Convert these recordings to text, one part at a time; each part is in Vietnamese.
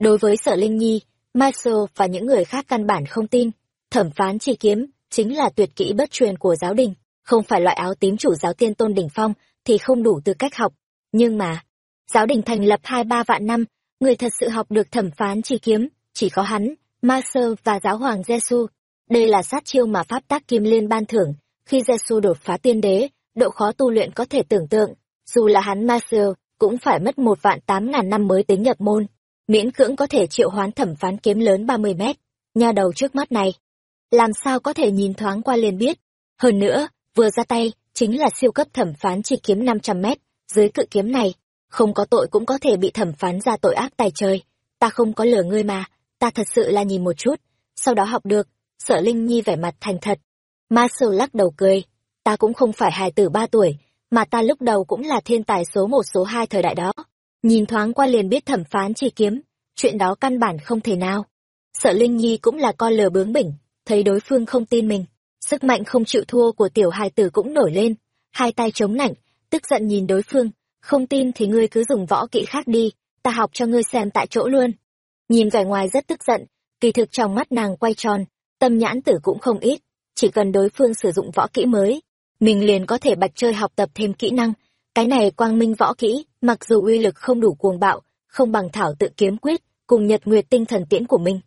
Đối với sở Linh Nhi, Marcel và những người khác căn bản không tin. Thẩm phán chi kiếm chính là tuyệt kỹ bất truyền của giáo đình, không phải loại áo tím chủ giáo tiên tôn đỉnh phong thì không đủ tư cách học. Nhưng mà, giáo đình thành lập hai ba vạn năm, người thật sự học được thẩm phán chi kiếm, chỉ có hắn, Marcel và giáo hoàng Giêsu. Đây là sát chiêu mà pháp tác kim liên ban thưởng, khi Giêsu đột phá tiên đế, độ khó tu luyện có thể tưởng tượng, dù là hắn Marcel cũng phải mất một vạn tám ngàn năm mới tính nhập môn, miễn cưỡng có thể triệu hoán thẩm phán kiếm lớn ba mươi mét, nha đầu trước mắt này. Làm sao có thể nhìn thoáng qua liền biết. Hơn nữa, vừa ra tay, chính là siêu cấp thẩm phán chỉ kiếm năm trăm mét, dưới cự kiếm này, không có tội cũng có thể bị thẩm phán ra tội ác tài trời. Ta không có lừa ngươi mà, ta thật sự là nhìn một chút, sau đó học được, sợ Linh Nhi vẻ mặt thành thật. Ma Sầu lắc đầu cười, ta cũng không phải hài tử ba tuổi, mà ta lúc đầu cũng là thiên tài số một số hai thời đại đó. Nhìn thoáng qua liền biết thẩm phán chỉ kiếm, chuyện đó căn bản không thể nào. Sợ Linh Nhi cũng là con lừa bướng bỉnh, thấy đối phương không tin mình. Sức mạnh không chịu thua của tiểu hài tử cũng nổi lên, hai tay chống nạnh, tức giận nhìn đối phương, không tin thì ngươi cứ dùng võ kỹ khác đi, ta học cho ngươi xem tại chỗ luôn. Nhìn vẻ ngoài rất tức giận, kỳ thực trong mắt nàng quay tròn, tâm nhãn tử cũng không ít, chỉ cần đối phương sử dụng võ kỹ mới, mình liền có thể bạch chơi học tập thêm kỹ năng. Cái này quang minh võ kỹ, mặc dù uy lực không đủ cuồng bạo, không bằng thảo tự kiếm quyết, cùng nhật nguyệt tinh thần tiễn của mình.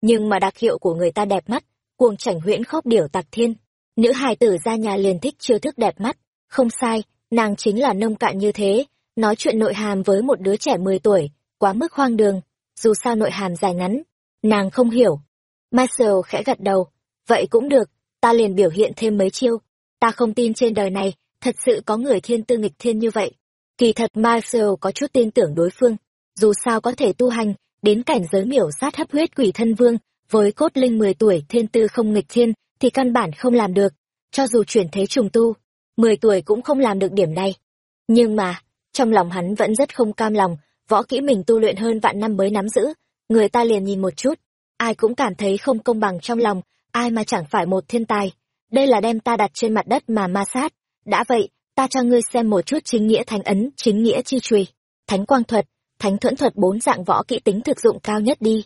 Nhưng mà đặc hiệu của người ta đẹp mắt, cuồng chảnh huyễn khóc điểu tạc thiên. Nữ hài tử ra nhà liền thích chiêu thức đẹp mắt, không sai, nàng chính là nông cạn như thế, nói chuyện nội hàm với một đứa trẻ 10 tuổi, quá mức hoang đường, dù sao nội hàm dài ngắn, nàng không hiểu. Marcel khẽ gật đầu, vậy cũng được, ta liền biểu hiện thêm mấy chiêu, ta không tin trên đời này, thật sự có người thiên tư nghịch thiên như vậy. Kỳ thật Marcel có chút tin tưởng đối phương, dù sao có thể tu hành, đến cảnh giới miểu sát hấp huyết quỷ thân vương, với cốt linh 10 tuổi thiên tư không nghịch thiên, thì căn bản không làm được, cho dù chuyển thế trùng tu, 10 tuổi cũng không làm được điểm này. Nhưng mà, trong lòng hắn vẫn rất không cam lòng, võ kỹ mình tu luyện hơn vạn năm mới nắm giữ, người ta liền nhìn một chút, ai cũng cảm thấy không công bằng trong lòng, ai mà chẳng phải một thiên tài. Đây là đem ta đặt trên mặt đất mà ma sát. Đã vậy, ta cho ngươi xem một chút chính nghĩa thánh ấn, chính nghĩa chi trùy, thánh quang thuật, thánh thuẫn thuật bốn dạng võ kỹ tính thực dụng cao nhất đi.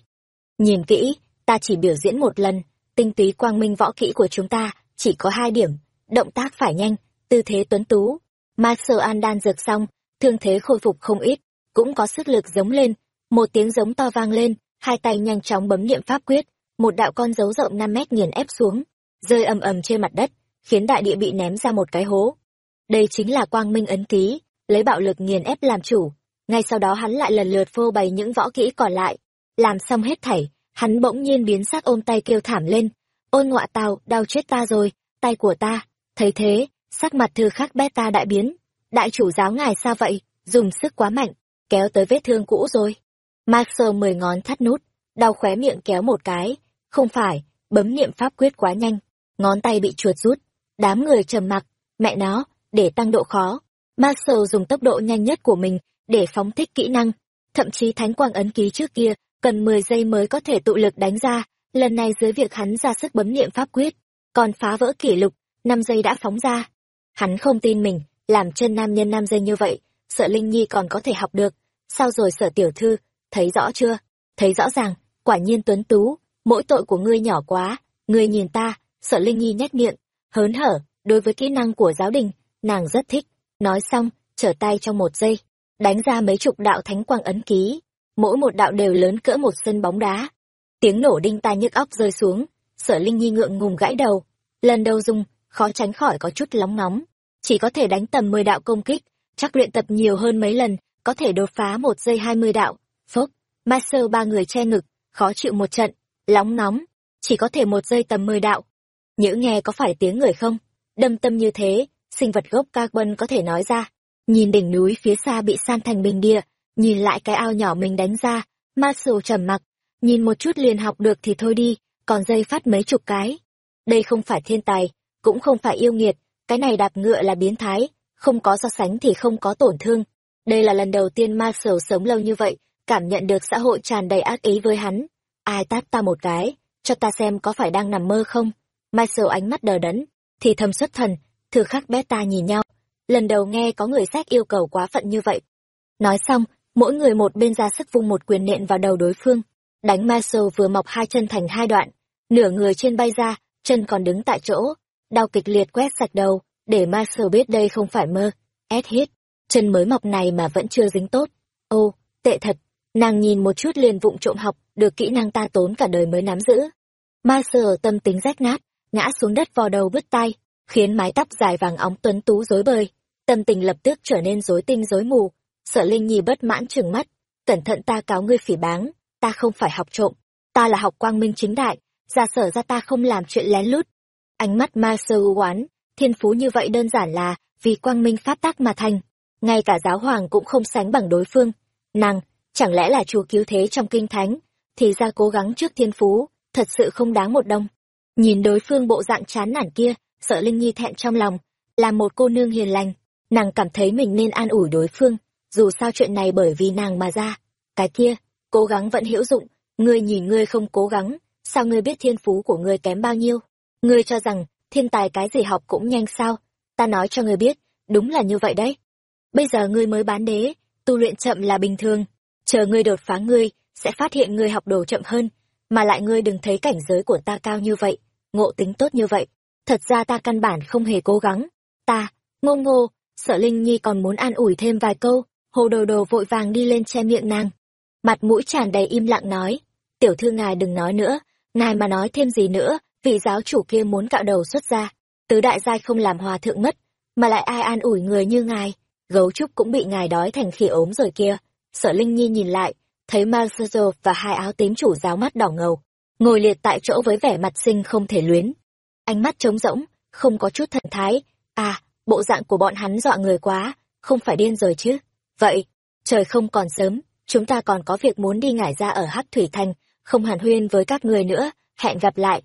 Nhìn kỹ, ta chỉ biểu diễn một lần, tinh túy quang minh võ kỹ của chúng ta chỉ có hai điểm, động tác phải nhanh, tư thế tuấn tú. Master An đan dược xong, thương thế khôi phục không ít, cũng có sức lực giống lên, một tiếng giống to vang lên, hai tay nhanh chóng bấm niệm pháp quyết, một đạo con dấu rộng năm mét nghiền ép xuống, rơi ầm ầm trên mặt đất, khiến đại địa bị ném ra một cái hố. Đây chính là quang minh ấn ký, lấy bạo lực nghiền ép làm chủ. Ngay sau đó hắn lại lần lượt phô bày những võ kỹ còn lại. Làm xong hết thảy, hắn bỗng nhiên biến sắc ôm tay kêu thảm lên. Ôn ngọa tào, đau chết ta rồi, tay của ta. Thấy thế, sắc mặt thư khắc beta đại biến. Đại chủ giáo ngài sao vậy, dùng sức quá mạnh, kéo tới vết thương cũ rồi. Maxwell mười ngón thắt nút, đau khóe miệng kéo một cái. Không phải, bấm niệm pháp quyết quá nhanh, ngón tay bị chuột rút. Đám người trầm mặc, mẹ nó, để tăng độ khó. marcel dùng tốc độ nhanh nhất của mình để phóng thích kỹ năng. Thậm chí thánh quang ấn ký trước kia, cần 10 giây mới có thể tụ lực đánh ra. Lần này dưới việc hắn ra sức bấm niệm pháp quyết, còn phá vỡ kỷ lục, 5 giây đã phóng ra. Hắn không tin mình, làm chân nam nhân năm giây như vậy, sợ Linh Nhi còn có thể học được. Sao rồi sở tiểu thư, thấy rõ chưa? Thấy rõ ràng, quả nhiên tuấn tú, mỗi tội của ngươi nhỏ quá, ngươi nhìn ta, sợ Linh Nhi nhét miệng, hớn hở, đối với kỹ năng của giáo đình, nàng rất thích. Nói xong, trở tay trong một giây, đánh ra mấy chục đạo thánh quang ấn ký, mỗi một đạo đều lớn cỡ một sân bóng đá. Tiếng nổ đinh tai nhức óc rơi xuống, sở Linh Nhi ngượng ngùng gãi đầu. Lần đầu dùng, khó tránh khỏi có chút lóng nóng, chỉ có thể đánh tầm 10 đạo công kích, chắc luyện tập nhiều hơn mấy lần, có thể đột phá một giây 20 đạo. Phốc, Master ba người che ngực, khó chịu một trận, lóng nóng, chỉ có thể một giây tầm 10 đạo. Nhữ nghe có phải tiếng người không? Đâm tâm như thế, sinh vật gốc carbon có thể nói ra. Nhìn đỉnh núi phía xa bị san thành bình địa, nhìn lại cái ao nhỏ mình đánh ra, ma sầu trầm mặc, nhìn một chút liền học được thì thôi đi, còn dây phát mấy chục cái. Đây không phải thiên tài, cũng không phải yêu nghiệt, cái này đạp ngựa là biến thái, không có so sánh thì không có tổn thương. Đây là lần đầu tiên ma sầu sống lâu như vậy, cảm nhận được xã hội tràn đầy ác ý với hắn. Ai tát ta một cái, cho ta xem có phải đang nằm mơ không? Michael ánh mắt đờ đẫn, thì thầm xuất thần, thử khắc ta nhìn nhau. Lần đầu nghe có người sách yêu cầu quá phận như vậy. Nói xong, mỗi người một bên ra sức vung một quyền nện vào đầu đối phương. Đánh Michael vừa mọc hai chân thành hai đoạn, nửa người trên bay ra, chân còn đứng tại chỗ. Đau kịch liệt quét sạch đầu, để Michael biết đây không phải mơ. Ed hít, chân mới mọc này mà vẫn chưa dính tốt. Ô, tệ thật, nàng nhìn một chút liền vụng trộm học, được kỹ năng ta tốn cả đời mới nắm giữ. Michael tâm tính rách nát, ngã xuống đất vò đầu bứt tai, khiến mái tóc dài vàng óng tuấn tú rối bời. Tâm tình lập tức trở nên rối tinh rối mù. Sở Linh Nhi bất mãn trừng mắt, cẩn thận ta cáo ngươi phỉ báng, ta không phải học trộm, ta là học quang minh chính đại, ra sở ra ta không làm chuyện lén lút. Ánh mắt ma sơ u oán, thiên phú như vậy đơn giản là vì quang minh pháp tác mà thành. Ngay cả giáo hoàng cũng không sánh bằng đối phương. Nàng, chẳng lẽ là chúa cứu thế trong kinh thánh, thì ra cố gắng trước thiên phú, thật sự không đáng một đồng. Nhìn đối phương bộ dạng chán nản kia, sợ Linh Nhi thẹn trong lòng, là một cô nương hiền lành, nàng cảm thấy mình nên an ủi đối phương, dù sao chuyện này bởi vì nàng mà ra. Cái kia, cố gắng vẫn hữu dụng, ngươi nhìn ngươi không cố gắng, sao ngươi biết thiên phú của ngươi kém bao nhiêu? Ngươi cho rằng, thiên tài cái gì học cũng nhanh sao? Ta nói cho ngươi biết, đúng là như vậy đấy. Bây giờ ngươi mới bán đế, tu luyện chậm là bình thường, chờ ngươi đột phá ngươi, sẽ phát hiện ngươi học đồ chậm hơn, mà lại ngươi đừng thấy cảnh giới của ta cao như vậy, ngộ tính tốt như vậy. Thật ra ta căn bản không hề cố gắng. Ta, ngô ngô, sợ Linh Nhi còn muốn an ủi thêm vài câu, hồ đồ đồ vội vàng đi lên che miệng nàng. Mặt mũi tràn đầy im lặng nói, tiểu thư ngài đừng nói nữa, ngài mà nói thêm gì nữa, vị giáo chủ kia muốn cạo đầu xuất ra. Tứ đại giai không làm hòa thượng mất, mà lại ai an ủi người như ngài, gấu trúc cũng bị ngài đói thành khỉ ốm rồi kia. Sở Linh Nhi nhìn lại, thấy Marcelo và hai áo tím chủ giáo mắt đỏ ngầu, ngồi liệt tại chỗ với vẻ mặt sinh không thể luyến. Ánh mắt trống rỗng, không có chút thần thái. À, bộ dạng của bọn hắn dọa người quá, không phải điên rồi chứ. Vậy, trời không còn sớm, chúng ta còn có việc muốn đi ngải ra ở Hắc Thủy Thành, không hàn huyên với các người nữa, hẹn gặp lại.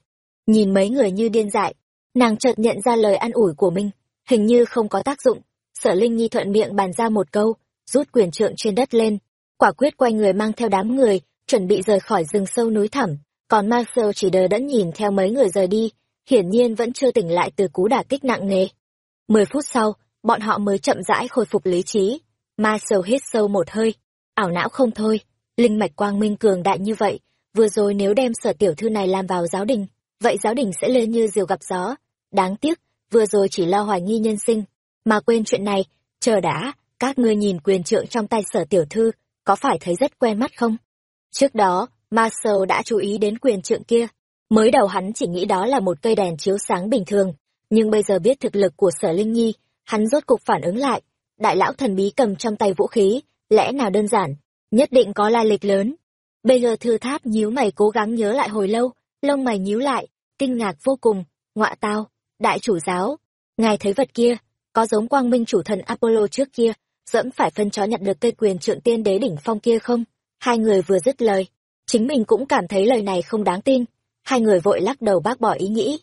Nhìn mấy người như điên dại, nàng chợt nhận ra lời an ủi của mình, hình như không có tác dụng. Sở Linh Nhi thuận miệng bàn ra một câu, rút quyền trượng trên đất lên, quả quyết quay người mang theo đám người, chuẩn bị rời khỏi rừng sâu núi thẳm, còn Marcel chỉ đờ đẫn nhìn theo mấy người rời đi, hiển nhiên vẫn chưa tỉnh lại từ cú đả kích nặng nề. Mười phút sau, bọn họ mới chậm rãi khôi phục lý trí. Marcel hít sâu một hơi, ảo não không thôi, linh mạch quang minh cường đại như vậy, vừa rồi nếu đem sở tiểu thư này làm vào giáo đình, vậy giáo đình sẽ lên như diều gặp gió. Đáng tiếc, vừa rồi chỉ lo hoài nghi nhân sinh, mà quên chuyện này, chờ đã, các ngươi nhìn quyền trượng trong tay sở tiểu thư, có phải thấy rất quen mắt không? Trước đó, Marcel đã chú ý đến quyền trượng kia. Mới đầu hắn chỉ nghĩ đó là một cây đèn chiếu sáng bình thường, nhưng bây giờ biết thực lực của sở Linh Nhi, hắn rốt cục phản ứng lại. Đại lão thần bí cầm trong tay vũ khí, lẽ nào đơn giản, nhất định có lai lịch lớn. Bây giờ thư tháp nhíu mày cố gắng nhớ lại hồi lâu, lông mày nhíu lại, kinh ngạc vô cùng, ngọa tao, đại chủ giáo. Ngài thấy vật kia, có giống quang minh chủ thần Apollo trước kia, dẫm phải phân chó nhận được cây quyền trượng tiên đế đỉnh phong kia không? Hai người vừa dứt lời, chính mình cũng cảm thấy lời này không đáng tin. Hai người vội lắc đầu bác bỏ ý nghĩ.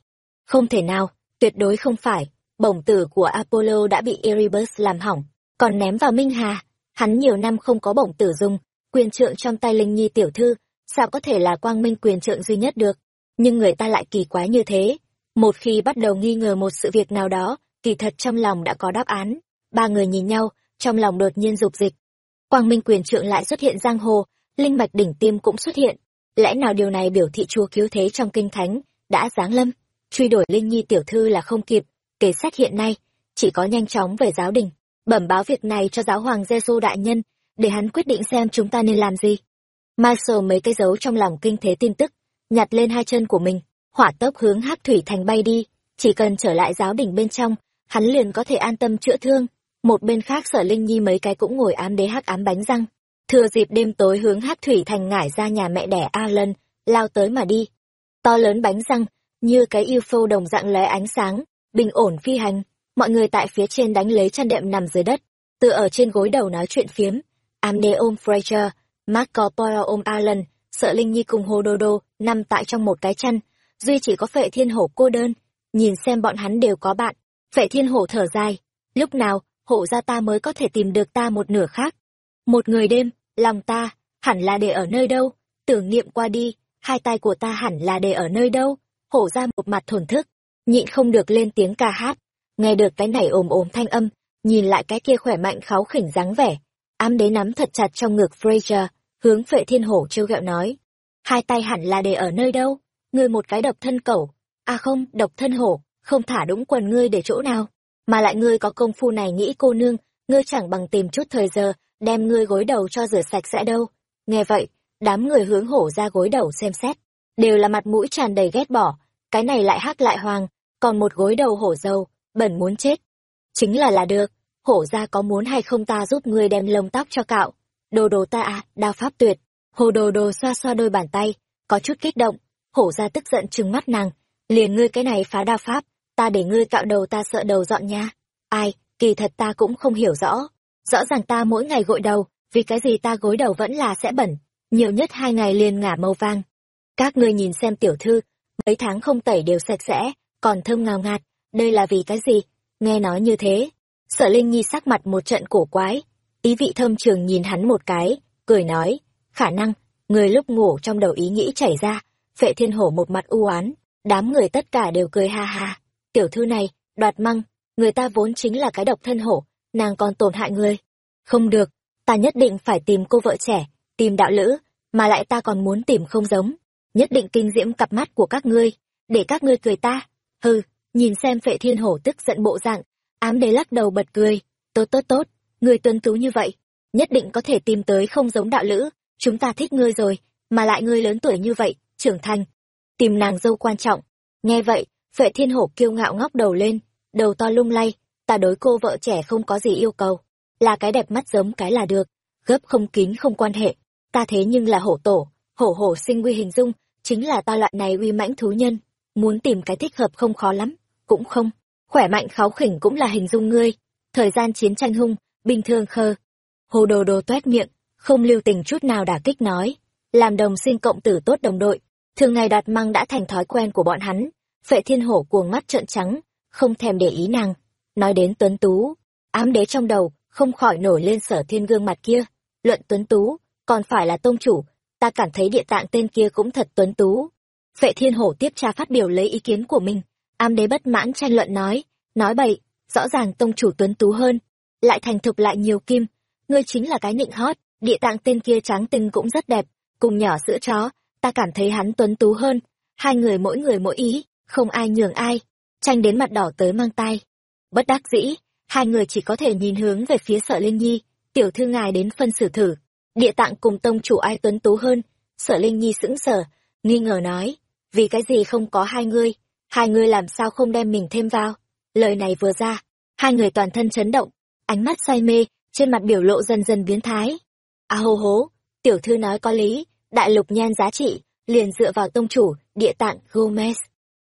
Không thể nào, tuyệt đối không phải. Bổng tử của Apollo đã bị Erebus làm hỏng, còn ném vào Minh Hà. Hắn nhiều năm không có bổng tử dùng, quyền trượng trong tay Linh Nhi tiểu thư, sao có thể là quang minh quyền trượng duy nhất được. Nhưng người ta lại kỳ quái như thế. Một khi bắt đầu nghi ngờ một sự việc nào đó, kỳ thật trong lòng đã có đáp án. Ba người nhìn nhau, trong lòng đột nhiên dục dịch. Quang Minh quyền trượng lại xuất hiện giang hồ, linh mạch đỉnh tiêm cũng xuất hiện. Lẽ nào điều này biểu thị chúa cứu thế trong kinh thánh đã giáng lâm, truy đuổi Linh Nhi tiểu thư là không kịp, kế sách hiện nay chỉ có nhanh chóng về giáo đình, bẩm báo việc này cho giáo hoàng Giêsu đại nhân, để hắn quyết định xem chúng ta nên làm gì. Marshall mấy cây dấu trong lòng kinh thế tin tức, nhặt lên hai chân của mình, hỏa tốc hướng Hắc thủy thành bay đi, chỉ cần trở lại giáo đình bên trong, hắn liền có thể an tâm chữa thương một bên khác sở linh nhi mấy cái cũng ngồi ám đế hắc ám bánh răng. Thừa dịp đêm tối hướng hát thủy thành ngải ra nhà mẹ đẻ a lân, lao tới mà đi. To lớn bánh răng, như cái yêu phâu đồng dạng lóe ánh sáng, bình ổn phi hành. Mọi người tại phía trên đánh lấy chăn đệm nằm dưới đất. Tựa ở trên gối đầu nói chuyện phiếm. Ám đế ôm fraser marco polo ôm alan sợ linh nhi cùng hồ đô đô nằm tại trong một cái chăn. Duy chỉ có phệ thiên hổ cô đơn, nhìn xem bọn hắn đều có bạn. Phệ thiên hổ thở dài. Lúc nào hộ gia ta mới có thể tìm được ta một nửa khác. Một người đêm, lòng ta, hẳn là để ở nơi đâu, tưởng niệm qua đi, hai tay của ta hẳn là để ở nơi đâu, hổ ra một mặt thổn thức, nhịn không được lên tiếng ca hát, nghe được cái này ồm ồm thanh âm, nhìn lại cái kia khỏe mạnh kháo khỉnh dáng vẻ, ám đế nắm thật chặt trong ngực fraser hướng phệ thiên hổ trêu ghẹo nói. Hai tay hẳn là để ở nơi đâu? Ngươi một cái độc thân cẩu. À không độc thân hổ không thả đũng quần ngươi để chỗ nào? Mà lại ngươi có công phu này nghĩ cô nương, ngươi chẳng bằng tìm chút thời giờ, đem ngươi gối đầu cho rửa sạch sẽ đâu. Nghe vậy, đám người hướng hổ ra gối đầu xem xét. Đều là mặt mũi tràn đầy ghét bỏ, cái này lại hắc lại hoàng, còn một gối đầu hổ dâu, bẩn muốn chết. Chính là là được, hổ ra có muốn hay không ta giúp ngươi đem lông tóc cho cạo. Đồ đồ ta à đao pháp tuyệt. Hồ đồ đồ xoa xoa đôi bàn tay, có chút kích động, hổ ra tức giận trừng mắt nàng. Liền ngươi cái này phá đao pháp ta để ngươi cạo đầu ta sợ đầu dọn nha. Ai, kỳ thật ta cũng không hiểu rõ. Rõ ràng ta mỗi ngày gội đầu, vì cái gì ta gối đầu vẫn là sẽ bẩn. Nhiều nhất hai ngày liền ngả màu vang các ngươi nhìn xem tiểu thư, mấy tháng không tẩy đều sạch sẽ, còn thơm ngào ngạt. Đây là vì cái gì? Nghe nói như thế. Sở linh nhi sắc mặt một trận cổ quái. Ý vị thâm trường nhìn hắn một cái, cười nói, khả năng, người lúc ngủ trong đầu ý nghĩ chảy ra. Phệ thiên hổ một mặt u oán, đám người tất cả đều cười ha ha tiểu thư này, đoạt măng, người ta vốn chính là cái độc thân hổ, nàng còn tổn hại người. Không được, ta nhất định phải tìm cô vợ trẻ, tìm đạo lữ, mà lại ta còn muốn tìm không giống. Nhất định kinh diễm cặp mắt của các ngươi, để các ngươi cười ta. Hừ, nhìn xem phệ thiên hổ tức giận bộ dạng, ám đế lắc đầu bật cười. Tốt tốt tốt, người tuân tú như vậy, nhất định có thể tìm tới không giống đạo lữ. Chúng ta thích ngươi rồi, mà lại ngươi lớn tuổi như vậy, trưởng thành. Tìm nàng dâu quan trọng. Nghe vậy vệ thiên hổ kiêu ngạo ngóc đầu lên, đầu to lung lay, ta đối cô vợ trẻ không có gì yêu cầu. Là cái đẹp mắt giống cái là được, gấp không kín không quan hệ. Ta thế nhưng là hổ tổ, hổ hổ sinh uy hình dung, chính là ta loại này uy mãnh thú nhân. Muốn tìm cái thích hợp không khó lắm, cũng không. Khỏe mạnh kháo khỉnh cũng là hình dung ngươi. Thời gian chiến tranh hung, bình thường khơ hồ đồ đồ toét miệng, không lưu tình chút nào đả kích nói. Làm đồng sinh cộng tử tốt đồng đội, thường ngày đoạt măng đã thành thói quen của bọn hắn phệ thiên hổ cuồng mắt trợn trắng, không thèm để ý nàng. Nói đến tuấn tú, ám đế trong đầu, không khỏi nổi lên sở thiên gương mặt kia. Luận tuấn tú, còn phải là tông chủ, ta cảm thấy địa tạng tên kia cũng thật tuấn tú. Phệ thiên hổ tiếp tra phát biểu lấy ý kiến của mình. Ám đế bất mãn tranh luận nói nói bậy, rõ ràng tông chủ tuấn tú hơn, lại thành thục lại nhiều kim. Ngươi chính là cái nịnh hót, địa tạng tên kia tráng tinh cũng rất đẹp, cùng nhỏ sữa chó, ta cảm thấy hắn tuấn tú hơn. Hai người mỗi người mỗi ý không ai nhường ai, tranh đến mặt đỏ tới mang tay bất đắc dĩ, hai người chỉ có thể nhìn hướng về phía sở linh nhi. Tiểu thư ngài đến phân xử thử. Địa tạng cùng tông chủ ai tuấn tú hơn? Sở linh nhi sững sờ, nghi ngờ nói. Vì cái gì không có hai ngươi? Hai ngươi làm sao không đem mình thêm vào? Lời này vừa ra, hai người toàn thân chấn động. Ánh mắt say mê, trên mặt biểu lộ dần dần biến thái. A à hô hố, tiểu thư nói có lý. Đại lục nhan giá trị, liền dựa vào tông chủ, địa tạng gomez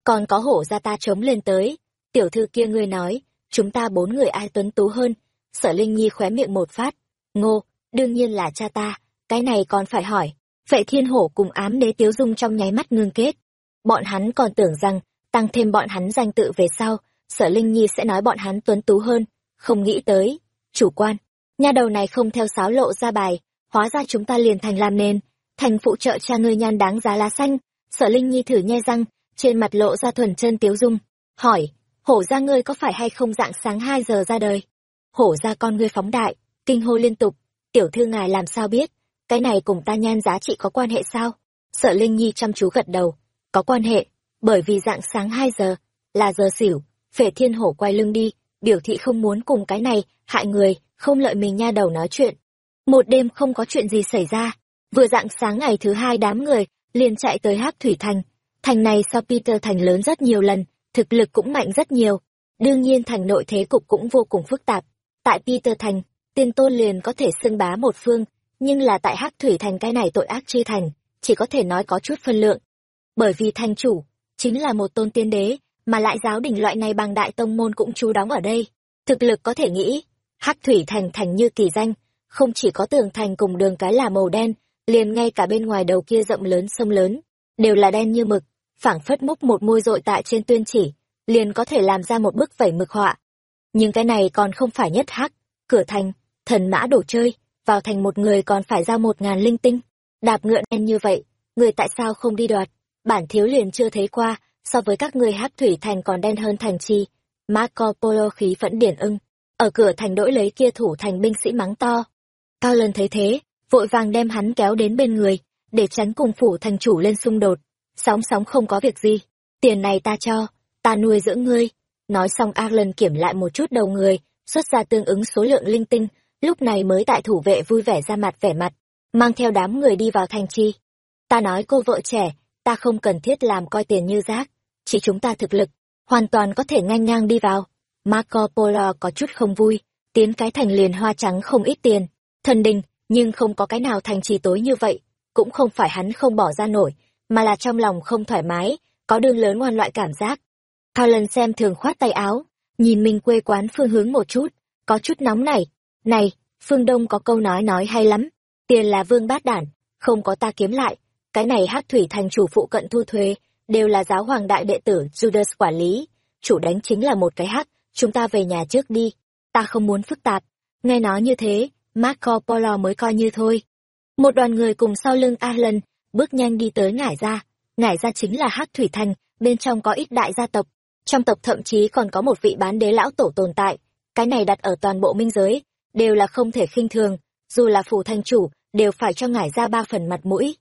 còn có hổ ra ta chống lên tới. Tiểu thư kia ngươi nói, chúng ta bốn người ai tuấn tú hơn? Sở linh nhi khóe miệng một phát. Ngô, đương nhiên là cha ta. Cái này còn phải hỏi. Vậy thiên hổ cùng ám đế tiếu dung trong nháy mắt ngưng kết. Bọn hắn còn tưởng rằng, tăng thêm bọn hắn danh tự về sau, sở linh nhi sẽ nói bọn hắn tuấn tú hơn. Không nghĩ tới, chủ quan. Nha đầu này không theo sáo lộ ra bài, hóa ra chúng ta liền thành làm nền. Thành phụ trợ cha ngươi nhan đáng giá lá xanh. Sở linh nhi thử nhe răng trên mặt lộ ra thuần chân tiếu dung. Hỏi, hổ ra ngươi có phải hay không dạng sáng hai giờ ra đời? Hổ ra con ngươi phóng đại, kinh hô liên tục. Tiểu thư ngài làm sao biết? Cái này cùng ta nhan giá trị có quan hệ sao? Sợ linh nhi chăm chú gật đầu. Có quan hệ, bởi vì dạng sáng hai giờ là giờ xỉu, phệ thiên hổ quay lưng đi, biểu thị không muốn cùng cái này hại người, không lợi mình nha đầu nói chuyện. Một đêm không có chuyện gì xảy ra. Vừa dạng sáng ngày thứ hai đám người liền chạy tới hát thủy thành thành này so peter thành lớn rất nhiều lần, thực lực cũng mạnh rất nhiều. Đương nhiên thành nội thế cục cũng vô cùng phức tạp. Tại peter thành, tiên tôn liền có thể xưng bá một phương, nhưng là tại hắc thủy thành cái này tội ác chi thành, chỉ có thể nói có chút phân lượng. Bởi vì thành chủ chính là một tôn tiên đế, mà lại giáo đình loại này bằng đại tông môn cũng trú đóng ở đây. Thực lực có thể nghĩ, hắc thủy thành thành như kỳ danh, không chỉ có tường thành cùng đường cái là màu đen, liền ngay cả bên ngoài đầu kia rộng lớn, sông lớn, đều là đen như mực phảng phất múc một môi dội tại trên tuyên chỉ liền có thể làm ra một bức vẩy mực họa. Nhưng cái này còn không phải nhất hắc cửa thành thần mã đổ chơi vào thành một người còn phải giao một ngàn linh tinh. Đạp ngựa đen như vậy người tại sao không đi đoạt? Bản thiếu liền chưa thấy qua so với các người hắc thủy thành còn đen hơn thành chi. Marco polo khí phẫn điển ưng ở cửa thành đỗi lấy kia thủ thành binh sĩ mắng to. Cao lần thấy thế, vội vàng đem hắn kéo đến bên người, để tránh cùng phủ thành chủ lên xung đột. Sóng sóng không có việc gì, tiền này ta cho, ta nuôi dưỡng ngươi. Nói xong Arlen kiểm lại một chút đầu người, xuất ra tương ứng số lượng linh tinh, lúc này mới tại thủ vệ vui vẻ ra mặt vẻ mặt, mang theo đám người đi vào thành chi. Ta nói cô vợ trẻ, ta không cần thiết làm coi tiền như rác, chỉ chúng ta thực lực, hoàn toàn có thể ngang ngang đi vào. Marco Polo có chút không vui, tiến cái thành liền hoa trắng không ít tiền, thần đình, nhưng không có cái nào thành trì tối như vậy, cũng không phải hắn không bỏ ra nổi, mà là trong lòng không thoải mái, có đường lớn ngoan loại cảm giác. Thao lần xem thường khoát tay áo, nhìn mình quê quán phương hướng một chút, có chút nóng này. Này, phương Đông có câu nói nói hay lắm, tiền là vương bát đản, không có ta kiếm lại, cái này hát thủy thành chủ phụ cận thu thuế, đều là giáo hoàng đại đệ tử Judas quản lý, chủ đánh chính là một cái hắc, chúng ta về nhà trước đi, ta không muốn phức tạp. Nghe nói như thế, Marco Polo mới coi như thôi. Một đoàn người cùng sau lưng Alan, bước nhanh đi tới ngải gia, Ngải gia chính là hắc thủy thành, bên trong có ít đại gia tộc. Trong tộc thậm chí còn có một vị bán đế lão tổ tồn tại. Cái này đặt ở toàn bộ minh giới, đều là không thể khinh thường, dù là phủ thanh chủ, đều phải cho ngải ra ba phần mặt mũi.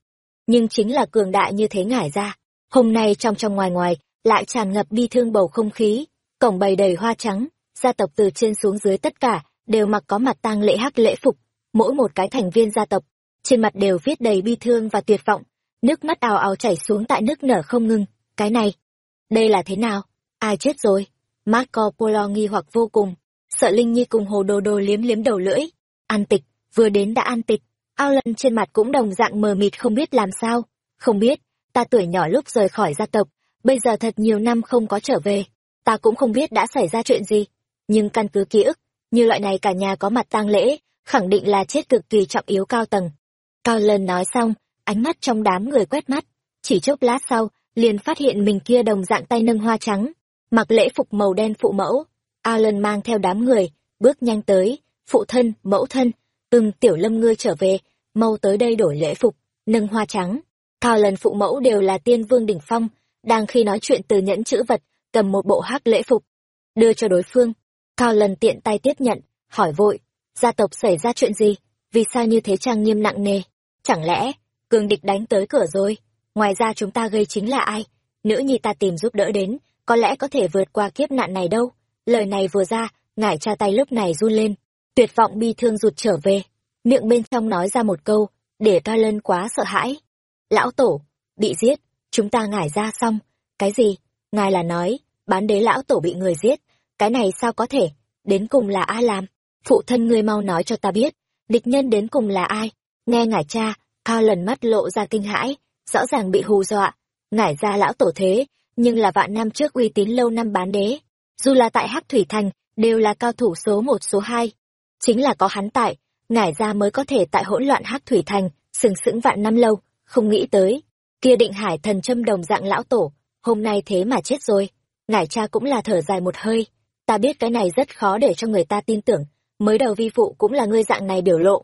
Nhưng chính là cường đại như thế ngải ra. Hôm nay trong trong ngoài ngoài, lại tràn ngập bi thương bầu không khí, cổng bày đầy hoa trắng, gia tộc từ trên xuống dưới tất cả, đều mặc có mặt tang lễ hắc lễ phục, mỗi một cái thành viên gia tộc, trên mặt đều viết đầy bi thương và tuyệt vọng, nước mắt ào ào chảy xuống tại nước nở không ngừng, cái này, đây là thế nào? Ai chết rồi? Marco Polo nghi hoặc vô cùng, sợ Linh Nhi cùng hồ đồ đồ liếm liếm đầu lưỡi, an tịch, vừa đến đã an tịch, ao lân trên mặt cũng đồng dạng mờ mịt không biết làm sao, không biết, ta tuổi nhỏ lúc rời khỏi gia tộc, bây giờ thật nhiều năm không có trở về, ta cũng không biết đã xảy ra chuyện gì, nhưng căn cứ ký ức, như loại này cả nhà có mặt tang lễ, khẳng định là chết cực kỳ trọng yếu cao tầng. Cao lần nói xong, ánh mắt trong đám người quét mắt, chỉ chốc lát sau, liền phát hiện mình kia đồng dạng tay nâng hoa trắng, mặc lễ phục màu đen phụ mẫu. Alan mang theo đám người, bước nhanh tới, phụ thân, mẫu thân, từng tiểu lâm ngươi trở về, mau tới đây đổi lễ phục, nâng hoa trắng. Cao lần phụ mẫu đều là tiên vương đỉnh phong, đang khi nói chuyện từ nhẫn chữ vật, cầm một bộ hắc lễ phục, đưa cho đối phương. Cao lần tiện tay tiếp nhận, hỏi vội, gia tộc xảy ra chuyện gì, vì sao như thế trang nghiêm nặng nề? Chẳng lẽ, cường địch đánh tới cửa rồi? Ngoài ra chúng ta gây chính là ai? Nữ nhi ta tìm giúp đỡ đến, có lẽ có thể vượt qua kiếp nạn này đâu. Lời này vừa ra, ngải cha tay lúc này run lên, tuyệt vọng bi thương rụt trở về. Miệng bên trong nói ra một câu, để ca lân quá sợ hãi. Lão tổ, bị giết, chúng ta ngải ra xong. Cái gì? Ngài là nói, bán đế lão tổ bị người giết, cái này sao có thể, đến cùng là ai làm? Phụ thân ngươi mau nói cho ta biết, địch nhân đến cùng là ai? Nghe ngải cha, cao lần mắt lộ ra kinh hãi, rõ ràng bị hù dọa. Ngải ra lão tổ thế, nhưng là vạn năm trước uy tín lâu năm bán đế. Dù là tại Hắc Thủy Thành, đều là cao thủ số một số hai. Chính là có hắn tại, ngải ra mới có thể tại hỗn loạn Hắc Thủy Thành, sừng sững vạn năm lâu, không nghĩ tới. Kia định hải thần châm đồng dạng lão tổ, hôm nay thế mà chết rồi. Ngải cha cũng là thở dài một hơi, ta biết cái này rất khó để cho người ta tin tưởng, mới đầu vi phụ cũng là ngươi dạng này biểu lộ.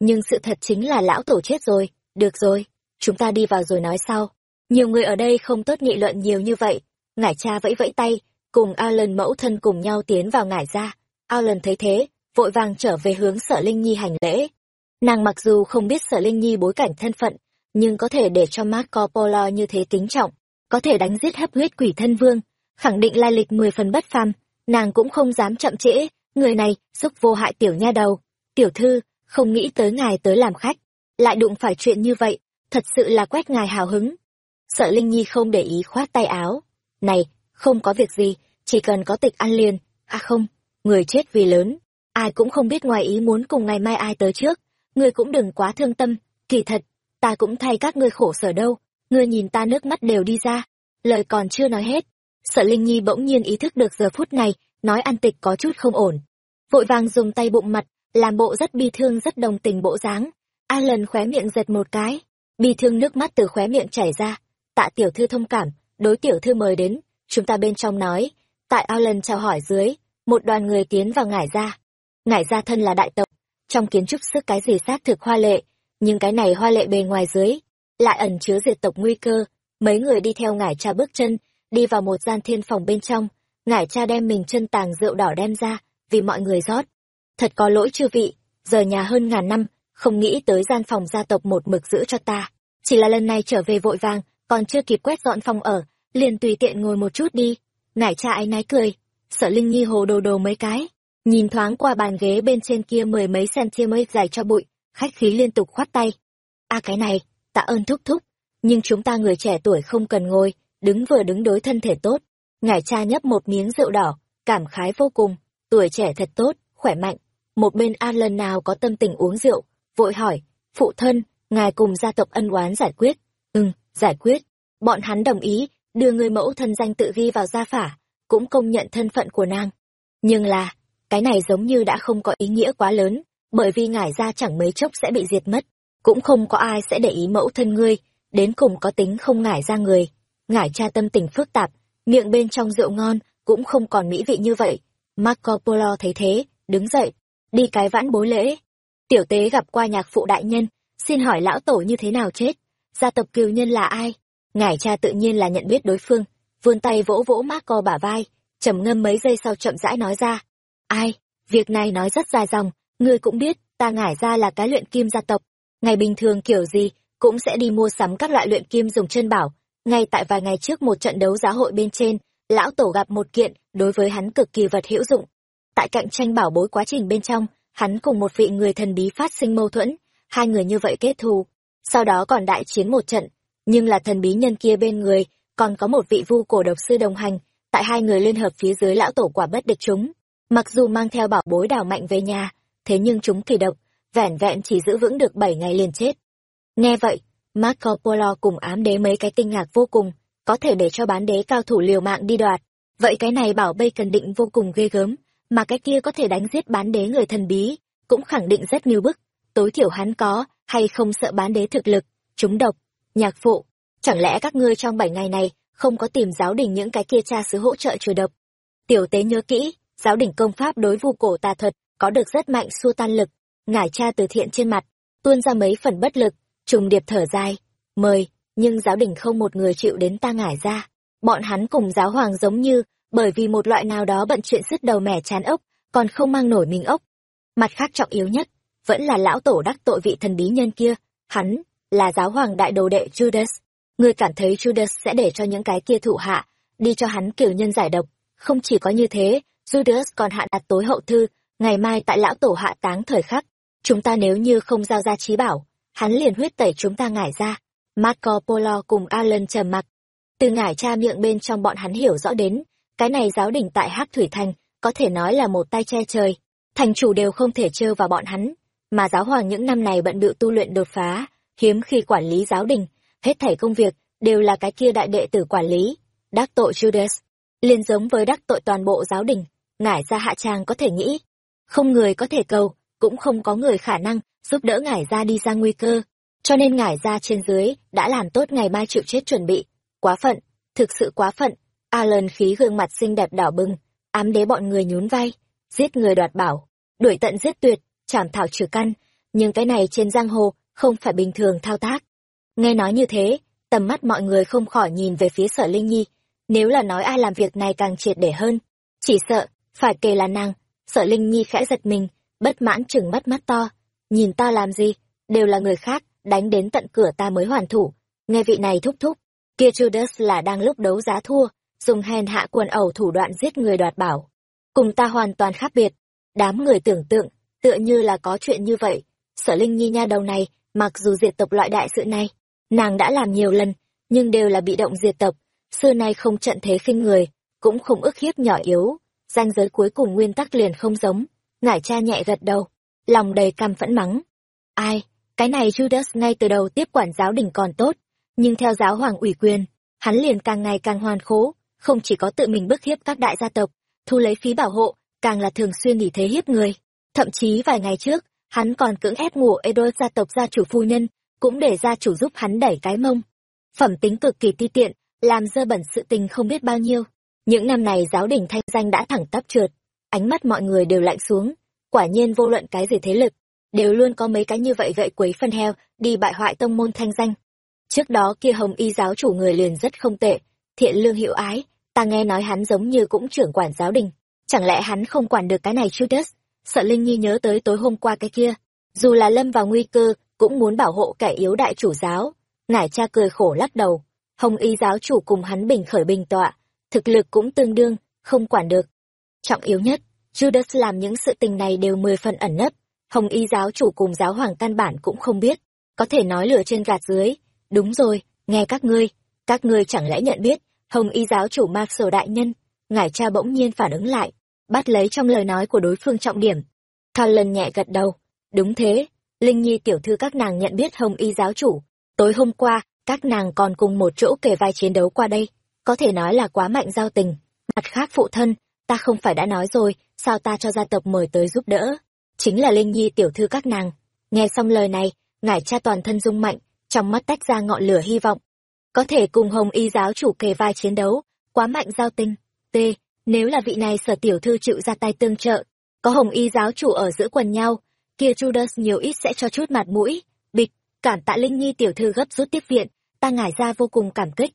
Nhưng sự thật chính là lão tổ chết rồi, được rồi, chúng ta đi vào rồi nói sau. Nhiều người ở đây không tốt nghị luận nhiều như vậy. Ngải cha vẫy vẫy tay, cùng Alan mẫu thân cùng nhau tiến vào ngải ra. Alan thấy thế, vội vàng trở về hướng sở Linh Nhi hành lễ. Nàng mặc dù không biết sở Linh Nhi bối cảnh thân phận, nhưng có thể để cho Marco Polo như thế kính trọng, có thể đánh giết hấp huyết quỷ thân vương, khẳng định lai lịch mười phần bất phàm, nàng cũng không dám chậm trễ, người này, xúc vô hại tiểu nha đầu. Tiểu thư, không nghĩ tới ngài tới làm khách, lại đụng phải chuyện như vậy, thật sự là quét ngài hào hứng. Sợ Linh Nhi không để ý khoát tay áo. Này, không có việc gì, chỉ cần có tịch ăn liền. À không, người chết vì lớn. Ai cũng không biết ngoài ý muốn cùng ngày mai ai tới trước. Người cũng đừng quá thương tâm. Kỳ thật, ta cũng thay các ngươi khổ sở đâu. Ngươi nhìn ta nước mắt đều đi ra. Lời còn chưa nói hết. Sợ Linh Nhi bỗng nhiên ý thức được giờ phút này, nói ăn tịch có chút không ổn. Vội vàng dùng tay bụng mặt, làm bộ rất bi thương rất đồng tình bộ dáng. Alan khóe miệng giật một cái, bi thương nước mắt từ khóe miệng chảy ra. Tạ tiểu thư thông cảm, đối tiểu thư mời đến, chúng ta bên trong nói. Tại Alan chào hỏi dưới, một đoàn người tiến vào ngải ra. Ngải ra thân là đại tộc, trong kiến trúc sức cái gì xác thực hoa lệ, nhưng cái này hoa lệ bề ngoài dưới, lại ẩn chứa diệt tộc nguy cơ. Mấy người đi theo ngải cha bước chân, đi vào một gian thiên phòng bên trong, ngải cha đem mình chân tàng rượu đỏ đem ra, vì mọi người rót. Thật có lỗi chư vị, giờ nhà hơn ngàn năm, không nghĩ tới gian phòng gia tộc một mực giữ cho ta. Chỉ là lần này trở về vội vàng, còn chưa kịp quét dọn phòng ở, liền tùy tiện ngồi một chút đi. Ngải cha ái náy cười, sợ Linh Nhi hồ đồ đồ mấy cái, nhìn thoáng qua bàn ghế bên trên kia mười mấy cm dài cho bụi, khách khí liên tục khoát tay. a cái này, tạ ơn thúc thúc, nhưng chúng ta người trẻ tuổi không cần ngồi, đứng vừa đứng đối thân thể tốt. Ngải cha nhấp một miếng rượu đỏ, cảm khái vô cùng, tuổi trẻ thật tốt, khỏe mạnh. Một bên An lần nào có tâm tình uống rượu, vội hỏi, phụ thân, ngài cùng gia tộc ân oán giải quyết. Ừ, giải quyết. Bọn hắn đồng ý, đưa người mẫu thân danh tự ghi vào gia phả, cũng công nhận thân phận của nàng. Nhưng là, cái này giống như đã không có ý nghĩa quá lớn, bởi vì ngải gia chẳng mấy chốc sẽ bị diệt mất, cũng không có ai sẽ để ý mẫu thân ngươi, đến cùng có tính không ngải ra người. Ngải cha tâm tình phức tạp, miệng bên trong rượu ngon, cũng không còn mỹ vị như vậy. Marco Polo thấy thế, đứng dậy, đi cái vãn bối lễ. Tiểu tế gặp qua nhạc phụ đại nhân, xin hỏi lão tổ như thế nào chết? Gia tộc kiều nhân là ai? Ngải cha tự nhiên là nhận biết đối phương, vươn tay vỗ vỗ Marco bả vai, trầm ngâm mấy giây sau chậm rãi nói ra. Ai? Việc này nói rất dài dòng, ngươi cũng biết, ta ngải ra là cái luyện kim gia tộc. Ngày bình thường kiểu gì, cũng sẽ đi mua sắm các loại luyện kim dùng chân bảo. Ngay tại vài ngày trước một trận đấu giá hội bên trên, lão tổ gặp một kiện đối với hắn cực kỳ vật hữu dụng. Tại cạnh tranh bảo bối quá trình bên trong, hắn cùng một vị người thần bí phát sinh mâu thuẫn, hai người như vậy kết thù. Sau đó còn đại chiến một trận, nhưng là thần bí nhân kia bên người, còn có một vị vu cổ độc sư đồng hành, tại hai người liên hợp phía dưới lão tổ quả bất địch chúng. Mặc dù mang theo bảo bối đào mạnh về nhà, thế nhưng chúng kỳ độc, vẻn vẹn chỉ giữ vững được bảy ngày liền chết. Nghe vậy, Marco Polo cùng ám đế mấy cái kinh ngạc vô cùng, có thể để cho bán đế cao thủ liều mạng đi đoạt. Vậy cái này bảo bây cần định vô cùng ghê gớm, mà cái kia có thể đánh giết bán đế người thần bí, cũng khẳng định rất nghiêu bức. Tối thiểu hắn có, hay không sợ bán đế thực lực, chúng độc, nhạc phụ. Chẳng lẽ các ngươi trong bảy ngày này, không có tìm giáo đình những cái kia cha sứ hỗ trợ trừ độc? Tiểu tế nhớ kỹ, giáo đình công pháp đối vu cổ tà thuật, có được rất mạnh xua tan lực. Ngải cha từ thiện trên mặt, tuôn ra mấy phần bất lực, trùng điệp thở dài, mời, nhưng giáo đình không một người chịu đến ta ngải ra. Bọn hắn cùng giáo hoàng giống như, bởi vì một loại nào đó bận chuyện sứt đầu mẻ chán ốc, còn không mang nổi mình ốc. Mặt khác trọng yếu nhất, vẫn là lão tổ đắc tội vị thần bí nhân kia, hắn, là giáo hoàng đại đồ đệ Judas. Người cảm thấy Judas sẽ để cho những cái kia thụ hạ, đi cho hắn kiểu nhân giải độc. Không chỉ có như thế, Judas còn hạ đặt tối hậu thư, ngày mai tại lão tổ hạ táng thời khắc. Chúng ta nếu như không giao ra trí bảo, hắn liền huyết tẩy chúng ta ngải ra. Marco Polo cùng Alan trầm mặc. Từ ngải cha miệng bên trong bọn hắn hiểu rõ đến, cái này giáo đình tại Hắc Thủy Thành, có thể nói là một tay che trời. Thành chủ đều không thể trêu vào bọn hắn, mà giáo hoàng những năm này bận bịu tu luyện đột phá, hiếm khi quản lý giáo đình, hết thảy công việc đều là cái kia đại đệ tử quản lý. Đắc tội Judas, liền giống với đắc tội toàn bộ giáo đình, ngải ra hạ trang có thể nghĩ, không người có thể cầu, cũng không có người khả năng giúp đỡ ngải ra đi ra nguy cơ. Cho nên ngải ra trên dưới đã làm tốt ngày mai chịu chết chuẩn bị. Quá phận, thực sự quá phận. Alan khí gương mặt xinh đẹp đỏ bừng, ám đế bọn người nhún vai, giết người đoạt bảo, đuổi tận giết tuyệt, chảm thảo trừ căn, nhưng cái này trên giang hồ không phải bình thường thao tác. Nghe nói như thế, tầm mắt mọi người không khỏi nhìn về phía sở Linh Nhi, nếu là nói ai làm việc này càng triệt để hơn, chỉ sợ, phải kể là nàng, sở Linh Nhi khẽ giật mình, bất mãn chừng mắt mắt to, nhìn ta làm gì, đều là người khác, đánh đến tận cửa ta mới hoàn thủ, nghe vị này thúc thúc, kia Judas là đang lúc đấu giá thua, dùng hèn hạ quần ẩu thủ đoạn giết người đoạt bảo. Cùng ta hoàn toàn khác biệt, đám người tưởng tượng, tựa như là có chuyện như vậy, sở Linh Nhi nha đầu này, mặc dù diệt tộc loại đại sự này, nàng đã làm nhiều lần, nhưng đều là bị động diệt tộc, xưa nay không trận thế khinh người, cũng không ức hiếp nhỏ yếu, danh giới cuối cùng nguyên tắc liền không giống. Ngải cha nhẹ gật đầu, lòng đầy căm phẫn mắng. Ai, cái này Judas ngay từ đầu tiếp quản giáo đình còn tốt, nhưng theo giáo hoàng ủy quyền, hắn liền càng ngày càng hoàn khố, không chỉ có tự mình bức hiếp các đại gia tộc, thu lấy phí bảo hộ, càng là thường xuyên nghỉ thế hiếp người. Thậm chí vài ngày trước, hắn còn cưỡng ép ngủ đôi gia tộc gia chủ phu nhân, cũng để gia chủ giúp hắn đẩy cái mông. Phẩm tính cực kỳ ti tiện, làm dơ bẩn sự tình không biết bao nhiêu. Những năm này giáo đình thanh danh đã thẳng tắp trượt, ánh mắt mọi người đều lạnh xuống, quả nhiên vô luận cái gì thế lực, đều luôn có mấy cái như vậy gậy quấy phân heo, đi bại hoại tông môn thanh danh. Trước đó kia hồng y giáo chủ người liền rất không tệ, thiện lương hiệu ái, ta nghe nói hắn giống như cũng trưởng quản giáo đình. Chẳng lẽ hắn không quản được cái này Judas? Sợ Linh Nhi nhớ tới tối hôm qua cái kia. dù là lâm vào nguy cơ cũng muốn bảo hộ kẻ yếu đại chủ giáo. Ngải cha cười khổ lắc đầu. Hồng y giáo chủ cùng hắn bình khởi bình tọa thực lực cũng tương đương không quản được. Trọng yếu nhất judas làm những sự tình này đều mười phần ẩn nấp. Hồng y giáo chủ cùng giáo hoàng căn bản cũng không biết. Có thể nói lửa trên gạt dưới. Đúng rồi nghe các ngươi. Các ngươi chẳng lẽ nhận biết hồng y giáo chủ mạc sở đại nhân, ngải cha bỗng nhiên phản ứng lại, bắt lấy trong lời nói của đối phương trọng điểm. Thao lần nhẹ gật đầu, đúng thế, linh nhi tiểu thư các nàng nhận biết hồng y giáo chủ. Tối hôm qua, các nàng còn cùng một chỗ kề vai chiến đấu qua đây, có thể nói là quá mạnh giao tình. Mặt khác phụ thân, ta không phải đã nói rồi, sao ta cho gia tộc mời tới giúp đỡ? Chính là linh nhi tiểu thư các nàng. Nghe xong lời này, ngải cha toàn thân rung mạnh, trong mắt tách ra ngọn lửa hy vọng có thể cùng hồng y giáo chủ kề vai chiến đấu, quá mạnh giao tinh. T. Nếu là vị này sở tiểu thư chịu ra tay tương trợ, có hồng y giáo chủ ở giữa quần nhau, kia judas nhiều ít sẽ cho chút mặt mũi. Bịch cảm tạ linh nhi tiểu thư gấp rút tiếp viện, ta ngải ra vô cùng cảm kích.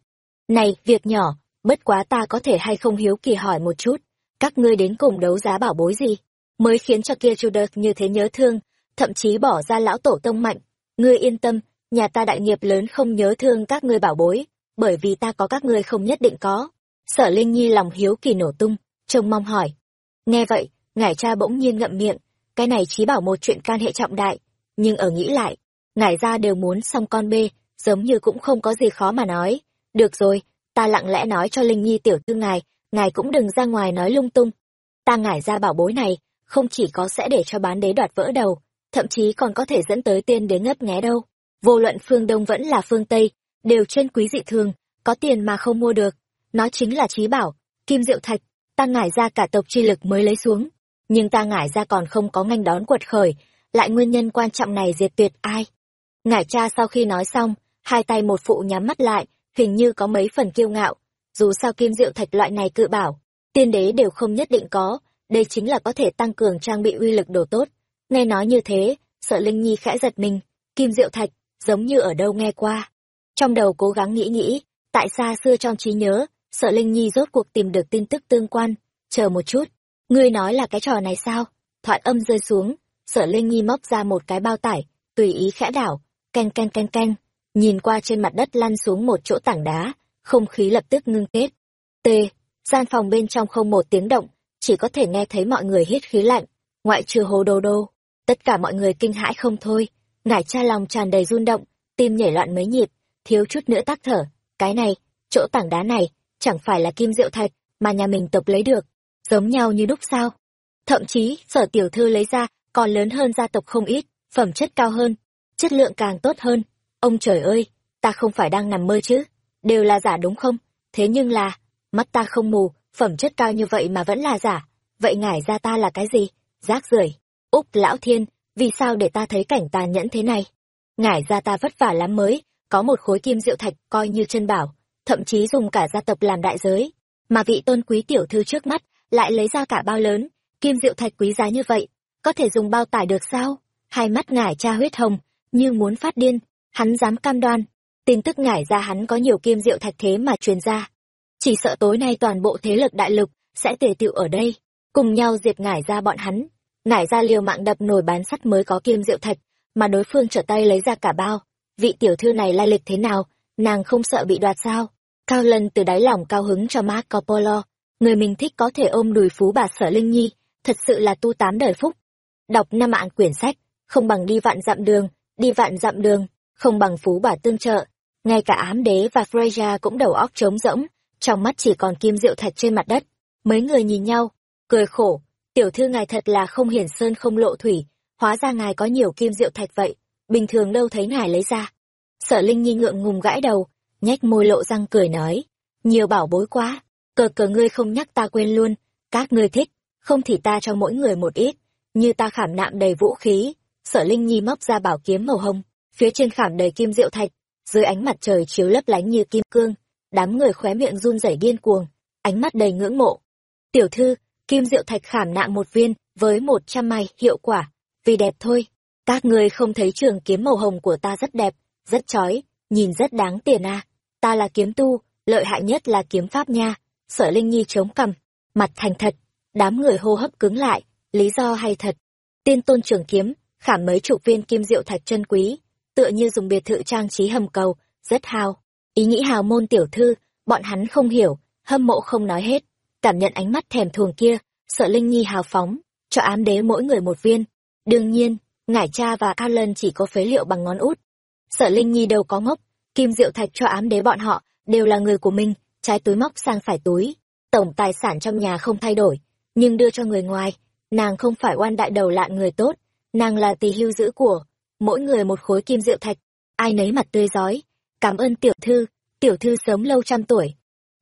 Này, việc nhỏ, bất quá ta có thể hay không hiếu kỳ hỏi một chút, các ngươi đến cùng đấu giá bảo bối gì? Mới khiến cho kia judas như thế nhớ thương, thậm chí bỏ ra lão tổ tông mạnh. Ngươi yên tâm nhà ta đại nghiệp lớn không nhớ thương các ngươi bảo bối, bởi vì ta có các ngươi không nhất định có. Sở linh nhi lòng hiếu kỳ nổ tung, trông mong hỏi. Nghe vậy, ngải cha bỗng nhiên ngậm miệng, cái này chí bảo một chuyện can hệ trọng đại, nhưng ở nghĩ lại, ngải ra đều muốn xong con bê, giống như cũng không có gì khó mà nói. Được rồi, ta lặng lẽ nói cho linh nhi tiểu thư ngài ngài cũng đừng ra ngoài nói lung tung. Ta ngải ra bảo bối này, không chỉ có sẽ để cho bán đế đoạt vỡ đầu, thậm chí còn có thể dẫn tới tiên đế ngấp nghé đâu vô luận phương đông vẫn là phương tây, đều trên quý dị thường, có tiền mà không mua được. Nó chính là trí bảo, kim diệu thạch, ta ngải ra cả tộc chi lực mới lấy xuống. Nhưng ta ngải ra còn không có nganh đón quật khởi, lại nguyên nhân quan trọng này diệt tuyệt ai? Ngải cha sau khi nói xong, hai tay một phụ nhắm mắt lại, hình như có mấy phần kiêu ngạo. Dù sao kim diệu thạch loại này cự bảo, tiên đế đều không nhất định có, đây chính là có thể tăng cường trang bị uy lực đồ tốt. Nghe nói như thế, sợ linh nhi khẽ giật mình. Kim diệu thạch giống như ở đâu nghe qua. Trong đầu cố gắng nghĩ nghĩ, tại xa xưa trong trí nhớ, sợ linh nhi rốt cuộc tìm được tin tức tương quan? Chờ một chút, ngươi nói là cái trò này sao? Thoại âm rơi xuống, sợ linh nhi móc ra một cái bao tải, tùy ý khẽ đảo, canh canh canh canh, nhìn qua trên mặt đất lăn xuống một chỗ tảng đá, không khí lập tức ngưng kết. T, gian phòng bên trong không một tiếng động, chỉ có thể nghe thấy mọi người hít khí lạnh, ngoại trừ hồ đô đô tất cả mọi người kinh hãi không thôi ngải cha lòng tràn đầy run động, tim nhảy loạn mấy nhịp, thiếu chút nữa tắc thở. Cái này, chỗ tảng đá này, chẳng phải là kim diệu thạch mà nhà mình tộc lấy được, giống nhau như đúc sao? Thậm chí, sở tiểu thư lấy ra còn lớn hơn gia tộc không ít, phẩm chất cao hơn, chất lượng càng tốt hơn. Ông trời ơi, ta không phải đang nằm mơ chứ, đều là giả đúng không? Thế nhưng là, mắt ta không mù, phẩm chất cao như vậy mà vẫn là giả. Vậy ngải ra ta là cái gì? Rác rưởi. Úc lão thiên vì sao để ta thấy cảnh tàn nhẫn thế này? Ngải ra ta vất vả lắm mới, có một khối kim diệu thạch coi như chân bảo, thậm chí dùng cả gia tộc làm đại giới. Mà vị tôn quý tiểu thư trước mắt lại lấy ra cả bao lớn, kim diệu thạch quý giá như vậy, có thể dùng bao tải được sao? Hai mắt ngải cha huyết hồng, như muốn phát điên, hắn dám cam đoan. Tin tức ngải ra hắn có nhiều kim diệu thạch thế mà truyền ra. Chỉ sợ tối nay toàn bộ thế lực đại lục sẽ tề tựu ở đây, cùng nhau diệt ngải ra bọn hắn nải ra liều mạng đập nồi bán sắt mới có kim diệu thạch mà đối phương trở tay lấy ra cả bao. Vị tiểu thư này lai lịch thế nào? Nàng không sợ bị đoạt sao? Cao lân từ đáy lòng cao hứng cho marco polo người mình thích có thể ôm đùi phú bà sở linh nhi, thật sự là tu tám đời phúc. Đọc năm mạng quyển sách, không bằng đi vạn dặm đường, đi vạn dặm đường, không bằng phú bà tương trợ. Ngay cả ám đế và freya cũng đầu óc trống rỗng, trong mắt chỉ còn kim diệu thạch trên mặt đất. Mấy người nhìn nhau, cười khổ tiểu thư ngài thật là không hiển sơn không lộ thủy, hóa ra ngài có nhiều kim diệu thạch vậy, bình thường đâu thấy ngài lấy ra. Sở linh nhi ngượng ngùng gãi đầu, nhếch môi lộ răng cười nói, nhiều bảo bối quá, cờ cờ ngươi không nhắc ta quên luôn, các ngươi thích, không thì ta cho mỗi người một ít, như ta khảm nạm đầy vũ khí. Sở linh nhi móc ra bảo kiếm màu hồng, phía trên khảm đầy kim diệu thạch, dưới ánh mặt trời chiếu lấp lánh như kim cương, đám người khóe miệng run rẩy điên cuồng, ánh mắt đầy ngưỡng mộ. Tiểu thư kim diệu thạch khảm nạm một viên với một trăm mai hiệu quả. Vì đẹp thôi. Các ngươi không thấy trường kiếm màu hồng của ta rất đẹp rất chói nhìn rất đáng tiền à. Ta là kiếm tu lợi hại nhất là kiếm pháp nha. Sở linh nhi chống cằm mặt thành thật. Đám người hô hấp cứng lại lý do hay thật. Tiên tôn trường kiếm khảm mấy chục viên kim diệu thạch chân quý, tựa như dùng biệt thự trang trí hầm cầu, rất hào. Ý nghĩ hào môn tiểu thư, bọn hắn không hiểu, hâm mộ không nói hết, cảm nhận ánh mắt thèm thuồng kia, sợ Linh Nhi hào phóng, cho ám đế mỗi người một viên. Đương nhiên, ngải cha và Alan chỉ có phế liệu bằng ngón út. Sợ Linh Nhi đâu có ngốc, kim diệu thạch cho ám đế bọn họ, đều là người của mình, trái túi móc sang phải túi. Tổng tài sản trong nhà không thay đổi, nhưng đưa cho người ngoài, nàng không phải oan đại đầu lạn người tốt, nàng là tỳ hưu giữ của, mỗi người một khối kim diệu thạch, ai nấy mặt tươi giói. Cảm ơn tiểu thư, tiểu thư sớm lâu trăm tuổi.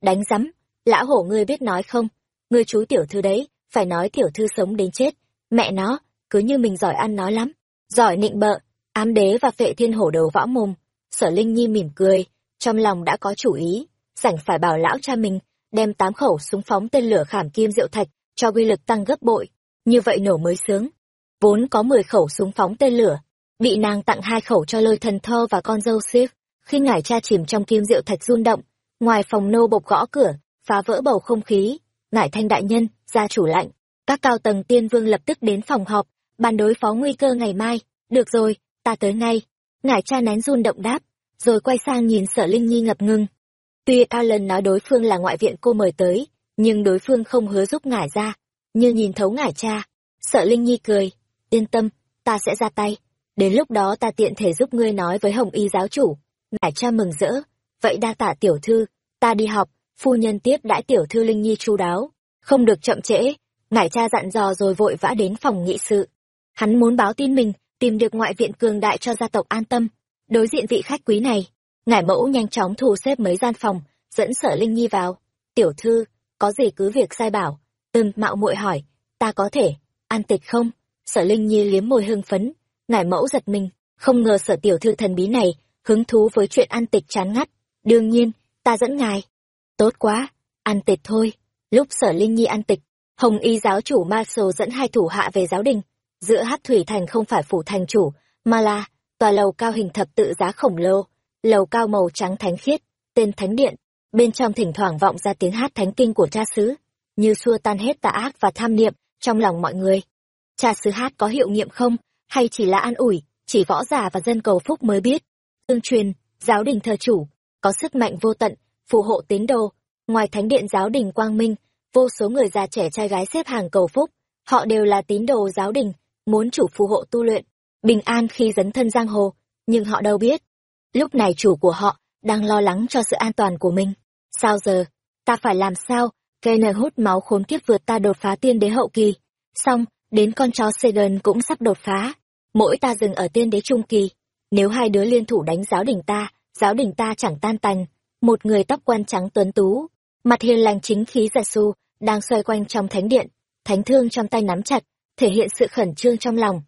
Đánh rắm, lão hổ ngươi biết nói không, ngươi chú tiểu thư đấy, phải nói tiểu thư sống đến chết, mẹ nó, cứ như mình giỏi ăn nói lắm, giỏi nịnh bợ, ám đế và vệ thiên hổ đầu võ mồm. Sở Linh Nhi mỉm cười, trong lòng đã có chủ ý, sảnh phải bảo lão cha mình đem tám khẩu súng phóng tên lửa khảm kim diệu thạch cho uy lực tăng gấp bội, như vậy nổ mới sướng. Vốn có 10 khẩu súng phóng tên lửa, bị nàng tặng hai khẩu cho lôi thần thơ và con dâu xếp khi ngải cha chìm trong kim diệu thạch run động, ngoài phòng nô bộc gõ cửa, phá vỡ bầu không khí, ngải thanh đại nhân, gia chủ lạnh, các cao tầng tiên vương lập tức đến phòng họp, bàn đối phó nguy cơ ngày mai, được rồi, ta tới ngay. Ngải cha nén run động đáp, rồi quay sang nhìn sở Linh Nhi ngập ngừng. Tuy Alan nói đối phương là ngoại viện cô mời tới, nhưng đối phương không hứa giúp ngải ra, như nhìn thấu ngải cha. Sợ Linh Nhi cười, yên tâm, ta sẽ ra tay, đến lúc đó ta tiện thể giúp ngươi nói với Hồng Y giáo chủ. Ngải cha mừng rỡ, vậy đa tả tiểu thư, ta đi học, phu nhân tiếp đãi tiểu thư Linh Nhi chu đáo, không được chậm trễ. Ngải cha dặn dò rồi vội vã đến phòng nghị sự. Hắn muốn báo tin mình, tìm được ngoại viện cường đại cho gia tộc an tâm. Đối diện vị khách quý này, ngải mẫu nhanh chóng thu xếp mấy gian phòng, dẫn sở Linh Nhi vào. Tiểu thư, có gì cứ việc sai bảo. Từng mạo muội hỏi, ta có thể, an tịch không? Sở Linh Nhi liếm môi hưng phấn, ngải mẫu giật mình, không ngờ sở tiểu thư thần bí này, hứng thú với chuyện an tịch chán ngắt. Đương nhiên, ta dẫn ngài. Tốt quá, ăn tịch thôi. Lúc sở Linh Nhi ăn tịch, Hồng Y giáo chủ ma sầu dẫn hai thủ hạ về giáo đình. Giữa hát thủy thành không phải phủ thành chủ, mà là tòa lầu cao hình thập tự giá khổng lồ, lầu cao màu trắng thánh khiết, tên thánh điện, bên trong thỉnh thoảng vọng ra tiếng hát thánh kinh của cha xứ, như xua tan hết tà ác và tham niệm trong lòng mọi người. Cha xứ hát có hiệu nghiệm không, hay chỉ là an ủi, chỉ võ giả và dân cầu phúc mới biết. Tương truyền, giáo đình thờ chủ, có sức mạnh vô tận, phù hộ tín đồ. Ngoài thánh điện giáo đình Quang Minh, vô số người già trẻ trai gái xếp hàng cầu phúc, họ đều là tín đồ giáo đình, muốn chủ phù hộ tu luyện, bình an khi dấn thân giang hồ, nhưng họ đâu biết. Lúc này chủ của họ đang lo lắng cho sự an toàn của mình. Sao giờ? Ta phải làm sao? Cây nở hút máu khốn kiếp vượt ta đột phá tiên đế hậu kỳ. Xong, đến con chó Segan cũng sắp đột phá. Mỗi ta dừng ở tiên đế trung kỳ. Nếu hai đứa liên thủ đánh giáo đình ta, giáo đình ta chẳng tan tành. Một người tóc quan trắng tuấn tú, mặt hiền lành chính khí già su, đang xoay quanh trong thánh điện, thánh thương trong tay nắm chặt, thể hiện sự khẩn trương trong lòng.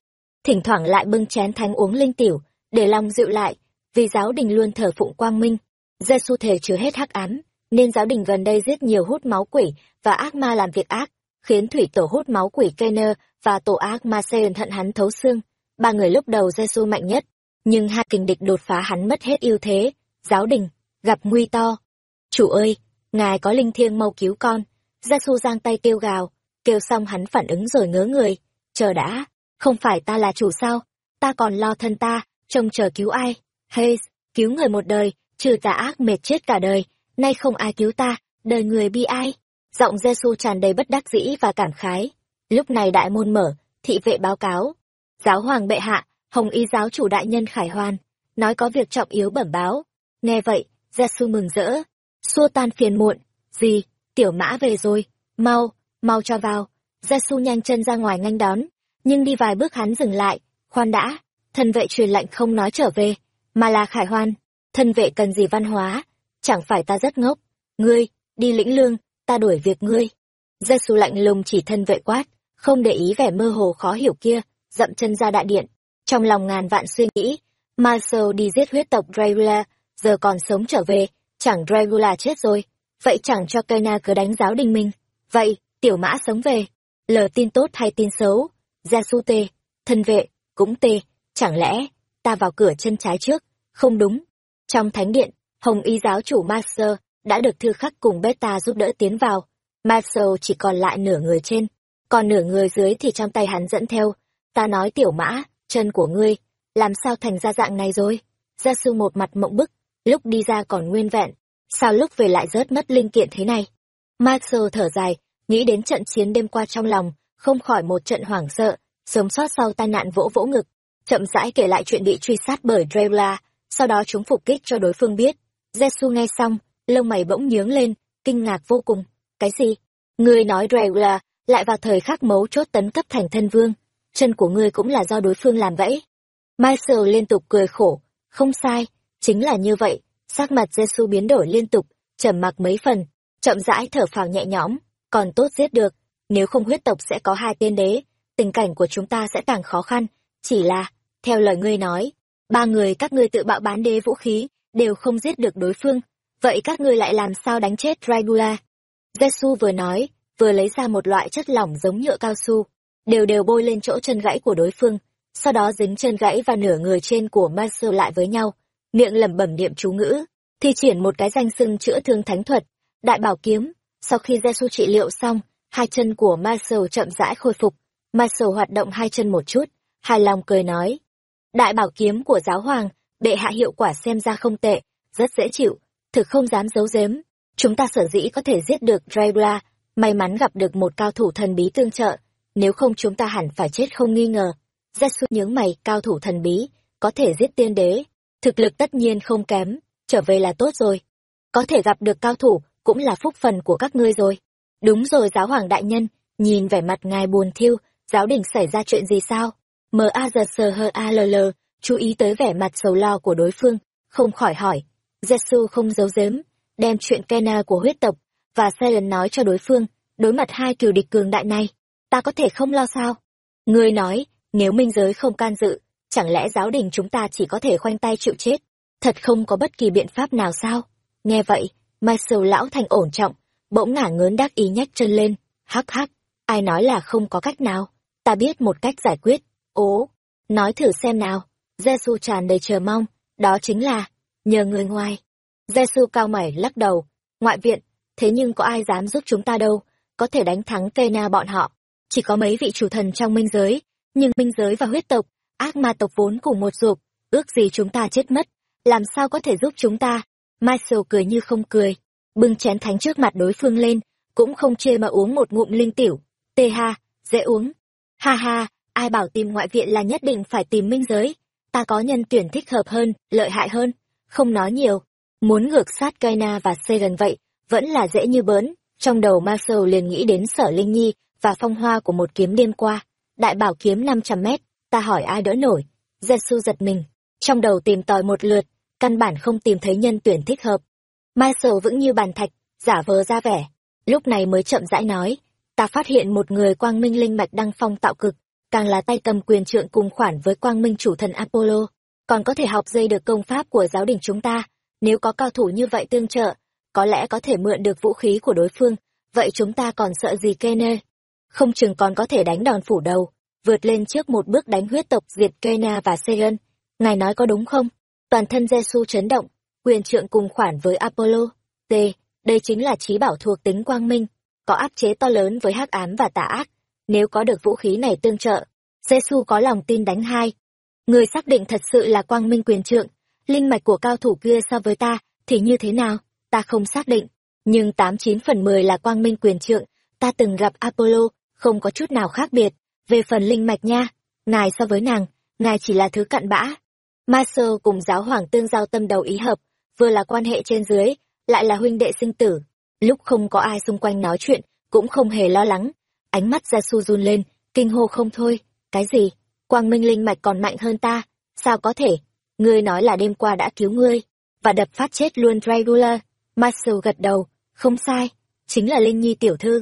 Thỉnh thoảng lại bưng chén thánh uống linh tiểu, để lòng dịu lại, vì giáo đình luôn thờ phụng quang minh. giê xu thể chứa hết hắc ám, nên giáo đình gần đây giết nhiều hút máu quỷ và ác ma làm việc ác, khiến thủy tổ hút máu quỷ Kenner và tổ ác ma Seon hận hắn thấu xương. Ba người lúc đầu giê xu mạnh nhất, nhưng hai kình địch đột phá hắn mất hết ưu thế. Giáo đình, gặp nguy to. Chủ ơi, ngài có linh thiêng mau cứu con. Gia Su giang tay kêu gào, kêu xong hắn phản ứng rồi ngớ người. Chờ đã, không phải ta là chủ sao? Ta còn lo thân ta, trông chờ cứu ai? Hayes, cứu người một đời, trừ tà ác mệt chết cả đời, nay không ai cứu ta, đời người bi ai. Giọng Giêsu tràn đầy bất đắc dĩ và cảm khái. Lúc này đại môn mở, thị vệ báo cáo. Giáo hoàng bệ hạ, hồng y giáo chủ đại nhân khải hoan, nói có việc trọng yếu bẩm báo. Nghe vậy, gia sư mừng rỡ, xua tan phiền muộn. Gì, tiểu mã về rồi, mau, mau cho vào. gia sư nhanh chân ra ngoài nhanh đón, nhưng đi vài bước hắn dừng lại, khoan đã, thân vệ truyền lệnh không nói trở về, mà là khải hoan. Thân vệ cần gì văn hóa, chẳng phải ta rất ngốc. Ngươi, đi lĩnh lương, ta đuổi việc ngươi. gia sư lạnh lùng chỉ thân vệ quát, không để ý vẻ mơ hồ khó hiểu kia, dậm chân ra đại điện. Trong lòng ngàn vạn suy nghĩ, Marcel đi giết huyết tộc Dracula, giờ còn sống trở về, chẳng Dragula chết rồi, vậy chẳng cho Kena cứ đánh giáo đình mình. Vậy, tiểu mã sống về, lờ tin tốt hay tin xấu, Gia su tê, thân vệ, cũng tê, chẳng lẽ, ta vào cửa chân trái trước, không đúng. Trong thánh điện, Hồng y giáo chủ Master đã được thư khắc cùng Beta giúp đỡ tiến vào. Master chỉ còn lại nửa người trên, còn nửa người dưới thì trong tay hắn dẫn theo. Ta nói tiểu mã, chân của ngươi, làm sao thành ra dạng này rồi? Gia sư một mặt mộng bức, lúc đi ra còn nguyên vẹn, sao lúc về lại rớt mất linh kiện thế này? Marcel thở dài, nghĩ đến trận chiến đêm qua trong lòng, không khỏi một trận hoảng sợ, sống sót sau tai nạn vỗ vỗ ngực, chậm rãi kể lại chuyện bị truy sát bởi Dreyla, sau đó chúng phục kích cho đối phương biết. Jesu nghe xong, lông mày bỗng nhướng lên, kinh ngạc vô cùng. Cái gì? Ngươi nói Dreyla lại vào thời khắc mấu chốt tấn cấp thành thân vương, chân của ngươi cũng là do đối phương làm vậy. Michael liên tục cười khổ, không sai, chính là như vậy, sắc mặt Jesu biến đổi liên tục, trầm mặc mấy phần, chậm rãi thở phào nhẹ nhõm, còn tốt giết được, nếu không huyết tộc sẽ có hai tiên đế, tình cảnh của chúng ta sẽ càng khó khăn, chỉ là, theo lời ngươi nói, ba người các ngươi tự bạo bán đế vũ khí, đều không giết được đối phương, vậy các ngươi lại làm sao đánh chết Dragula? Jesu vừa nói, vừa lấy ra một loại chất lỏng giống nhựa cao su, đều đều bôi lên chỗ chân gãy của đối phương, sau đó dính chân gãy và nửa người trên của Marcel lại với nhau, miệng lẩm bẩm niệm chú ngữ, thi triển một cái danh xưng chữa thương thánh thuật, đại bảo kiếm. Sau khi Jesu trị liệu xong, hai chân của Marcel chậm rãi khôi phục, Marcel hoạt động hai chân một chút, hài lòng cười nói. Đại bảo kiếm của giáo hoàng, đệ hạ hiệu quả xem ra không tệ, rất dễ chịu, thực không dám giấu giếm. Chúng ta sở dĩ có thể giết được Dracula, may mắn gặp được một cao thủ thần bí tương trợ, nếu không chúng ta hẳn phải chết không nghi ngờ. Jesu nhướng mày, cao thủ thần bí, có thể giết tiên đế, thực lực tất nhiên không kém, trở về là tốt rồi. Có thể gặp được cao thủ, cũng là phúc phần của các ngươi rồi. Đúng rồi giáo hoàng đại nhân, nhìn vẻ mặt ngài buồn thiêu, giáo đình xảy ra chuyện gì sao? m a g s h a l l chú ý tới vẻ mặt sầu lo của đối phương, không khỏi hỏi. Jesu không giấu giếm, đem chuyện Kena của huyết tộc và Selen nói cho đối phương, đối mặt hai kiều địch cường đại này, ta có thể không lo sao? Ngươi nói, nếu minh giới không can dự, chẳng lẽ giáo đình chúng ta chỉ có thể khoanh tay chịu chết? Thật không có bất kỳ biện pháp nào sao? Nghe vậy, mai sầu lão thành ổn trọng, bỗng ngả ngớn đắc ý nhách chân lên, hắc hắc, ai nói là không có cách nào, ta biết một cách giải quyết, ố, nói thử xem nào, Giêsu tràn đầy chờ mong, đó chính là, nhờ người ngoài. Giêsu cao mày lắc đầu, ngoại viện, thế nhưng có ai dám giúp chúng ta đâu, có thể đánh thắng Kena bọn họ, chỉ có mấy vị chủ thần trong minh giới, nhưng minh giới và huyết tộc, ác ma tộc vốn cùng một ruột, ước gì chúng ta chết mất, làm sao có thể giúp chúng ta, Michael cười như không cười, bưng chén thánh trước mặt đối phương lên, cũng không chê mà uống một ngụm linh tiểu. Tê ha, dễ uống. Ha ha, ai bảo tìm ngoại viện là nhất định phải tìm minh giới. Ta có nhân tuyển thích hợp hơn, lợi hại hơn. Không nói nhiều. Muốn ngược sát Kaina và Segan vậy, vẫn là dễ như bớn. Trong đầu Marcel liền nghĩ đến sở Linh Nhi và phong hoa của một kiếm đêm qua. Đại bảo kiếm 500 mét, ta hỏi ai đỡ nổi. Jesu giật mình. Trong đầu tìm tòi một lượt, căn bản không tìm thấy nhân tuyển thích hợp. Mai vững như bàn thạch, giả vờ ra vẻ. Lúc này mới chậm rãi nói, ta phát hiện một người quang minh linh mạch đăng phong tạo cực, càng là tay cầm quyền trượng cùng khoản với quang minh chủ thần Apollo, còn có thể học dây được công pháp của giáo đình chúng ta. Nếu có cao thủ như vậy tương trợ, có lẽ có thể mượn được vũ khí của đối phương, vậy chúng ta còn sợ gì Kene? Không chừng còn có thể đánh đòn phủ đầu, vượt lên trước một bước đánh huyết tộc diệt Kena và Seon Ngài nói có đúng không? toàn thân Giêsu chấn động, quyền trượng cùng khoản với Apollo. T, đây chính là trí bảo thuộc tính quang minh, có áp chế to lớn với hắc ám và tà ác. Nếu có được vũ khí này tương trợ, Giêsu có lòng tin đánh hai. Người xác định thật sự là quang minh quyền trượng, linh mạch của cao thủ kia so với ta thì như thế nào, ta không xác định. Nhưng tám chín phần mười là quang minh quyền trượng, ta từng gặp Apollo, không có chút nào khác biệt. Về phần linh mạch nha, ngài so với nàng, ngài chỉ là thứ cặn bã, Master cùng giáo hoàng tương giao tâm đầu ý hợp, vừa là quan hệ trên dưới, lại là huynh đệ sinh tử. Lúc không có ai xung quanh nói chuyện, cũng không hề lo lắng. Ánh mắt ra su run lên, kinh hô không thôi. Cái gì? Quang Minh Linh Mạch còn mạnh hơn ta? Sao có thể? Ngươi nói là đêm qua đã cứu ngươi, và đập phát chết luôn Dragula. Marcel gật đầu, không sai, chính là Linh Nhi tiểu thư.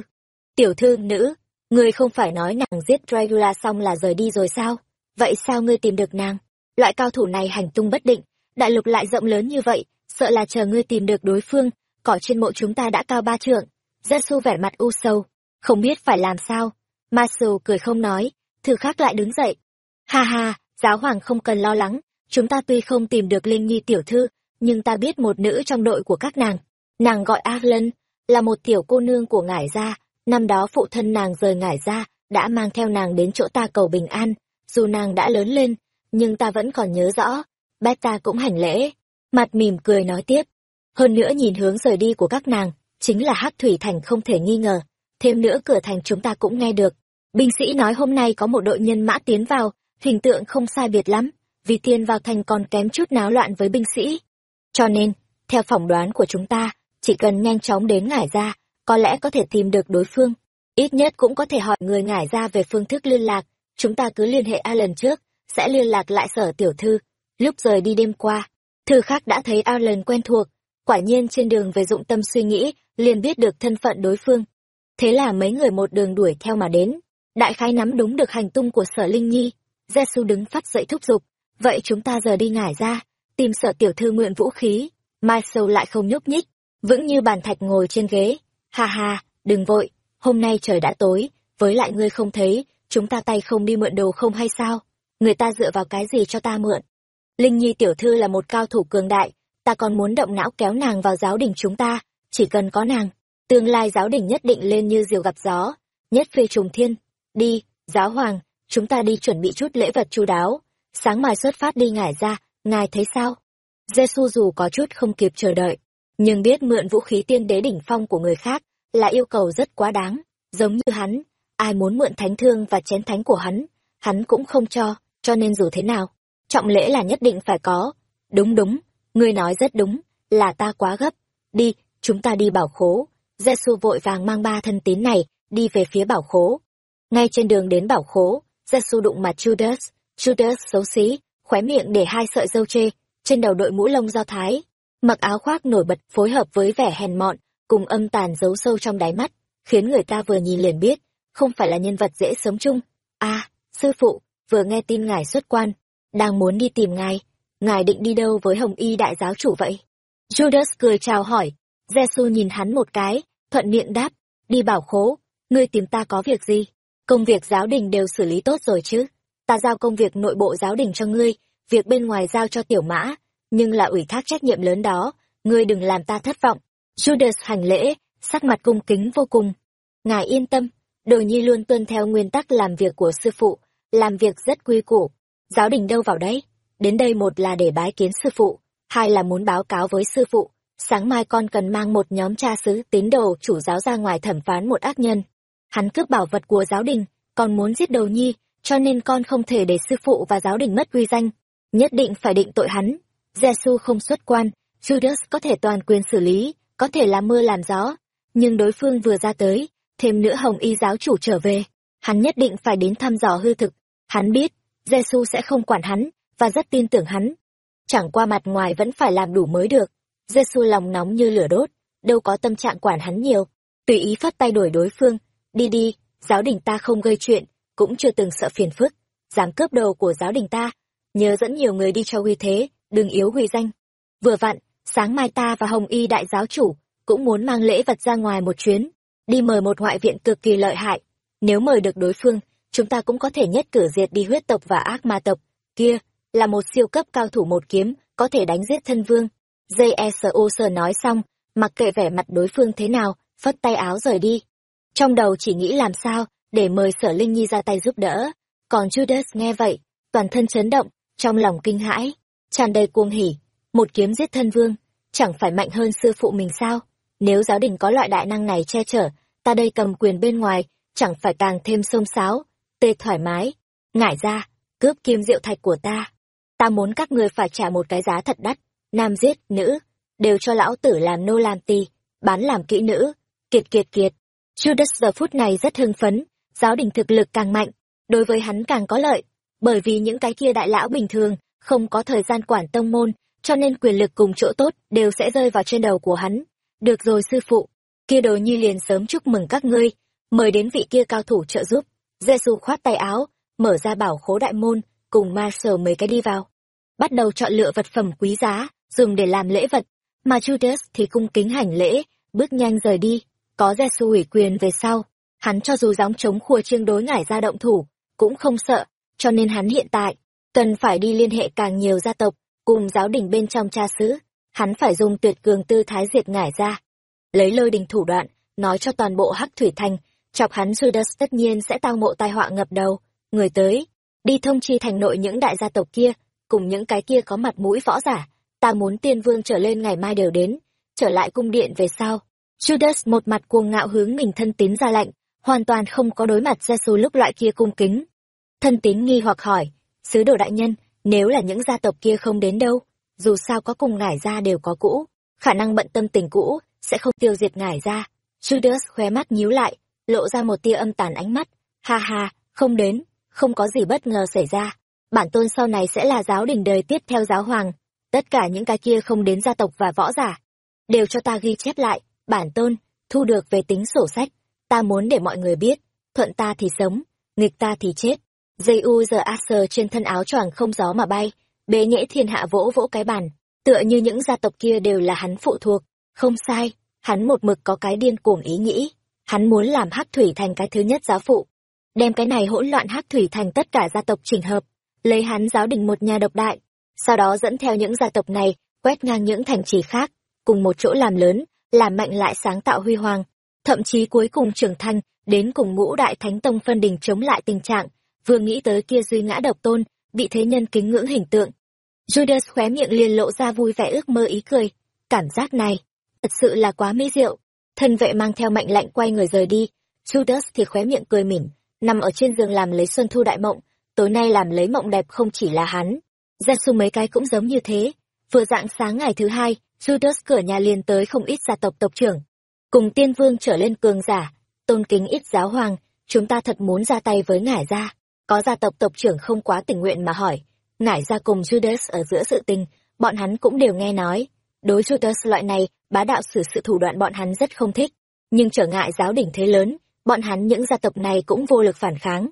Tiểu thư nữ, ngươi không phải nói nàng giết Dragula xong là rời đi rồi sao? Vậy sao ngươi tìm được nàng? loại cao thủ này hành tung bất định đại lục lại rộng lớn như vậy sợ là chờ ngươi tìm được đối phương cỏ trên mộ chúng ta đã cao ba trượng Jesu su vẻ mặt u sâu không biết phải làm sao Masu cười không nói thư khác lại đứng dậy ha ha giáo hoàng không cần lo lắng chúng ta tuy không tìm được linh nhi tiểu thư nhưng ta biết một nữ trong đội của các nàng nàng gọi Arlen, là một tiểu cô nương của ngải gia năm đó phụ thân nàng rời ngải ra đã mang theo nàng đến chỗ ta cầu bình an dù nàng đã lớn lên, nhưng ta vẫn còn nhớ rõ. Beta cũng hành lễ, mặt mỉm cười nói tiếp. Hơn nữa nhìn hướng rời đi của các nàng, chính là hắc thủy thành không thể nghi ngờ. Thêm nữa cửa thành chúng ta cũng nghe được. Binh sĩ nói hôm nay có một đội nhân mã tiến vào, hình tượng không sai biệt lắm, vì tiên vào thành còn kém chút náo loạn với binh sĩ. Cho nên, theo phỏng đoán của chúng ta, chỉ cần nhanh chóng đến ngải ra, có lẽ có thể tìm được đối phương. Ít nhất cũng có thể hỏi người ngải ra về phương thức liên lạc, chúng ta cứ liên hệ A lần trước, sẽ liên lạc lại sở tiểu thư. Lúc rời đi đêm qua, thư khác đã thấy Alan quen thuộc, quả nhiên trên đường về dụng tâm suy nghĩ, liền biết được thân phận đối phương. Thế là mấy người một đường đuổi theo mà đến, đại khái nắm đúng được hành tung của sở Linh Nhi. Gia Su đứng phát dậy thúc giục, vậy chúng ta giờ đi ngải ra, tìm sở tiểu thư mượn vũ khí. Mai sâu lại không nhúc nhích, vững như bàn thạch ngồi trên ghế. Ha ha, đừng vội, hôm nay trời đã tối, với lại ngươi không thấy, chúng ta tay không đi mượn đồ không hay sao? Người ta dựa vào cái gì cho ta mượn? Linh Nhi tiểu thư là một cao thủ cường đại, ta còn muốn động não kéo nàng vào giáo đình chúng ta, chỉ cần có nàng, tương lai giáo đình nhất định lên như diều gặp gió, nhất phi trùng thiên. Đi, giáo hoàng, chúng ta đi chuẩn bị chút lễ vật chu đáo, sáng mai xuất phát đi ngải ra, ngài thấy sao? Giê-xu dù có chút không kịp chờ đợi, nhưng biết mượn vũ khí tiên đế đỉnh phong của người khác là yêu cầu rất quá đáng, giống như hắn, ai muốn mượn thánh thương và chén thánh của hắn, hắn cũng không cho, cho nên dù thế nào, trọng lễ là nhất định phải có. Đúng đúng, ngươi nói rất đúng, là ta quá gấp. Đi, chúng ta đi bảo khố. Giê-xu vội vàng mang ba thân tín này, đi về phía bảo khố. Ngay trên đường đến bảo khố, Giê-xu đụng mặt Judas, Judas xấu xí, khóe miệng để hai sợi dâu chê, trên đầu đội mũ lông do thái, mặc áo khoác nổi bật phối hợp với vẻ hèn mọn, cùng âm tàn giấu sâu trong đáy mắt, khiến người ta vừa nhìn liền biết, không phải là nhân vật dễ sống chung. a sư phụ, vừa nghe tin ngài xuất quan, đang muốn đi tìm ngài, ngài định đi đâu với hồng y đại giáo chủ vậy? Judas cười chào hỏi, Giê-xu nhìn hắn một cái, thuận miệng đáp, đi bảo khố, ngươi tìm ta có việc gì? Công việc giáo đình đều xử lý tốt rồi chứ? Ta giao công việc nội bộ giáo đình cho ngươi, việc bên ngoài giao cho tiểu mã, nhưng là ủy thác trách nhiệm lớn đó, ngươi đừng làm ta thất vọng. Judas hành lễ, sắc mặt cung kính vô cùng. Ngài yên tâm, đồ nhi luôn tuân theo nguyên tắc làm việc của sư phụ, làm việc rất quy củ. Giáo đình đâu vào đấy? Đến đây một là để bái kiến sư phụ, hai là muốn báo cáo với sư phụ. Sáng mai con cần mang một nhóm cha sứ tín đồ chủ giáo ra ngoài thẩm phán một ác nhân. Hắn cướp bảo vật của giáo đình, còn muốn giết đầu nhi, cho nên con không thể để sư phụ và giáo đình mất uy danh. Nhất định phải định tội hắn. Giê-xu không xuất quan, Judas có thể toàn quyền xử lý, có thể làm mưa làm gió. Nhưng đối phương vừa ra tới, thêm nữa hồng y giáo chủ trở về, hắn nhất định phải đến thăm dò hư thực. Hắn biết, Giê-xu sẽ không quản hắn, và rất tin tưởng hắn. Chẳng qua mặt ngoài vẫn phải làm đủ mới được. Giê-xu lòng nóng như lửa đốt, đâu có tâm trạng quản hắn nhiều. Tùy ý phát tay đổi đối phương, đi đi, giáo đình ta không gây chuyện, cũng chưa từng sợ phiền phức. Dám cướp đồ của giáo đình ta, nhớ dẫn nhiều người đi cho uy thế, đừng yếu huy danh. Vừa vặn, sáng mai ta và Hồng Y đại giáo chủ cũng muốn mang lễ vật ra ngoài một chuyến, đi mời một ngoại viện cực kỳ lợi hại. Nếu mời được đối phương, chúng ta cũng có thể nhất cử diệt đi huyết tộc và ác ma tộc. Kia, là một siêu cấp cao thủ một kiếm, có thể đánh giết thân vương. J.S.O. nói xong, mặc kệ vẻ mặt đối phương thế nào, phất tay áo rời đi. Trong đầu chỉ nghĩ làm sao để mời sở Linh Nhi ra tay giúp đỡ. Còn Judas nghe vậy, toàn thân chấn động, trong lòng kinh hãi, tràn đầy cuồng hỉ. Một kiếm giết thân vương, chẳng phải mạnh hơn sư phụ mình sao? Nếu giáo đình có loại đại năng này che chở, ta đây cầm quyền bên ngoài, chẳng phải càng thêm xông xáo tê thoải mái. Ngải ra, cướp kim diệu thạch của ta. Ta muốn các ngươi phải trả một cái giá thật đắt, nam giết, nữ, đều cho lão tử làm nô làm tì, bán làm kỹ nữ. Kiệt kiệt kiệt. Judas giờ phút này rất hưng phấn, giáo đình thực lực càng mạnh, đối với hắn càng có lợi, bởi vì những cái kia đại lão bình thường không có thời gian quản tông môn, cho nên quyền lực cùng chỗ tốt đều sẽ rơi vào trên đầu của hắn. Được rồi sư phụ, kia đồ nhi liền sớm chúc mừng các ngươi, mời đến vị kia cao thủ trợ giúp. Giê-xu khoát tay áo, mở ra bảo khố đại môn, cùng ma sở mấy cái đi vào. Bắt đầu chọn lựa vật phẩm quý giá, dùng để làm lễ vật, mà Judas thì cung kính hành lễ, bước nhanh rời đi, có Giê-xu ủy quyền về sau. Hắn cho dù gióng chống khua chiêng đối ngải ra động thủ, cũng không sợ, cho nên hắn hiện tại, cần phải đi liên hệ càng nhiều gia tộc, cùng giáo đình bên trong cha xứ, hắn phải dùng tuyệt cường tư thái diệt ngải ra. Lấy lôi đình thủ đoạn, nói cho toàn bộ hắc thủy thành, chọc hắn Judas tất nhiên sẽ tao ngộ tai họa ngập đầu, người tới, đi thông chi thành nội những đại gia tộc kia, cùng những cái kia có mặt mũi võ giả, ta muốn tiên vương trở lên ngày mai đều đến, trở lại cung điện về sau. Judas một mặt cuồng ngạo hướng mình thân tín ra lệnh, hoàn toàn không có đối mặt Giêsu lúc loại kia cung kính. Thân tín nghi hoặc hỏi, sứ đồ đại nhân, nếu là những gia tộc kia không đến đâu, dù sao có cùng ngải ra đều có cũ, khả năng bận tâm tình cũ, sẽ không tiêu diệt ngải ra. Judas khóe mắt nhíu lại, lộ ra một tia âm tàn ánh mắt. Ha ha, không đến, không có gì bất ngờ xảy ra. Bản tôn sau này sẽ là giáo đình đời tiếp theo giáo hoàng. Tất cả những cái kia không đến gia tộc và võ giả. Đều cho ta ghi chép lại, bản tôn, thu được về tính sổ sách. Ta muốn để mọi người biết, thuận ta thì sống, nghịch ta thì chết. Dây u giờ Acer trên thân áo choàng không gió mà bay, bế nhễ thiên hạ vỗ vỗ cái bàn, tựa như những gia tộc kia đều là hắn phụ thuộc. Không sai, hắn một mực có cái điên cuồng ý nghĩ. Hắn muốn làm hắc thủy thành cái thứ nhất giáo phụ. Đem cái này hỗn loạn hắc thủy thành tất cả gia tộc chỉnh hợp, lấy hắn giáo đình một nhà độc đại. Sau đó dẫn theo những gia tộc này, quét ngang những thành trì khác, cùng một chỗ làm lớn, làm mạnh lại sáng tạo huy hoàng. Thậm chí cuối cùng trưởng thành, đến cùng ngũ đại thánh tông phân đình chống lại tình trạng, vừa nghĩ tới kia duy ngã độc tôn, bị thế nhân kính ngưỡng hình tượng. Judas khóe miệng liền lộ ra vui vẻ ước mơ ý cười. Cảm giác này, thật sự là quá mỹ diệu. Thân vệ mang theo mệnh lệnh quay người rời đi. Judas thì khóe miệng cười mỉm, nằm ở trên giường làm lấy xuân thu đại mộng. Tối nay làm lấy mộng đẹp không chỉ là hắn. Gia su mấy cái cũng giống như thế. Vừa dạng sáng ngày thứ hai, Judas cửa nhà liền tới không ít gia tộc tộc trưởng. Cùng tiên vương trở lên cường giả, tôn kính ít giáo hoàng, chúng ta thật muốn ra tay với ngải gia. Có gia tộc tộc trưởng không quá tình nguyện mà hỏi, ngải gia cùng Judas ở giữa sự tình, bọn hắn cũng đều nghe nói. Đối Judas loại này, bá đạo xử sự thủ đoạn bọn hắn rất không thích. Nhưng trở ngại giáo đỉnh thế lớn, bọn hắn những gia tộc này cũng vô lực phản kháng.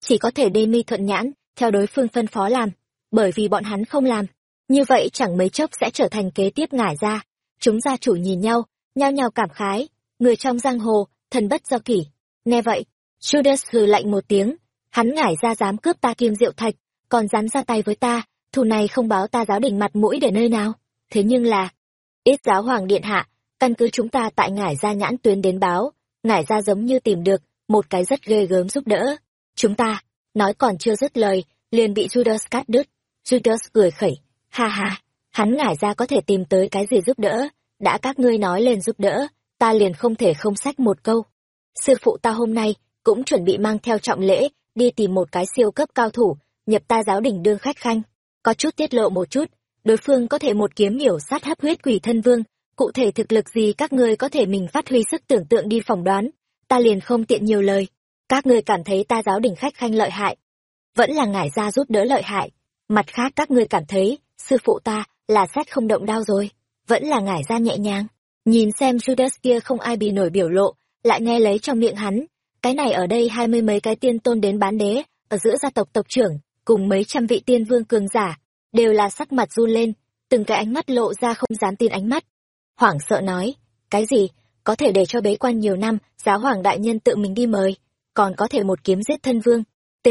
Chỉ có thể đê mi thuận nhãn, theo đối phương phân phó làm, bởi vì bọn hắn không làm. Như vậy chẳng mấy chốc sẽ trở thành kế tiếp ngải ra. Chúng gia chủ nhìn nhau, nhao nhao cảm khái, người trong giang hồ, thần bất do kỷ. Nghe vậy, Judas hừ lạnh một tiếng, hắn ngải ra dám cướp ta kim diệu thạch, còn dám ra tay với ta, thù này không báo ta giáo đình mặt mũi để nơi nào. Thế nhưng là, ít giáo hoàng điện hạ, căn cứ chúng ta tại ngải ra nhãn tuyến đến báo, ngải ra giống như tìm được một cái rất ghê gớm giúp đỡ. Chúng ta, nói còn chưa dứt lời, liền bị Judas cắt đứt. Judas cười khẩy, ha ha, hắn ngải ra có thể tìm tới cái gì giúp đỡ, đã các ngươi nói lên giúp đỡ, ta liền không thể không sách một câu. Sư phụ ta hôm nay cũng chuẩn bị mang theo trọng lễ, đi tìm một cái siêu cấp cao thủ, nhập ta giáo đỉnh đương khách khanh. Có chút tiết lộ một chút, đối phương có thể một kiếm miểu sát hấp huyết quỷ thân vương, cụ thể thực lực gì các ngươi có thể mình phát huy sức tưởng tượng đi phỏng đoán, ta liền không tiện nhiều lời. Các ngươi cảm thấy ta giáo đỉnh khách khanh lợi hại, vẫn là ngải ra giúp đỡ lợi hại. Mặt khác các ngươi cảm thấy, sư phụ ta là sát không động đao rồi, vẫn là ngải ra nhẹ nhàng. Nhìn xem Judas kia không ai bị nổi biểu lộ, lại nghe lấy trong miệng hắn. Cái này ở đây hai mươi mấy cái tiên tôn đến bán đế, ở giữa gia tộc tộc trưởng, cùng mấy trăm vị tiên vương cường giả, đều là sắc mặt run lên, từng cái ánh mắt lộ ra không dám tin ánh mắt. Hoảng sợ nói, cái gì, có thể để cho bế quan nhiều năm, giáo hoàng đại nhân tự mình đi mời, còn có thể một kiếm giết thân vương. T,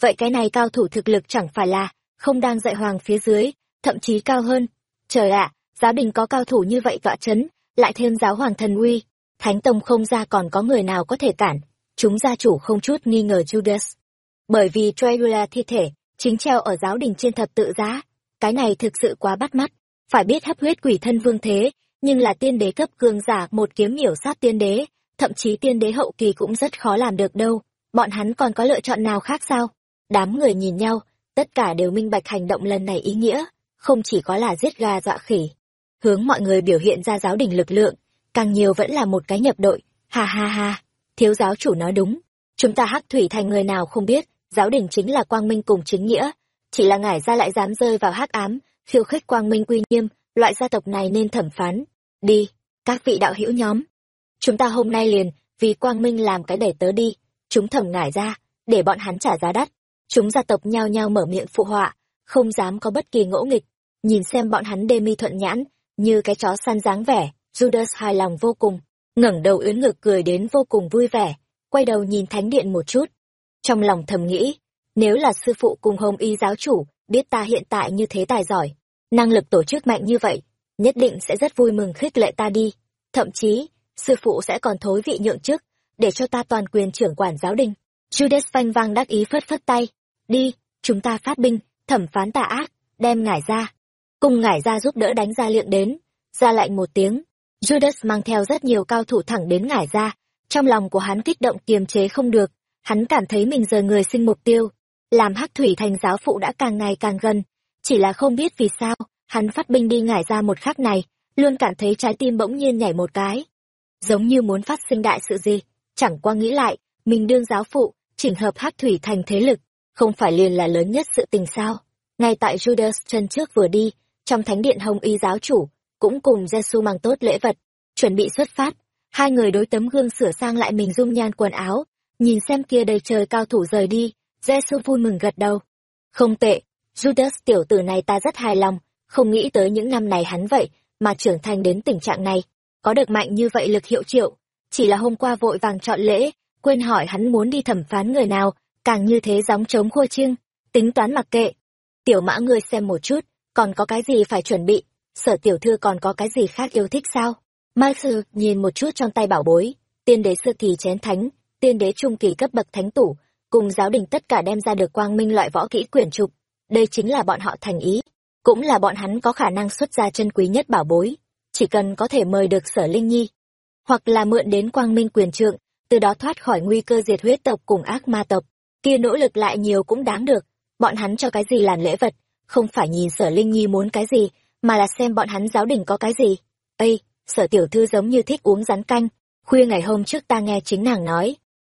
vậy cái này cao thủ thực lực chẳng phải là, không đang dạy hoàng phía dưới, thậm chí cao hơn. Trời ạ, giáo đình có cao thủ như vậy tọa chấn, lại thêm giáo hoàng thần uy, thánh tông không ra còn có người nào có thể cản. Chúng gia chủ không chút nghi ngờ Judas. Bởi vì Dracula thi thể, chính treo ở giáo đình trên thập tự giá. Cái này thực sự quá bắt mắt. Phải biết hấp huyết quỷ thân vương thế, nhưng là tiên đế cấp cường giả một kiếm miểu sát tiên đế, thậm chí tiên đế hậu kỳ cũng rất khó làm được đâu. Bọn hắn còn có lựa chọn nào khác sao? Đám người nhìn nhau, tất cả đều minh bạch hành động lần này ý nghĩa, không chỉ có là giết gà dọa khỉ. Hướng mọi người biểu hiện ra giáo đình lực lượng, càng nhiều vẫn là một cái nhập đội, ha ha ha, thiếu giáo chủ nói đúng. Chúng ta hắc thủy thành người nào không biết, giáo đình chính là quang minh cùng chính nghĩa, chỉ là ngải ra lại dám rơi vào hắc ám, khiêu khích quang minh uy nghiêm, loại gia tộc này nên thẩm phán. Đi, các vị đạo hữu nhóm. Chúng ta hôm nay liền, vì quang minh làm cái để tớ đi, chúng thẩm ngải ra, để bọn hắn trả giá đắt. Chúng gia tộc nhao nhao mở miệng phụ họa, không dám có bất kỳ ngỗ nghịch. Nhìn xem bọn hắn đê mi thuận nhãn, như cái chó săn dáng vẻ, Judas hài lòng vô cùng, ngẩng đầu yến ngực cười đến vô cùng vui vẻ, quay đầu nhìn thánh điện một chút. Trong lòng thầm nghĩ, nếu là sư phụ cùng hồng y giáo chủ, biết ta hiện tại như thế tài giỏi, năng lực tổ chức mạnh như vậy, nhất định sẽ rất vui mừng khích lệ ta đi. Thậm chí, sư phụ sẽ còn thối vị nhượng chức, để cho ta toàn quyền trưởng quản giáo đình. Judas phanh vang đắc ý phất phất tay. đi chúng ta phát binh thẩm phán tà ác đem ngải ra cùng ngải ra giúp đỡ đánh ra liệng đến ra lạnh một tiếng judas mang theo rất nhiều cao thủ thẳng đến ngải ra. Trong lòng của hắn kích động kiềm chế không được. Hắn cảm thấy mình giờ người sinh mục tiêu. Làm hắc thủy thành giáo phụ đã càng ngày càng gần. Chỉ là không biết vì sao, hắn phát binh đi ngải ra một khắc này, luôn cảm thấy trái tim bỗng nhiên nhảy một cái. Giống như muốn phát sinh đại sự gì, chẳng qua nghĩ lại, mình đương giáo phụ, chỉnh hợp hắc thủy thành thế lực, không phải liền là lớn nhất sự tình sao? Ngay tại judas chân trước vừa đi, trong thánh điện hồng y giáo chủ cũng cùng Giêsu mang tốt lễ vật, chuẩn bị xuất phát. Hai người đối tấm gương sửa sang lại mình dung nhan quần áo, nhìn xem kia đầy trời cao thủ rời đi Giêsu vui mừng gật đầu. Không tệ, judas tiểu tử này ta rất hài lòng, không nghĩ tới những năm này hắn vậy mà trưởng thành đến tình trạng này. Có được mạnh như vậy lực hiệu triệu, chỉ là hôm qua vội vàng chọn lễ, quên hỏi hắn muốn đi thẩm phán người nào, càng như thế gióng trống khua chiêng, tính toán mặc kệ. Tiểu mã ngươi xem một chút, còn có cái gì phải chuẩn bị? Sở tiểu thư còn có cái gì khác yêu thích sao? Mai sư, nhìn một chút trong tay bảo bối. Tiên đế sơ kỳ chén thánh, tiên đế trung kỳ cấp bậc thánh tủ, cùng giáo đình tất cả đem ra được quang minh loại võ kỹ quyển trục. Đây chính là bọn họ thành ý. Cũng là bọn hắn có khả năng xuất ra chân quý nhất bảo bối. Chỉ cần có thể mời được sở linh nhi, hoặc là mượn đến quang minh quyền trượng, từ đó thoát khỏi nguy cơ diệt huyết tộc cùng ác ma tộc. Kia nỗ lực lại nhiều cũng đáng được. Bọn hắn cho cái gì làm lễ vật? Không phải nhìn sở linh nhi muốn cái gì mà là xem bọn hắn giáo đình có cái gì. Ây sở tiểu thư giống như thích uống rắn canh, khuya ngày hôm trước ta nghe chính nàng nói.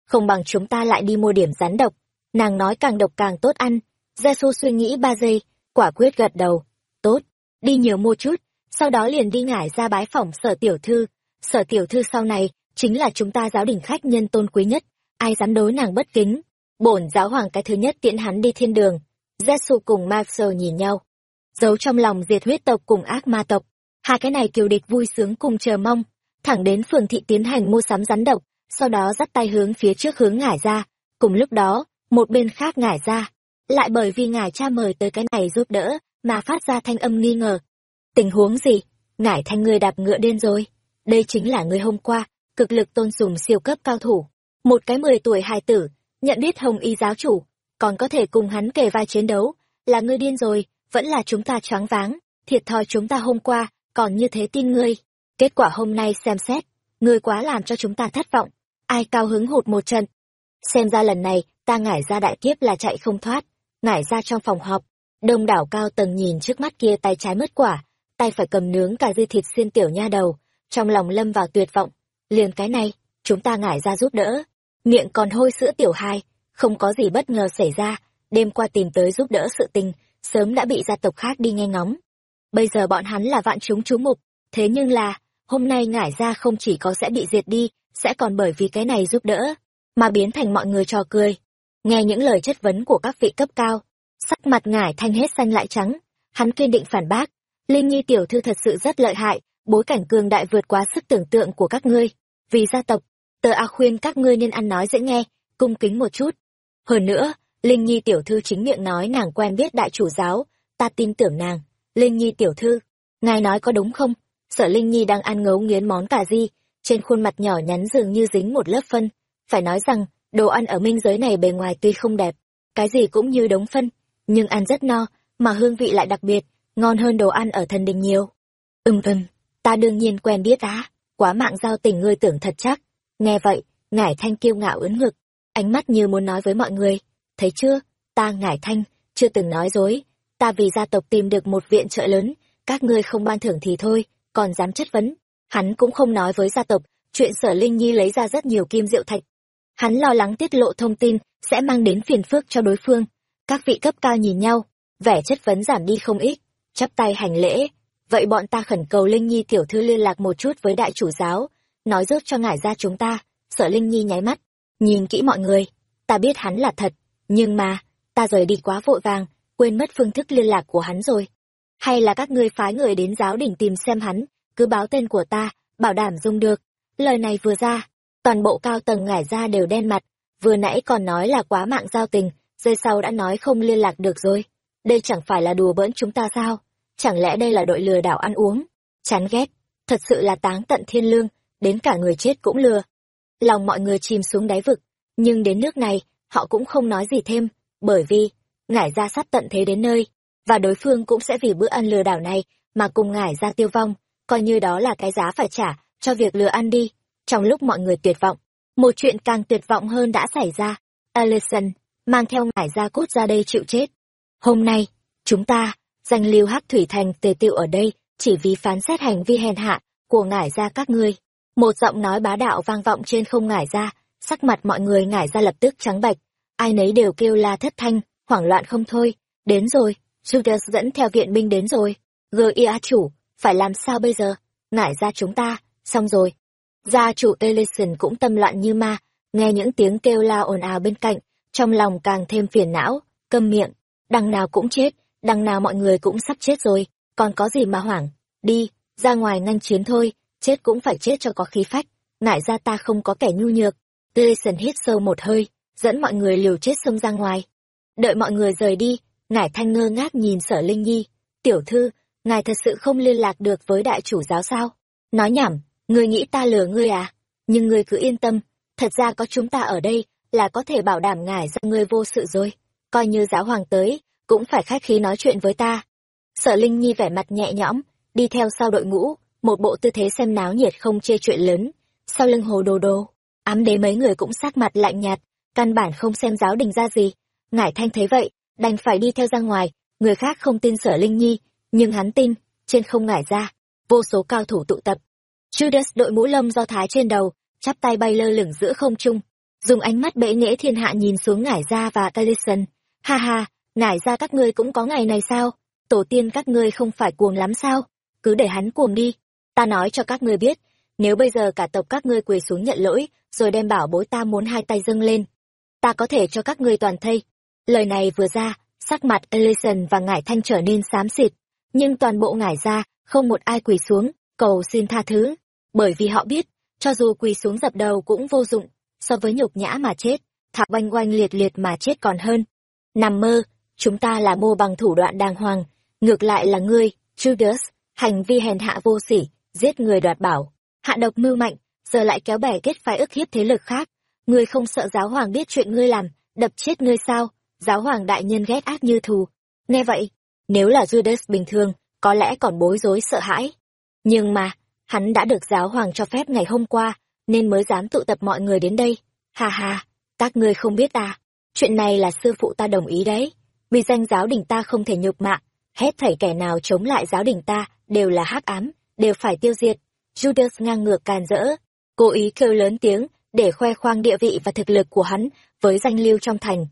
Không bằng chúng ta lại đi mua điểm rắn độc. Nàng nói càng độc càng tốt ăn. Gia su suy nghĩ ba giây, quả quyết gật đầu. Tốt, đi nhiều mua chút, sau đó liền đi ngải ra bái phỏng sở tiểu thư. Sở tiểu thư sau này chính là chúng ta giáo đình khách nhân tôn quý nhất, ai dám đối nàng bất kính. Bổn giáo hoàng cái thứ nhất tiễn hắn đi thiên đường. Gia Su cùng Marcel nhìn nhau giấu trong lòng diệt huyết tộc cùng ác ma tộc. Hai cái này kiều địch vui sướng cùng chờ mong, thẳng đến phường thị tiến hành mua sắm rắn độc, sau đó dắt tay hướng phía trước hướng ngải ra. Cùng lúc đó, một bên khác ngải ra, lại bởi vì ngài cha mời tới cái này giúp đỡ mà phát ra thanh âm nghi ngờ. Tình huống gì? Ngải thanh người đạp ngựa điên rồi. Đây chính là người hôm qua, cực lực tôn sùng siêu cấp cao thủ. Một cái mười tuổi hài tử, nhận biết hồng y giáo chủ, còn có thể cùng hắn kề vai chiến đấu, là ngươi điên rồi vẫn là chúng ta choáng váng, thiệt thòi chúng ta hôm qua, còn như thế tin ngươi. Kết quả hôm nay xem xét, ngươi quá làm cho chúng ta thất vọng. Ai cao hứng hụt một trận. Xem ra lần này, ta ngải ra đại kiếp là chạy không thoát, ngải ra trong phòng họp. Đông đảo cao tầng nhìn trước mắt kia tay trái mất quả, tay phải cầm nướng cà dư thịt xiên tiểu nha đầu, trong lòng lâm vào tuyệt vọng. Liền cái này, chúng ta ngải ra giúp đỡ. Miệng còn hôi sữa tiểu hai, không có gì bất ngờ xảy ra. Đêm qua tìm tới giúp đỡ sự tình sớm đã bị gia tộc khác đi nghe ngóng. Bây giờ bọn hắn là vạn chúng chú mục, thế nhưng là, hôm nay ngải ra không chỉ có sẽ bị diệt đi, sẽ còn bởi vì cái này giúp đỡ, mà biến thành mọi người trò cười. Nghe những lời chất vấn của các vị cấp cao, sắc mặt ngải thanh hết xanh lại trắng, hắn kiên định phản bác, linh nhi tiểu thư thật sự rất lợi hại, bối cảnh cường đại vượt quá sức tưởng tượng của các ngươi, vì gia tộc, tờ a khuyên các ngươi nên ăn nói dễ nghe, cung kính một chút. Hơn nữa linh nhi tiểu thư chính miệng nói nàng quen biết đại chủ giáo, ta tin tưởng nàng. Linh nhi tiểu thư, ngài nói có đúng không? Sợ linh nhi đang ăn ngấu nghiến món cà ri, trên khuôn mặt nhỏ nhắn dường như dính một lớp phân. Phải nói rằng, đồ ăn ở minh giới này bề ngoài tuy không đẹp, cái gì cũng như đống phân, nhưng ăn rất no, mà hương vị lại đặc biệt, ngon hơn đồ ăn ở thần đình nhiều. Ừm ừm, ta đương nhiên quen biết á, quá mạng giao tình ngươi tưởng thật chắc. Nghe vậy, ngải thanh kiêu ngạo ướn ngực, ánh mắt như muốn nói với mọi người thấy chưa? Ta ngải thanh, chưa từng nói dối. Ta vì gia tộc tìm được một viện trợ lớn, các ngươi không ban thưởng thì thôi, còn dám chất vấn. Hắn cũng không nói với gia tộc, chuyện sở linh nhi lấy ra rất nhiều kim diệu thạch. Hắn lo lắng tiết lộ thông tin, sẽ mang đến phiền phức cho đối phương. Các vị cấp cao nhìn nhau, vẻ chất vấn giảm đi không ít, chắp tay hành lễ. Vậy bọn ta khẩn cầu linh nhi tiểu thư liên lạc một chút với đại chủ giáo, nói rước cho ngải ra chúng ta. Sở linh nhi nháy mắt, nhìn kỹ mọi người. Ta biết hắn là thật nhưng mà, ta rời đi quá vội vàng, quên mất phương thức liên lạc của hắn rồi. Hay là các ngươi phái người đến giáo đỉnh tìm xem hắn, cứ báo tên của ta, bảo đảm dùng được. Lời này vừa ra, toàn bộ cao tầng ngải ra đều đen mặt, vừa nãy còn nói là quá mạng giao tình giây sau đã nói không liên lạc được rồi. Đây chẳng phải là đùa bỡn chúng ta sao? Chẳng lẽ đây là đội lừa đảo ăn uống? Chán ghét, thật sự là táng tận thiên lương, đến cả người chết cũng lừa. Lòng mọi người chìm xuống đáy vực, nhưng đến nước này họ cũng không nói gì thêm bởi vì ngải ra sắp tận thế đến nơi, và đối phương cũng sẽ vì bữa ăn lừa đảo này mà cùng ngải ra tiêu vong, coi như đó là cái giá phải trả cho việc lừa ăn đi. Trong lúc mọi người tuyệt vọng, một chuyện càng tuyệt vọng hơn đã xảy ra. Allison mang theo ngải ra cốt ra đây chịu chết. Hôm nay, chúng ta, danh lưu hắc thủy thành tề tiệu ở đây, chỉ vì phán xét hành vi hèn hạ của ngải ra các ngươi. Một giọng nói bá đạo vang vọng trên không ngải ra, sắc mặt mọi người ngải ra lập tức trắng bạch, ai nấy đều kêu la thất thanh, hoảng loạn không thôi. Đến rồi, Judas dẫn theo viện binh đến rồi. gia chủ, phải làm sao bây giờ? Ngải ra chúng ta, xong rồi. Gia chủ Ellison cũng tâm loạn như ma, nghe những tiếng kêu la ồn ào bên cạnh, trong lòng càng thêm phiền não, câm miệng. Đằng nào cũng chết, đằng nào mọi người cũng sắp chết rồi, còn có gì mà hoảng. Đi, ra ngoài ngăn chiến thôi, chết cũng phải chết cho có khí phách. Ngại ra ta không có kẻ nhu nhược. Ellison hít sâu một hơi, dẫn mọi người liều chết xông ra ngoài. Đợi mọi người rời đi, ngải thanh ngơ ngác nhìn sở linh nhi. Tiểu thư, ngài thật sự không liên lạc được với đại chủ giáo sao? Nói nhảm, ngươi nghĩ ta lừa ngươi à? Nhưng ngươi cứ yên tâm, thật ra có chúng ta ở đây là có thể bảo đảm ngài ra ngươi vô sự rồi. Coi như giáo hoàng tới, cũng phải khách khí nói chuyện với ta. Sở Linh Nhi vẻ mặt nhẹ nhõm, đi theo sau đội ngũ, một bộ tư thế xem náo nhiệt không chê chuyện lớn. Sau lưng hồ đồ đồ, ám đế mấy người cũng sát mặt lạnh nhạt, căn bản không xem giáo đình ra gì. Ngải thanh thấy vậy, đành phải đi theo ra ngoài, người khác không tin sở Linh Nhi, nhưng hắn tin, trên không ngải ra, vô số cao thủ tụ tập. Judas đội mũ lông do thái trên đầu, chắp tay bay lơ lửng giữa không trung, dùng ánh mắt bệ nghĩa thiên hạ nhìn xuống ngải ra và Taliesin. Ha ha, ngải ra các ngươi cũng có ngày này sao? Tổ tiên các ngươi không phải cuồng lắm sao? Cứ để hắn cuồng đi. Ta nói cho các ngươi biết, nếu bây giờ cả tộc các ngươi quỳ xuống nhận lỗi, rồi đem bảo bối ta muốn hai tay dâng lên, ta có thể cho các ngươi toàn thây. Lời này vừa ra, sắc mặt Ellison và Ngải Thanh trở nên xám xịt, nhưng toàn bộ Ngải ra, không một ai quỳ xuống, cầu xin tha thứ, bởi vì họ biết, cho dù quỳ xuống dập đầu cũng vô dụng, so với nhục nhã mà chết, thạc oanh oanh liệt liệt mà chết còn hơn. Nằm mơ, chúng ta là mô bằng thủ đoạn đàng hoàng, ngược lại là ngươi, Judas, hành vi hèn hạ vô sỉ, giết người đoạt bảo, hạ độc mưu mạnh, giờ lại kéo bè kết phái ức hiếp thế lực khác. Ngươi không sợ giáo hoàng biết chuyện ngươi làm, đập chết ngươi sao? Giáo hoàng đại nhân ghét ác như thù. Nghe vậy, nếu là Judas bình thường, có lẽ còn bối rối sợ hãi. Nhưng mà, hắn đã được giáo hoàng cho phép ngày hôm qua, nên mới dám tụ tập mọi người đến đây. Hà hà, các ngươi không biết à, chuyện này là sư phụ ta đồng ý đấy. Vì danh giáo đình ta không thể nhục mạ, hết thảy kẻ nào chống lại giáo đình ta đều là hắc ám, đều phải tiêu diệt. Judas ngang ngược càn rỡ, cố ý kêu lớn tiếng để khoe khoang địa vị và thực lực của hắn với danh lưu trong thành.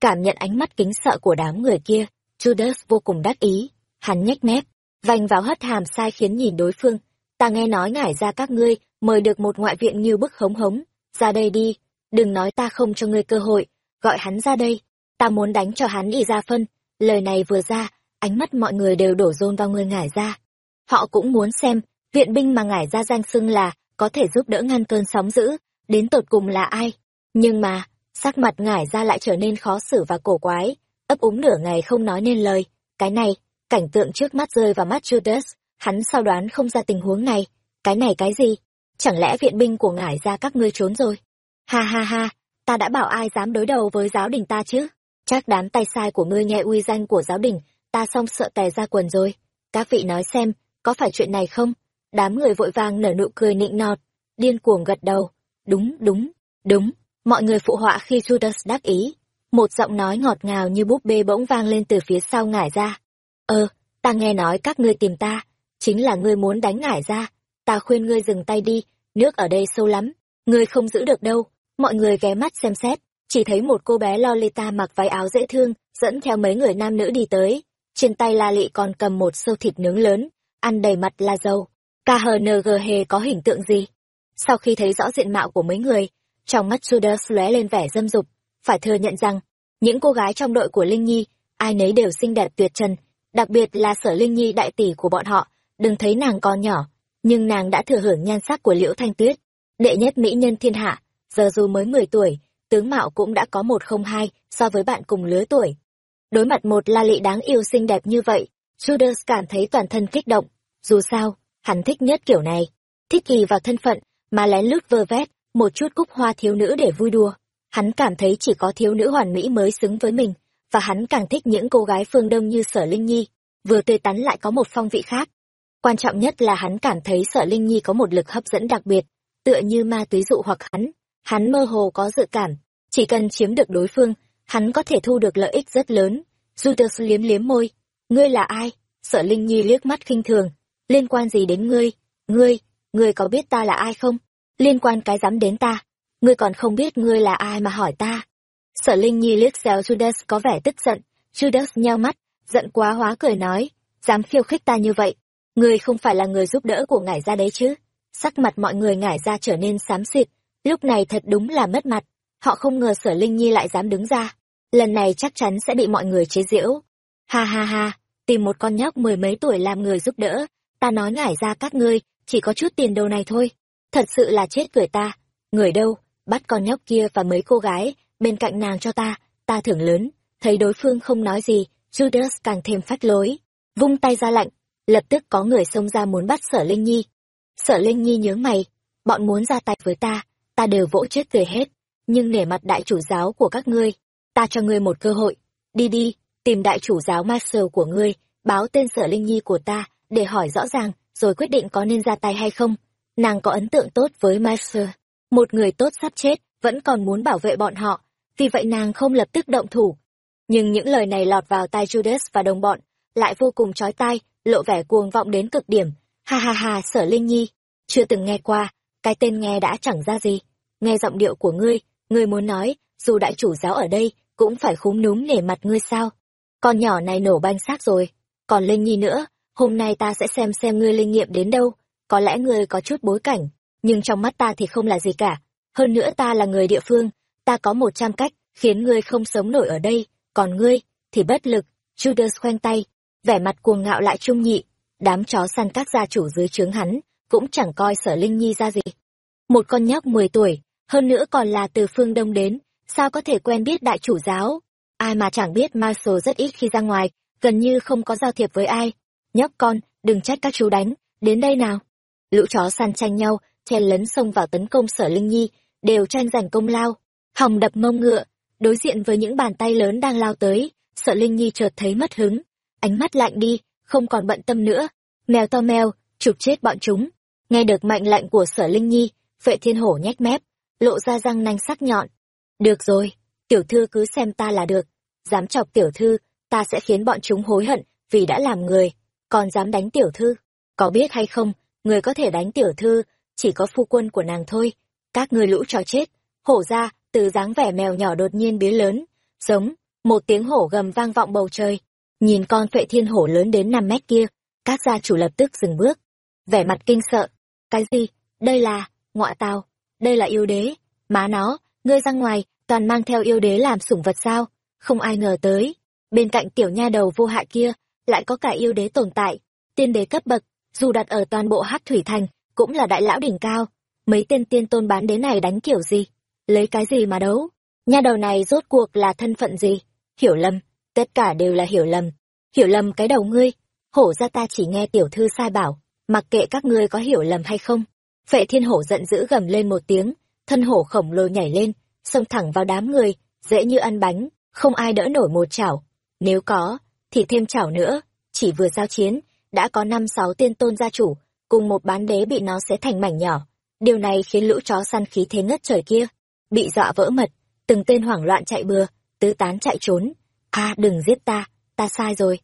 Cảm nhận ánh mắt kính sợ của đám người kia, Judas vô cùng đắc ý, hắn nhếch mép, vành vào hất hàm sai khiến nhìn đối phương. Ta nghe nói ngải ra các ngươi mời được một ngoại viện như bức hống hống, ra đây đi, đừng nói ta không cho ngươi cơ hội, gọi hắn ra đây, ta muốn đánh cho hắn đi ra phân. Lời này vừa ra, ánh mắt mọi người đều đổ dồn vào người ngải ra. Họ cũng muốn xem, viện binh mà ngải ra danh xưng là có thể giúp đỡ ngăn cơn sóng dữ, đến tột cùng là ai. Nhưng mà, sắc mặt ngải ra lại trở nên khó xử và cổ quái, ấp úng nửa ngày không nói nên lời. Cái này, cảnh tượng trước mắt rơi vào mắt Judas, hắn sao đoán không ra tình huống này. Cái này cái gì? Chẳng lẽ viện binh của ngải ra các ngươi trốn rồi? Ha ha ha, ta đã bảo ai dám đối đầu với giáo đình ta chứ? Chắc đám tay sai của ngươi nghe uy danh của giáo đình, ta xong sợ tè ra quần rồi. Các vị nói xem, có phải chuyện này không? Đám người vội vàng nở nụ cười nịnh nọt, điên cuồng gật đầu. Đúng, đúng, đúng. Mọi người phụ họa khi Judas đắc ý. Một giọng nói ngọt ngào như búp bê bỗng vang lên từ phía sau ngải ra. Ờ, ta nghe nói các ngươi tìm ta, chính là ngươi muốn đánh ngải ra. Ta khuyên ngươi dừng tay đi, nước ở đây sâu lắm, ngươi không giữ được đâu. Mọi người ghé mắt xem xét, chỉ thấy một cô bé Lolita mặc váy áo dễ thương, dẫn theo mấy người nam nữ đi tới. Trên tay La Lị còn cầm một sâu thịt nướng lớn, ăn đầy mặt là dầu. KHNG hề có hình tượng gì? Sau khi thấy rõ diện mạo của mấy người, trong mắt Judas lóe lên vẻ dâm dục, phải thừa nhận rằng, những cô gái trong đội của Linh Nhi, ai nấy đều xinh đẹp tuyệt trần, đặc biệt là sở Linh Nhi đại tỷ của bọn họ, đừng thấy nàng còn nhỏ, nhưng nàng đã thừa hưởng nhan sắc của Liễu Thanh Tuyết, đệ nhất mỹ nhân thiên hạ, giờ dù mới 10 tuổi, tướng mạo cũng đã có một không hai so với bạn cùng lứa tuổi. Đối mặt một la lị đáng yêu xinh đẹp như vậy, Judas cảm thấy toàn thân kích động, dù sao, hắn thích nhất kiểu này, thích kỳ vào thân phận, mà lén lút vơ vét, một chút cúc hoa thiếu nữ để vui đùa. Hắn cảm thấy chỉ có thiếu nữ hoàn mỹ mới xứng với mình, và hắn càng thích những cô gái phương đông như sở linh nhi. Vừa tươi tắn lại có một phong vị khác. Quan trọng nhất là hắn cảm thấy sở linh nhi có một lực hấp dẫn đặc biệt tựa như ma túy dụ hoặc hắn. Hắn mơ hồ có dự cảm chỉ cần chiếm được đối phương hắn có thể thu được lợi ích rất lớn. Judas liếm liếm môi. Ngươi là ai? Sở linh nhi liếc mắt khinh thường liên quan gì đến ngươi? Ngươi ngươi có biết ta là ai không? Liên quan cái dám đến ta. Ngươi còn không biết ngươi là ai mà hỏi ta. Sở linh nhi liếc xéo judas có vẻ tức giận. Judas nheo mắt, giận quá hóa cười nói, dám khiêu khích ta như vậy? Ngươi không phải là người giúp đỡ của ngải gia đấy chứ? Sắc mặt mọi người ngải ra trở nên xám xịt, lúc này thật đúng là mất mặt. Họ không ngờ sở linh nhi lại dám đứng ra. Lần này chắc chắn sẽ bị mọi người chế giễu. Ha ha ha, tìm một con nhóc mười mấy tuổi làm người giúp đỡ ta nói ngải ra các ngươi, chỉ có chút tiền đồ này thôi. Thật sự là chết cười ta. Người đâu, bắt con nhóc kia và mấy cô gái, bên cạnh nàng cho ta ta thưởng lớn. Thấy đối phương không nói gì, judas càng thêm phách lối. Vung tay ra lạnh, lập tức có người xông ra muốn bắt sở linh nhi. Sở linh nhi nhớ mày, bọn muốn ra tay với ta ta đều vỗ chết cười hết. Nhưng nể mặt đại chủ giáo của các ngươi, ta cho ngươi một cơ hội. Đi đi, tìm đại chủ giáo Marcel của ngươi, báo tên sở linh nhi của ta để hỏi rõ ràng rồi quyết định có nên ra tay hay không. Nàng có ấn tượng tốt với Master, một người tốt sắp chết vẫn còn muốn bảo vệ bọn họ vì vậy nàng không lập tức động thủ. Nhưng những lời này lọt vào tai judas và đồng bọn lại vô cùng chói tai lộ vẻ cuồng vọng đến cực điểm. Ha ha ha sở linh nhi chưa từng nghe qua cái tên nghe đã chẳng ra gì. Nghe giọng điệu của ngươi ngươi muốn nói dù đại chủ giáo ở đây cũng phải khúm núm nể mặt ngươi sao? Con nhỏ này nổ banh xác rồi còn linh nhi nữa hôm nay ta sẽ xem xem ngươi linh nghiệm đến đâu, có lẽ ngươi có chút bối cảnh, nhưng trong mắt ta thì không là gì cả. Hơn nữa ta là người địa phương, ta có một trăm cách, khiến ngươi không sống nổi ở đây. Còn ngươi, thì bất lực, judas khoanh tay, vẻ mặt cuồng ngạo lại trung nhị, đám chó săn các gia chủ dưới trướng hắn, cũng chẳng coi sở linh nhi ra gì. Một con nhóc mười tuổi, hơn nữa còn là từ phương đông đến, sao có thể quen biết đại chủ giáo? Ai mà chẳng biết marshall rất ít khi ra ngoài, gần như không có giao thiệp với ai nhóc con, đừng trách các chú đánh. Đến đây nào. Lũ chó săn tranh nhau, chen lấn xông vào tấn công sở linh nhi, đều tranh giành công lao. Hòng đập mông ngựa, đối diện với những bàn tay lớn đang lao tới sở linh nhi chợt thấy mất hứng. Ánh mắt lạnh đi, không còn bận tâm nữa. Mèo to mèo, chụp chết bọn chúng. Nghe được mệnh lệnh của sở linh nhi, vệ thiên hổ nhếch mép, lộ ra răng nanh sắc nhọn. Được rồi, tiểu thư cứ xem ta là được. Dám chọc tiểu thư, ta sẽ khiến bọn chúng hối hận vì đã làm người còn dám đánh tiểu thư? Có biết hay không, người có thể đánh tiểu thư, chỉ có phu quân của nàng thôi. Các ngươi lũ chó chết. Hổ ra, từ dáng vẻ mèo nhỏ đột nhiên biến lớn. Giống, một tiếng hổ gầm vang vọng bầu trời. Nhìn con phệ thiên hổ lớn đến năm mét kia, các gia chủ lập tức dừng bước. Vẻ mặt kinh sợ. Cái gì? Đây là ngọa tào. Đây là yêu đế. Má nó, ngươi ra ngoài, toàn mang theo yêu đế làm sủng vật sao? Không ai ngờ tới. Bên cạnh tiểu nha đầu vô hại kia lại có cả yêu đế tồn tại, tiên đế cấp bậc, dù đặt ở toàn bộ hát thủy thành, cũng là đại lão đỉnh cao. Mấy tên tiên tôn bán đế này đánh kiểu gì? Lấy cái gì mà đấu? Nha đầu này rốt cuộc là thân phận gì? Hiểu lầm, tất cả đều là hiểu lầm. Hiểu lầm cái đầu ngươi. Hổ ra ta chỉ nghe tiểu thư sai bảo, mặc kệ các ngươi có hiểu lầm hay không. Vệ thiên hổ giận dữ gầm lên một tiếng, thân hổ khổng lồ nhảy lên, xông thẳng vào đám người, dễ như ăn bánh, không ai đỡ nổi một chảo. Nếu có thì thêm chảo nữa, chỉ vừa giao chiến, đã có năm sáu tiên tôn gia chủ, cùng một bán đế bị nó xé thành mảnh nhỏ. Điều này khiến lũ chó săn khí thế ngất trời kia, bị dọa vỡ mật, từng tên hoảng loạn chạy bừa, tứ tán chạy trốn. A, đừng giết ta ta sai rồi.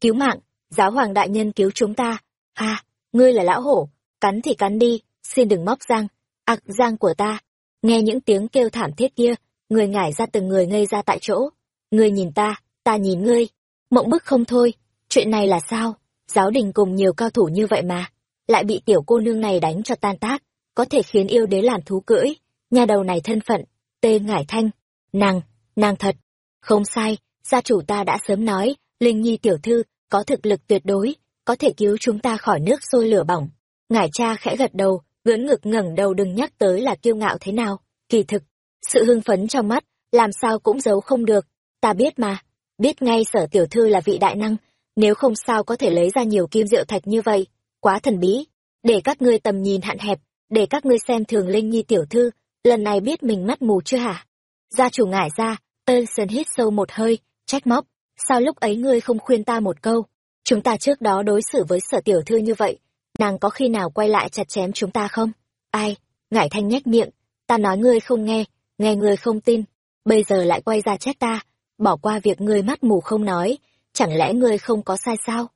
Cứu mạng, giáo hoàng đại nhân cứu chúng ta. A, ngươi là lão hổ, cắn thì cắn đi, xin đừng móc răng ặc răng của ta. Nghe những tiếng kêu thảm thiết kia, người ngải ra từng người ngây ra tại chỗ. Ngươi nhìn ta ta nhìn ngươi mộng bức không thôi. Chuyện này là sao? Giáo đình cùng nhiều cao thủ như vậy mà, lại bị tiểu cô nương này đánh cho tan tác, có thể khiến yêu đế làm thú cưỡi. Nhà đầu này thân phận, tê ngải thanh. Nàng nàng thật. Không sai, gia chủ ta đã sớm nói, linh nhi tiểu thư, có thực lực tuyệt đối, có thể cứu chúng ta khỏi nước sôi lửa bỏng. Ngải cha khẽ gật đầu gớn ngực ngẩng đầu đừng nhắc tới là kiêu ngạo thế nào. Kỳ thực, sự hưng phấn trong mắt, làm sao cũng giấu không được. Ta biết mà biết ngay sở tiểu thư là vị đại năng nếu không sao có thể lấy ra nhiều kim diệu thạch như vậy quá thần bí để các ngươi tầm nhìn hạn hẹp để các ngươi xem thường linh nhi tiểu thư lần này biết mình mắt mù chưa hả gia chủ ngải ra tơn sơn hít sâu một hơi trách móc, sao lúc ấy ngươi không khuyên ta một câu? Chúng ta trước đó đối xử với sở tiểu thư như vậy, nàng có khi nào quay lại chặt chém chúng ta không? Ai? Ngải thanh nhếch miệng, ta nói ngươi không nghe, nghe ngươi không tin, bây giờ lại quay ra trách ta, bỏ qua việc ngươi mắt mù không nói, chẳng lẽ ngươi không có sai sao?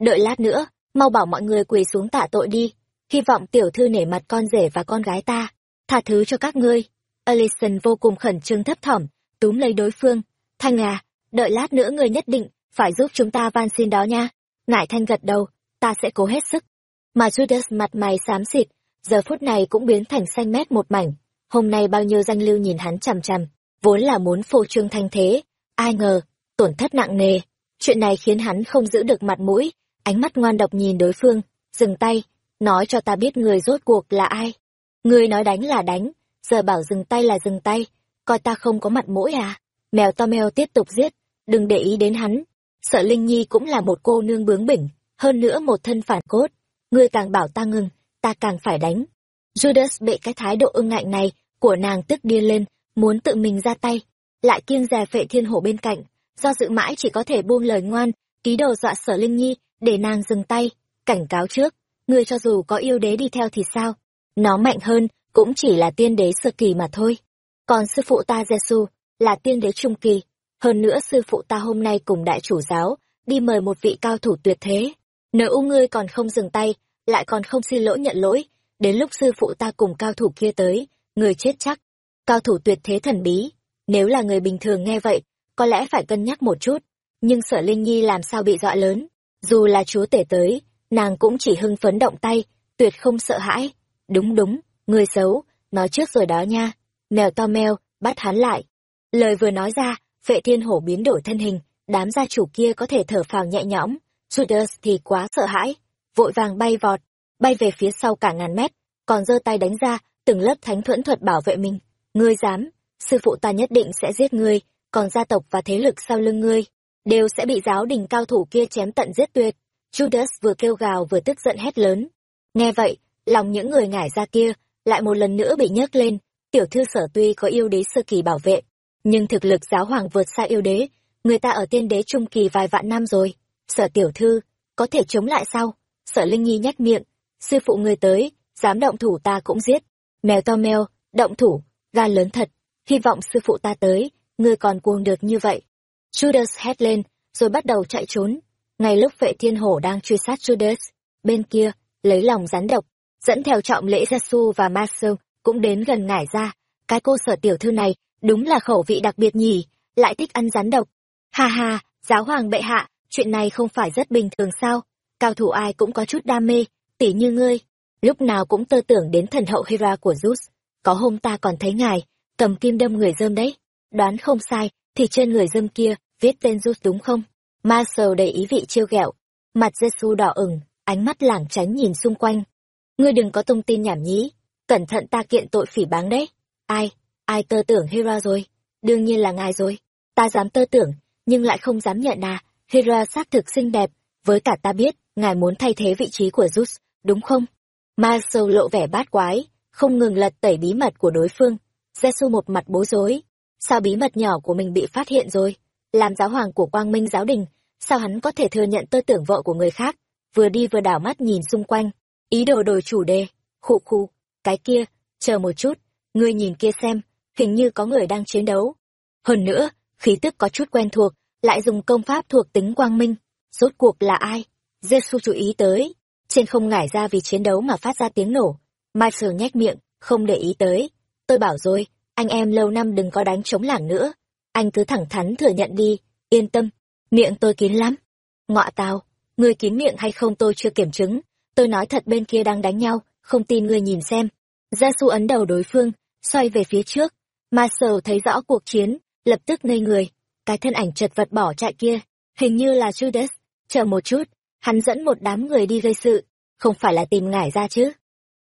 Đợi lát nữa, mau bảo mọi người quỳ xuống tạ tội đi, hy vọng tiểu thư nể mặt con rể và con gái ta, tha thứ cho các ngươi. Alison vô cùng khẩn trương thấp thỏm, túm lấy đối phương. Thanh à, đợi lát nữa ngươi nhất định, phải giúp chúng ta van xin đó nha. Ngải thanh gật đầu, ta sẽ cố hết sức. Mà Judas mặt mày xám xịt, giờ phút này cũng biến thành xanh mét một mảnh. Hôm nay bao nhiêu danh lưu nhìn hắn chằm chằm, vốn là muốn phô trương thanh thế. Ai ngờ, tổn thất nặng nề. Chuyện này khiến hắn không giữ được mặt mũi, ánh mắt ngoan độc nhìn đối phương, dừng tay, nói cho ta biết người rốt cuộc là ai. Người nói đánh là đánh, giờ bảo dừng tay là dừng tay, coi ta không có mặt mũi à. Mèo to mèo tiếp tục giết, đừng để ý đến hắn. Sợ Linh Nhi cũng là một cô nương bướng bỉnh, hơn nữa một thân phản cốt. Ngươi càng bảo ta ngừng, ta càng phải đánh. Judas bị cái thái độ ưng ngạnh này của nàng tức điên lên, muốn tự mình ra tay. Lại kiêng dè phệ thiên hổ bên cạnh, do dự mãi chỉ có thể buông lời ngoan, ký đầu dọa sở Linh Nhi, để nàng dừng tay, cảnh cáo trước, ngươi cho dù có yêu đế đi theo thì sao? Nó mạnh hơn, cũng chỉ là tiên đế sơ kỳ mà thôi. Còn sư phụ ta Giêsu là tiên đế trung kỳ. Hơn nữa sư phụ ta hôm nay cùng đại chủ giáo, đi mời một vị cao thủ tuyệt thế. Nếu u ngươi còn không dừng tay, lại còn không xin lỗi nhận lỗi, đến lúc sư phụ ta cùng cao thủ kia tới, người chết chắc. Cao thủ tuyệt thế thần bí, nếu là người bình thường nghe vậy, có lẽ phải cân nhắc một chút. Nhưng sở Linh Nhi làm sao bị dọa lớn, dù là chúa tể tới, nàng cũng chỉ hưng phấn động tay, tuyệt không sợ hãi. Đúng đúng, người xấu, nói trước rồi đó nha. Mèo to mèo, bắt hắn lại. Lời vừa nói ra, vệ thiên hổ biến đổi thân hình, đám gia chủ kia có thể thở phào nhẹ nhõm. Judas thì quá sợ hãi, vội vàng bay vọt, bay về phía sau cả ngàn mét, còn giơ tay đánh ra, từng lớp thánh thuẫn thuật bảo vệ mình. Ngươi dám, sư phụ ta nhất định sẽ giết ngươi, còn gia tộc và thế lực sau lưng ngươi, đều sẽ bị giáo đình cao thủ kia chém tận giết tuyệt. Judas vừa kêu gào vừa tức giận hét lớn. Nghe vậy, lòng những người ngải ra kia, lại một lần nữa bị nhấc lên, tiểu thư sở tuy có yêu đế sơ kỳ bảo vệ, nhưng thực lực giáo hoàng vượt xa yêu đế, người ta ở tiên đế trung kỳ vài vạn năm rồi. Sở tiểu thư, có thể chống lại sao? Sở Linh Nhi nhếch miệng, sư phụ người tới, dám động thủ ta cũng giết. Mèo to mèo, động thủ, gan lớn thật, hy vọng sư phụ ta tới, ngươi còn cuồng được như vậy. Judas hét lên, rồi bắt đầu chạy trốn. Ngay lúc vệ thiên hổ đang truy sát Judas, bên kia, lấy lòng rắn độc, dẫn theo trọng lễ Jesu và Marcel cũng đến gần ngải ra. Cái cô sở tiểu thư này, đúng là khẩu vị đặc biệt nhỉ, lại thích ăn rắn độc. Ha ha, giáo hoàng bệ hạ, chuyện này không phải rất bình thường sao? Cao thủ ai cũng có chút đam mê, tỉ như ngươi, lúc nào cũng tơ tưởng đến thần hậu Hera của Zeus. Có hôm ta còn thấy ngài, cầm kim đâm người dơm đấy. Đoán không sai, thì trên người dơm kia, viết tên Zeus đúng không? Marcel đầy ý vị trêu ghẹo, mặt Giêsu đỏ ửng, ánh mắt lảng tránh nhìn xung quanh. Ngươi đừng có tung tin nhảm nhí, cẩn thận ta kiện tội phỉ báng đấy. Ai, ai tơ tưởng Hera rồi? Đương nhiên là ngài rồi. Ta dám tơ tưởng, nhưng lại không dám nhận à. Hera xác thực xinh đẹp, với cả ta biết, ngài muốn thay thế vị trí của Zeus, đúng không? Marcel lộ vẻ bát quái, không ngừng lật tẩy bí mật của đối phương. Giêsu một mặt bối rối. Sao bí mật nhỏ của mình bị phát hiện rồi? Làm giáo hoàng của quang minh giáo đình, sao hắn có thể thừa nhận tôi tưởng vợ của người khác? Vừa đi vừa đảo mắt nhìn xung quanh, ý đồ đổi chủ đề. Khụ khụ, cái kia, chờ một chút, ngươi nhìn kia xem, hình như có người đang chiến đấu. Hơn nữa, khí tức có chút quen thuộc, lại dùng công pháp thuộc tính quang minh. Rốt cuộc là ai? Giêsu chú ý tới, trên không ngải ra vì chiến đấu mà phát ra tiếng nổ. Michael nhếch miệng, không để ý tới. Tôi bảo rồi, anh em lâu năm đừng có đánh chống làng nữa. Anh cứ thẳng thắn thừa nhận đi, yên tâm, miệng tôi kín lắm. Ngọa tao, ngươi kín miệng hay không tôi chưa kiểm chứng. Tôi nói thật bên kia đang đánh nhau, không tin ngươi nhìn xem. Gia su ấn đầu đối phương, xoay về phía trước. ma sờ thấy rõ cuộc chiến, lập tức ngây người. Cái thân ảnh chật vật bỏ chạy kia, hình như là Judas. Chờ một chút, hắn dẫn một đám người đi gây sự, không phải là tìm ngải ra chứ.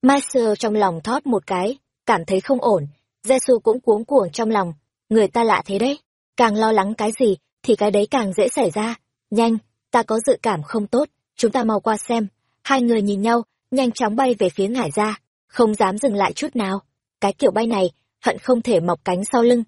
ma sờ trong lòng thót một cái, cảm thấy không ổn. Giêsu cũng cuống cuồng trong lòng, người ta lạ thế đấy. Càng lo lắng cái gì, thì cái đấy càng dễ xảy ra. Nhanh, ta có dự cảm không tốt, chúng ta mau qua xem. Hai người nhìn nhau, nhanh chóng bay về phía ngải ra, không dám dừng lại chút nào. Cái kiểu bay này, hận không thể mọc cánh sau lưng.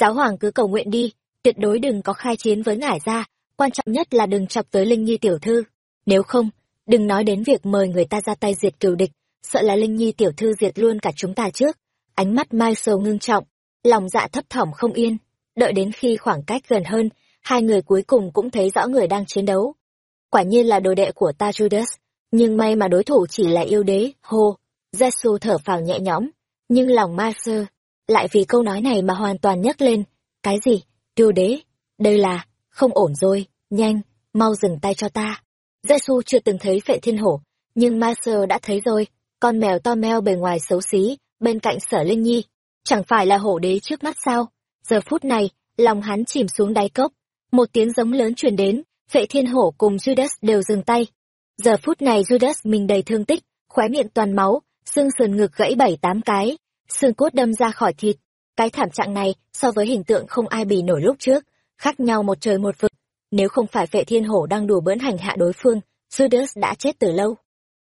Giáo hoàng cứ cầu nguyện đi, tuyệt đối đừng có khai chiến với ngải gia, quan trọng nhất là đừng chọc tới Linh Nhi tiểu thư. Nếu không, đừng nói đến việc mời người ta ra tay diệt cừu địch, sợ là Linh Nhi tiểu thư diệt luôn cả chúng ta trước. Ánh mắt Mai Sầu ngưng trọng, lòng dạ thấp thỏm không yên, đợi đến khi khoảng cách gần hơn, hai người cuối cùng cũng thấy rõ người đang chiến đấu. Quả nhiên là đồ đệ của ta Judas, nhưng may mà đối thủ chỉ là yêu đế, hô. Jesu thở phào nhẹ nhõm, nhưng lòng ma sơ, lại vì câu nói này mà hoàn toàn nhấc lên. Cái gì? Yêu đế? Đây là, không ổn rồi, nhanh, mau dừng tay cho ta. Jesu chưa từng thấy phệ thiên hổ, nhưng ma sơ đã thấy rồi, con mèo to meo bề ngoài xấu xí, bên cạnh sở linh nhi. Chẳng phải là hổ đế trước mắt sao? Giờ phút này, lòng hắn chìm xuống đáy cốc. Một tiếng giống lớn truyền đến, vệ thiên hổ cùng Judas đều dừng tay. Giờ phút này Judas mình đầy thương tích, khóe miệng toàn máu, xương sườn ngực gãy bảy tám cái, xương cốt đâm ra khỏi thịt. Cái thảm trạng này, so với hình tượng không ai bì nổi lúc trước, khác nhau một trời một vực. Nếu không phải vệ thiên hổ đang đùa bỡn hành hạ đối phương, Judas đã chết từ lâu.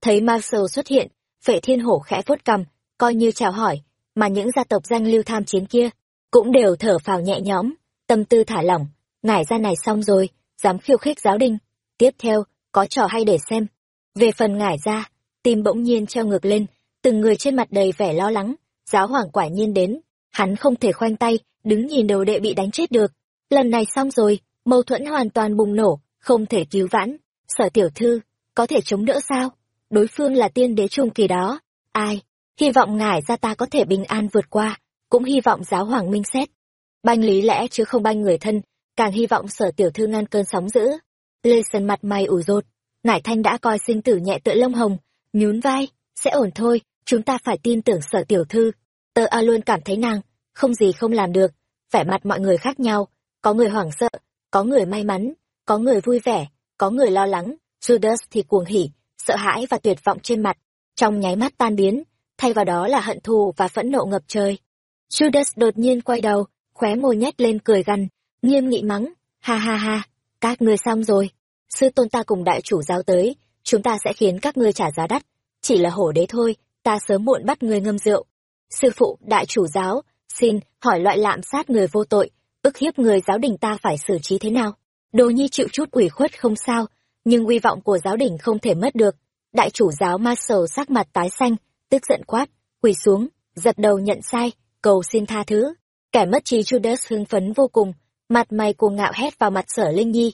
Thấy Marcel xuất hiện, vệ thiên hổ khẽ vuốt cầm, coi như chào hỏi, mà những gia tộc danh lưu tham chiến kia, cũng đều thở phào nhẹ nhõm, tâm tư thả lỏng, ngải ra này xong rồi, dám khiêu khích giáo đình. Tiếp theo, có trò hay để xem. Về phần ngải ra, tim bỗng nhiên treo ngược lên, từng người trên mặt đầy vẻ lo lắng, giáo hoàng quả nhiên đến, hắn không thể khoanh tay, đứng nhìn đầu đệ bị đánh chết được. Lần này xong rồi, mâu thuẫn hoàn toàn bùng nổ, không thể cứu vãn. Sở tiểu thư, có thể chống đỡ sao? Đối phương là tiên đế trung kỳ đó. Ai? Hy vọng ngải ra ta có thể bình an vượt qua, cũng hy vọng giáo hoàng minh xét. Banh lý lẽ chứ không banh người thân, càng hy vọng sở tiểu thư ngăn cơn sóng dữ. Lê Sơn mặt mày ủ rột, ngải thanh đã coi sinh tử nhẹ tựa lông hồng, nhún vai, sẽ ổn thôi, chúng ta phải tin tưởng sở tiểu thư. Tờ A luôn cảm thấy nàng, không gì không làm được, vẻ mặt mọi người khác nhau, có người hoảng sợ, có người may mắn, có người vui vẻ, có người lo lắng, Judas thì cuồng hỉ, sợ hãi và tuyệt vọng trên mặt, trong nháy mắt tan biến, thay vào đó là hận thù và phẫn nộ ngập trời. Judas đột nhiên quay đầu, khóe môi nhét lên cười gằn, nghiêm nghị mắng, ha ha ha, các ngươi xong rồi, sư tôn ta cùng đại chủ giáo tới, chúng ta sẽ khiến các ngươi trả giá đắt, chỉ là hổ đế thôi, ta sớm muộn bắt ngươi ngâm rượu. Sư phụ, đại chủ giáo, xin, hỏi loại lạm sát người vô tội, ức hiếp người giáo đình ta phải xử trí thế nào? Đồ nhi chịu chút ủy khuất không sao, nhưng uy vọng của giáo đình không thể mất được. Đại chủ giáo ma sầu sắc mặt tái xanh, tức giận quát, quỳ xuống, giật đầu nhận sai, cầu xin tha thứ. Kẻ mất trí Judas hưng phấn vô cùng, mặt mày cuồng ngạo hét vào mặt sở Linh Nhi.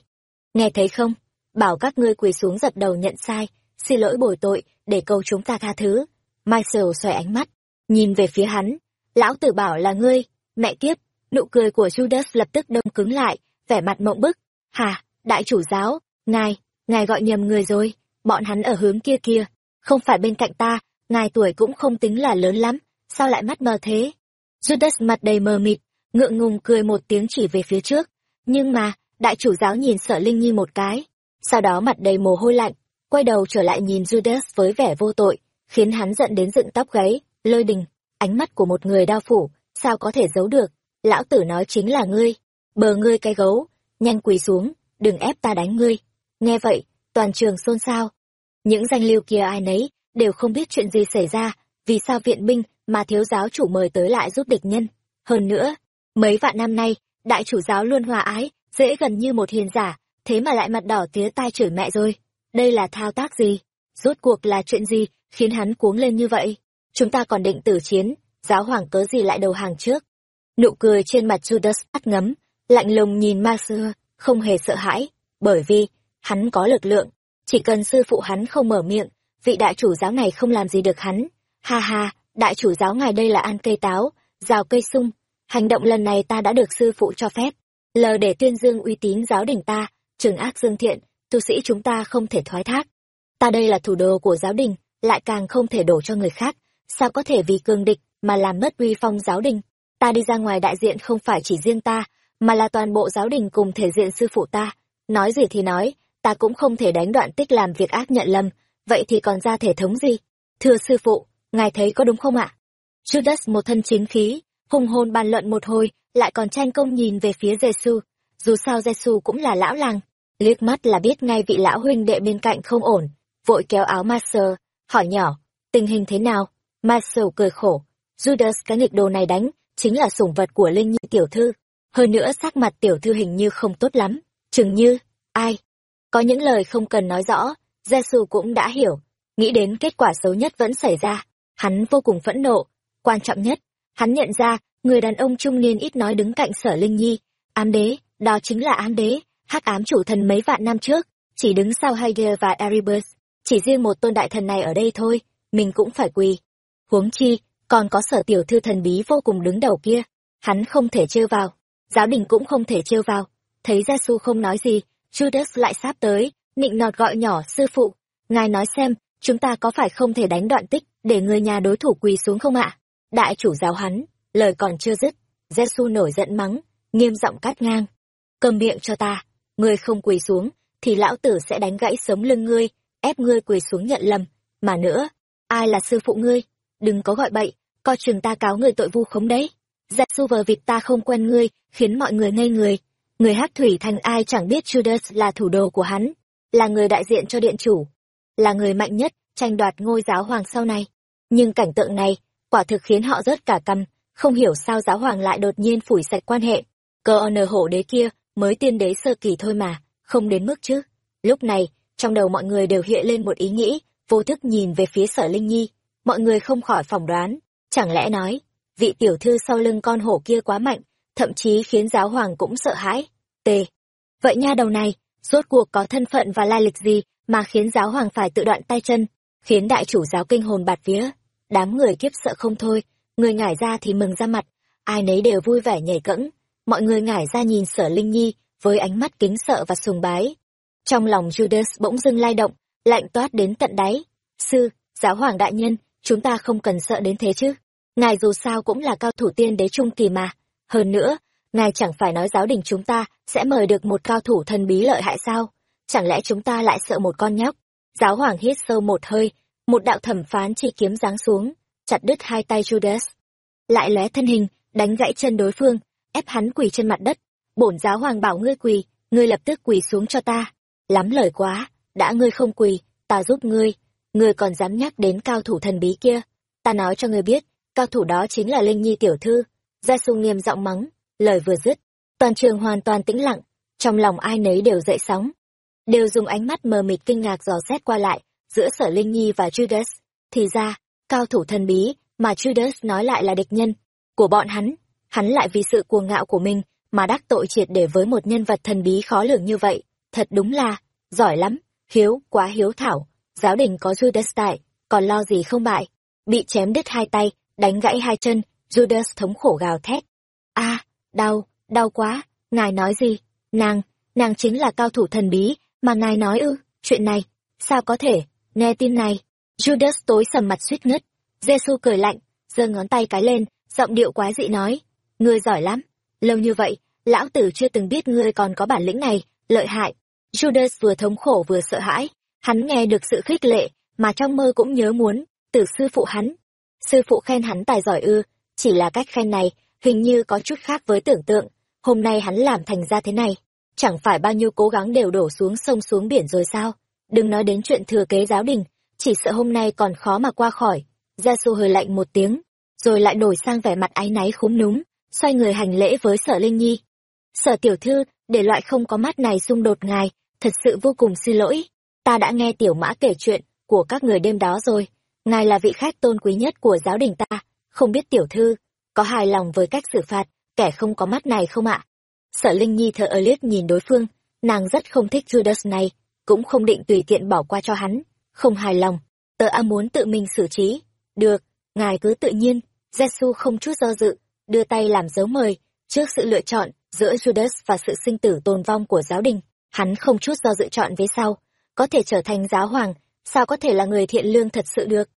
Nghe thấy không? Bảo các ngươi quỳ xuống giật đầu nhận sai, xin lỗi bồi tội, để cầu chúng ta tha thứ. Michael xoay ánh mắt, nhìn về phía hắn. Lão tử bảo là ngươi, mẹ kiếp, nụ cười của Judas lập tức đông cứng lại, vẻ mặt mộng bức. Hà, đại chủ giáo, ngài, ngài gọi nhầm người rồi, bọn hắn ở hướng kia kia, không phải bên cạnh ta, ngài tuổi cũng không tính là lớn lắm, sao lại mắt mờ thế? Judas mặt đầy mờ mịt, ngượng ngùng cười một tiếng chỉ về phía trước. Nhưng mà, đại chủ giáo nhìn sợ Linh Nhi một cái, sau đó mặt đầy mồ hôi lạnh, quay đầu trở lại nhìn Judas với vẻ vô tội, khiến hắn giận đến dựng tóc gáy, lôi đình, ánh mắt của một người đao phủ, sao có thể giấu được, lão tử nói chính là ngươi, bờ ngươi cái gấu, nhanh quỳ xuống, đừng ép ta đánh ngươi. Nghe vậy, toàn trường xôn xao. Những danh lưu kia ai nấy, đều không biết chuyện gì xảy ra, vì sao viện binh mà thiếu giáo chủ mời tới lại giúp địch nhân. Hơn nữa, mấy vạn năm nay, đại chủ giáo luôn hòa ái, dễ gần như một hiền giả, thế mà lại mặt đỏ tía tai chửi mẹ rồi. Đây là thao tác gì? Rốt cuộc là chuyện gì khiến hắn cuống lên như vậy? Chúng ta còn định tử chiến, giáo hoàng cớ gì lại đầu hàng trước? Nụ cười trên mặt Judas bắt ngấm, lạnh lùng nhìn Marcel, không hề sợ hãi, bởi vì, hắn có lực lượng. Chỉ cần sư phụ hắn không mở miệng, vị đại chủ giáo này không làm gì được hắn. Ha ha, đại chủ giáo ngài đây là ăn cây táo, rào cây sung. Hành động lần này ta đã được sư phụ cho phép. Lờ để tuyên dương uy tín giáo đình ta, trường ác dương thiện, tu sĩ chúng ta không thể thoái thác. Ta đây là thủ đô của giáo đình, lại càng không thể đổ cho người khác. Sao có thể vì cường địch mà làm mất uy phong giáo đình? Ta đi ra ngoài đại diện không phải chỉ riêng ta, mà là toàn bộ giáo đình cùng thể diện sư phụ ta. Nói gì thì nói, ta cũng không thể đánh đoạn tích làm việc ác nhận lầm, vậy thì còn ra thể thống gì? Thưa sư phụ, ngài thấy có đúng không ạ? Judas một thân chiến khí, hùng hồn bàn luận một hồi, lại còn tranh công nhìn về phía Giêsu. Dù sao Giêsu cũng là lão làng, liếc mắt là biết ngay vị lão huynh đệ bên cạnh không ổn, vội kéo áo Master, hỏi nhỏ, tình hình thế nào? Master cười khổ, Judas cái nghịch đồ này đánh, chính là sủng vật của Linh Nhi tiểu thư. hơn nữa sắc mặt tiểu thư hình như không tốt lắm, chừng như, ai. Có những lời không cần nói rõ, Giêsu cũng đã hiểu, nghĩ đến kết quả xấu nhất vẫn xảy ra, hắn vô cùng phẫn nộ, quan trọng nhất, hắn nhận ra, người đàn ông trung niên ít nói đứng cạnh sở linh nhi, ám đế, đó chính là ám đế, hắc ám chủ thần mấy vạn năm trước, chỉ đứng sau Haider và Erebus, chỉ riêng một tôn đại thần này ở đây thôi, mình cũng phải quỳ. Huống chi, còn có sở tiểu thư thần bí vô cùng đứng đầu kia, hắn không thể trêu vào, giáo đình cũng không thể trêu vào. Thấy Giêsu không nói gì, Judas lại sáp tới, nịnh nọt gọi nhỏ sư phụ, ngài nói xem, chúng ta có phải không thể đánh đoạn tích để người nhà đối thủ quỳ xuống không ạ? Đại chủ giáo hắn, lời còn chưa dứt, Giêsu nổi giận mắng, nghiêm giọng cắt ngang. Cầm miệng cho ta, ngươi không quỳ xuống, thì lão tử sẽ đánh gãy sống lưng ngươi, ép ngươi quỳ xuống nhận lầm. Mà nữa, ai là sư phụ ngươi? Đừng có gọi bậy, coi chừng ta cáo người tội vu khống đấy. Giê-xu vờ vịt ta không quen ngươi, khiến mọi người ngây người. Người hát thủy thành ai chẳng biết Judas là thủ đồ của hắn, là người đại diện cho điện chủ, là người mạnh nhất, tranh đoạt ngôi giáo hoàng sau này. Nhưng cảnh tượng này, quả thực khiến họ rớt cả cằm, không hiểu sao giáo hoàng lại đột nhiên phủi sạch quan hệ. Cơ nờ hổ đế kia mới tiên đế sơ kỳ thôi mà, không đến mức chứ. Lúc này, trong đầu mọi người đều hiện lên một ý nghĩ, vô thức nhìn về phía sở Linh Nhi. Mọi người không khỏi phỏng đoán, chẳng lẽ nói, vị tiểu thư sau lưng con hổ kia quá mạnh, thậm chí khiến giáo hoàng cũng sợ hãi. T. Vậy nha đầu này, rốt cuộc có thân phận và lai lịch gì mà khiến giáo hoàng phải tự đoạn tay chân, khiến đại chủ giáo kinh hồn bạt vía. Đám người kiếp sợ không thôi, người ngải ra thì mừng ra mặt, ai nấy đều vui vẻ nhảy cẫng. Mọi người ngải ra nhìn sở Linh Nhi với ánh mắt kính sợ và sùng bái. Trong lòng Judas bỗng dưng lay động, lạnh toát đến tận đáy. Sư, giáo hoàng đại nhân, chúng ta không cần sợ đến thế chứ. Ngài dù sao cũng là cao thủ tiên đế trung kỳ mà. Hơn nữa, ngài chẳng phải nói giáo đình chúng ta sẽ mời được một cao thủ thần bí lợi hại sao? Chẳng lẽ chúng ta lại sợ một con nhóc? Giáo hoàng hít sâu một hơi, một đạo thẩm phán chỉ kiếm giáng xuống, chặt đứt hai tay Judas. Lại lóe thân hình, đánh gãy chân đối phương, ép hắn quỳ trên mặt đất. Bổn giáo hoàng bảo ngươi quỳ, ngươi lập tức quỳ xuống cho ta. Lắm lời quá, đã ngươi không quỳ, ta giúp ngươi. Ngươi còn dám nhắc đến cao thủ thần bí kia. Ta nói cho ngươi biết, cao thủ đó chính là Linh Nhi tiểu thư. Gia Su nghiêm giọng mắng, lời vừa dứt, toàn trường hoàn toàn tĩnh lặng, trong lòng ai nấy đều dậy sóng. Đều dùng ánh mắt mờ mịt kinh ngạc dò xét qua lại, giữa sở Linh Nhi và Judas. Thì ra, cao thủ thần bí, mà Judas nói lại là địch nhân của bọn hắn. Hắn lại vì sự cuồng ngạo của mình mà đắc tội triệt để với một nhân vật thần bí khó lường như vậy. Thật đúng là, giỏi lắm, hiếu, quá hiếu thảo. Giáo đình có Judas tại, còn lo gì không bại. Bị chém đứt hai tay, đánh gãy hai chân, Judas thống khổ gào thét. a đau, đau quá, ngài nói gì? Nàng, nàng chính là cao thủ thần bí, mà ngài nói ư, chuyện này, sao có thể, nghe tin này. Judas tối sầm mặt suýt ngất, Giêsu cười lạnh, giơ ngón tay cái lên, giọng điệu quái dị nói, ngươi giỏi lắm, lâu như vậy, lão tử chưa từng biết ngươi còn có bản lĩnh này, lợi hại. Judas vừa thống khổ vừa sợ hãi, hắn nghe được sự khích lệ, mà trong mơ cũng nhớ muốn, từ sư phụ hắn. Sư phụ khen hắn tài giỏi ư, chỉ là cách khen này, hình như có chút khác với tưởng tượng, hôm nay hắn làm thành ra thế này, chẳng phải bao nhiêu cố gắng đều đổ xuống sông xuống biển rồi sao? Đừng nói đến chuyện thừa kế giáo đình, chỉ sợ hôm nay còn khó mà qua khỏi. Gia Su hơi lạnh một tiếng, rồi lại đổi sang vẻ mặt áy náy khúm núm, xoay người hành lễ với sở Linh Nhi. Sở tiểu thư, để loại không có mắt này xung đột ngài, thật sự vô cùng xin lỗi. Ta đã nghe tiểu mã kể chuyện của các người đêm đó rồi. Ngài là vị khách tôn quý nhất của giáo đình ta, không biết tiểu thư, có hài lòng với cách xử phạt, kẻ không có mắt này không ạ? Sở Linh Nhi thở ơ liếc nhìn đối phương, nàng rất không thích Judas này, cũng không định tùy tiện bỏ qua cho hắn, không hài lòng, tớ A muốn tự mình xử trí. Được, ngài cứ tự nhiên, Jesu không chút do dự, đưa tay làm dấu mời, trước sự lựa chọn giữa Judas và sự sinh tử tồn vong của giáo đình, hắn không chút do dự chọn với sau, có thể trở thành giáo hoàng, sao có thể là người thiện lương thật sự được.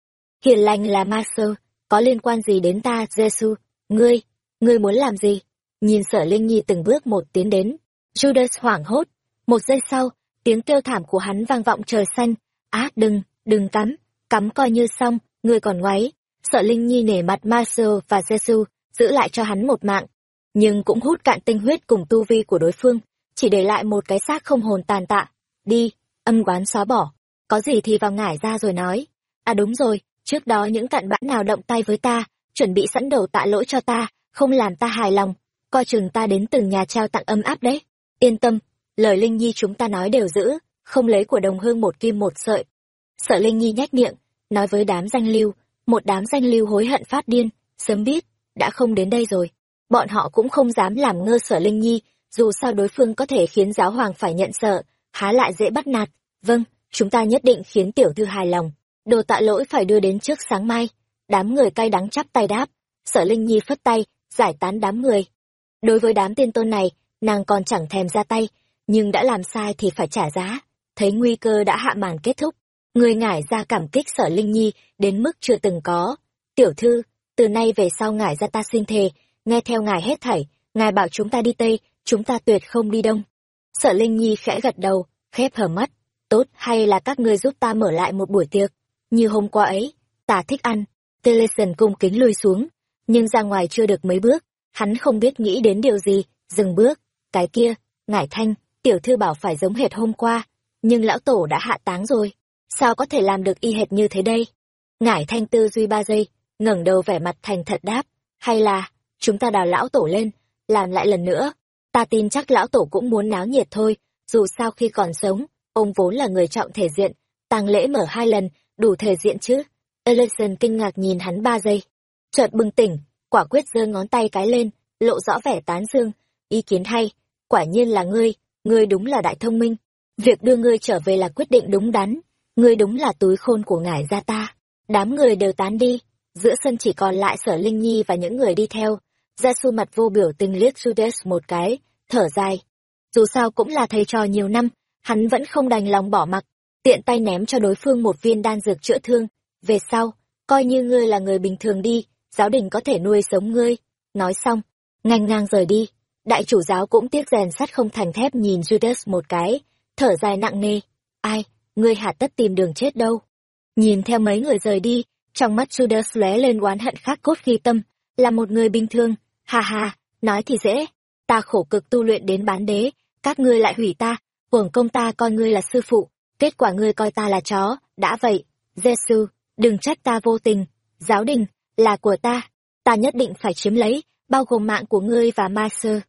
Hiền lành là ma sơ có liên quan gì đến ta, Jesu? Ngươi, ngươi muốn làm gì? Nhìn sở Linh Nhi từng bước một tiến đến, Judas hoảng hốt, một giây sau, tiếng kêu thảm của hắn vang vọng trời xanh, á đừng, đừng cắm, cắm coi như xong, ngươi còn ngoáy. Sợ Linh Nhi nể mặt Marcel và Jesu, giữ lại cho hắn một mạng, nhưng cũng hút cạn tinh huyết cùng tu vi của đối phương, chỉ để lại một cái xác không hồn tàn tạ. Đi, âm quán xóa bỏ, có gì thì vào ngải ra rồi nói. À đúng rồi, trước đó những cặn bã nào động tay với ta, chuẩn bị sẵn đầu tạ lỗi cho ta, không làm ta hài lòng. coi chừng ta đến từng nhà trao tặng ấm áp đấy. Yên tâm, lời Linh Nhi chúng ta nói đều giữ, không lấy của đồng hương một kim một sợi. Sợ Linh Nhi nhếch miệng, nói với đám danh lưu, một đám danh lưu hối hận phát điên, sớm biết, đã không đến đây rồi. Bọn họ cũng không dám làm ngơ sở Linh Nhi, dù sao đối phương có thể khiến giáo hoàng phải nhận sợ, há lại dễ bắt nạt. Vâng, chúng ta nhất định khiến tiểu thư hài lòng. Đồ tạ lỗi phải đưa đến trước sáng mai. Đám người cay đắng chắp tay đáp. Sở Linh Nhi phất tay, giải tán đám người. Đối với đám tiên tôn này, nàng còn chẳng thèm ra tay, nhưng đã làm sai thì phải trả giá. Thấy nguy cơ đã hạ màn kết thúc, người ngải ra cảm kích sở Linh Nhi đến mức chưa từng có. Tiểu thư, từ nay về sau ngải ra ta xin thề, nghe theo ngài hết thảy, ngài bảo chúng ta đi Tây, chúng ta tuyệt không đi Đông. Sở Linh Nhi khẽ gật đầu, khép hờ mắt. Tốt hay là các ngươi giúp ta mở lại một buổi tiệc. Như hôm qua ấy, ta thích ăn. Teleson cung kính lùi xuống, nhưng ra ngoài chưa được mấy bước, hắn không biết nghĩ đến điều gì, dừng bước. Cái kia, ngải thanh, tiểu thư bảo phải giống hệt hôm qua, nhưng lão tổ đã hạ táng rồi. Sao có thể làm được y hệt như thế đây? Ngải thanh tư duy ba giây, ngẩng đầu vẻ mặt thành thật đáp, hay là, chúng ta đào lão tổ lên, làm lại lần nữa. Ta tin chắc lão tổ cũng muốn náo nhiệt thôi, dù sao khi còn sống, ông vốn là người trọng thể diện, tang lễ mở hai lần, đủ thể diện chứ. Ellison kinh ngạc nhìn hắn ba giây. Chợt bừng tỉnh, quả quyết giơ ngón tay cái lên, lộ rõ vẻ tán dương, ý kiến hay, quả nhiên là ngươi, ngươi đúng là đại thông minh. Việc đưa ngươi trở về là quyết định đúng đắn, ngươi đúng là túi khôn của ngải gia ta. Đám người đều tán đi, giữa sân chỉ còn lại sở Linh Nhi và những người đi theo. Gia su mặt vô biểu tình liếc Judas một cái, thở dài. Dù sao cũng là thầy trò nhiều năm, hắn vẫn không đành lòng bỏ mặc, tiện tay ném cho đối phương một viên đan dược chữa thương. Về sau, coi như ngươi là người bình thường đi, giáo đình có thể nuôi sống ngươi. Nói xong, ngang ngang rời đi. Đại chủ giáo cũng tiếc rèn sắt không thành thép nhìn Judas một cái, thở dài nặng nề. Ai, ngươi hạ tất tìm đường chết đâu. Nhìn theo mấy người rời đi, trong mắt Judas lóe lên oán hận khắc cốt ghi tâm, là một người bình thường, ha ha, nói thì dễ, ta khổ cực tu luyện đến bán đế, các ngươi lại hủy ta, uổng công ta coi ngươi là sư phụ, kết quả ngươi coi ta là chó, đã vậy, Giêsu, đừng trách ta vô tình, giáo đình, là của ta, ta nhất định phải chiếm lấy, bao gồm mạng của ngươi và ma sơ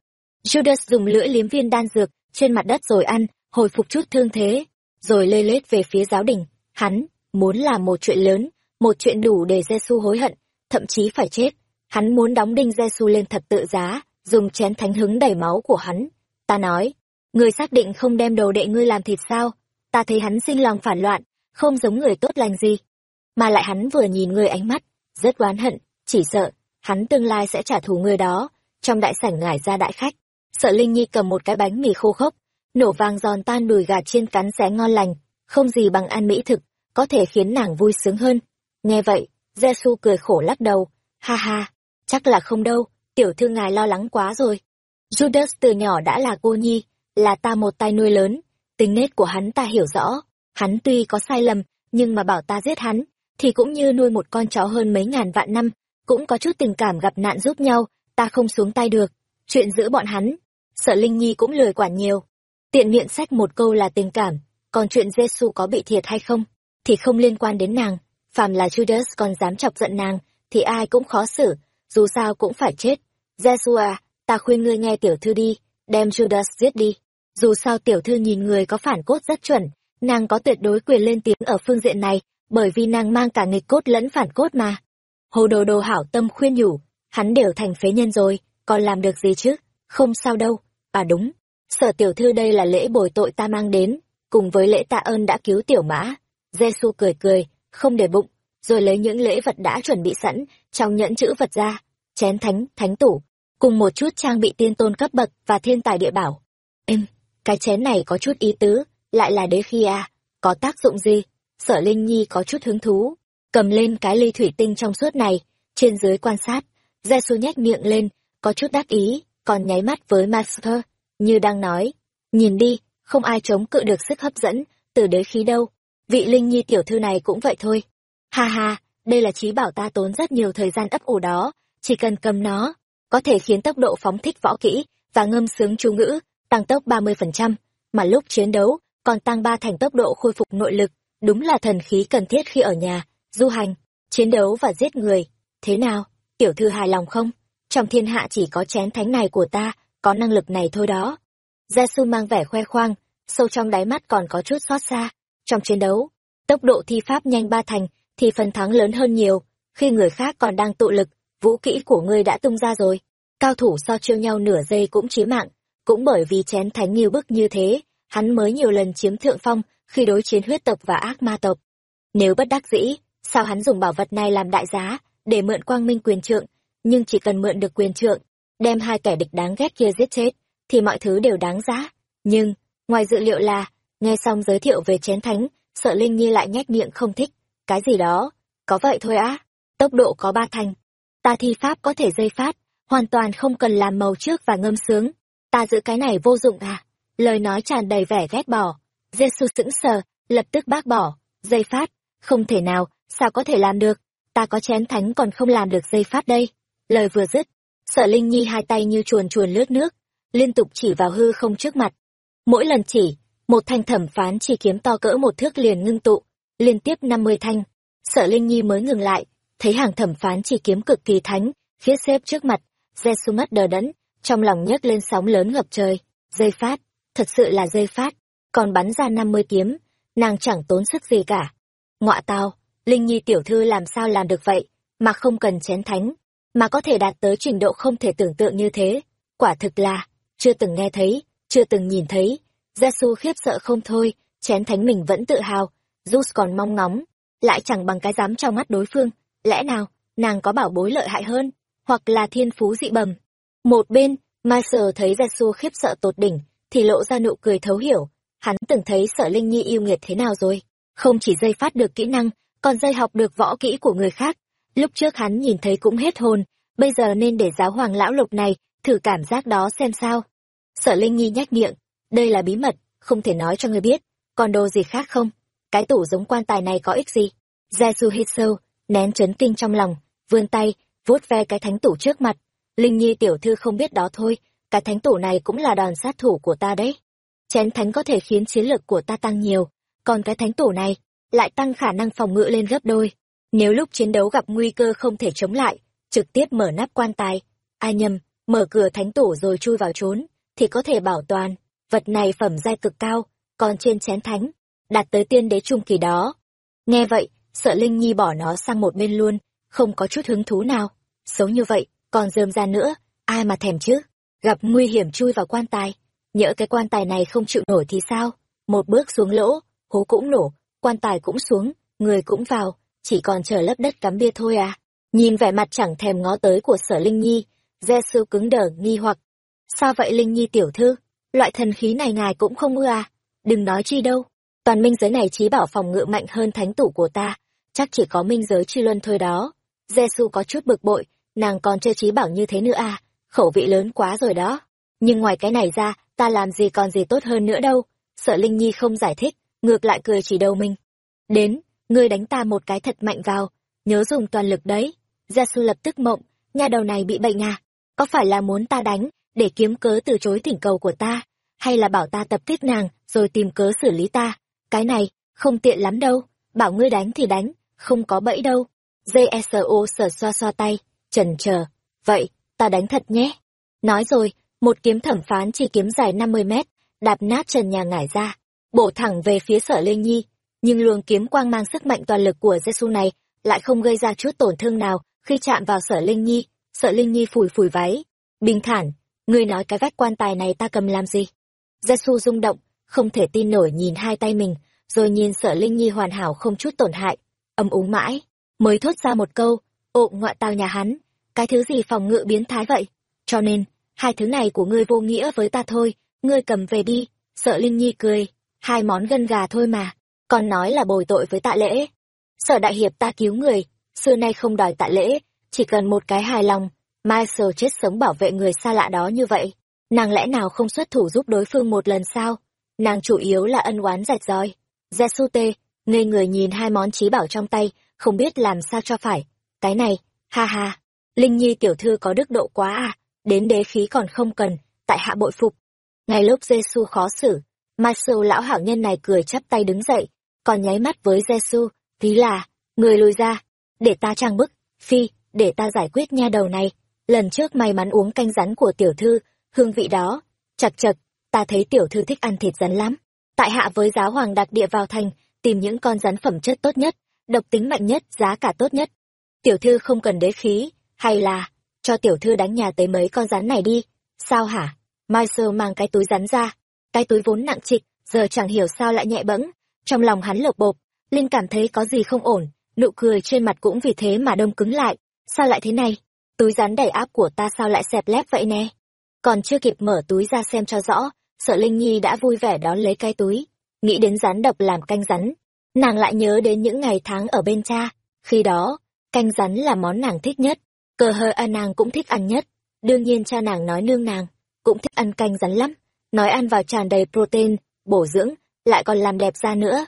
Judas dùng lưỡi liếm viên đan dược trên mặt đất rồi ăn, hồi phục chút thương thế, rồi lê lết về phía giáo đình. Hắn, muốn làm một chuyện lớn, một chuyện đủ để Giêsu hối hận, thậm chí phải chết. Hắn muốn đóng đinh Giêsu lên thật tự giá, dùng chén thánh hứng đầy máu của hắn. Ta nói, ngươi xác định không đem đầu đệ ngươi làm thịt sao? Ta thấy hắn sinh lòng phản loạn, không giống người tốt lành gì. Mà lại hắn vừa nhìn ngươi ánh mắt, rất oán hận, chỉ sợ, hắn tương lai sẽ trả thù ngươi đó. Trong đại sảnh ngải ra đại khách, sợ Linh Nhi cầm một cái bánh mì khô khốc, nổ vàng giòn tan đùi gà chiên cắn xé ngon lành, không gì bằng ăn mỹ thực, có thể khiến nàng vui sướng hơn. Nghe vậy, Giê-xu cười khổ lắc đầu, ha ha, chắc là không đâu, tiểu thư ngài lo lắng quá rồi. Judas từ nhỏ đã là cô nhi, là ta một tay nuôi lớn, tính nết của hắn ta hiểu rõ, hắn tuy có sai lầm, nhưng mà bảo ta giết hắn, thì cũng như nuôi một con chó hơn mấy ngàn vạn năm, cũng có chút tình cảm gặp nạn giúp nhau, ta không xuống tay được. Chuyện giữa bọn hắn, sợ Linh Nhi cũng lười quản nhiều. Tiện miệng sách một câu là tình cảm, còn chuyện Giê-xu có bị thiệt hay không, thì không liên quan đến nàng. Phàm là Judas còn dám chọc giận nàng, thì ai cũng khó xử, dù sao cũng phải chết. Giê-xu à, ta khuyên ngươi nghe tiểu thư đi, đem Judas giết đi. Dù sao tiểu thư nhìn người có phản cốt rất chuẩn, nàng có tuyệt đối quyền lên tiếng ở phương diện này, bởi vì nàng mang cả nghịch cốt lẫn phản cốt mà. Hồ đồ đồ hảo tâm khuyên nhủ, hắn đều thành phế nhân rồi, còn làm được gì chứ, không sao đâu, à đúng, sở tiểu thư đây là lễ bồi tội ta mang đến, cùng với lễ tạ ơn đã cứu tiểu mã. Giê-xu cười cười, không để bụng, rồi lấy những lễ vật đã chuẩn bị sẵn trong nhẫn chữ vật ra, chén thánh, thánh tủ, cùng một chút trang bị tiên tôn cấp bậc và thiên tài địa bảo. Em, cái chén này có chút ý tứ, lại là đế khi à, có tác dụng gì? Sở Linh Nhi có chút hứng thú, cầm lên cái ly thủy tinh trong suốt này, trên dưới quan sát, Giê xu nhếch miệng lên, có chút đắc ý, còn nháy mắt với Master, như đang nói, nhìn đi, không ai chống cự được sức hấp dẫn, từ đế khí đâu, vị Linh Nhi tiểu thư này cũng vậy thôi. Ha ha, đây là trí bảo ta tốn rất nhiều thời gian ấp ủ đó, chỉ cần cầm nó, có thể khiến tốc độ phóng thích võ kỹ và ngâm sướng chú ngữ tăng tốc 30%, mà lúc chiến đấu còn tăng ba thành tốc độ khôi phục nội lực, đúng là thần khí cần thiết khi ở nhà, du hành, chiến đấu và giết người. Thế nào, tiểu thư hài lòng không? trong thiên hạ chỉ có chén thánh này của ta, có năng lực này thôi đó. gia su mang vẻ khoe khoang, sâu trong đáy mắt còn có chút xót xa. Trong chiến đấu, tốc độ thi pháp nhanh ba thành, thì phần thắng lớn hơn nhiều, khi người khác còn đang tụ lực, vũ kỹ của ngươi đã tung ra rồi. Cao thủ so chiêu nhau nửa giây cũng chí mạng, cũng bởi vì chén thánh nghiêu bức như thế, hắn mới nhiều lần chiếm thượng phong khi đối chiến huyết tộc và ác ma tộc. Nếu bất đắc dĩ, sao hắn dùng bảo vật này làm đại giá, để mượn quang minh quyền trượng, nhưng chỉ cần mượn được quyền trượng, đem hai kẻ địch đáng ghét kia giết chết, thì mọi thứ đều đáng giá. Nhưng, ngoài dự liệu là, nghe xong giới thiệu về chén thánh, sợ Linh Nhi lại nhếch miệng không thích. Cái gì đó? Có vậy thôi á? Tốc độ có ba thành. Ta thi pháp có thể dây phát, hoàn toàn không cần làm màu trước và ngâm sướng. Ta giữ cái này vô dụng à? Lời nói tràn đầy vẻ ghét bỏ. Giê-xu sững sờ, lập tức bác bỏ. Dây phát, không thể nào, sao có thể làm được? Ta có chén thánh còn không làm được dây phát đây. Lời vừa dứt, Sở Linh Nhi hai tay như chuồn chuồn lướt nước, liên tục chỉ vào hư không trước mặt. Mỗi lần chỉ, một thanh thẩm phán chỉ kiếm to cỡ một thước liền ngưng tụ, liên tiếp năm mươi thanh. Sở Linh Nhi mới ngừng lại, thấy hàng thẩm phán chỉ kiếm cực kỳ thánh, phía xếp trước mặt, Giê-xu mắt đờ đẫn, trong lòng nhấc lên sóng lớn ngập trời. Dây phát, thật sự là dây phát, còn bắn ra năm mươi kiếm, nàng chẳng tốn sức gì cả. Ngọa tao, Linh Nhi tiểu thư làm sao làm được vậy, mà không cần chén thánh, mà có thể đạt tới trình độ không thể tưởng tượng như thế. Quả thực là, chưa từng nghe thấy, chưa từng nhìn thấy. gia su khiếp sợ không thôi, chén thánh mình vẫn tự hào, Zeus còn mong ngóng, lại chẳng bằng cái dám trong mắt đối phương. Lẽ nào, nàng có bảo bối lợi hại hơn, hoặc là thiên phú dị bẩm. Một bên, Marcel thấy gia xu khiếp sợ tột đỉnh, thì lộ ra nụ cười thấu hiểu. Hắn từng thấy sợ Linh Nhi yêu nghiệt thế nào rồi. Không chỉ dây phát được kỹ năng, còn dây học được võ kỹ của người khác. Lúc trước hắn nhìn thấy cũng hết hồn, bây giờ nên để giáo hoàng lão lục này thử cảm giác đó xem sao. Sở Linh Nhi nhách miệng, đây là bí mật, không thể nói cho người biết, còn đồ gì khác không? Cái tủ giống quan tài này có ích gì? Gia Su hít sâu, nén chấn kinh trong lòng, vươn tay, vuốt ve cái thánh tủ trước mặt. Linh Nhi tiểu thư không biết đó thôi, cái thánh tủ này cũng là đòn sát thủ của ta đấy. Chén thánh có thể khiến chiến lực của ta tăng nhiều, còn cái thánh tủ này lại tăng khả năng phòng ngự lên gấp đôi. Nếu lúc chiến đấu gặp nguy cơ không thể chống lại, trực tiếp mở nắp quan tài, ai nhầm, mở cửa thánh tủ rồi chui vào trốn, thì có thể bảo toàn. Vật này phẩm giai cực cao, còn trên chén thánh, đạt tới tiên đế trung kỳ đó. Nghe vậy, sợ Linh Nhi bỏ nó sang một bên luôn, không có chút hứng thú nào. Xấu như vậy, còn dơm ra nữa, ai mà thèm chứ? Gặp nguy hiểm chui vào quan tài, nhỡ cái quan tài này không chịu nổi thì sao? Một bước xuống lỗ, hố cũng nổ, quan tài cũng xuống, người cũng vào, chỉ còn chờ lấp đất cắm bia thôi à. Nhìn vẻ mặt chẳng thèm ngó tới của sở Linh Nhi, Giê sư cứng đờ, nghi hoặc. Sao vậy Linh Nhi tiểu thư? Loại thần khí này ngài cũng không ưa à? Đừng nói chi đâu. Toàn minh giới này trí bảo phòng ngự mạnh hơn thánh tủ của ta. Chắc chỉ có minh giới chi luân thôi đó. Giê su có chút bực bội, nàng còn chơi trí bảo như thế nữa à? Khẩu vị lớn quá rồi đó. Nhưng ngoài cái này ra, ta làm gì còn gì tốt hơn nữa đâu. Sợ Linh Nhi không giải thích, ngược lại cười chỉ đầu mình. Đến, ngươi đánh ta một cái thật mạnh vào, nhớ dùng toàn lực đấy. Gia Su lập tức mộng, nhà đầu này bị bệnh à? Có phải là muốn ta đánh, để kiếm cớ từ chối thỉnh cầu của ta, hay là bảo ta tập kích nàng, rồi tìm cớ xử lý ta? Cái này, không tiện lắm đâu, bảo ngươi đánh thì đánh, không có bẫy đâu. J.S.O. sờ xoa xoa tay, trần chờ vậy, ta đánh thật nhé. Nói rồi, một kiếm thẩm phán chỉ kiếm dài 50 mét, đạp nát trần nhà ngải ra, bổ thẳng về phía sở Lê Nhi. Nhưng luồng kiếm quang mang sức mạnh toàn lực của giê này lại không gây ra chút tổn thương nào khi chạm vào sở Linh Nhi. sở Linh Nhi phủi phủi váy. Bình thản, ngươi nói cái vách quan tài này ta cầm làm gì? giê xu rung động, không thể tin nổi nhìn hai tay mình, rồi nhìn sở Linh Nhi hoàn hảo không chút tổn hại. Âm úng mãi, mới thốt ra một câu, ộm ngoại tao nhà hắn, cái thứ gì phòng ngự biến thái vậy? Cho nên, hai thứ này của ngươi vô nghĩa với ta thôi, ngươi cầm về đi. Sợ Linh Nhi cười, hai món gân gà thôi mà, còn nói là bồi tội với tạ lễ. Sở đại hiệp ta cứu người, xưa nay không đòi tạ lễ, chỉ cần một cái hài lòng, mai sờ chết sống bảo vệ người xa lạ đó như vậy. Nàng lẽ nào không xuất thủ giúp đối phương một lần sao? Nàng chủ yếu là ân oán rạch ròi. Jesute, ngây người nhìn hai món trí bảo trong tay, không biết làm sao cho phải. Cái này, ha ha, Linh Nhi tiểu thư có đức độ quá à, đến đế khí còn không cần, tại hạ bội phục. Ngay lúc Giêsu khó xử, Michael lão hảo nhân này cười chắp tay đứng dậy, còn nháy mắt với Giêsu, tí là, người lùi ra, để ta trang bức, phi, để ta giải quyết nha đầu này. lần trước may mắn uống canh rắn của tiểu thư, hương vị đó, chật chật, ta thấy tiểu thư thích ăn thịt rắn lắm. Tại hạ với giáo hoàng đặc địa vào thành, tìm những con rắn phẩm chất tốt nhất, độc tính mạnh nhất, giá cả tốt nhất. Tiểu thư không cần đế khí, hay là, cho tiểu thư đánh nhà tới mấy con rắn này đi. Sao hả? Marcel mang cái túi rắn ra, cái túi vốn nặng trịch, giờ chẳng hiểu sao lại nhẹ bẫng. Trong lòng hắn lộc bộp, Linh cảm thấy có gì không ổn, nụ cười trên mặt cũng vì thế mà đông cứng lại. Sao lại thế này? Túi rắn đẩy áp của ta sao lại xẹp lép vậy nè? Còn chưa kịp mở túi ra xem cho rõ, sợ Linh Nhi đã vui vẻ đón lấy cái túi. Nghĩ đến rắn độc làm canh rắn, nàng lại nhớ đến những ngày tháng ở bên cha. Khi đó, canh rắn là món nàng thích nhất, cờ hờ a nàng cũng thích ăn nhất. Đương nhiên cha nàng nói nương nàng, cũng thích ăn canh rắn lắm. Nói ăn vào tràn đầy protein, bổ dưỡng, lại còn làm đẹp da nữa.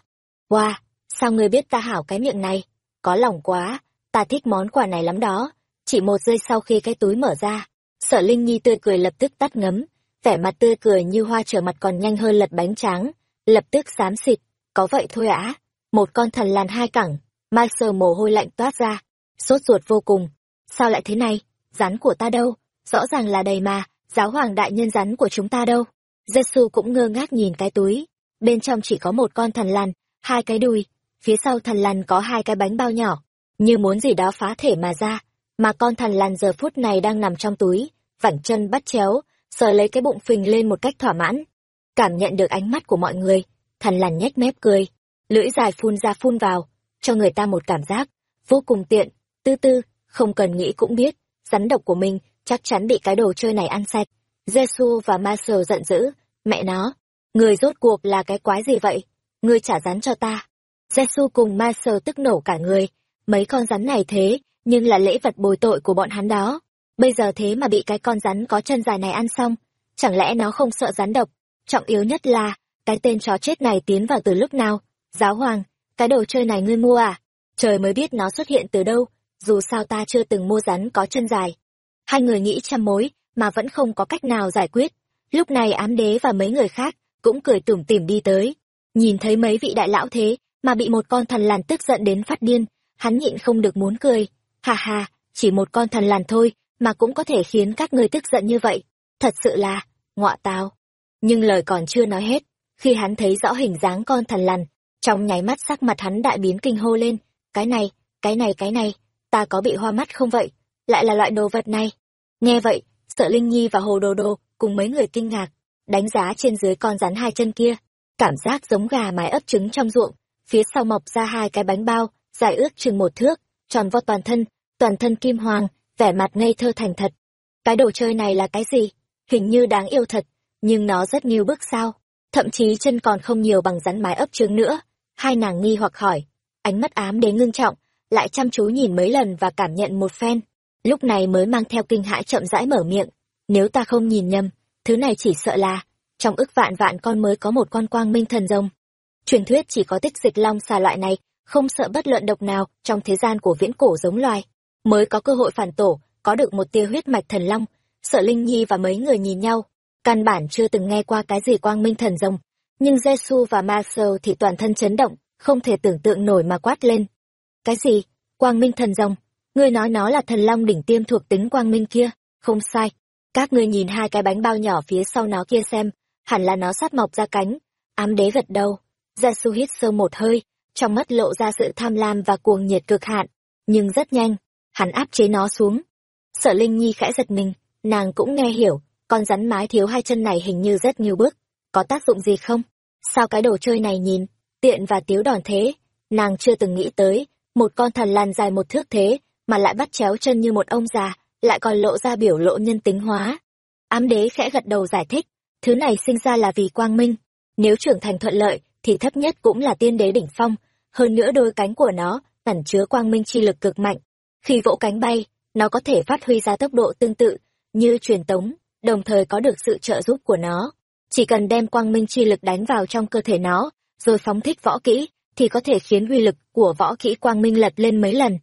Wow, sao ngươi biết ta hảo cái miệng này? Có lòng quá, ta thích món quà này lắm đó. Chỉ một giây sau khi cái túi mở ra, sở Linh Nhi tươi cười lập tức tắt ngấm, vẻ mặt tươi cười như hoa trở mặt còn nhanh hơn lật bánh tráng, lập tức xám xịt, có vậy thôi ạ. Một con thần làn hai cẳng, mai sờ mồ hôi lạnh toát ra, sốt ruột vô cùng. Sao lại thế này? Rắn của ta đâu? Rõ ràng là đầy mà, giáo hoàng đại nhân rắn của chúng ta đâu? Giê-xu cũng ngơ ngác nhìn cái túi, bên trong chỉ có một con thần lằn, hai cái đùi, phía sau thần lằn có hai cái bánh bao nhỏ, như muốn gì đó phá thể mà ra, mà con thần lằn giờ phút này đang nằm trong túi, vẳng chân bắt chéo, sờ lấy cái bụng phình lên một cách thỏa mãn. Cảm nhận được ánh mắt của mọi người, thần lằn nhếch mép cười, lưỡi dài phun ra phun vào, cho người ta một cảm giác vô cùng tiện, tư tư, không cần nghĩ cũng biết, rắn độc của mình chắc chắn bị cái đồ chơi này ăn sạch. Jesu và Marcel giận dữ, mẹ nó, người rốt cuộc là cái quái gì vậy? Ngươi trả rắn cho ta. Jesu cùng Marcel tức nổ cả người, mấy con rắn này thế, nhưng là lễ vật bồi tội của bọn hắn đó. Bây giờ thế mà bị cái con rắn có chân dài này ăn xong, chẳng lẽ nó không sợ rắn độc? Trọng yếu nhất là, cái tên chó chết này tiến vào từ lúc nào? Giáo hoàng, cái đồ chơi này ngươi mua à? Trời mới biết nó xuất hiện từ đâu, dù sao ta chưa từng mua rắn có chân dài. Hai người nghĩ trăm mối, mà vẫn không có cách nào giải quyết. Lúc này ám đế và mấy người khác cũng cười tủm tỉm đi tới. Nhìn thấy mấy vị đại lão thế, mà bị một con thần làn tức giận đến phát điên, hắn nhịn không được muốn cười. Hà hà, chỉ một con thần làn thôi, mà cũng có thể khiến các người tức giận như vậy. Thật sự là, ngọa tao. Nhưng lời còn chưa nói hết, khi hắn thấy rõ hình dáng con thần lằn, trong nháy mắt sắc mặt hắn đại biến kinh hô lên. Cái này, cái này cái này, ta có bị hoa mắt không vậy? Lại là loại đồ vật này. Nghe vậy, sợ Linh Nhi và Hồ Đồ Đồ cùng mấy người kinh ngạc, đánh giá trên dưới con rắn hai chân kia. Cảm giác giống gà mái ấp trứng trong ruộng, phía sau mọc ra hai cái bánh bao, dài ước chừng một thước, tròn vo toàn thân, toàn thân kim hoàng, vẻ mặt ngây thơ thành thật. Cái đồ chơi này là cái gì? Hình như đáng yêu thật, nhưng nó rất nhiều bước sao. Thậm chí chân còn không nhiều bằng rắn mái ấp trứng nữa. Hai nàng nghi hoặc hỏi, ánh mắt ám đến ngưng trọng, lại chăm chú nhìn mấy lần và cảm nhận một phen. Lúc này mới mang theo kinh hãi chậm rãi mở miệng. Nếu ta không nhìn nhầm, thứ này chỉ sợ là, trong ức vạn vạn con mới có một con quang minh thần rồng. Truyền thuyết chỉ có tích dịch long xà loại này, không sợ bất luận độc nào trong thế gian của viễn cổ giống loài mới có cơ hội phản tổ, có được một tia huyết mạch thần long. Sợ Linh Nhi và mấy người nhìn nhau, căn bản chưa từng nghe qua cái gì quang minh thần rồng. Nhưng Jesu và Marcel thì toàn thân chấn động, không thể tưởng tượng nổi mà quát lên. Cái gì? Quang minh thần rồng? Ngươi nói nó là thần long đỉnh tiêm thuộc tính quang minh kia, không sai. Các ngươi nhìn hai cái bánh bao nhỏ phía sau nó kia xem, hẳn là nó sắp mọc ra cánh. Ám đế gật đầu. su hít sâu một hơi, trong mắt lộ ra sự tham lam và cuồng nhiệt cực hạn. Nhưng rất nhanh, hắn áp chế nó xuống. Sợ Linh Nhi khẽ giật mình, nàng cũng nghe hiểu, con rắn mái thiếu hai chân này hình như rất nhiều bước, có tác dụng gì không? Sao cái đồ chơi này nhìn, tiện và tiếu đòn thế? Nàng chưa từng nghĩ tới, một con thần làn dài một thước thế, mà lại bắt chéo chân như một ông già, lại còn lộ ra biểu lộ nhân tính hóa. Ám đế khẽ gật đầu giải thích, thứ này sinh ra là vì quang minh, nếu trưởng thành thuận lợi, thì thấp nhất cũng là tiên đế đỉnh phong, hơn nữa đôi cánh của nó, ẩn chứa quang minh chi lực cực mạnh, khi vỗ cánh bay, nó có thể phát huy ra tốc độ tương tự như truyền tống, đồng thời có được sự trợ giúp của nó. Chỉ cần đem quang minh chi lực đánh vào trong cơ thể nó, rồi phóng thích võ kỹ, thì có thể khiến uy lực của võ kỹ quang minh lật lên mấy lần.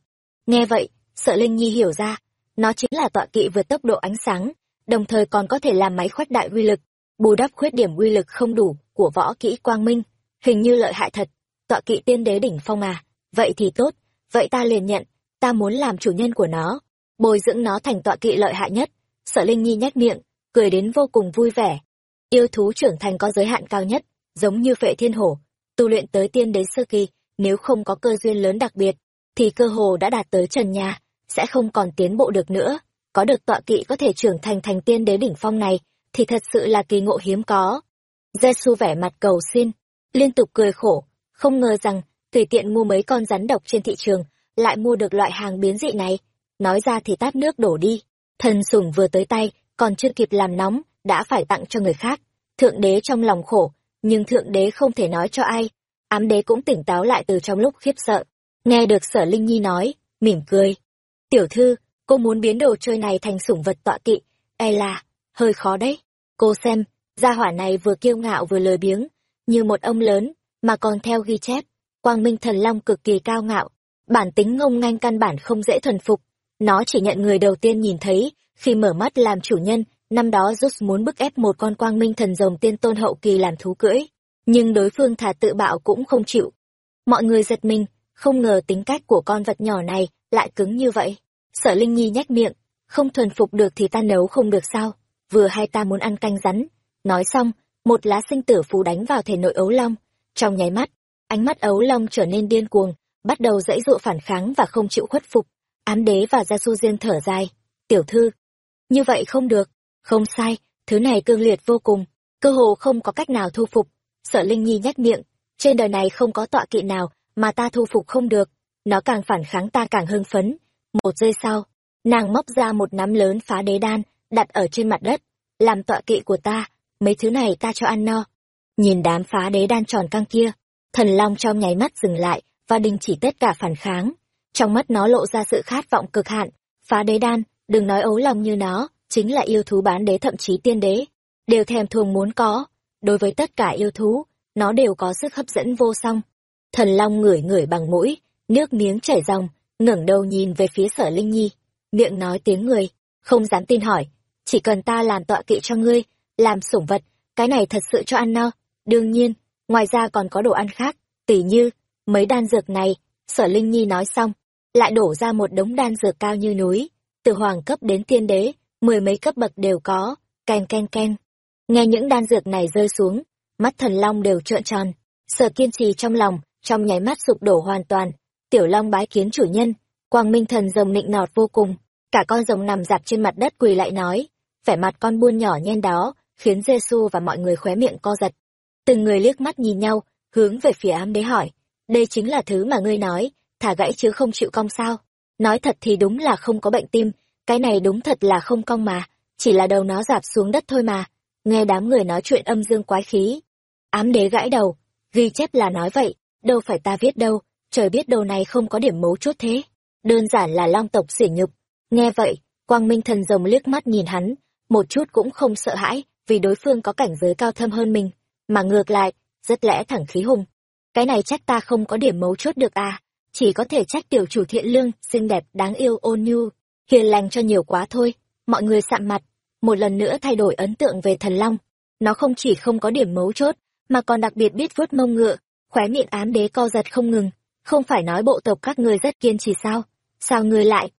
Nghe vậy, sợ Linh Nhi hiểu ra, nó chính là tọa kỵ vượt tốc độ ánh sáng, đồng thời còn có thể làm máy khoách đại uy lực, bù đắp khuyết điểm uy lực không đủ của võ kỹ quang minh, hình như lợi hại thật. Tọa kỵ tiên đế đỉnh phong à, vậy thì tốt, vậy ta liền nhận, ta muốn làm chủ nhân của nó. bồi dưỡng nó thành tọa kỵ lợi hại nhất. Sở Linh Nhi nhếch miệng, cười đến vô cùng vui vẻ. Yêu thú trưởng thành có giới hạn cao nhất, giống như phệ thiên hổ, tu luyện tới tiên đế sơ kỳ, nếu không có cơ duyên lớn đặc biệt, thì cơ hồ đã đạt tới trần nhà, sẽ không còn tiến bộ được nữa. Có được tọa kỵ có thể trưởng thành thành tiên đế đỉnh phong này, thì thật sự là kỳ ngộ hiếm có. Giê-xu vẻ mặt cầu xin, liên tục cười khổ, không ngờ rằng, tùy tiện mua mấy con rắn độc trên thị trường, lại mua được loại hàng biến dị này. Nói ra thì tát nước đổ đi, thần sủng vừa tới tay, còn chưa kịp làm nóng, đã phải tặng cho người khác. Thượng đế trong lòng khổ, nhưng thượng đế không thể nói cho ai. Ám đế cũng tỉnh táo lại từ trong lúc khiếp sợ. Nghe được sở Linh Nhi nói, mỉm cười. Tiểu thư, cô muốn biến đồ chơi này thành sủng vật tọa kỵ, e là, hơi khó đấy. Cô xem, gia hỏa này vừa kiêu ngạo vừa lười biếng, như một ông lớn, mà còn theo ghi chép. Quang Minh Thần Long cực kỳ cao ngạo, bản tính ngông nghênh căn bản không dễ thuần phục. Nó chỉ nhận người đầu tiên nhìn thấy, khi mở mắt làm chủ nhân, năm đó Zeus muốn bức ép một con Quang Minh Thần Rồng tiên tôn hậu kỳ làm thú cưỡi, nhưng đối phương thà tự bạo cũng không chịu. Mọi người giật mình, không ngờ tính cách của con vật nhỏ này lại cứng như vậy. Sở Linh Nhi nhếch miệng, không thuần phục được thì ta nấu không được sao, vừa hay ta muốn ăn canh rắn. Nói xong, một lá sinh tử phù đánh vào thể nội ấu long. Trong nháy mắt, ánh mắt ấu long trở nên điên cuồng, bắt đầu dãy dụa phản kháng và không chịu khuất phục. Ám đế và gia su diên thở dài, tiểu thư. Như vậy không được, không sai, thứ này cương liệt vô cùng, cơ hồ không có cách nào thu phục. Sở Linh Nhi nhếch miệng, trên đời này không có tọa kỵ nào mà ta thu phục không được, nó càng phản kháng ta càng hưng phấn. Một giây sau, nàng móc ra một nắm lớn phá đế đan, đặt ở trên mặt đất, làm tọa kỵ của ta, mấy thứ này ta cho ăn no. Nhìn đám phá đế đan tròn căng kia, thần long trong nháy mắt dừng lại và đình chỉ tất cả phản kháng. Trong mắt nó lộ ra sự khát vọng cực hạn, phá đế đan, đừng nói ấu lòng như nó, chính là yêu thú bán đế thậm chí tiên đế, đều thèm thuồng muốn có. Đối với tất cả yêu thú, nó đều có sức hấp dẫn vô song. Thần Long ngửi ngửi bằng mũi, nước miếng chảy ròng, ngẩng đầu nhìn về phía sở Linh Nhi, miệng nói tiếng người, không dám tin hỏi, chỉ cần ta làm tọa kỵ cho ngươi, làm sủng vật, cái này thật sự cho ăn no. Đương nhiên, ngoài ra còn có đồ ăn khác, tỉ như, mấy đan dược này, sở Linh Nhi nói xong, lại đổ ra một đống đan dược cao như núi, từ hoàng cấp đến tiên đế, mười mấy cấp bậc đều có, ken ken ken. Nghe những đan dược này rơi xuống, mắt thần long đều trợn tròn, sở kiên trì trong lòng, trong nháy mắt sụp đổ hoàn toàn. Tiểu long bái kiến chủ nhân, quang minh thần rồng nịnh nọt vô cùng, cả con rồng nằm dạp trên mặt đất quỳ lại nói, vẻ mặt con buôn nhỏ nhen đó, khiến giê -xu và mọi người khóe miệng co giật. Từng người liếc mắt nhìn nhau, hướng về phía ám đế hỏi, đây chính là thứ mà ngươi nói, thả gãy chứ không chịu cong sao. Nói thật thì đúng là không có bệnh tim, cái này đúng thật là không cong mà, chỉ là đầu nó dạp xuống đất thôi mà. Nghe đám người nói chuyện âm dương quái khí. Ám đế gãi đầu, ghi chép là nói vậy, đâu phải ta viết đâu, trời biết đầu này không có điểm mấu chốt thế. Đơn giản là long tộc sỉ nhục. Nghe vậy, quang minh thần rồng liếc mắt nhìn hắn, một chút cũng không sợ hãi, vì đối phương có cảnh giới cao thâm hơn mình, mà ngược lại, rất lẽ thẳng khí hùng. Cái này trách ta không có điểm mấu chốt được à, chỉ có thể trách tiểu chủ thiện lương, xinh đẹp, đáng yêu ôn nhu, hiền lành cho nhiều quá thôi. Mọi người sạm mặt, một lần nữa thay đổi ấn tượng về thần long. Nó không chỉ không có điểm mấu chốt, mà còn đặc biệt biết vuốt mông ngựa, khóe miệng ám đế co giật không ngừng. Không phải nói bộ tộc các ngươi rất kiên trì sao? Sao ngươi lại?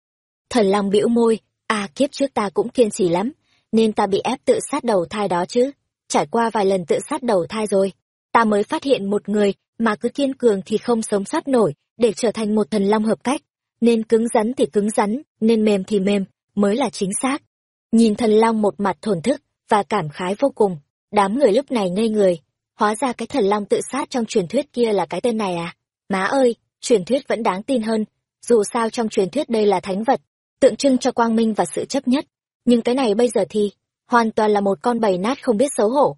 Thần long bĩu môi, à kiếp trước ta cũng kiên trì lắm, nên ta bị ép tự sát đầu thai đó chứ. Trải qua vài lần tự sát đầu thai rồi, ta mới phát hiện một người mà cứ kiên cường thì không sống sót nổi, để trở thành một thần long hợp cách. Nên cứng rắn thì cứng rắn, nên mềm thì mềm, mới là chính xác. Nhìn thần long một mặt thổn thức, và cảm khái vô cùng, đám người lúc này ngây người. Hóa ra cái thần long tự sát trong truyền thuyết kia là cái tên này à? Má ơi, truyền thuyết vẫn đáng tin hơn. Dù sao trong truyền thuyết đây là thánh vật, tượng trưng cho quang minh và sự chấp nhất nhưng cái này bây giờ thì hoàn toàn là một con bầy nát không biết xấu hổ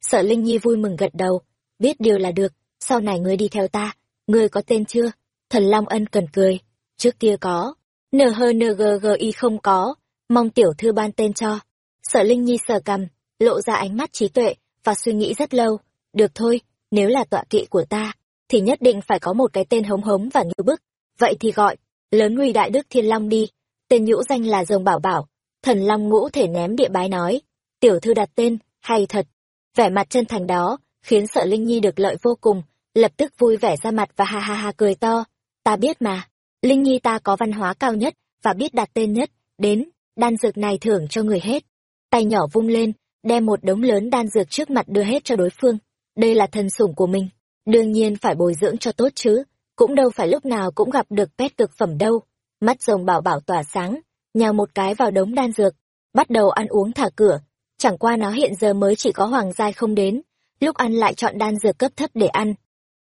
sợ linh nhi vui mừng gật đầu biết điều là được sau này ngươi đi theo ta ngươi có tên chưa thần long ân cần cười trước kia có. Nhnggi không có. Mong tiểu thư ban tên cho. Sở linh nhi sờ cằm, lộ ra ánh mắt trí tuệ và suy nghĩ rất lâu. Được thôi, nếu là tọa kỵ của ta, thì nhất định phải có một cái tên hống hống và ngưu bức. Vậy thì gọi, lớn nguy đại đức thiên long đi. Tên nhũ danh là rồng bảo bảo. Thần long ngũ thể ném địa bái nói, tiểu thư đặt tên, hay thật. Vẻ mặt chân thành đó khiến sợ linh nhi được lợi vô cùng, lập tức vui vẻ ra mặt và ha ha ha cười to. Ta biết mà linh nhi ta có văn hóa cao nhất và biết đặt tên nhất đến, đan dược này thưởng cho người hết. Tay nhỏ vung lên, đem một đống lớn đan dược trước mặt đưa hết cho đối phương. Đây là thần sủng của mình, đương nhiên phải bồi dưỡng cho tốt chứ, cũng đâu phải lúc nào cũng gặp được pet cực phẩm đâu. Mắt rồng bảo bảo tỏa sáng, nhào một cái vào đống đan dược, bắt đầu ăn uống thả cửa. Chẳng qua nó hiện giờ mới chỉ có hoàng giai không đến, lúc ăn lại chọn đan dược cấp thấp để ăn.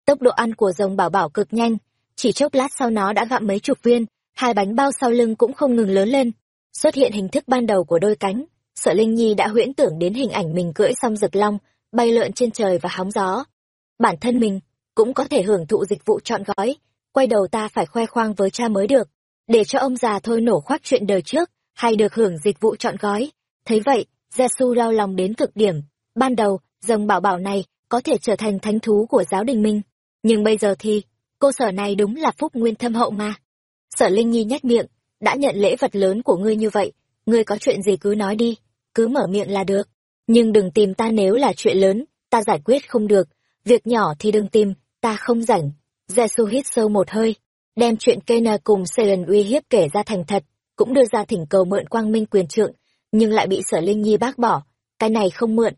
Tốc độ ăn của rồng bảo bảo cực nhanh, chỉ chốc lát sau nó đã gặm mấy chục viên, hai bánh bao sau lưng cũng không ngừng lớn lên. Xuất hiện hình thức ban đầu của đôi cánh, sợ Linh Nhi đã huyễn tưởng đến hình ảnh mình cưỡi song rực long, bay lượn trên trời và hóng gió. Bản thân mình cũng có thể hưởng thụ dịch vụ chọn gói, quay đầu ta phải khoe khoang với cha mới được, để cho ông già thôi nổ khoác chuyện đời trước, hay được hưởng dịch vụ chọn gói. Thấy vậy, Giêsu đau lòng đến cực điểm. Ban đầu, rồng bảo bảo này có thể trở thành thánh thú của giáo đình minh. Nhưng bây giờ thì, cô sở này đúng là phúc nguyên thâm hậu mà. Sở Linh Nhi nhếch miệng, đã nhận lễ vật lớn của ngươi như vậy, ngươi có chuyện gì cứ nói đi, cứ mở miệng là được. Nhưng đừng tìm ta nếu là chuyện lớn, ta giải quyết không được, việc nhỏ thì đừng tìm, ta không rảnh. Giêsu hít sâu một hơi, đem chuyện Kena cùng Selen uy hiếp kể ra thành thật, cũng đưa ra thỉnh cầu mượn quang minh quyền trượng, nhưng lại bị sở Linh Nhi bác bỏ, cái này không mượn.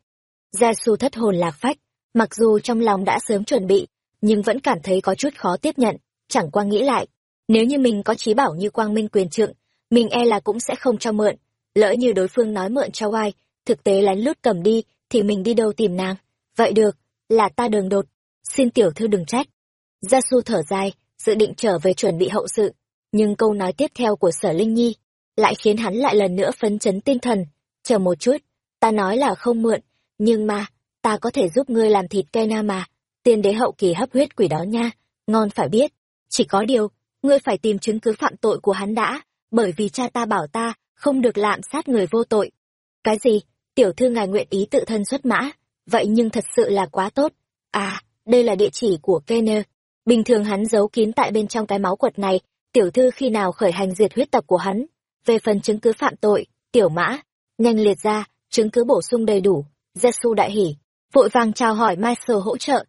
Giêsu thất hồn lạc phách, mặc dù trong lòng đã sớm chuẩn bị, nhưng vẫn cảm thấy có chút khó tiếp nhận, chẳng qua nghĩ lại, nếu như mình có trí bảo như quang minh quyền trượng, mình e là cũng sẽ không cho mượn, lỡ như đối phương nói mượn cho ai, thực tế lén lút cầm đi, thì mình đi đâu tìm nàng. Vậy được, là ta đường đột, xin tiểu thư đừng trách. Gia Su thở dài, dự định trở về chuẩn bị hậu sự, nhưng câu nói tiếp theo của sở Linh Nhi lại khiến hắn lại lần nữa phấn chấn tinh thần. Chờ một chút, ta nói là không mượn, nhưng mà, ta có thể giúp ngươi làm thịt cây na mà, tiên đế hậu kỳ hấp huyết quỷ đó nha, ngon phải biết. Chỉ có điều, ngươi phải tìm chứng cứ phạm tội của hắn đã, bởi vì cha ta bảo ta không được lạm sát người vô tội. Cái gì? Tiểu thư ngài nguyện ý tự thân xuất mã, vậy nhưng thật sự là quá tốt. À, đây là địa chỉ của Kenner. Bình thường hắn giấu kín tại bên trong cái máu quật này, tiểu thư khi nào khởi hành diệt huyết tập của hắn. Về phần chứng cứ phạm tội, tiểu mã, nhanh liệt ra, chứng cứ bổ sung đầy đủ. Jesu đại hỉ, vội vàng chào hỏi Michael hỗ trợ.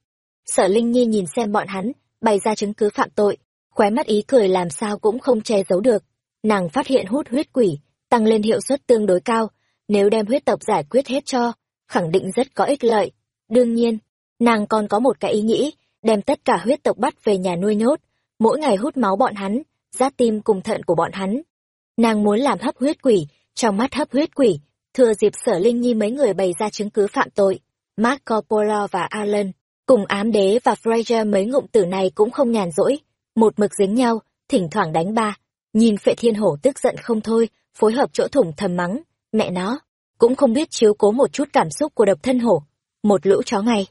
Sở Linh Nhi nhìn xem bọn hắn, bày ra chứng cứ phạm tội, khóe mắt ý cười làm sao cũng không che giấu được. Nàng phát hiện hút huyết quỷ, tăng lên hiệu suất tương đối cao, nếu đem huyết tộc giải quyết hết cho, khẳng định rất có ích lợi. Đương nhiên, nàng còn có một cái ý nghĩ, đem tất cả huyết tộc bắt về nhà nuôi nhốt, mỗi ngày hút máu bọn hắn, giáp tim cùng thận của bọn hắn. Nàng muốn làm hấp huyết quỷ, trong mắt hấp huyết quỷ, thừa dịp sở linh nhi mấy người bày ra chứng cứ phạm tội. Marco Polo và Alan, cùng ám đế và Fraser mấy ngụm tử này cũng không nhàn rỗi, một mực dính nhau, thỉnh thoảng đánh ba. Nhìn phệ thiên hổ tức giận không thôi, phối hợp chỗ thủng thầm mắng, mẹ nó, cũng không biết chiếu cố một chút cảm xúc của độc thân hổ. Một lũ chó ngay.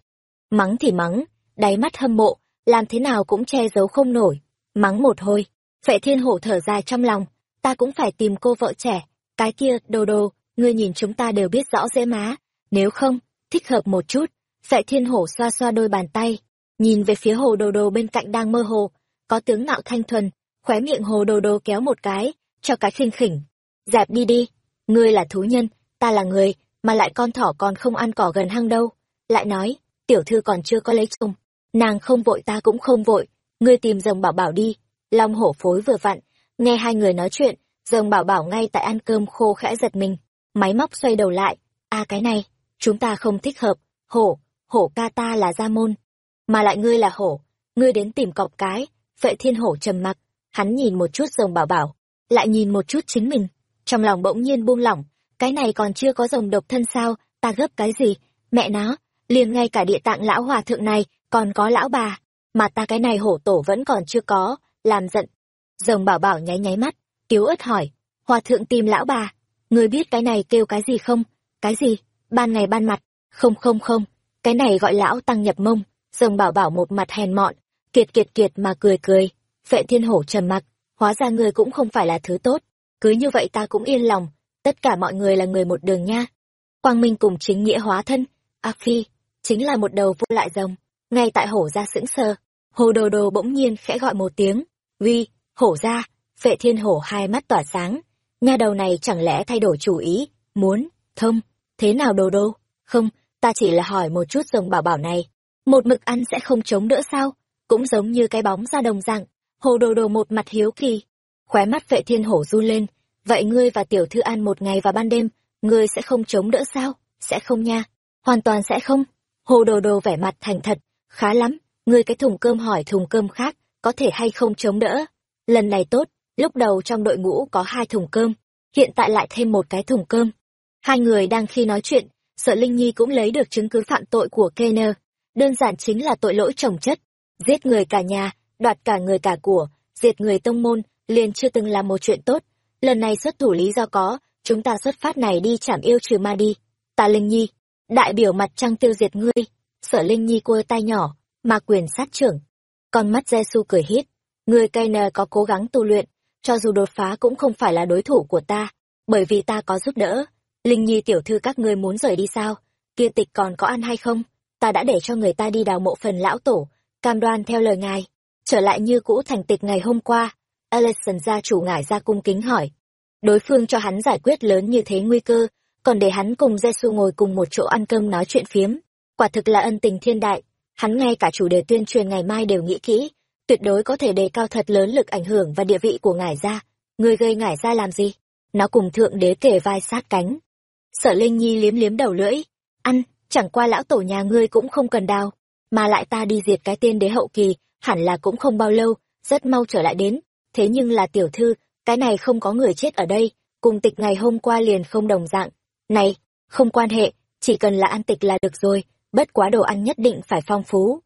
Mắng thì mắng, đáy mắt hâm mộ, làm thế nào cũng che giấu không nổi. Mắng một hồi, phệ thiên hổ thở dài trong lòng, ta cũng phải tìm cô vợ trẻ. Cái kia, đồ đồ, ngươi nhìn chúng ta đều biết rõ dễ má. Nếu không, thích hợp một chút. Phệ thiên hổ xoa xoa đôi bàn tay, nhìn về phía hồ đồ đồ bên cạnh đang mơ hồ, có tướng ngạo thanh thuần, khóe miệng hồ đồ đồ kéo một cái, cho cái khinh khỉnh. Dẹp đi đi, ngươi là thú nhân, ta là người, mà lại con thỏ còn không ăn cỏ gần hang đâu. Lại nói, tiểu thư còn chưa có lấy chồng, nàng không vội ta cũng không vội, ngươi tìm rồng bảo bảo đi. Long hổ phối vừa vặn, nghe hai người nói chuyện, rồng bảo bảo ngay tại ăn cơm khô khẽ giật mình, máy móc xoay đầu lại, a à, cái này, chúng ta không thích hợp, hổ, hổ ca ta là gia môn, mà lại ngươi là hổ, ngươi đến tìm cọp cái, Vệ thiên hổ trầm mặc, hắn nhìn một chút rồng bảo bảo, lại nhìn một chút chính mình, trong lòng bỗng nhiên buông lỏng, cái này còn chưa có rồng độc thân sao, ta gấp cái gì, mẹ nó, liền ngay cả địa tạng lão hòa thượng này, còn có lão bà, mà ta cái này hổ tổ vẫn còn chưa có, làm giận. Rồng bảo bảo nháy nháy mắt, yếu ớt hỏi, hòa thượng tìm lão bà, người biết cái này kêu cái gì không, cái gì, ban ngày ban mặt, không không không, cái này gọi lão tăng nhập mông, rồng bảo bảo một mặt hèn mọn, Kiệt kiệt kiệt mà cười cười, vệ thiên hổ trầm mặc, hóa ra ngươi cũng không phải là thứ tốt, cứ như vậy ta cũng yên lòng, tất cả mọi người là người một đường nha. Quang Minh cùng chính nghĩa hóa thân, ác phi, chính là một đầu vô lại rồng, ngay tại hổ ra sững sờ, hồ đồ đồ bỗng nhiên khẽ gọi một tiếng, vi, hổ ra, vệ thiên hổ hai mắt tỏa sáng, nha đầu này chẳng lẽ thay đổi chủ ý, muốn, thông, thế nào đồ đồ, không, ta chỉ là hỏi một chút rồng bảo bảo này, một mực ăn sẽ không chống đỡ sao? cũng giống như cái bóng ra đồng dạng. Hồ đồ đồ một mặt hiếu kỳ. Khóe mắt vệ thiên hổ run lên. Vậy ngươi và tiểu thư ăn một ngày và ban đêm ngươi sẽ không chống đỡ sao? Sẽ không nha. Hoàn toàn sẽ không. Hồ đồ đồ vẻ mặt thành thật. Khá lắm. Ngươi cái thùng cơm hỏi thùng cơm khác có thể hay không chống đỡ? Lần này tốt. Lúc đầu trong đội ngũ có hai thùng cơm. Hiện tại lại thêm một cái thùng cơm. Hai người đang khi nói chuyện sợ linh nhi cũng lấy được chứng cứ phạm tội của kenner. Đơn giản chính là tội lỗi trồng chất. Giết người cả nhà, đoạt cả người cả của diệt người tông môn, liền chưa từng là một chuyện tốt. Lần này xuất thủ lý do có, chúng ta xuất phát này đi chảm yêu trừ ma đi. Ta linh nhi, đại biểu mặt trăng tiêu diệt ngươi. Sở linh nhi cua tay nhỏ mà quyền sát trưởng. Con mắt giê cười hít. Người Kenner có cố gắng tu luyện, cho dù đột phá cũng không phải là đối thủ của ta, bởi vì ta có giúp đỡ linh nhi tiểu thư các ngươi muốn rời đi sao kia tịch còn có ăn hay không ta đã để cho người ta đi đào mộ phần lão tổ cam đoan theo lời ngài trở lại như cũ thành tịch ngày hôm qua Alexson gia chủ ngải ra cung kính hỏi. Đối phương cho hắn giải quyết lớn như thế nguy cơ, còn để hắn cùng Giê-xu ngồi cùng một chỗ ăn cơm nói chuyện phiếm. Quả thực là ân tình thiên đại, hắn ngay cả chủ đề tuyên truyền ngày mai đều nghĩ kỹ, tuyệt đối có thể đề cao thật lớn lực ảnh hưởng và địa vị của ngải gia. Người gây ngải gia làm gì? Nó cùng thượng đế kể vai sát cánh. Sở Linh Nhi liếm liếm đầu lưỡi, ăn, chẳng qua lão tổ nhà ngươi cũng không cần đào, mà lại ta đi diệt cái tên đế hậu kỳ, hẳn là cũng không bao lâu, rất mau trở lại đến, thế nhưng là tiểu thư, cái này không có người chết ở đây, cùng tịch ngày hôm qua liền không đồng dạng. Này, không quan hệ, chỉ cần là ăn tịch là được rồi, bất quá đồ ăn nhất định phải phong phú.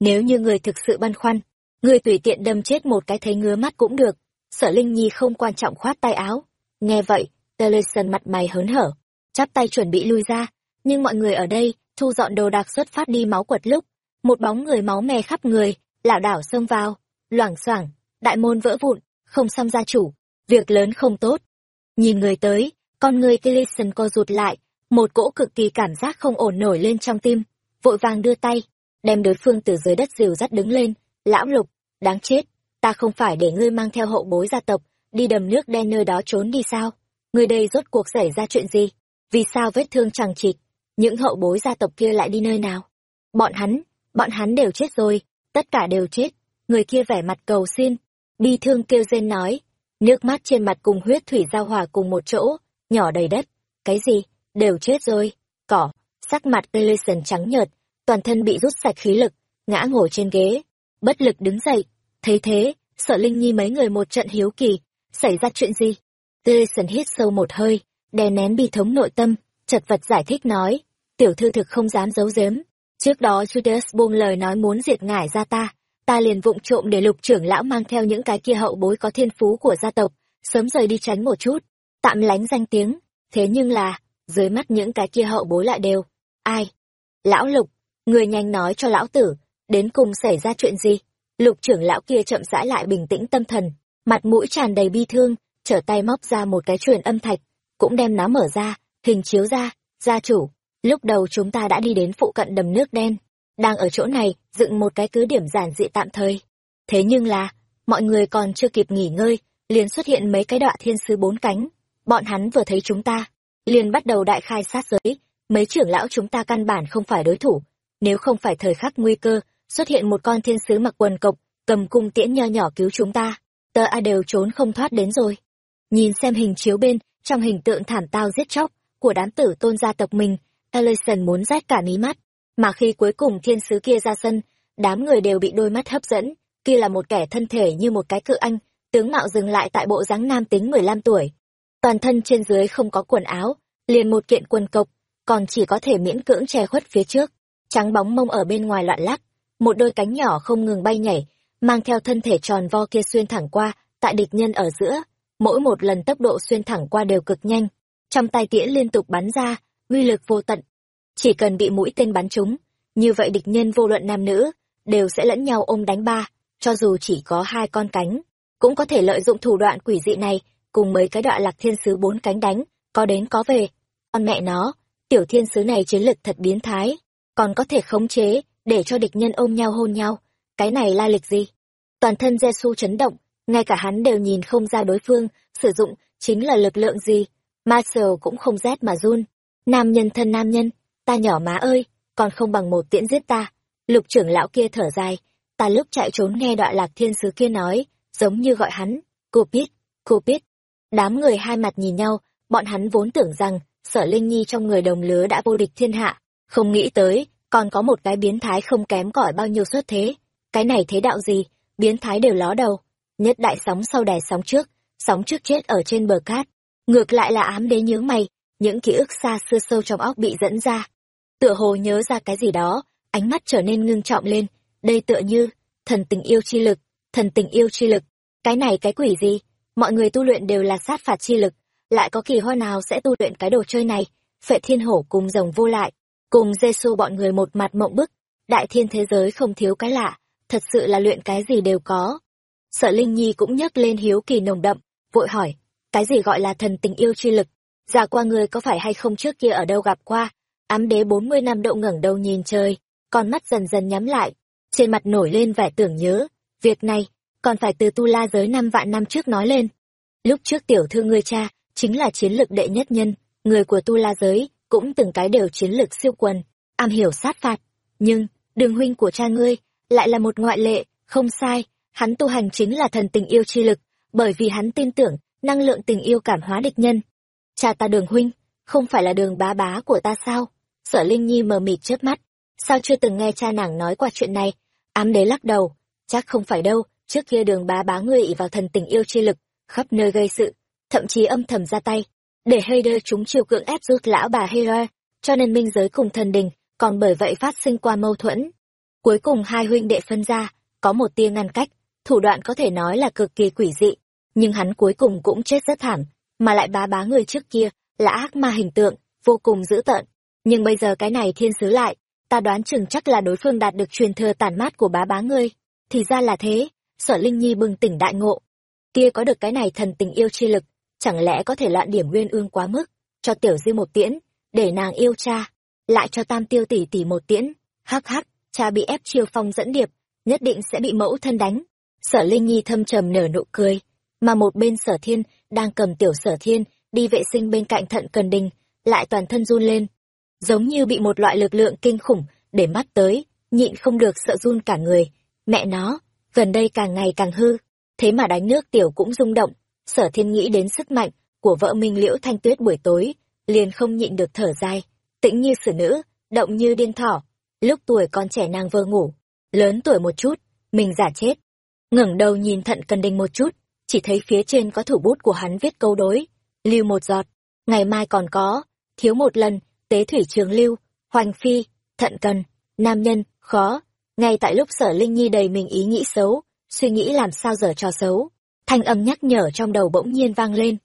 Nếu như người thực sự băn khoăn, người tùy tiện đâm chết một cái thấy ngứa mắt cũng được. Sở Linh Nhi không quan trọng khoát tay áo. Nghe vậy, Teleson mặt mày hớn hở, chắp tay chuẩn bị lui ra, nhưng mọi người ở đây thu dọn đồ đạc xuất phát đi máu quật lúc, một bóng người máu me khắp người, lảo đảo xông vào, loảng xoảng, đại môn vỡ vụn, không xăm gia chủ, việc lớn không tốt. Nhìn người tới, con người Gleason co rụt lại, một cỗ cực kỳ cảm giác không ổn nổi lên trong tim, vội vàng đưa tay, đem đối phương từ dưới đất dìu dắt đứng lên, lão lục, đáng chết, ta không phải để ngươi mang theo hậu bối gia tộc, đi đầm nước đen nơi đó trốn đi sao? Ngươi đây rốt cuộc xảy ra chuyện gì? Vì sao vết thương chẳng chịt? Những hậu bối gia tộc kia lại đi nơi nào? Bọn hắn, bọn hắn đều chết rồi, tất cả đều chết. Người kia vẻ mặt cầu xin, bi thương kêu rên nói, nước mắt trên mặt cùng huyết thủy giao hòa cùng một chỗ, nhỏ đầy đất. Cái gì? Đều chết rồi. Cỏ, sắc mặt Gleason trắng nhợt, toàn thân bị rút sạch khí lực, ngã ngồi trên ghế, bất lực đứng dậy. Thấy thế, sợ Linh Nhi mấy người một trận hiếu kỳ, xảy ra chuyện gì? Gleason hít sâu một hơi, đè nén bi thống nội tâm, chật vật giải thích nói, tiểu thư thực không dám giấu giếm. Trước đó Judas buông lời nói muốn diệt ngải ra ta, ta liền vụng trộm để lục trưởng lão mang theo những cái kia hậu bối có thiên phú của gia tộc, sớm rời đi tránh một chút, tạm lánh danh tiếng. Thế nhưng là, dưới mắt những cái kia hậu bối lại đều. Ai? Lão lục, người nhanh nói cho lão tử, đến cùng xảy ra chuyện gì? Lục trưởng lão kia chậm rãi lại bình tĩnh tâm thần, mặt mũi tràn đầy bi thương, trở tay móc ra một cái truyền âm thạch, cũng đem nó mở ra, hình chiếu ra, gia chủ. Lúc đầu chúng ta đã đi đến phụ cận đầm nước đen, đang ở chỗ này dựng một cái cứ điểm giản dị tạm thời. Thế nhưng là, mọi người còn chưa kịp nghỉ ngơi, liền xuất hiện mấy cái đọa thiên sứ bốn cánh. Bọn hắn vừa thấy chúng ta, liền bắt đầu đại khai sát giới, mấy trưởng lão chúng ta căn bản không phải đối thủ. Nếu không phải thời khắc nguy cơ, xuất hiện một con thiên sứ mặc quần cộc, cầm cung tiễn nho nhỏ cứu chúng ta, tờ A đều trốn không thoát đến rồi. Nhìn xem hình chiếu bên, trong hình tượng thảm tao giết chóc, của đám tử tôn gia tộc mình, Ellison muốn rách cả mí mắt. Mà khi cuối cùng thiên sứ kia ra sân, đám người đều bị đôi mắt hấp dẫn, kia là một kẻ thân thể như một cái cự anh, tướng mạo dừng lại tại bộ dáng nam tính mười lăm tuổi. Toàn thân trên dưới không có quần áo, liền một kiện quần cộc, còn chỉ có thể miễn cưỡng che khuất phía trước, trắng bóng mông ở bên ngoài loạn lắc, một đôi cánh nhỏ không ngừng bay nhảy, mang theo thân thể tròn vo kia xuyên thẳng qua, tại địch nhân ở giữa, mỗi một lần tốc độ xuyên thẳng qua đều cực nhanh, trong tay tiễn liên tục bắn ra, uy lực vô tận, chỉ cần bị mũi tên bắn trúng, như vậy địch nhân vô luận nam nữ, đều sẽ lẫn nhau ôm đánh ba, cho dù chỉ có hai con cánh, cũng có thể lợi dụng thủ đoạn quỷ dị này, cùng mấy cái đoạn lạc thiên sứ bốn cánh đánh, có đến có về. Con mẹ nó, tiểu thiên sứ này chiến lực thật biến thái, còn có thể khống chế, để cho địch nhân ôm nhau hôn nhau. Cái này la lịch gì? Toàn thân Giê-xu chấn động, ngay cả hắn đều nhìn không ra đối phương, sử dụng, chính là lực lượng gì. Marcel cũng không rét mà run. Nam nhân thân nam nhân, ta nhỏ má ơi, còn không bằng một tiễn giết ta. Lục trưởng lão kia thở dài, ta lúc chạy trốn nghe đoạn lạc thiên sứ kia nói, giống như gọi hắn, cô biết, cô biết. Đám người hai mặt nhìn nhau, bọn hắn vốn tưởng rằng sở Linh Nhi trong người đồng lứa đã vô địch thiên hạ, không nghĩ tới, còn có một cái biến thái không kém cỏi bao nhiêu xuất thế. Cái này thế đạo gì, biến thái đều ló đầu. Nhất đại sóng sau đè sóng trước, sóng trước chết ở trên bờ cát. Ngược lại là ám đế nhớ mày, những ký ức xa xưa sâu trong óc bị dẫn ra. Tựa hồ nhớ ra cái gì đó, ánh mắt trở nên ngưng trọng lên. Đây tựa như, thần tình yêu chi lực, thần tình yêu chi lực. Cái này cái quỷ gì? Mọi người tu luyện đều là sát phạt chi lực, lại có kỳ hoa nào sẽ tu luyện cái đồ chơi này? Phệ thiên hổ cùng rồng vô lại, cùng giê xu bọn người một mặt mộng bức. Đại thiên thế giới không thiếu cái lạ, thật sự là luyện cái gì đều có sợ Linh Nhi cũng nhấc lên hiếu kỳ nồng đậm, vội hỏi, cái gì gọi là thần tình yêu chi lực? già qua người có phải hay không trước kia ở đâu gặp qua? Ám đế bốn mươi năm đậu ngẩng đầu nhìn trời, con mắt dần dần nhắm lại, trên mặt nổi lên vẻ tưởng nhớ. Việc này, còn phải từ tu la giới năm vạn năm trước nói lên. Lúc trước tiểu thư ngươi cha, chính là chiến lực đệ nhất nhân, người của tu la giới, cũng từng cái đều chiến lực siêu quần, am hiểu sát phạt. Nhưng, đường huynh của cha ngươi, lại là một ngoại lệ, không sai, hắn tu hành chính là thần tình yêu chi lực, bởi vì hắn tin tưởng, năng lượng tình yêu cảm hóa địch nhân. Cha ta đường huynh, không phải là đường bá bá của ta sao? Sở Linh Nhi mờ mịt chớp mắt, sao chưa từng nghe cha nàng nói qua chuyện này? Ám đế lắc đầu, chắc không phải đâu, trước kia đường bá bá ngươi ỷ vào thần tình yêu chi lực, khắp nơi gây sự, thậm chí âm thầm ra tay, để Heider chúng chiều cưỡng ép rút lão bà Hera, cho nên minh giới cùng thần đình, còn bởi vậy phát sinh qua mâu thuẫn. Cuối cùng hai huynh đệ phân ra, có một tia ngăn cách, thủ đoạn có thể nói là cực kỳ quỷ dị, nhưng hắn cuối cùng cũng chết rất thảm, mà lại bá bá người trước kia là ác ma hình tượng, vô cùng dữ tợn. Nhưng bây giờ cái này thiên sứ lại, ta đoán chừng chắc là đối phương đạt được truyền thừa tản mát của bá bá ngươi. Thì ra là thế, sở Linh Nhi bừng tỉnh đại ngộ. Kia có được cái này thần tình yêu chi lực, chẳng lẽ có thể loạn điểm nguyên ương quá mức, cho tiểu di một tiễn, để nàng yêu cha, lại cho tam tiêu tỷ tỷ một tiễn, hắc hắc, cha bị ép chiêu phong dẫn điệp, nhất định sẽ bị mẫu thân đánh. Sở Linh Nhi thâm trầm nở nụ cười, mà một bên sở thiên, đang cầm tiểu sở thiên, đi vệ sinh bên cạnh thận cần đình, lại toàn thân run lên. Giống như bị một loại lực lượng kinh khủng, để mắt tới, nhịn không được sợ run cả người. Mẹ nó, gần đây càng ngày càng hư, thế mà đánh nước tiểu cũng rung động. Sở thiên nghĩ đến sức mạnh của vợ mình liễu thanh tuyết buổi tối, liền không nhịn được thở dài, tĩnh như xử nữ, động như điên thỏ. Lúc tuổi con trẻ nàng vơ ngủ, lớn tuổi một chút, mình giả chết ngẩng đầu nhìn thận cần đình một chút, chỉ thấy phía trên có thủ bút của hắn viết câu đối, lưu một giọt, ngày mai còn có, thiếu một lần, tế thủy trường lưu, hoành phi, thận cần, nam nhân, khó. Ngay tại lúc sở Linh Nhi đầy mình ý nghĩ xấu, suy nghĩ làm sao dở trò xấu, thanh âm nhắc nhở trong đầu bỗng nhiên vang lên.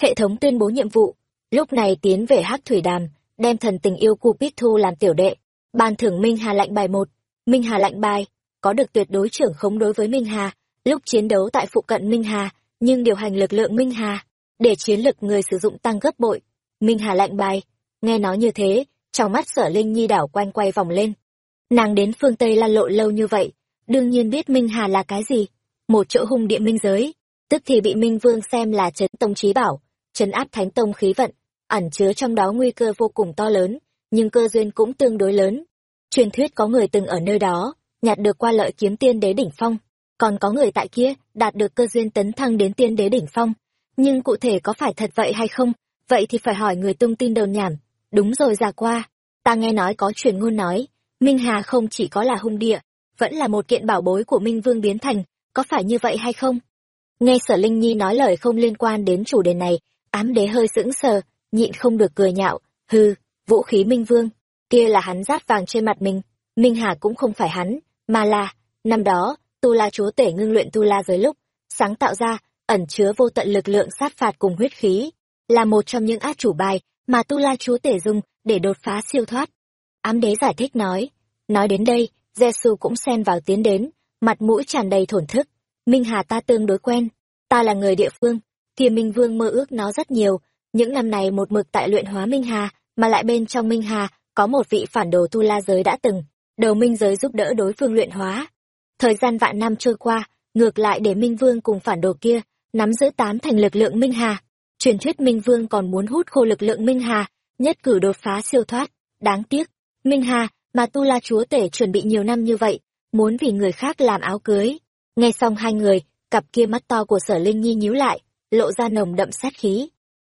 Hệ thống tuyên bố nhiệm vụ, lúc này tiến về hắc thủy đàm, đem thần tình yêu Cupid thu làm tiểu đệ, ban thưởng Minh Hà lạnh bài một Minh Hà lạnh bài, có được tuyệt đối trưởng khống đối với Minh Hà, lúc chiến đấu tại phụ cận Minh Hà, nhưng điều hành lực lượng Minh Hà, để chiến lực người sử dụng tăng gấp bội. Minh Hà lạnh bài, nghe nói như thế, trong mắt sở Linh Nhi đảo quanh quay vòng lên. Nàng đến phương Tây lan lộ lâu như vậy, đương nhiên biết Minh Hà là cái gì, một chỗ hung địa minh giới, tức thì bị Minh Vương xem là trấn tông trí bảo, trấn áp thánh tông khí vận, ẩn chứa trong đó nguy cơ vô cùng to lớn, nhưng cơ duyên cũng tương đối lớn. Truyền thuyết có người từng ở nơi đó, nhặt được qua lợi kiếm tiên đế đỉnh phong, còn có người tại kia đạt được cơ duyên tấn thăng đến tiên đế đỉnh phong. Nhưng cụ thể có phải thật vậy hay không, vậy thì phải hỏi người tung tin đồn nhảm. Đúng rồi già qua, ta nghe nói có truyền ngôn nói, Minh Hà không chỉ có là hung địa, vẫn là một kiện bảo bối của Minh Vương biến thành, có phải như vậy hay không? Nghe sở Linh Nhi nói lời không liên quan đến chủ đề này, ám đế hơi sững sờ, nhịn không được cười nhạo, hư, vũ khí Minh Vương, kia là hắn rát vàng trên mặt mình, Minh Hà cũng không phải hắn, mà là, năm đó, Tu La chúa tể ngưng luyện Tu La giới lúc, sáng tạo ra, ẩn chứa vô tận lực lượng sát phạt cùng huyết khí, là một trong những át chủ bài mà Tu La chúa tể dùng để đột phá siêu thoát. Ám đế giải thích nói, nói đến đây, Giêsu cũng xen vào tiến đến, mặt mũi tràn đầy thổn thức. Minh Hà ta tương đối quen, ta là người địa phương, kia Minh Vương mơ ước nó rất nhiều, những năm này một mực tại luyện hóa Minh Hà, mà lại bên trong Minh Hà có một vị phản đồ tu la giới đã từng, đầu Minh giới giúp đỡ đối phương luyện hóa. Thời gian vạn năm trôi qua, ngược lại để Minh Vương cùng phản đồ kia nắm giữ tám thành lực lượng Minh Hà. Truyền thuyết Minh Vương còn muốn hút khô lực lượng Minh Hà, nhất cử đột phá siêu thoát. Đáng tiếc, Minh Hà mà Tu La chúa tể chuẩn bị nhiều năm như vậy, muốn vì người khác làm áo cưới. Nghe xong hai người, cặp kia mắt to của sở Linh Nhi nhíu lại, lộ ra nồng đậm sát khí.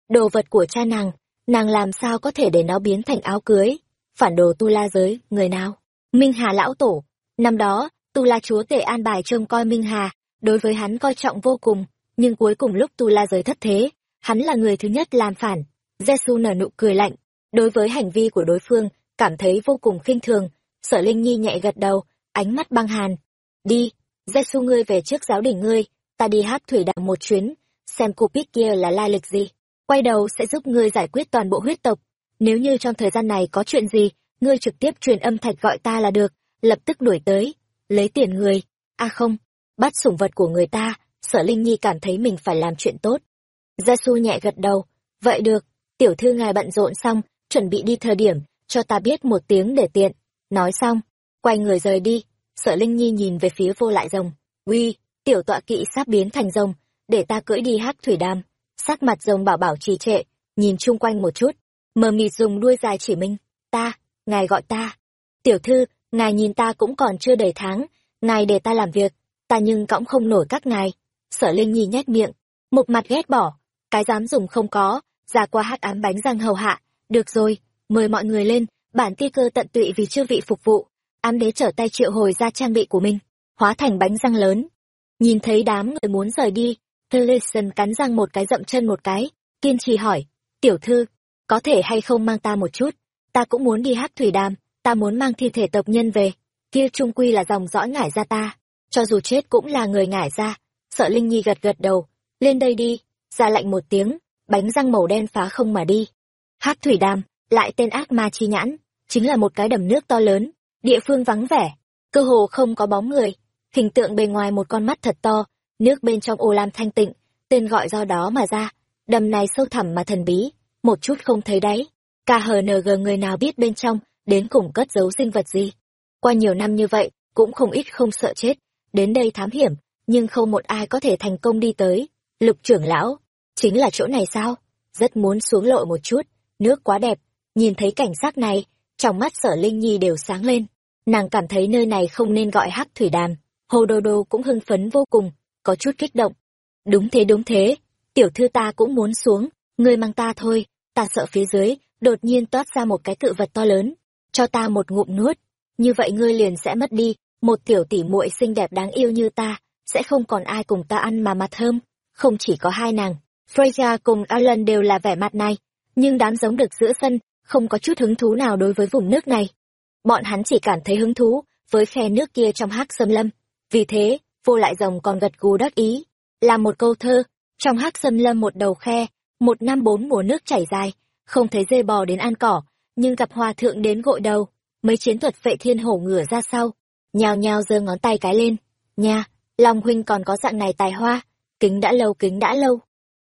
Đồ vật của cha nàng, nàng làm sao có thể để nó biến thành áo cưới? Phản đồ tu la giới, người nào? Minh Hà lão tổ. Năm đó, tu la chúa tể an bài trông coi Minh Hà, đối với hắn coi trọng vô cùng, nhưng cuối cùng lúc tu la giới thất thế, hắn là người thứ nhất làm phản. Giê-xu nở nụ cười lạnh, đối với hành vi của đối phương, cảm thấy vô cùng khinh thường. Sở Linh Nhi nhẹ gật đầu, ánh mắt băng hàn. Đi, Giê-xu ngươi về trước giáo đỉnh ngươi, ta đi hát thủy đạo một chuyến, xem cô kia là lai lịch gì. Quay đầu sẽ giúp ngươi giải quyết toàn bộ huyết tộc. Nếu như trong thời gian này có chuyện gì, ngươi trực tiếp truyền âm thạch gọi ta là được, lập tức đuổi tới, lấy tiền người. a à không, bắt sủng vật của người ta, sở Linh Nhi cảm thấy mình phải làm chuyện tốt. Gia Su nhẹ gật đầu, vậy được, tiểu thư ngài bận rộn xong, chuẩn bị đi thời điểm, cho ta biết một tiếng để tiện. Nói xong, quay người rời đi, sở Linh Nhi nhìn về phía vô lại rồng. Uy, tiểu tọa kỵ sắp biến thành rồng, để ta cưỡi đi hát thủy đam. Sắc mặt rồng bảo bảo trì trệ, nhìn chung quanh một chút, mờ mịt dùng đuôi dài chỉ minh. Ta, ngài gọi ta. Tiểu thư, ngài nhìn ta cũng còn chưa đầy tháng, ngài để ta làm việc, ta nhưng cõng không nổi các ngài. Sở Linh Nhi nhét miệng, một mặt ghét bỏ, cái dám dùng không có, ra qua hát ám bánh răng hầu hạ. Được rồi, mời mọi người lên, bản ti cơ tận tụy vì chư vị phục vụ. Ám đế trở tay triệu hồi ra trang bị của mình, hóa thành bánh răng lớn. Nhìn thấy đám người muốn rời đi, Tillerson cắn răng một cái dậm chân một cái, kiên trì hỏi, tiểu thư, có thể hay không mang ta một chút, ta cũng muốn đi hát thủy đàm, ta muốn mang thi thể tộc nhân về, kia trung quy là dòng dõi ngải ra ta, cho dù chết cũng là người ngải ra, sợ Linh Nhi gật gật đầu, lên đây đi, ra lạnh một tiếng, bánh răng màu đen phá không mà đi. Hát thủy đàm, lại tên ác ma chi nhãn, chính là một cái đầm nước to lớn, địa phương vắng vẻ, cơ hồ không có bóng người, hình tượng bề ngoài một con mắt thật to, nước bên trong ô lam thanh tịnh, tên gọi do đó mà ra, đầm này sâu thẳm mà thần bí, một chút không thấy đáy. KHNG người nào biết bên trong, đến cùng cất giấu sinh vật gì. Qua nhiều năm như vậy, cũng không ít không sợ chết, đến đây thám hiểm, nhưng không một ai có thể thành công đi tới. Lục trưởng lão, chính là chỗ này sao? Rất muốn xuống lộ một chút, nước quá đẹp, nhìn thấy cảnh sắc này, trong mắt sở Linh Nhi đều sáng lên. Nàng cảm thấy nơi này không nên gọi hắc thủy đàm, hồ đô đô cũng hưng phấn vô cùng, có chút kích động. Đúng thế đúng thế, tiểu thư ta cũng muốn xuống, ngươi mang ta thôi, ta sợ phía dưới, đột nhiên toát ra một cái cự vật to lớn, cho ta một ngụm nuốt, như vậy ngươi liền sẽ mất đi, một tiểu tỷ muội xinh đẹp đáng yêu như ta, sẽ không còn ai cùng ta ăn mà mặt thơm, không chỉ có hai nàng, Freya cùng Alan đều là vẻ mặt này, nhưng đám giống được giữa sân, không có chút hứng thú nào đối với vùng nước này. Bọn hắn chỉ cảm thấy hứng thú với khe nước kia trong hắc sâm lâm, vì thế, vô lại rồng còn gật gù đắc ý, là một câu thơ, trong hắc sâm lâm một đầu khe, một năm bốn mùa nước chảy dài, không thấy dê bò đến ăn cỏ, nhưng gặp hòa thượng đến gội đầu, mấy chiến thuật vệ thiên hổ ngửa ra sau, nhào nhào giơ ngón tay cái lên, nha, Long huynh còn có dạng này tài hoa, kính đã lâu kính đã lâu.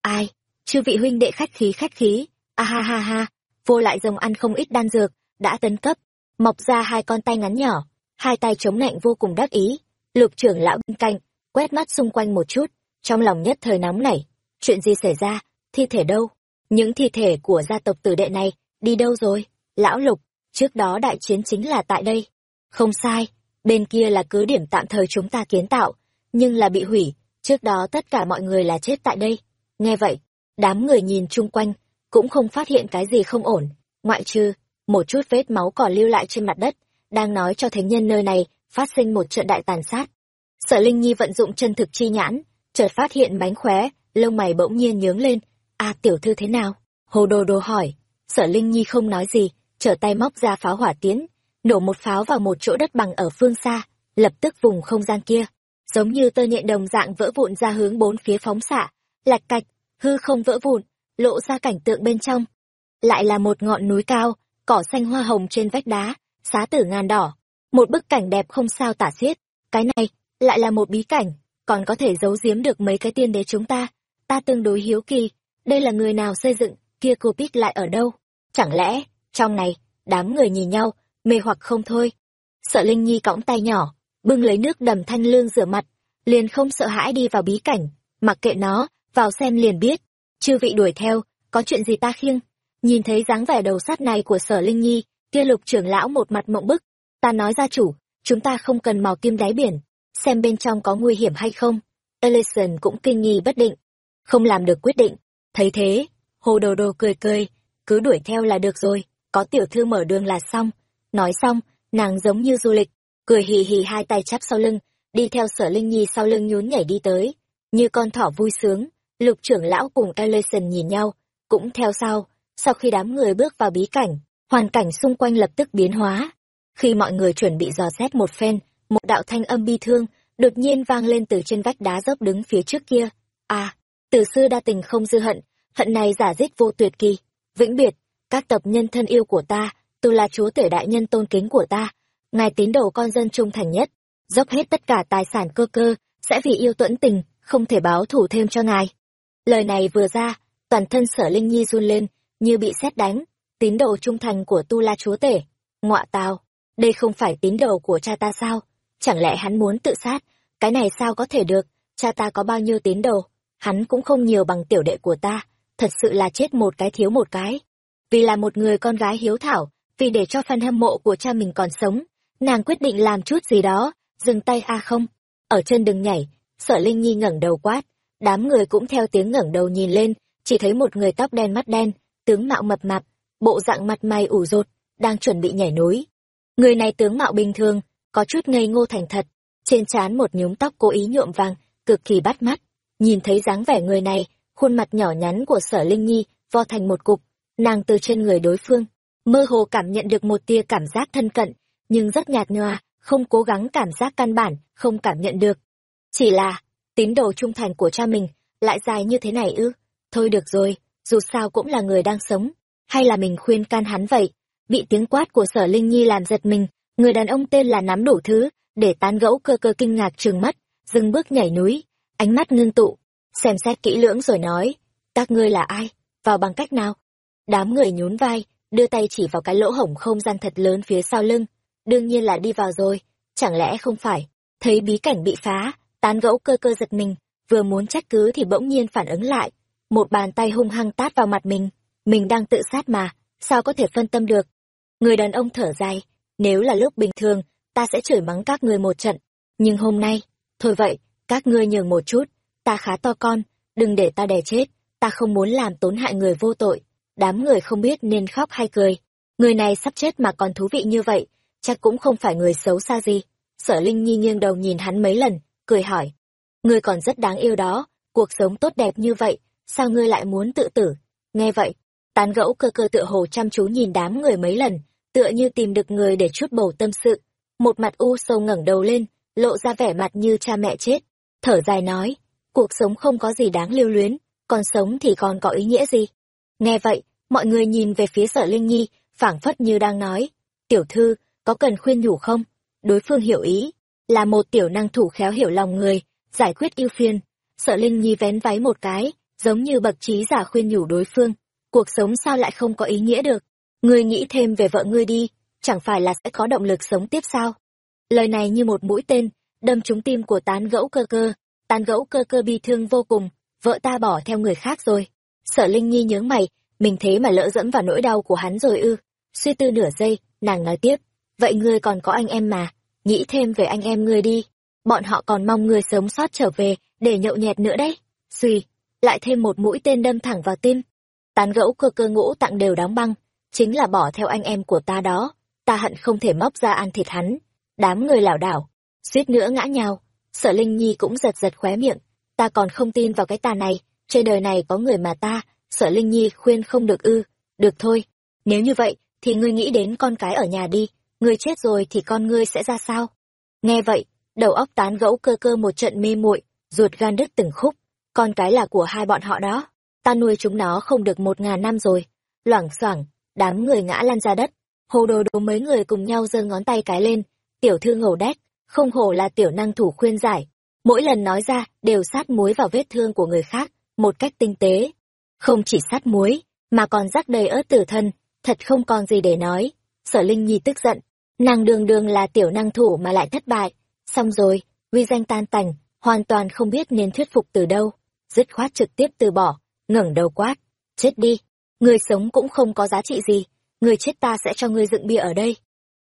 Ai, chư vị huynh đệ khách khí khách khí, a ha ha ha, vô lại rồng ăn không ít đan dược, đã tấn cấp, mọc ra hai con tay ngắn nhỏ, hai tay chống nạnh vô cùng đắc ý, lục trưởng lão bên cạnh, quét mắt xung quanh một chút, trong lòng nhất thời nóng nảy, chuyện gì xảy ra, thi thể đâu? Những thi thể của gia tộc tử đệ này, đi đâu rồi? Lão Lục, trước đó đại chiến chính là tại đây. Không sai, bên kia là cứ điểm tạm thời chúng ta kiến tạo, nhưng là bị hủy, trước đó tất cả mọi người là chết tại đây. Nghe vậy, đám người nhìn chung quanh, cũng không phát hiện cái gì không ổn, ngoại trừ, một chút vết máu còn lưu lại trên mặt đất, đang nói cho thánh nhân nơi này phát sinh một trận đại tàn sát. Sở Linh Nhi vận dụng chân thực chi nhãn, chợt phát hiện bánh khóe, lông mày bỗng nhiên nhướng lên, a tiểu thư thế nào? Hồ đồ đồ hỏi. Sở linh nhi không nói gì, trở tay móc ra pháo hỏa tiến nổ một pháo vào một chỗ đất bằng ở phương xa, lập tức vùng không gian kia. Giống như tơ nhện đồng dạng vỡ vụn ra hướng bốn phía phóng xạ, lạch cạch, hư không vỡ vụn, lộ ra cảnh tượng bên trong. Lại là một ngọn núi cao, cỏ xanh hoa hồng trên vách đá, xá tử ngàn đỏ. Một bức cảnh đẹp không sao tả xiết. Cái này, lại là một bí cảnh, còn có thể giấu giếm được mấy cái tiên đế chúng ta. Ta tương đối hiếu kỳ đây là người nào xây dựng, kia cô Pít lại ở đâu? Chẳng lẽ, trong này, đám người nhìn nhau, mê hoặc không thôi. Sợ Linh Nhi cõng tay nhỏ, bưng lấy nước đầm thanh lương rửa mặt, liền không sợ hãi đi vào bí cảnh, mặc kệ nó, vào xem liền biết. Chư vị đuổi theo, có chuyện gì ta khiêng? Nhìn thấy dáng vẻ đầu sắt này của sở Linh Nhi, kia lục trưởng lão một mặt mộng bức. Ta nói gia chủ, chúng ta không cần mò kim đáy biển, xem bên trong có nguy hiểm hay không. Ellison cũng kinh nghi bất định. không làm được quyết định. Thấy thế, hồ đồ đồ cười cười, cứ đuổi theo là được rồi, có tiểu thư mở đường là xong. Nói xong, nàng giống như du lịch, cười hì hì hai tay chắp sau lưng, đi theo sở Linh Nhi sau lưng nhún nhảy đi tới. Như con thỏ vui sướng, lục trưởng lão cùng Ellison nhìn nhau, cũng theo sau. Sau khi đám người bước vào bí cảnh, hoàn cảnh xung quanh lập tức biến hóa. Khi mọi người chuẩn bị dò xét một phen, một đạo thanh âm bi thương, đột nhiên vang lên từ trên vách đá dốc đứng phía trước kia. À, từ xưa đa tình không dư hận, hận này giả dích vô tuyệt kỳ. Vĩnh biệt, các tập nhân thân yêu của ta, tu là chúa tể đại nhân tôn kính của ta, ngài tín đồ con dân trung thành nhất, dốc hết tất cả tài sản cơ cơ, sẽ vì yêu tuẫn tình, không thể báo thủ thêm cho ngài. Lời này vừa ra, toàn thân sở Linh Nhi run lên, như bị xét đánh, tín đồ trung thành của tu la chúa tể. Ngọa tào, đây không phải tín đồ của cha ta sao? Chẳng lẽ hắn muốn tự sát? Cái này sao có thể được? Cha ta có bao nhiêu tín đồ? Hắn cũng không nhiều bằng tiểu đệ của ta. Thật sự là chết một cái thiếu một cái. Vì là một người con gái hiếu thảo, vì để cho fan hâm mộ của cha mình còn sống, nàng quyết định làm chút gì đó, dừng tay a không. Ở chân đừng nhảy, sở Linh Nhi ngẩng đầu quát, đám người cũng theo tiếng ngẩng đầu nhìn lên, chỉ thấy một người tóc đen mắt đen, tướng mạo mập mạp, bộ dạng mặt mày ủ rột, đang chuẩn bị nhảy núi. Người này tướng mạo bình thường, có chút ngây ngô thành thật, trên trán một nhúm tóc cố ý nhuộm vàng, cực kỳ bắt mắt. Nhìn thấy dáng vẻ người này, khuôn mặt nhỏ nhắn của sở Linh Nhi vo thành một cục, nàng từ trên người đối phương, mơ hồ cảm nhận được một tia cảm giác thân cận, nhưng rất nhạt nhòa, không cố gắng cảm giác căn bản, không cảm nhận được. Chỉ là, tín đồ trung thành của cha mình, lại dài như thế này ư? Thôi được rồi, dù sao cũng là người đang sống, hay là mình khuyên can hắn vậy? Bị tiếng quát của sở Linh Nhi làm giật mình, người đàn ông tên là nắm đủ thứ, để tán gẫu cơ cơ kinh ngạc trừng mắt, dừng bước nhảy núi, ánh mắt ngưng tụ, xem xét kỹ lưỡng rồi nói, các ngươi là ai, vào bằng cách nào? Đám người nhún vai, đưa tay chỉ vào cái lỗ hổng không gian thật lớn phía sau lưng, đương nhiên là đi vào rồi, chẳng lẽ không phải, thấy bí cảnh bị phá, tán gẫu cơ cơ giật mình, vừa muốn trách cứ thì bỗng nhiên phản ứng lại, một bàn tay hung hăng tát vào mặt mình, mình đang tự sát mà, sao có thể phân tâm được. Người đàn ông thở dài, nếu là lúc bình thường, ta sẽ chửi mắng các ngươi một trận, nhưng hôm nay, thôi vậy, các ngươi nhường một chút, ta khá to con, đừng để ta đè chết, ta không muốn làm tốn hại người vô tội. Đám người không biết nên khóc hay cười. Người này sắp chết mà còn thú vị như vậy, chắc cũng không phải người xấu xa gì. Sở Linh Nhi nghiêng đầu nhìn hắn mấy lần, cười hỏi. Ngươi còn rất đáng yêu đó, cuộc sống tốt đẹp như vậy, sao ngươi lại muốn tự tử? Nghe vậy, tán gẫu cơ cơ tựa hồ chăm chú nhìn đám người mấy lần, tựa như tìm được người để chút bầu tâm sự. Một mặt u sâu ngẩng đầu lên, lộ ra vẻ mặt như cha mẹ chết. Thở dài nói, cuộc sống không có gì đáng lưu luyến, còn sống thì còn có ý nghĩa gì? Nghe vậy, mọi người nhìn về phía sở Linh Nhi, phảng phất như đang nói, tiểu thư, có cần khuyên nhủ không? Đối phương hiểu ý, là một tiểu năng thủ khéo hiểu lòng người, giải quyết ưu phiền. Sở Linh Nhi vén váy một cái, giống như bậc trí giả khuyên nhủ đối phương. Cuộc sống sao lại không có ý nghĩa được? Ngươi nghĩ thêm về vợ ngươi đi, chẳng phải là sẽ có động lực sống tiếp sao? Lời này như một mũi tên, đâm trúng tim của tán gẫu cơ cơ. Tán gẫu cơ cơ bi thương vô cùng, vợ ta bỏ theo người khác rồi. Sở Linh Nhi nhớ mày, mình thế mà lỡ dẫm vào nỗi đau của hắn rồi ư. Suy tư nửa giây, nàng nói tiếp, vậy ngươi còn có anh em mà, nghĩ thêm về anh em ngươi đi. Bọn họ còn mong ngươi sớm sót trở về, để nhậu nhẹt nữa đấy. Suy, lại thêm một mũi tên đâm thẳng vào tim. Tán gẫu cơ cơ ngũ tặng đều đóng băng, chính là bỏ theo anh em của ta đó. Ta hận không thể móc ra ăn thịt hắn. Đám người lảo đảo, suýt nữa ngã nhào. Sở Linh Nhi cũng giật giật khóe miệng. Ta còn không tin vào cái tà này, trên đời này có người mà ta, Sở Linh Nhi khuyên không được ư. Được thôi, nếu như vậy, thì ngươi nghĩ đến con cái ở nhà đi, ngươi chết rồi thì con ngươi sẽ ra sao? Nghe vậy, đầu óc tán gẫu cơ cơ một trận mê muội, ruột gan đứt từng khúc, con cái là của hai bọn họ đó, ta nuôi chúng nó không được một ngàn năm rồi. Loảng xoảng, đám người ngã lăn ra đất, hồ đồ đồ mấy người cùng nhau giơ ngón tay cái lên, tiểu thư ngầu đét, không hổ là tiểu năng thủ khuyên giải. Mỗi lần nói ra, đều sát muối vào vết thương của người khác, một cách tinh tế. Không chỉ sát muối, mà còn rắc đầy ớt tử thân, thật không còn gì để nói. Sở Linh Nhi tức giận, nàng đường đường là tiểu năng thủ mà lại thất bại. Xong rồi, uy danh tan tành, hoàn toàn không biết nên thuyết phục từ đâu. Dứt khoát trực tiếp từ bỏ, ngẩng đầu quát. Chết đi, người sống cũng không có giá trị gì, người chết ta sẽ cho ngươi dựng bia ở đây.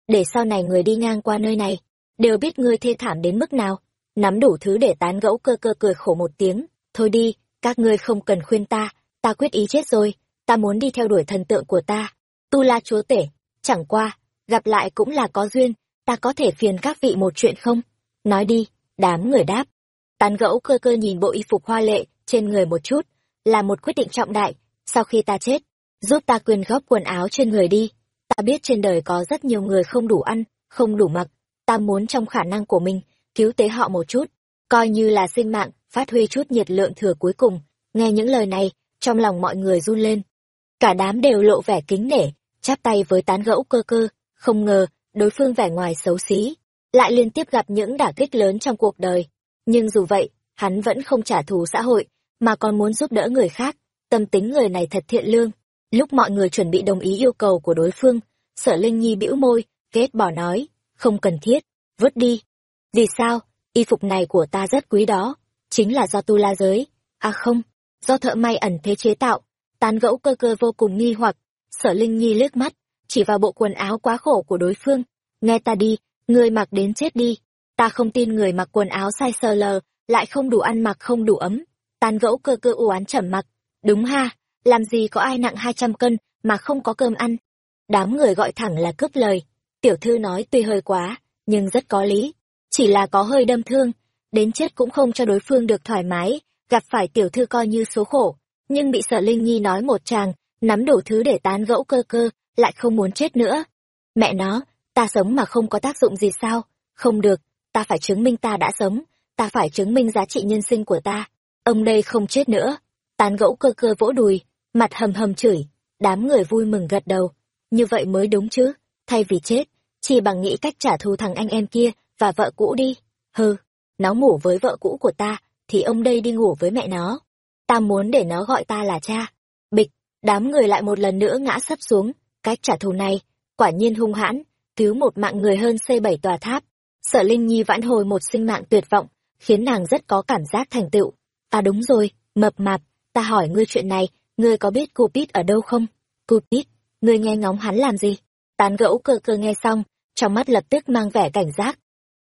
Để sau này người đi ngang qua nơi này, đều biết ngươi thê thảm đến mức nào. Nắm đủ thứ để tán gẫu cơ cơ cười khổ một tiếng. Thôi đi, các ngươi không cần khuyên ta, ta quyết ý chết rồi, ta muốn đi theo đuổi thần tượng của ta. Tu La chúa tể, chẳng qua, gặp lại cũng là có duyên, ta có thể phiền các vị một chuyện không? Nói đi, đám người đáp. Tán gẫu cơ cơ nhìn bộ y phục hoa lệ trên người một chút, là một quyết định trọng đại, sau khi ta chết, giúp ta quyên góp quần áo trên người đi. Ta biết trên đời có rất nhiều người không đủ ăn, không đủ mặc, ta muốn trong khả năng của mình, cứu tế họ một chút, coi như là sinh mạng, phát huy chút nhiệt lượng thừa cuối cùng. Nghe những lời này, trong lòng mọi người run lên. Cả đám đều lộ vẻ kính nể, chắp tay với tán gẫu cơ cơ, không ngờ, đối phương vẻ ngoài xấu xí, lại liên tiếp gặp những đả kích lớn trong cuộc đời. Nhưng dù vậy, hắn vẫn không trả thù xã hội, mà còn muốn giúp đỡ người khác, tâm tính người này thật thiện lương. Lúc mọi người chuẩn bị đồng ý yêu cầu của đối phương, sở Linh Nhi bĩu môi, ghét bỏ nói, không cần thiết, vứt đi. Vì sao, y phục này của ta rất quý đó, chính là do tu la giới. À không, do thợ may ẩn thế chế tạo, tán gẫu cơ cơ vô cùng nghi hoặc, sở Linh Nhi lướt mắt, chỉ vào bộ quần áo quá khổ của đối phương. Nghe ta đi, người mặc đến chết đi. Ta không tin người mặc quần áo sai sờ lờ, lại không đủ ăn mặc không đủ ấm. Tán gẫu cơ cơ u oán trầm mặc. Đúng ha, làm gì có ai nặng hai trăm cân mà không có cơm ăn. Đám người gọi thẳng là cướp lời. Tiểu thư nói tuy hơi quá, nhưng rất có lý. Chỉ là có hơi đâm thương, đến chết cũng không cho đối phương được thoải mái, gặp phải tiểu thư coi như số khổ. Nhưng bị sợ Linh Nhi nói một chàng, nắm đủ thứ để tán gẫu cơ cơ, lại không muốn chết nữa. Mẹ nó, ta sống mà không có tác dụng gì sao? Không được, ta phải chứng minh ta đã sống, ta phải chứng minh giá trị nhân sinh của ta. Ông đây không chết nữa. Tán gẫu cơ cơ vỗ đùi, mặt hầm hầm chửi, đám người vui mừng gật đầu. Như vậy mới đúng chứ, thay vì chết, chỉ bằng nghĩ cách trả thù thằng anh em kia và vợ cũ đi. Hừ, nó ngủ với vợ cũ của ta, thì ông đây đi ngủ với mẹ nó. Ta muốn để nó gọi ta là cha. Bịch, đám người lại một lần nữa ngã sấp xuống, cách trả thù này, quả nhiên hung hãn, cứu một mạng người hơn xây bảy tòa tháp. Sở Linh Nhi vãn hồi một sinh mạng tuyệt vọng, khiến nàng rất có cảm giác thành tựu. À đúng rồi, mập mạp, ta hỏi ngươi chuyện này, ngươi có biết Cupid ở đâu không? Cupid, ngươi nghe ngóng hắn làm gì? Tán gẫu cơ cơ nghe xong, trong mắt lập tức mang vẻ cảnh giác.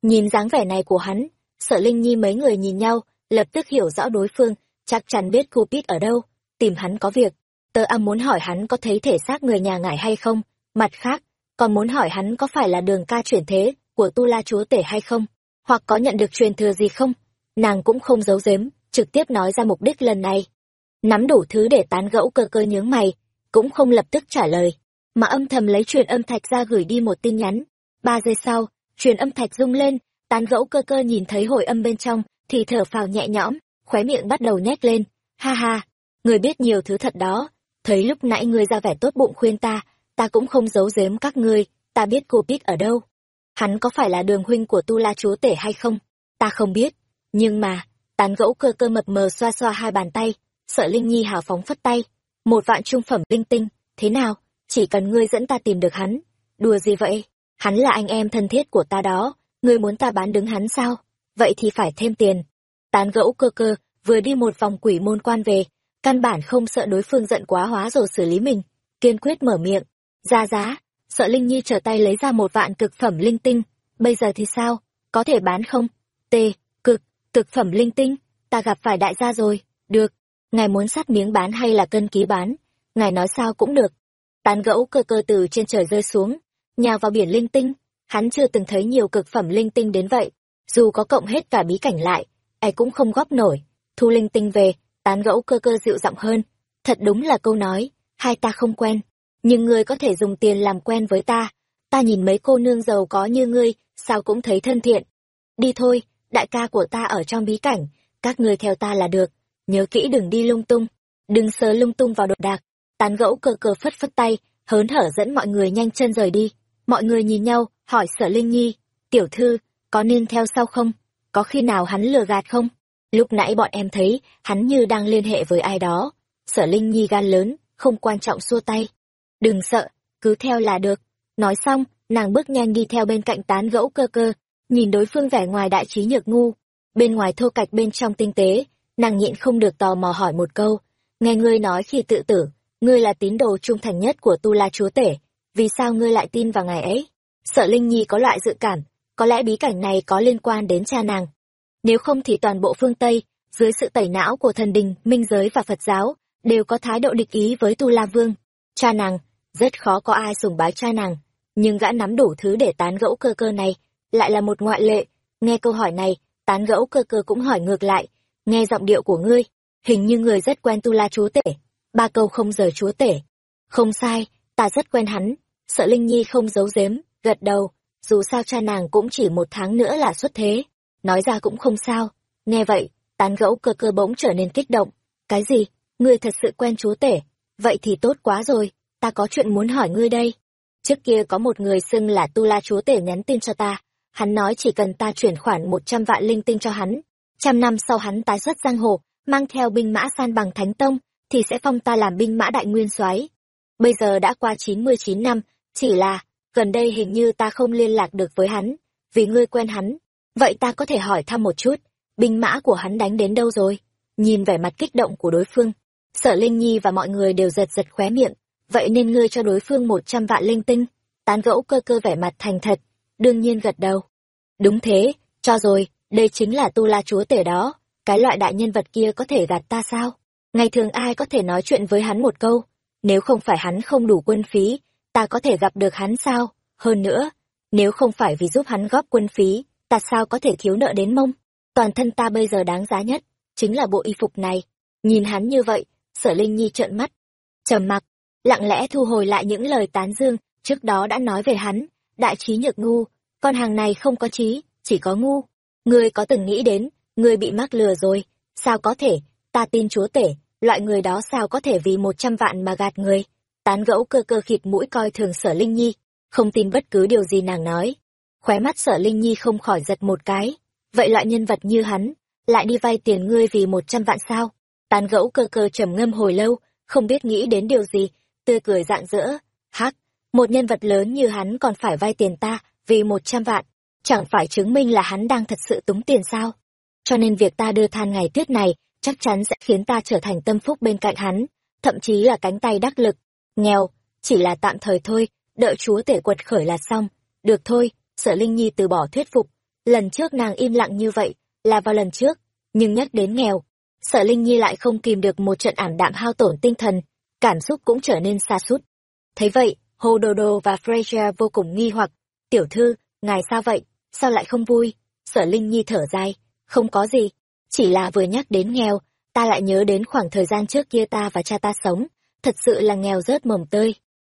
Nhìn dáng vẻ này của hắn, sợ Linh Nhi mấy người nhìn nhau, lập tức hiểu rõ đối phương, chắc chắn biết Cupid ở đâu, tìm hắn có việc. Tớ âm muốn hỏi hắn có thấy thể xác người nhà ngải hay không, mặt khác, còn muốn hỏi hắn có phải là đường ca chuyển thế của Tu La Chúa Tể hay không, hoặc có nhận được truyền thừa gì không. Nàng cũng không giấu giếm, trực tiếp nói ra mục đích lần này. Nắm đủ thứ để tán gẫu cơ cơ nhướng mày, cũng không lập tức trả lời, mà âm thầm lấy truyền âm thạch ra gửi đi một tin nhắn. Ba giây sau, truyền âm thạch rung lên, tán gẫu cơ cơ nhìn thấy hồi âm bên trong, thì thở phào nhẹ nhõm, khóe miệng bắt đầu nhét lên. Ha ha, người biết nhiều thứ thật đó, thấy lúc nãy ngươi ra vẻ tốt bụng khuyên ta, ta cũng không giấu giếm các ngươi, ta biết cô biết ở đâu. Hắn có phải là đường huynh của Tu La Chúa Tể hay không? Ta không biết, nhưng mà, tán gẫu cơ cơ mập mờ xoa xoa hai bàn tay, sợ Linh Nhi hào phóng phất tay. Một vạn trung phẩm linh tinh, thế nào? Chỉ cần ngươi dẫn ta tìm được hắn. Đùa gì vậy? Hắn là anh em thân thiết của ta đó, ngươi muốn ta bán đứng hắn sao? Vậy thì phải thêm tiền. Tán gẫu cơ cơ, vừa đi một vòng quỷ môn quan về, căn bản không sợ đối phương giận quá hóa rồi xử lý mình, kiên quyết mở miệng. Ra giá, sợ Linh Nhi trở tay lấy ra một vạn cực phẩm linh tinh, bây giờ thì sao, có thể bán không? T, cực, cực phẩm linh tinh, ta gặp phải đại gia rồi, được, ngài muốn sát miếng bán hay là cân ký bán, ngài nói sao cũng được. Tán gẫu cơ cơ từ trên trời rơi xuống, nhào vào biển linh tinh, hắn chưa từng thấy nhiều cực phẩm linh tinh đến vậy, dù có cộng hết cả bí cảnh lại, ai cũng không góp nổi, thu linh tinh về, tán gẫu cơ cơ dịu giọng hơn, thật đúng là câu nói, hai ta không quen, nhưng ngươi có thể dùng tiền làm quen với ta, ta nhìn mấy cô nương giàu có như ngươi, sao cũng thấy thân thiện. Đi thôi, đại ca của ta ở trong bí cảnh, các ngươi theo ta là được, nhớ kỹ đừng đi lung tung, đừng sờ lung tung vào đồ đạc. Tán gẫu cờ cờ phất phất tay, hớn hở dẫn mọi người nhanh chân rời đi. Mọi người nhìn nhau, hỏi sở Linh Nhi, tiểu thư, có nên theo sau không? Có khi nào hắn lừa gạt không? Lúc nãy bọn em thấy, hắn như đang liên hệ với ai đó. Sở Linh Nhi gan lớn, không quan trọng xua tay. Đừng sợ, cứ theo là được. Nói xong, nàng bước nhanh đi theo bên cạnh tán gẫu cơ cơ, nhìn đối phương vẻ ngoài đại trí nhược ngu. Bên ngoài thô cạch bên trong tinh tế, nàng nhịn không được tò mò hỏi một câu. Nghe ngươi nói khi tự tử, ngươi là tín đồ trung thành nhất của Tu La Chúa Tể, vì sao ngươi lại tin vào ngài ấy? Sợ Linh Nhi có loại dự cảm, có lẽ bí cảnh này có liên quan đến cha nàng. Nếu không thì toàn bộ phương Tây dưới sự tẩy não của thần đình, minh giới và Phật giáo, đều có thái độ địch ý với Tu La Vương. Cha nàng, rất khó có ai sùng bái cha nàng, nhưng gã nắm đủ thứ để tán gẫu cơ cơ này, lại là một ngoại lệ. Nghe câu hỏi này, tán gẫu cơ cơ cũng hỏi ngược lại, nghe giọng điệu của ngươi, hình như người rất quen Tu La chúa tể. Ba câu không rời chúa tể. Không sai, ta rất quen hắn, sợ Linh Nhi không giấu giếm, gật đầu, dù sao cha nàng cũng chỉ một tháng nữa là xuất thế. Nói ra cũng không sao. Nghe vậy, tán gẫu cơ cơ bỗng trở nên kích động. Cái gì? Ngươi thật sự quen chúa tể? Vậy thì tốt quá rồi, ta có chuyện muốn hỏi ngươi đây. Trước kia có một người xưng là Tu La chúa tể nhắn tin cho ta. Hắn nói chỉ cần ta chuyển khoản một trăm vạn linh tinh cho hắn. Trăm năm sau hắn tái xuất giang hồ, mang theo binh mã san bằng thánh tông, thì sẽ phong ta làm binh mã đại nguyên soái. Bây giờ đã qua chín mươi chín năm, chỉ là, gần đây hình như ta không liên lạc được với hắn, vì ngươi quen hắn. Vậy ta có thể hỏi thăm một chút, binh mã của hắn đánh đến đâu rồi? Nhìn vẻ mặt kích động của đối phương, sở Linh Nhi và mọi người đều giật giật khóe miệng. Vậy nên ngươi cho đối phương một trăm vạn linh tinh, tán gẫu cơ cơ vẻ mặt thành thật, đương nhiên gật đầu. Đúng thế, cho rồi, đây chính là tu la chúa tể đó, cái loại đại nhân vật kia có thể gạt ta sao? Ngày thường ai có thể nói chuyện với hắn một câu, nếu không phải hắn không đủ quân phí, ta có thể gặp được hắn sao? Hơn nữa, nếu không phải vì giúp hắn góp quân phí, ta sao có thể thiếu nợ đến mông? Toàn thân ta bây giờ đáng giá nhất, chính là bộ y phục này. Nhìn hắn như vậy, sở Linh Nhi trợn mắt. trầm mặc, lặng lẽ thu hồi lại những lời tán dương, trước đó đã nói về hắn, đại trí nhược ngu, con hàng này không có trí, chỉ có ngu. Ngươi có từng nghĩ đến, ngươi bị mắc lừa rồi, sao có thể, ta tin chúa tể, loại người đó sao có thể vì một trăm vạn mà gạt người? Tán gẫu cơ cơ khịt mũi coi thường sở linh nhi không tin bất cứ điều gì nàng nói. Khóe mắt sở linh nhi không khỏi giật một cái. Vậy loại nhân vật như hắn lại đi vay tiền ngươi vì một trăm vạn sao? Tán gẫu cơ cơ trầm ngâm hồi lâu không biết nghĩ đến điều gì tươi cười rạng rỡ. Hắc một nhân vật lớn như hắn còn phải vay tiền ta vì một trăm vạn. Chẳng phải chứng minh là hắn đang thật sự túng tiền sao? Cho nên việc ta đưa than ngày tuyết này chắc chắn sẽ khiến ta trở thành tâm phúc bên cạnh hắn, thậm chí là cánh tay đắc lực. Nghèo, chỉ là tạm thời thôi, đợi chúa tể quật khởi là xong. Được thôi, sở Linh Nhi từ bỏ thuyết phục. Lần trước nàng im lặng như vậy, là vào lần trước, nhưng nhắc đến nghèo. sở Linh Nhi lại không kìm được một trận ảm đạm hao tổn tinh thần, cảm xúc cũng trở nên xa sút Thấy vậy, Hồ Đồ Đồ và Fraser vô cùng nghi hoặc. Tiểu thư, ngài sao vậy? Sao lại không vui? Sở Linh Nhi thở dài. Không có gì, chỉ là vừa nhắc đến nghèo, ta lại nhớ đến khoảng thời gian trước kia ta và cha ta sống, thật sự là nghèo rớt mồng tơi.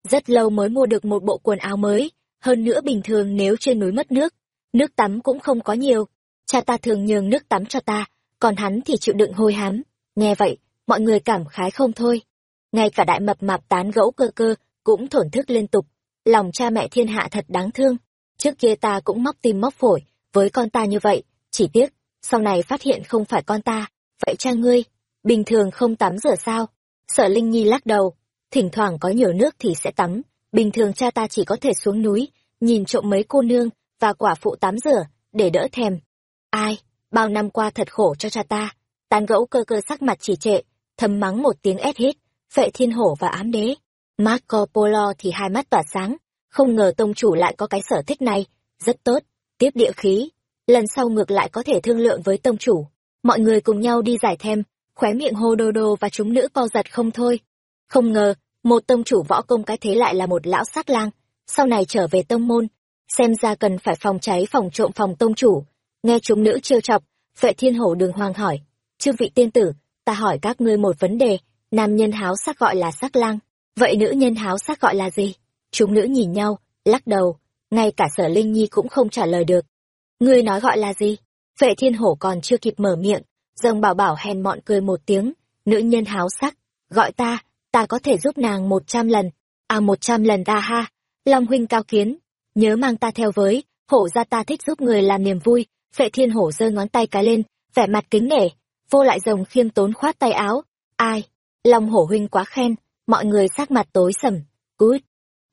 Rất lâu mới mua được một bộ quần áo mới, hơn nữa bình thường nếu trên núi mất nước, nước tắm cũng không có nhiều. Cha ta thường nhường nước tắm cho ta, còn hắn thì chịu đựng hôi hám. Nghe vậy, mọi người cảm khái không thôi. Ngay cả đại mập mạp tán gẫu cơ cơ cũng thổn thức liên tục. Lòng cha mẹ thiên hạ thật đáng thương. Trước kia ta cũng móc tim móc phổi với con ta như vậy, chỉ tiếc sau này phát hiện không phải con ta, vậy cha ngươi, bình thường không tắm rửa sao? Sở Linh Nhi lắc đầu, thỉnh thoảng có nhiều nước thì sẽ tắm, bình thường cha ta chỉ có thể xuống núi, nhìn trộm mấy cô nương và quả phụ tắm rửa, để đỡ thèm. Ai, bao năm qua thật khổ cho cha ta, tàn gẫu cơ cơ sắc mặt chỉ trệ, thầm mắng một tiếng ép hít, vệ thiên hổ và ám đế. Marco Polo thì hai mắt tỏa sáng, không ngờ tông chủ lại có cái sở thích này, rất tốt, tiếp địa khí, lần sau ngược lại có thể thương lượng với tông chủ. Mọi người cùng nhau đi giải thêm, khóe miệng hô đô đô và chúng nữ co giật không thôi. Không ngờ, một tông chủ võ công cái thế lại là một lão sát lang, sau này trở về tông môn, xem ra cần phải phòng cháy phòng trộm phòng tông chủ. Nghe chúng nữ trêu chọc, vệ thiên hổ đường hoàng hỏi, chư vị tiên tử, ta hỏi các ngươi một vấn đề, nam nhân háo sắc gọi là sắc lang, vậy nữ nhân háo sắc gọi là gì? Chúng nữ nhìn nhau, lắc đầu, ngay cả sở linh nhi cũng không trả lời được. Ngươi nói gọi là gì? Vệ thiên hổ còn chưa kịp mở miệng, rồng bảo bảo hèn mọn cười một tiếng, nữ nhân háo sắc, gọi ta, ta có thể giúp nàng một trăm lần, à một trăm lần ta ha, Long huynh cao kiến, nhớ mang ta theo với, hổ ra ta thích giúp người làm niềm vui, vệ thiên hổ giơ ngón tay cái lên, vẻ mặt kính nể, vô lại rồng khiêm tốn khoát tay áo, ai, Long hổ huynh quá khen, mọi người sắc mặt tối sầm, cút,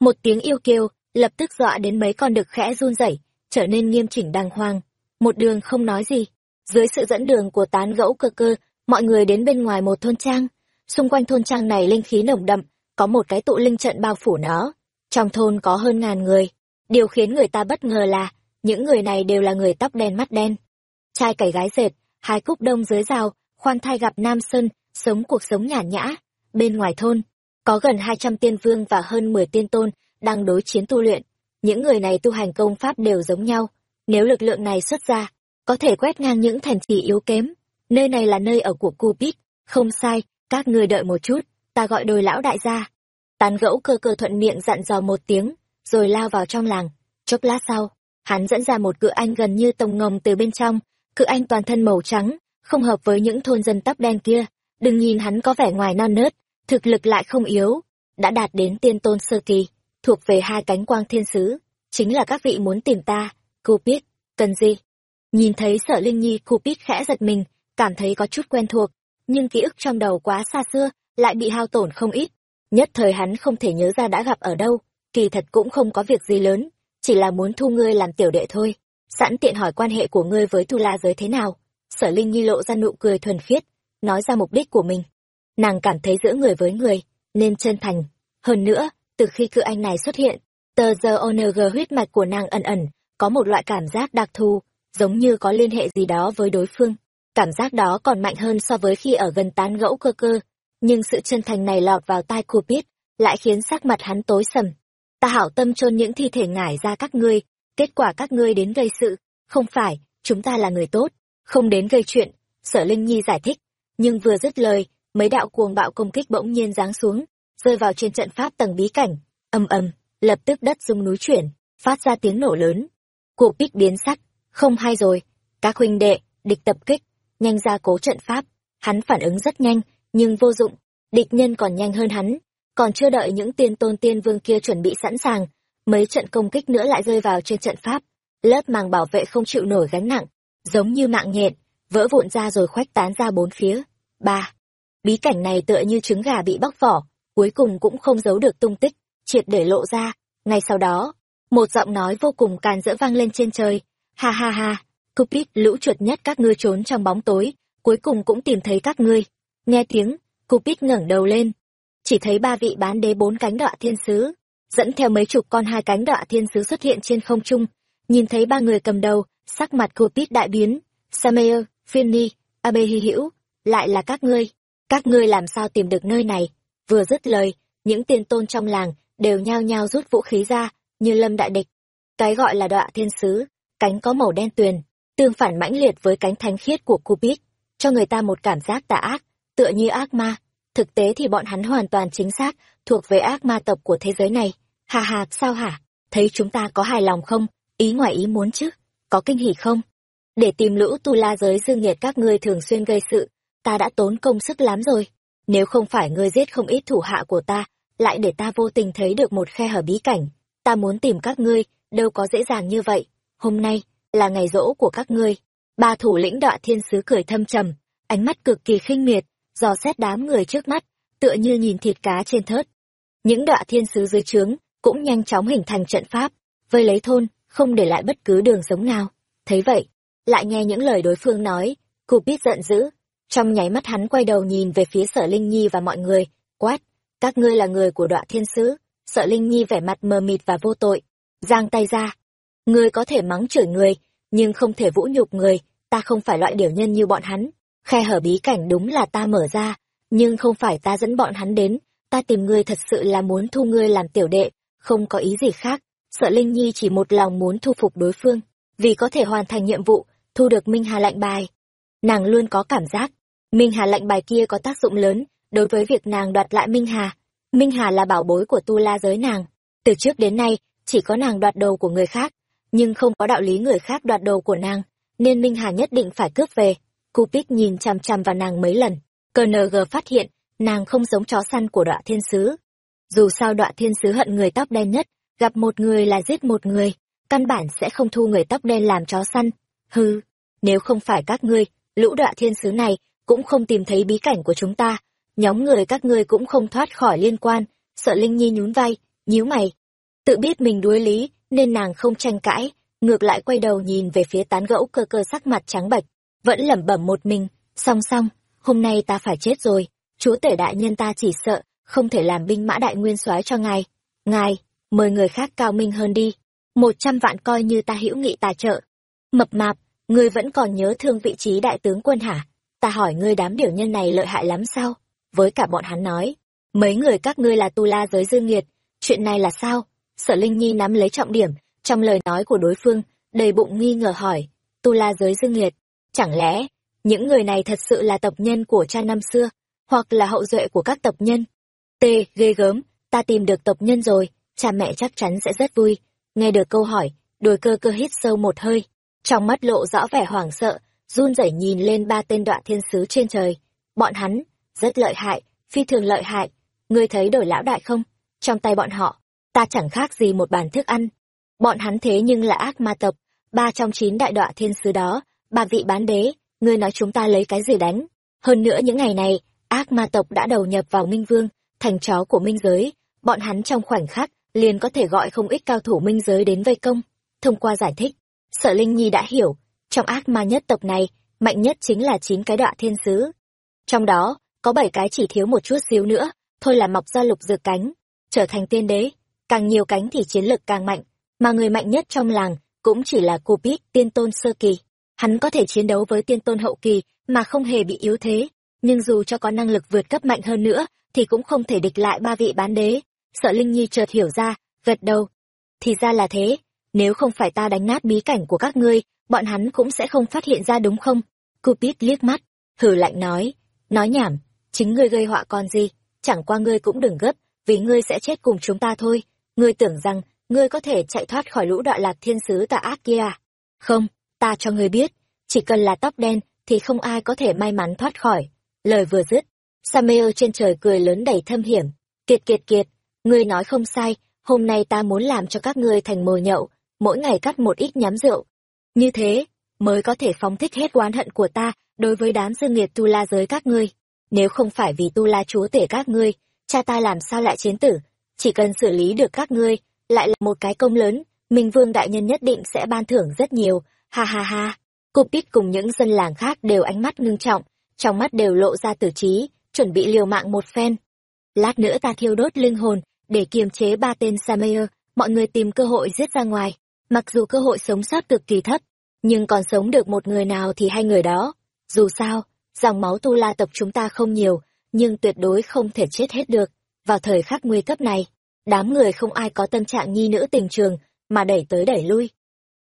một tiếng yêu kêu, lập tức dọa đến mấy con đực khẽ run rẩy trở nên nghiêm chỉnh đàng hoàng. Một đường không nói gì. Dưới sự dẫn đường của tán gẫu cơ cơ, mọi người đến bên ngoài một thôn trang. Xung quanh thôn trang này linh khí nồng đậm, có một cái tụ linh trận bao phủ nó. Trong thôn có hơn ngàn người. Điều khiến người ta bất ngờ là, những người này đều là người tóc đen mắt đen. Trai cày gái dệt, hai cúc đông dưới rào, khoan thai gặp Nam Sơn, sống cuộc sống nhàn nhã. Bên ngoài thôn, có gần hai trăm tiên vương và hơn mười tiên tôn đang đối chiến tu luyện. Những người này tu hành công pháp đều giống nhau. Nếu lực lượng này xuất ra, có thể quét ngang những thành trì yếu kém. Nơi này là nơi ở của Cupid. Không sai, các ngươi đợi một chút, ta gọi đôi lão đại gia. Tán gẫu cơ cơ thuận miệng dặn dò một tiếng, rồi lao vào trong làng. Chốc lát sau, hắn dẫn ra một cự anh gần như tông ngồng từ bên trong, cự anh toàn thân màu trắng, không hợp với những thôn dân tóc đen kia. Đừng nhìn hắn có vẻ ngoài non nớt, thực lực lại không yếu, đã đạt đến tiên tôn sơ kỳ, thuộc về hai cánh quang thiên sứ, chính là các vị muốn tìm ta, Cupid, cần gì? Nhìn thấy sợ Linh Nhi Cupid khẽ giật mình, cảm thấy có chút quen thuộc, nhưng ký ức trong đầu quá xa xưa, lại bị hao tổn không ít. Nhất thời hắn không thể nhớ ra đã gặp ở đâu, kỳ thật cũng không có việc gì lớn, chỉ là muốn thu ngươi làm tiểu đệ thôi. Sẵn tiện hỏi quan hệ của ngươi với Tu La giới thế nào. Sở Linh Nhi lộ ra nụ cười thuần khiết, nói ra mục đích của mình. Nàng cảm thấy giữa người với người, nên chân thành. Hơn nữa, từ khi cự anh này xuất hiện, tờ giờ ONG huyết mạch của nàng ẩn ẩn, có một loại cảm giác đặc thù, giống như có liên hệ gì đó với đối phương. Cảm giác đó còn mạnh hơn so với khi ở gần tán gẫu cơ cơ. Nhưng sự chân thành này lọt vào tai Cupid, lại khiến sắc mặt hắn tối sầm. Ta hảo tâm chôn những thi thể ngải ra các ngươi, kết quả các ngươi đến gây sự. Không phải, chúng ta là người tốt, không đến gây chuyện. Sở Linh Nhi giải thích, nhưng vừa dứt lời, mấy đạo cuồng bạo công kích bỗng nhiên giáng xuống, rơi vào trên trận pháp tầng bí cảnh. ầm ầm, lập tức đất rung núi chuyển, phát ra tiếng nổ lớn. Cụ Bích biến sắc, không hay rồi, các huynh đệ, địch tập kích, nhanh ra cố trận pháp. Hắn phản ứng rất nhanh, nhưng vô dụng, địch nhân còn nhanh hơn hắn, còn chưa đợi những tiên tôn tiên vương kia chuẩn bị sẵn sàng, mấy trận công kích nữa lại rơi vào trên trận pháp. Lớp màng bảo vệ không chịu nổi gánh nặng, giống như mạng nhện, vỡ vụn ra rồi khoách tán ra bốn phía. ba Bí cảnh này tựa như trứng gà bị bóc vỏ, cuối cùng cũng không giấu được tung tích, triệt để lộ ra. Ngay sau đó, một giọng nói vô cùng càn rỡ vang lên trên trời. Ha ha ha, Cupid lũ chuột nhất các ngươi trốn trong bóng tối, cuối cùng cũng tìm thấy các ngươi. Nghe tiếng, Cupid ngẩng đầu lên. Chỉ thấy ba vị bán đế bốn cánh đọa thiên sứ, dẫn theo mấy chục con hai cánh đọa thiên sứ xuất hiện trên không trung. Nhìn thấy ba người cầm đầu, sắc mặt Cupid đại biến. Sameer, Finny, Abe Hy Hữu, lại là các ngươi. Các ngươi làm sao tìm được nơi này? Vừa dứt lời, những tiên tôn trong làng đều nhao nhao rút vũ khí ra, như lâm đại địch. Cái gọi là đọa thiên sứ, cánh có màu đen tuyền, tương phản mãnh liệt với cánh thánh khiết của Cupid, cho người ta một cảm giác tà ác, tựa như ác ma. Thực tế thì bọn hắn hoàn toàn chính xác, thuộc về ác ma tộc của thế giới này. Hà hà, sao hả? Thấy chúng ta có hài lòng không? Ý ngoài ý muốn chứ? Có kinh hỉ không? Để tìm lũ tu la giới dương nhiệt các ngươi thường xuyên gây sự, ta đã tốn công sức lắm rồi. Nếu không phải ngươi giết không ít thủ hạ của ta, lại để ta vô tình thấy được một khe hở bí cảnh, ta muốn tìm các ngươi, đâu có dễ dàng như vậy. Hôm nay, là ngày rỗ của các ngươi. Ba thủ lĩnh đọa thiên sứ cười thâm trầm, ánh mắt cực kỳ khinh miệt, dò xét đám người trước mắt, tựa như nhìn thịt cá trên thớt. Những đọa thiên sứ dưới trướng cũng nhanh chóng hình thành trận pháp, vây lấy thôn, không để lại bất cứ đường sống nào. Thấy vậy, lại nghe những lời đối phương nói, Cupid giận dữ, trong nháy mắt hắn quay đầu nhìn về phía sở Linh Nhi và mọi người, quát, các ngươi là người của đọa thiên sứ. Sợ Linh Nhi vẻ mặt mờ mịt và vô tội, giang tay ra. Ngươi có thể mắng chửi người, nhưng không thể vũ nhục người, ta không phải loại điều nhân như bọn hắn. Khe hở bí cảnh đúng là ta mở ra, nhưng không phải ta dẫn bọn hắn đến, ta tìm ngươi thật sự là muốn thu ngươi làm tiểu đệ, không có ý gì khác. Sợ Linh Nhi chỉ một lòng muốn thu phục đối phương, vì có thể hoàn thành nhiệm vụ, thu được Minh Hà lạnh bài. Nàng luôn có cảm giác, Minh Hà lệnh bài kia có tác dụng lớn đối với việc nàng đoạt lại Minh Hà. Minh Hà là bảo bối của tu la giới nàng. Từ trước đến nay, chỉ có nàng đoạt đồ của người khác, nhưng không có đạo lý người khác đoạt đồ của nàng, nên Minh Hà nhất định phải cướp về. Cupid nhìn chằm chằm vào nàng mấy lần, CNG phát hiện, nàng không giống chó săn của đọa thiên sứ. Dù sao đọa thiên sứ hận người tóc đen nhất, gặp một người là giết một người, căn bản sẽ không thu người tóc đen làm chó săn. Hừ, nếu không phải các ngươi, lũ đọa thiên sứ này cũng không tìm thấy bí cảnh của chúng ta, nhóm người các ngươi cũng không thoát khỏi liên quan, sợ Linh Nhi nhún vai, nhíu mày. Tự biết mình đuối lý, nên nàng không tranh cãi, ngược lại quay đầu nhìn về phía tán gẫu cơ cơ sắc mặt trắng bệch, vẫn lẩm bẩm một mình, song song, hôm nay ta phải chết rồi, chúa tể đại nhân ta chỉ sợ, không thể làm binh mã đại nguyên soái cho ngài. Ngài, mời người khác cao minh hơn đi, một trăm vạn coi như ta hữu nghị tài trợ. Mập mạp, ngươi vẫn còn nhớ thương vị trí đại tướng quân hả? ta hỏi ngươi đám biểu nhân này lợi hại lắm sao? Với cả bọn hắn nói, mấy người các ngươi là tu la giới dương nghiệt, chuyện này là sao? Sở Linh Nhi nắm lấy trọng điểm, trong lời nói của đối phương, đầy bụng nghi ngờ hỏi, tu la giới dương nghiệt, chẳng lẽ, những người này thật sự là tộc nhân của cha năm xưa, hoặc là hậu duệ của các tộc nhân? T, ghê gớm, ta tìm được tộc nhân rồi, cha mẹ chắc chắn sẽ rất vui. Nghe được câu hỏi, đôi cơ cơ hít sâu một hơi, trong mắt lộ rõ vẻ hoảng sợ, run rẩy nhìn lên ba tên đoạn thiên sứ trên trời. Bọn hắn, rất lợi hại, phi thường lợi hại. Ngươi thấy đổi lão đại không? Trong tay bọn họ, ta chẳng khác gì một bàn thức ăn. Bọn hắn thế nhưng là ác ma tộc, ba trong chín đại đoạn thiên sứ đó, ba vị bán đế, ngươi nói chúng ta lấy cái gì đánh? Hơn nữa những ngày này, ác ma tộc đã đầu nhập vào Minh Vương, thành chó của Minh Giới, bọn hắn trong khoảnh khắc liền có thể gọi không ít cao thủ Minh Giới đến vây công. Thông qua giải thích, Sở Linh Nhi đã hiểu, trong ác ma nhất tộc này, mạnh nhất chính là chín cái đọa thiên sứ. Trong đó, có bảy cái chỉ thiếu một chút xíu nữa, thôi là mọc ra lục dược cánh, trở thành tiên đế. Càng nhiều cánh thì chiến lực càng mạnh, mà người mạnh nhất trong làng cũng chỉ là Cupid tiên tôn sơ kỳ. Hắn có thể chiến đấu với tiên tôn hậu kỳ mà không hề bị yếu thế, nhưng dù cho có năng lực vượt cấp mạnh hơn nữa thì cũng không thể địch lại ba vị bán đế. Sợ Linh Nhi chợt hiểu ra, gật đầu. Thì ra là thế, nếu không phải ta đánh nát bí cảnh của các ngươi, bọn hắn cũng sẽ không phát hiện ra đúng không? Cupid liếc mắt, hử lạnh nói, nói nhảm, chính ngươi gây họa con gì, chẳng qua ngươi cũng đừng gấp, vì ngươi sẽ chết cùng chúng ta thôi. Ngươi tưởng rằng, ngươi có thể chạy thoát khỏi lũ đoạn lạc thiên sứ tà ác kia à? Không, ta cho ngươi biết, chỉ cần là tóc đen thì không ai có thể may mắn thoát khỏi. Lời vừa dứt, Sameo trên trời cười lớn đầy thâm hiểm. Kiệt kiệt kiệt, ngươi nói không sai, hôm nay ta muốn làm cho các ngươi thành mồi nhậu, mỗi ngày cắt một ít nhắm rượu. Như thế, mới có thể phóng thích hết oán hận của ta đối với đám dương nghiệt tu la giới các ngươi. Nếu không phải vì tu la chúa tể các ngươi, cha ta làm sao lại chiến tử, chỉ cần xử lý được các ngươi, lại là một cái công lớn, Minh Vương đại nhân nhất định sẽ ban thưởng rất nhiều, ha ha ha. Cục đích cùng những dân làng khác đều ánh mắt ngưng trọng, trong mắt đều lộ ra tử trí, chuẩn bị liều mạng một phen. Lát nữa ta thiêu đốt linh hồn, để kiềm chế ba tên Sameer, mọi người tìm cơ hội giết ra ngoài. Mặc dù cơ hội sống sót cực kỳ thấp, nhưng còn sống được một người nào thì hai người đó. Dù sao, dòng máu tu la tộc chúng ta không nhiều, nhưng tuyệt đối không thể chết hết được. Vào thời khắc nguy cấp này, đám người không ai có tâm trạng nhi nữ tình trường, mà đẩy tới đẩy lui.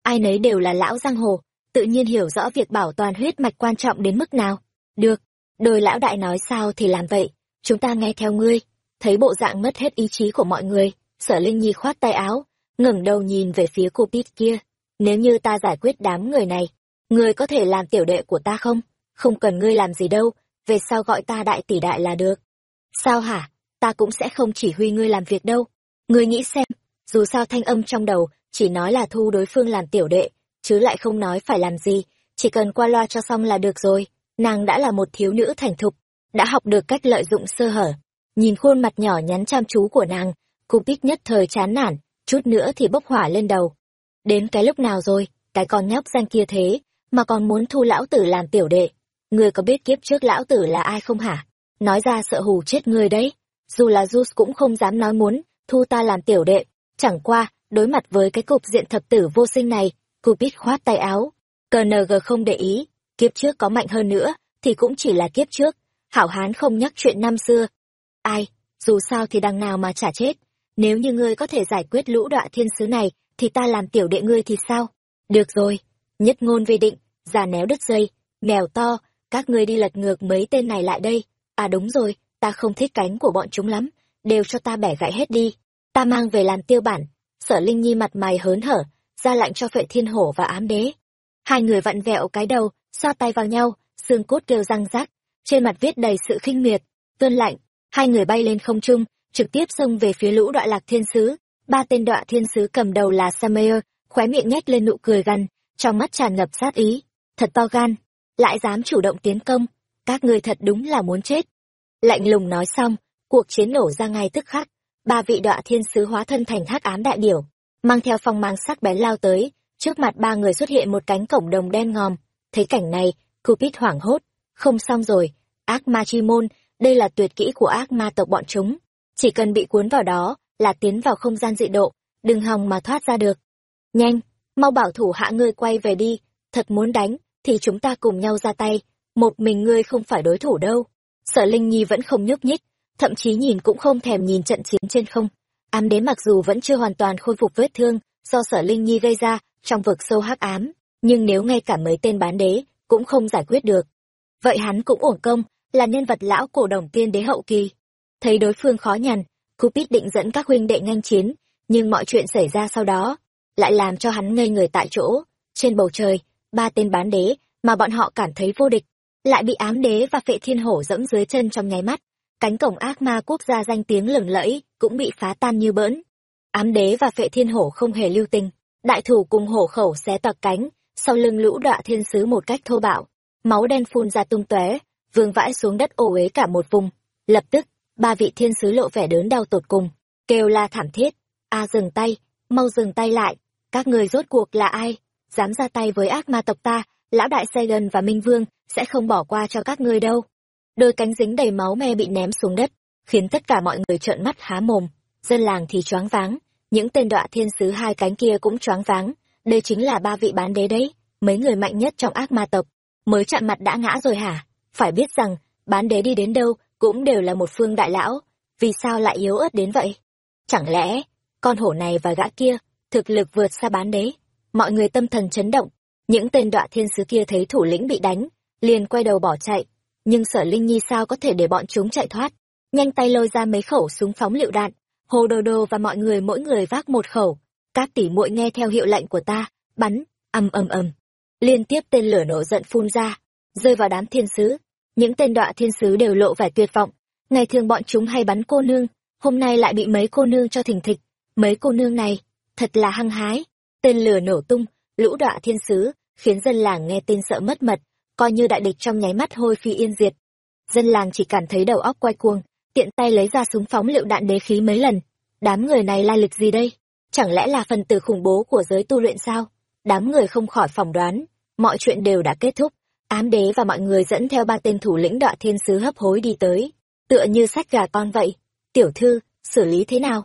Ai nấy đều là lão giang hồ, tự nhiên hiểu rõ việc bảo toàn huyết mạch quan trọng đến mức nào. Được, đôi lão đại nói sao thì làm vậy, chúng ta nghe theo ngươi. Thấy bộ dạng mất hết ý chí của mọi người, sở Linh Nhi khoát tay áo, ngẩng đầu nhìn về phía cô kia. Nếu như ta giải quyết đám người này, ngươi có thể làm tiểu đệ của ta không? Không cần ngươi làm gì đâu, về sau gọi ta đại tỷ đại là được. Sao hả? Ta cũng sẽ không chỉ huy ngươi làm việc đâu. Ngươi nghĩ xem, dù sao thanh âm trong đầu chỉ nói là thu đối phương làm tiểu đệ, chứ lại không nói phải làm gì, chỉ cần qua loa cho xong là được rồi. Nàng đã là một thiếu nữ thành thục, đã học được cách lợi dụng sơ hở. Nhìn khuôn mặt nhỏ nhắn chăm chú của nàng, Cupid nhất thời chán nản, chút nữa thì bốc hỏa lên đầu. Đến cái lúc nào rồi, cái con nhóc danh kia thế, mà còn muốn thu lão tử làm tiểu đệ. Ngươi có biết kiếp trước lão tử là ai không hả? Nói ra sợ hù chết ngươi đấy. Dù là Zeus cũng không dám nói muốn, thu ta làm tiểu đệ. Chẳng qua, đối mặt với cái cục diện thập tử vô sinh này, Cupid khoát tay áo. CNG không để ý, kiếp trước có mạnh hơn nữa, thì cũng chỉ là kiếp trước. Hảo hán không nhắc chuyện năm xưa. Ai, dù sao thì đằng nào mà chả chết. Nếu như ngươi có thể giải quyết lũ đọa thiên sứ này, thì ta làm tiểu đệ ngươi thì sao? Được rồi, nhất ngôn vi định, già néo đứt dây, mèo to, các ngươi đi lật ngược mấy tên này lại đây. À đúng rồi, ta không thích cánh của bọn chúng lắm, đều cho ta bẻ gãy hết đi. Ta mang về làm tiêu bản. Sở Linh Nhi mặt mày hớn hở, ra lệnh cho phệ thiên hổ và ám đế. Hai người vặn vẹo cái đầu, xoa tay vào nhau, xương cốt kêu răng rác, trên mặt viết đầy sự khinh miệt, tuân lạnh, hai người bay lên không trung, trực tiếp xông về phía lũ đoạn lạc thiên sứ. Ba tên đọa thiên sứ cầm đầu là Sameer, khóe miệng nhếch lên nụ cười gằn, trong mắt tràn ngập sát ý. Thật to gan, lại dám chủ động tiến công, các ngươi thật đúng là muốn chết. Lạnh lùng nói xong, cuộc chiến nổ ra ngay tức khắc, ba vị đọa thiên sứ hóa thân thành hắc ám đại biểu mang theo phong mang sắc bén lao tới, trước mặt ba người xuất hiện một cánh cổng đồng đen ngòm. Thấy cảnh này, Cupid hoảng hốt, không xong rồi, ác ma chi môn, đây là tuyệt kỹ của ác ma tộc bọn chúng. Chỉ cần bị cuốn vào đó, là tiến vào không gian dị độ, đừng hòng mà thoát ra được. Nhanh, mau bảo thủ hạ ngươi quay về đi, thật muốn đánh, thì chúng ta cùng nhau ra tay. một mình ngươi không phải đối thủ đâu. Sở Linh Nhi vẫn không nhúc nhích, thậm chí nhìn cũng không thèm nhìn trận chiến trên không. Ám đế mặc dù vẫn chưa hoàn toàn khôi phục vết thương do Sở Linh Nhi gây ra trong vực sâu hắc ám, nhưng nếu ngay cả mấy tên bán đế cũng không giải quyết được. Vậy hắn cũng uổng công, là nhân vật lão cổ đồng tiên đế hậu kỳ. Thấy đối phương khó nhằn, Cupid định dẫn các huynh đệ nhanh chiến, nhưng mọi chuyện xảy ra sau đó, lại làm cho hắn ngây người tại chỗ. Trên bầu trời, ba tên bán đế, mà bọn họ cảm thấy vô địch, lại bị ám đế và phệ thiên hổ dẫm dưới chân trong nháy mắt. Cánh cổng ác ma quốc gia danh tiếng lừng lẫy, cũng bị phá tan như bỡn. Ám đế và phệ thiên hổ không hề lưu tình, đại thủ cùng hổ khẩu xé toạc cánh, sau lưng lũ đọa thiên sứ một cách thô bạo. Máu đen phun ra tung tóe, vương vãi xuống đất ô uế cả một vùng. Lập tức, ba vị thiên sứ lộ vẻ đớn đau tột cùng, kêu la thảm thiết. A dừng tay, mau dừng tay lại, các người rốt cuộc là ai? Dám ra tay với ác ma tộc ta, lão đại Sagan và Minh Vương sẽ không bỏ qua cho các ngươi đâu. Đôi cánh dính đầy máu me bị ném xuống đất, khiến tất cả mọi người trợn mắt há mồm, dân làng thì choáng váng, những tên đọa thiên sứ hai cánh kia cũng choáng váng, đây chính là ba vị bán đế đấy, mấy người mạnh nhất trong ác ma tộc, mới chạm mặt đã ngã rồi hả? Phải biết rằng, bán đế đi đến đâu cũng đều là một phương đại lão, vì sao lại yếu ớt đến vậy? Chẳng lẽ, con hổ này và gã kia, thực lực vượt xa bán đế? Mọi người tâm thần chấn động, những tên đọa thiên sứ kia thấy thủ lĩnh bị đánh, liền quay đầu bỏ chạy, nhưng sở Linh Nhi sao có thể để bọn chúng chạy thoát? Nhanh tay lôi ra mấy khẩu súng phóng lựu đạn, Hồ Đồ Đồ và mọi người mỗi người vác một khẩu, các tỷ muội nghe theo hiệu lệnh của ta, bắn, ầm ầm ầm. Liên tiếp tên lửa nổ giận phun ra, rơi vào đám thiên sứ. Những tên đọa thiên sứ đều lộ vẻ tuyệt vọng, ngày thường bọn chúng hay bắn cô nương, hôm nay lại bị mấy cô nương cho thình thịch. Mấy cô nương này, thật là hăng hái. Tên lửa nổ tung, lũ đọa thiên sứ, khiến dân làng nghe tin sợ mất mật, coi như đại địch trong nháy mắt hôi phi yên diệt. Dân làng chỉ cảm thấy đầu óc quay cuồng, tiện tay lấy ra súng phóng liệu đạn đế khí mấy lần. Đám người này lai lịch gì đây? Chẳng lẽ là phần tử khủng bố của giới tu luyện sao? Đám người không khỏi phỏng đoán, mọi chuyện đều đã kết thúc. Ám đế và mọi người dẫn theo ba tên thủ lĩnh đọa thiên sứ hấp hối đi tới, tựa như sách gà con vậy. Tiểu thư, xử lý thế nào?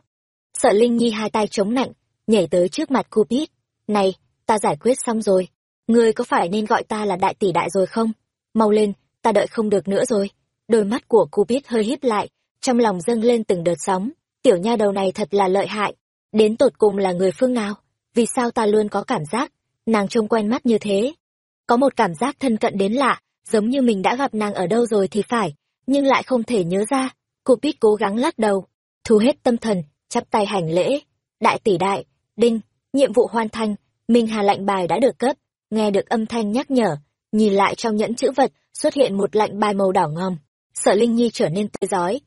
Sợ Linh Nhi hai tay chống nạnh, nhảy tới trước mặt Cupid. Này, ta giải quyết xong rồi. Ngươi có phải nên gọi ta là đại tỷ đại rồi không? Mau lên, ta đợi không được nữa rồi. Đôi mắt của Cupid hơi híp lại, trong lòng dâng lên từng đợt sóng. Tiểu nha đầu này thật là lợi hại. Đến tột cùng là người phương nào? Vì sao ta luôn có cảm giác, nàng trông quen mắt như thế? Có một cảm giác thân cận đến lạ, giống như mình đã gặp nàng ở đâu rồi thì phải, nhưng lại không thể nhớ ra. Cupid cố gắng lắc đầu, thu hết tâm thần, chắp tay hành lễ. Đại tỷ đại, đinh, nhiệm vụ hoàn thành, Minh Hà lạnh bài đã được cấp, nghe được âm thanh nhắc nhở, nhìn lại trong nhẫn chữ vật, xuất hiện một lạnh bài màu đỏ ngòm. Sợ Linh Nhi trở nên tươi giói.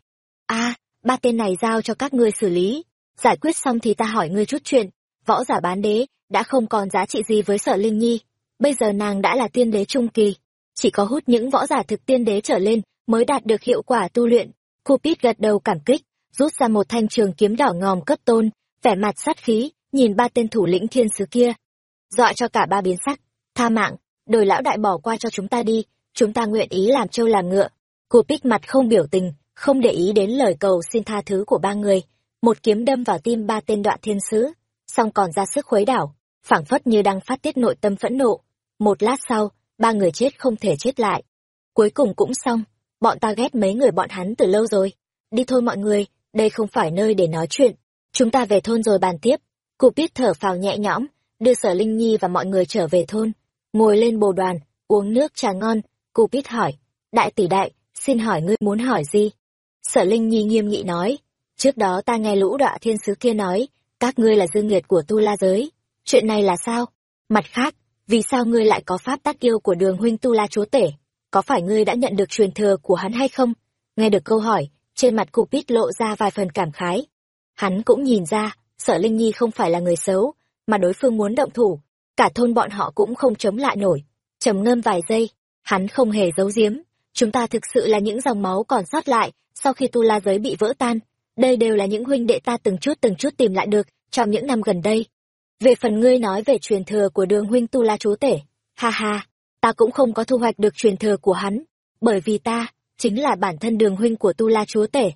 a ba tên này giao cho các ngươi xử lý. Giải quyết xong thì ta hỏi ngươi chút chuyện. Võ giả bán đế, đã không còn giá trị gì với sợ Linh Nhi. Bây giờ nàng đã là tiên đế trung kỳ. Chỉ có hút những võ giả thực tiên đế trở lên mới đạt được hiệu quả tu luyện. Cupid gật đầu cảm kích, rút ra một thanh trường kiếm đỏ ngòm cấp tôn, vẻ mặt sát khí, nhìn ba tên thủ lĩnh thiên sứ kia. Dọa cho cả ba biến sắc, tha mạng, đời lão đại bỏ qua cho chúng ta đi, chúng ta nguyện ý làm trâu làm ngựa. Cupid mặt không biểu tình, không để ý đến lời cầu xin tha thứ của ba người, một kiếm đâm vào tim ba tên đoạn thiên sứ, xong còn ra sức khuấy đảo, phảng phất như đang phát tiết nội tâm phẫn nộ. Một lát sau, ba người chết không thể chết lại. Cuối cùng cũng xong, bọn ta ghét mấy người bọn hắn từ lâu rồi. Đi thôi mọi người, đây không phải nơi để nói chuyện. Chúng ta về thôn rồi bàn tiếp. Cupid thở phào nhẹ nhõm, đưa sở Linh Nhi và mọi người trở về thôn. Ngồi lên bồ đoàn, uống nước trà ngon, Cupid hỏi. Đại tỷ đại, xin hỏi ngươi muốn hỏi gì? Sở Linh Nhi nghiêm nghị nói. Trước đó ta nghe lũ đọa thiên sứ kia nói, các ngươi là dương nghiệt của tu la giới. Chuyện này là sao? Mặt khác, vì sao ngươi lại có pháp tác yêu của đường huynh tu la chúa tể? Có phải ngươi đã nhận được truyền thừa của hắn hay không? Nghe được câu hỏi, trên mặt Cupid lộ ra vài phần cảm khái. Hắn cũng nhìn ra, sở Linh Nhi không phải là người xấu, mà đối phương muốn động thủ. Cả thôn bọn họ cũng không chống lại nổi. trầm ngâm vài giây, hắn không hề giấu giếm. Chúng ta thực sự là những dòng máu còn sót lại, sau khi tu la giới bị vỡ tan. Đây đều là những huynh đệ ta từng chút từng chút tìm lại được trong những năm gần đây. Về phần ngươi nói về truyền thừa của đường huynh tu la chúa tể, ha ha, ta cũng không có thu hoạch được truyền thừa của hắn, bởi vì ta, chính là bản thân đường huynh của tu la chúa tể.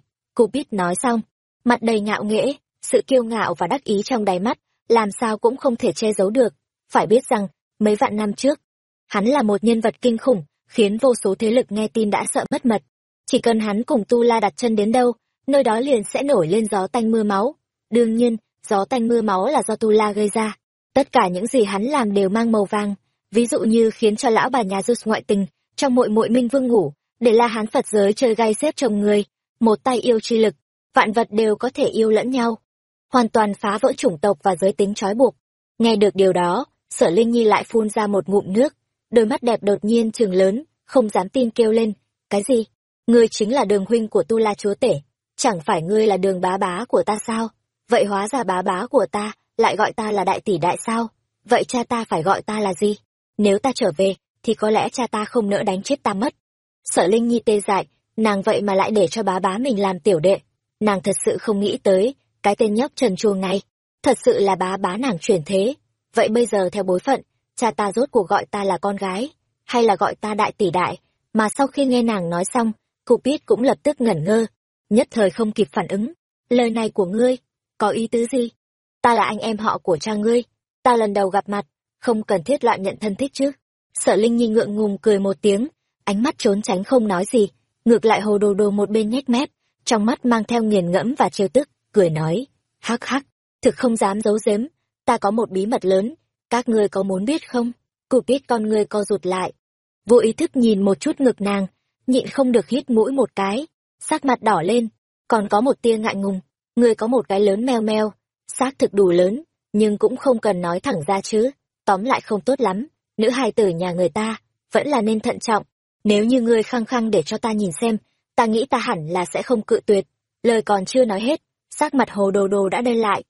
biết nói xong, mặt đầy ngạo nghễ, sự kiêu ngạo và đắc ý trong đáy mắt, làm sao cũng không thể che giấu được. Phải biết rằng, mấy vạn năm trước, hắn là một nhân vật kinh khủng, khiến vô số thế lực nghe tin đã sợ mất mật. Chỉ cần hắn cùng Tu La đặt chân đến đâu, nơi đó liền sẽ nổi lên gió tanh mưa máu. Đương nhiên, gió tanh mưa máu là do Tu La gây ra. Tất cả những gì hắn làm đều mang màu vàng, ví dụ như khiến cho lão bà nhà Zeus ngoại tình, trong mội mội Minh Vương ngủ, để La Hán Phật giới chơi gai xếp chồng người, một tay yêu chi lực, vạn vật đều có thể yêu lẫn nhau. Hoàn toàn phá vỡ chủng tộc và giới tính trói buộc. Nghe được điều đó, sở Linh Nhi lại phun ra một ngụm nước, đôi mắt đẹp đột nhiên trường lớn, không dám tin kêu lên, cái gì? Ngươi chính là đường huynh của Tu La Chúa Tể, chẳng phải ngươi là đường bá bá của ta sao? Vậy hóa ra bá bá của ta, lại gọi ta là đại tỷ đại sao? Vậy cha ta phải gọi ta là gì? Nếu ta trở về, thì có lẽ cha ta không nỡ đánh chết ta mất. Sở Linh Nhi tê dại, nàng vậy mà lại để cho bá bá mình làm tiểu đệ. Nàng thật sự không nghĩ tới, cái tên nhóc trần chuồng này, thật sự là bá bá nàng chuyển thế. Vậy bây giờ theo bối phận, cha ta rốt cuộc gọi ta là con gái, hay là gọi ta đại tỷ đại, mà sau khi nghe nàng nói xong, cụ biết cũng lập tức ngẩn ngơ, nhất thời không kịp phản ứng. Lời này của ngươi, có ý tứ gì? Ta là anh em họ của cha ngươi, ta lần đầu gặp mặt, không cần thiết loạn nhận thân thích chứ. Sở Linh Nhi ngượng ngùng cười một tiếng, ánh mắt trốn tránh không nói gì, ngược lại hồ đồ đồ một bên nhếch mép, trong mắt mang theo nghiền ngẫm và trêu tức, cười nói, hắc hắc, thực không dám giấu giếm, ta có một bí mật lớn, các ngươi có muốn biết không? Cụ biết con ngươi co rụt lại, vô ý thức nhìn một chút ngực nàng, nhịn không được hít mũi một cái, sắc mặt đỏ lên, còn có một tia ngại ngùng, ngươi có một cái lớn meo meo, xác thực đủ lớn, nhưng cũng không cần nói thẳng ra chứ, tóm lại không tốt lắm, nữ hài tử nhà người ta, vẫn là nên thận trọng, nếu như ngươi khăng khăng để cho ta nhìn xem, ta nghĩ ta hẳn là sẽ không cự tuyệt, lời còn chưa nói hết, sắc mặt hồ đồ đồ đã đen lại.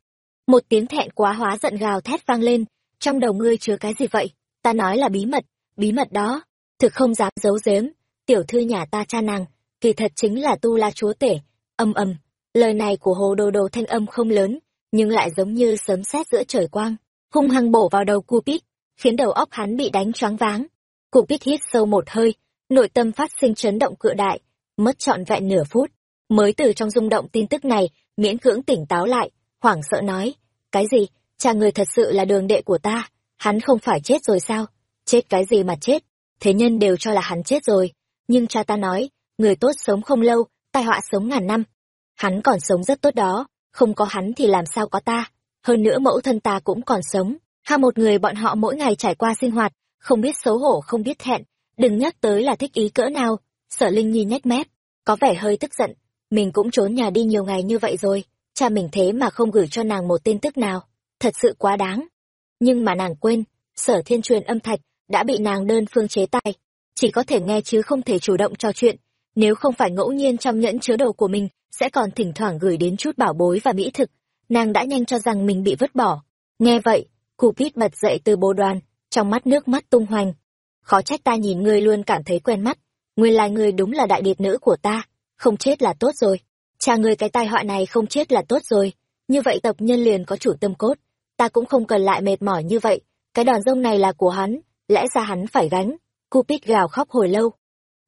Một tiếng thẹn quá hóa giận gào thét vang lên, trong đầu ngươi chứa cái gì vậy? Ta nói là bí mật, bí mật đó, thực không dám giấu giếm, tiểu thư nhà ta cha nàng, kỳ thật chính là tu la chúa tể, âm ầm, lời này của hồ đồ đồ thanh âm không lớn, nhưng lại giống như sấm sét giữa trời quang, hung hăng bổ vào đầu Cupid, khiến đầu óc hắn bị đánh choáng váng. Cupid hít sâu một hơi, nội tâm phát sinh chấn động cự đại, mất trọn vẹn nửa phút, mới từ trong rung động tin tức này, miễn cưỡng tỉnh táo lại, hoảng sợ nói, cái gì, cha người thật sự là đường đệ của ta, hắn không phải chết rồi sao, chết cái gì mà chết, thế nhân đều cho là hắn chết rồi, nhưng cha ta nói, người tốt sống không lâu, tai họa sống ngàn năm, hắn còn sống rất tốt đó, không có hắn thì làm sao có ta, hơn nữa mẫu thân ta cũng còn sống, ha một người bọn họ mỗi ngày trải qua sinh hoạt, không biết xấu hổ không biết thẹn, đừng nhắc tới là thích ý cỡ nào, sở linh nhi nhếch mép, có vẻ hơi tức giận, mình cũng trốn nhà đi nhiều ngày như vậy rồi, cha mình thế mà không gửi cho nàng một tin tức nào, thật sự quá đáng. Nhưng mà nàng quên, sở thiên truyền âm thạch đã bị nàng đơn phương chế tài, chỉ có thể nghe chứ không thể chủ động trò chuyện, nếu không phải ngẫu nhiên trong nhẫn chứa đầu của mình sẽ còn thỉnh thoảng gửi đến chút bảo bối và mỹ thực, nàng đã nhanh cho rằng mình bị vứt bỏ. Nghe vậy, Cupid bật dậy từ bồ đoàn, trong mắt nước mắt tung hoành. Khó trách ta nhìn ngươi luôn cảm thấy quen mắt, nguyên lai ngươi đúng là đại điệt nữ của ta, không chết là tốt rồi. Cha ngươi cái tai họa này không chết là tốt rồi, như vậy tộc nhân liền có chủ tâm cốt, ta cũng không cần lại mệt mỏi như vậy, cái đòn rông này là của hắn, lẽ ra hắn phải gánh. Cupid gào khóc hồi lâu.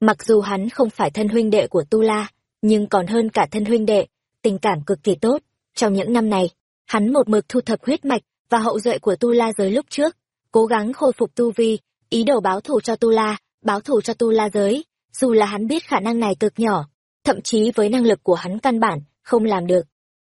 Mặc dù hắn không phải thân huynh đệ của Tu La, nhưng còn hơn cả thân huynh đệ, tình cảm cực kỳ tốt. Trong những năm này, hắn một mực thu thập huyết mạch và hậu duệ của Tu La giới lúc trước, cố gắng khôi phục tu vi, ý đồ báo thù cho Tu La, báo thù cho Tu La giới, dù là hắn biết khả năng này cực nhỏ, thậm chí với năng lực của hắn căn bản, không làm được.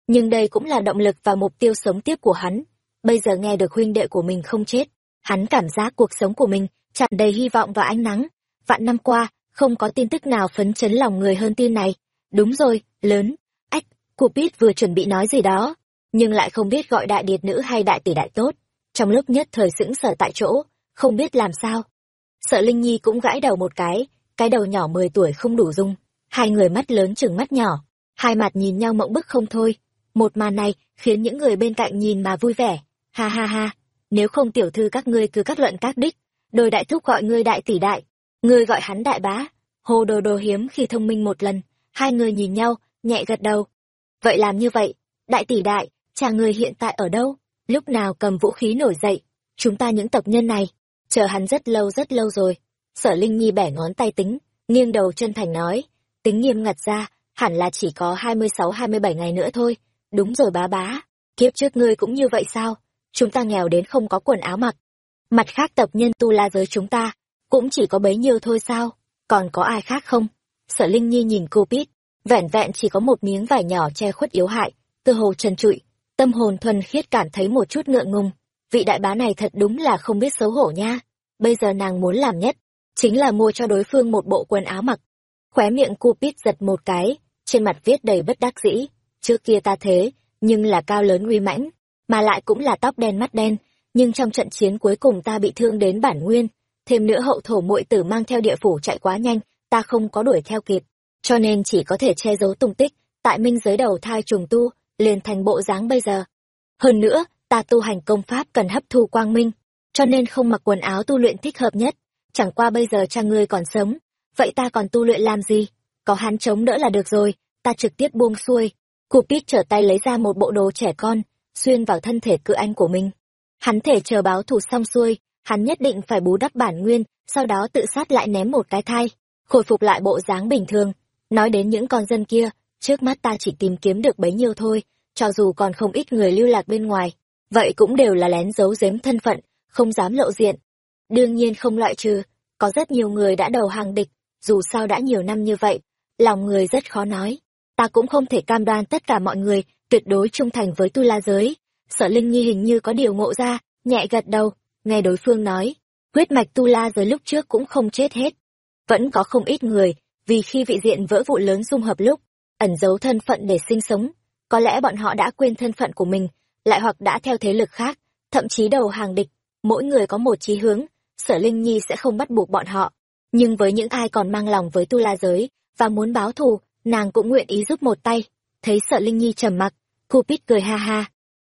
Nhưng đây cũng là động lực và mục tiêu sống tiếp của hắn. Bây giờ nghe được huynh đệ của mình không chết, hắn cảm giác cuộc sống của mình tràn đầy hy vọng và ánh nắng. Vạn năm qua, không có tin tức nào phấn chấn lòng người hơn tin này. Đúng rồi, lớn. Ách, Cupid vừa chuẩn bị nói gì đó, nhưng lại không biết gọi đại điệt nữ hay đại tỷ đại tốt. Trong lúc nhất thời sững sờ tại chỗ, không biết làm sao. Sợ Linh Nhi cũng gãi đầu một cái, cái đầu nhỏ mười tuổi không đủ dung. Hai người mắt lớn chừng mắt nhỏ, hai mặt nhìn nhau mộng bức không thôi. Một màn này khiến những người bên cạnh nhìn mà vui vẻ. Ha ha ha, nếu không tiểu thư các ngươi cứ các luận các đích, đôi đại thúc gọi ngươi đại tỷ đại, ngươi gọi hắn đại bá. Hồ đồ đồ hiếm khi thông minh một lần, hai người nhìn nhau, nhẹ gật đầu. Vậy làm như vậy, đại tỷ đại, cha ngươi hiện tại ở đâu? Lúc nào cầm vũ khí nổi dậy? Chúng ta những tộc nhân này, chờ hắn rất lâu rất lâu rồi. Sở Linh Nhi bẻ ngón tay tính, nghiêng đầu chân thành nói, tính nghiêm ngặt ra, hẳn là chỉ có hai mươi sáu hai mươi bảy ngày nữa thôi. Đúng rồi bá bá, kiếp trước ngươi cũng như vậy sao? Chúng ta nghèo đến không có quần áo mặc. Mặt khác tộc nhân tu la giới chúng ta, cũng chỉ có bấy nhiêu thôi sao? Còn có ai khác không? Sở linh nhi nhìn cô vẻn vẹn chỉ có một miếng vải nhỏ che khuất yếu hại tư hồ trần trụi, tâm hồn thuần khiết cảm thấy một chút ngượng ngùng. Vị đại bá này thật đúng là không biết xấu hổ nha. Bây giờ nàng muốn làm nhất chính là mua cho đối phương một bộ quần áo mặc. Khóe miệng cupid giật một cái, trên mặt viết đầy bất đắc dĩ. Trước kia ta thế, nhưng là cao lớn uy mãnh, mà lại cũng là tóc đen mắt đen, nhưng trong trận chiến cuối cùng ta bị thương đến bản nguyên thêm nữa hậu thổ muội tử mang theo địa phủ chạy quá nhanh, ta không có đuổi theo kịp. Cho nên chỉ có thể che giấu tung tích, tại minh giới đầu thai trùng tu, liền thành bộ dáng bây giờ. Hơn nữa, ta tu hành công pháp cần hấp thu quang minh, cho nên không mặc quần áo tu luyện thích hợp nhất. Chẳng qua bây giờ cha ngươi còn sống, vậy ta còn tu luyện làm gì? Có hắn chống đỡ là được rồi, ta trực tiếp buông xuôi. Cupid trở tay lấy ra một bộ đồ trẻ con, xuyên vào thân thể cự anh của mình. Hắn thể chờ báo thù xong xuôi hắn nhất định phải bú đắp bản nguyên, sau đó tự sát lại ném một cái thai, khôi phục lại bộ dáng bình thường. Nói đến những con dân kia, trước mắt ta chỉ tìm kiếm được bấy nhiêu thôi, cho dù còn không ít người lưu lạc bên ngoài, vậy cũng đều là lén giấu giếm thân phận, không dám lộ diện. Đương nhiên không loại trừ, có rất nhiều người đã đầu hàng địch, dù sao đã nhiều năm như vậy, lòng người rất khó nói. Ta cũng không thể cam đoan tất cả mọi người tuyệt đối trung thành với tu la giới. Sở linh nhi hình như có điều ngộ ra, nhẹ gật đầu nghe đối phương nói, huyết mạch tu la giới lúc trước cũng không chết hết. Vẫn có không ít người, vì khi vị diện vỡ vụ lớn dung hợp lúc, ẩn giấu thân phận để sinh sống, có lẽ bọn họ đã quên thân phận của mình, lại hoặc đã theo thế lực khác, thậm chí đầu hàng địch, mỗi người có một chí hướng, sở linh nhi sẽ không bắt buộc bọn họ. Nhưng với những ai còn mang lòng với tu la giới, và muốn báo thù, nàng cũng nguyện ý giúp một tay. Thấy sợ linh nhi trầm mặc, cupid cười ha ha.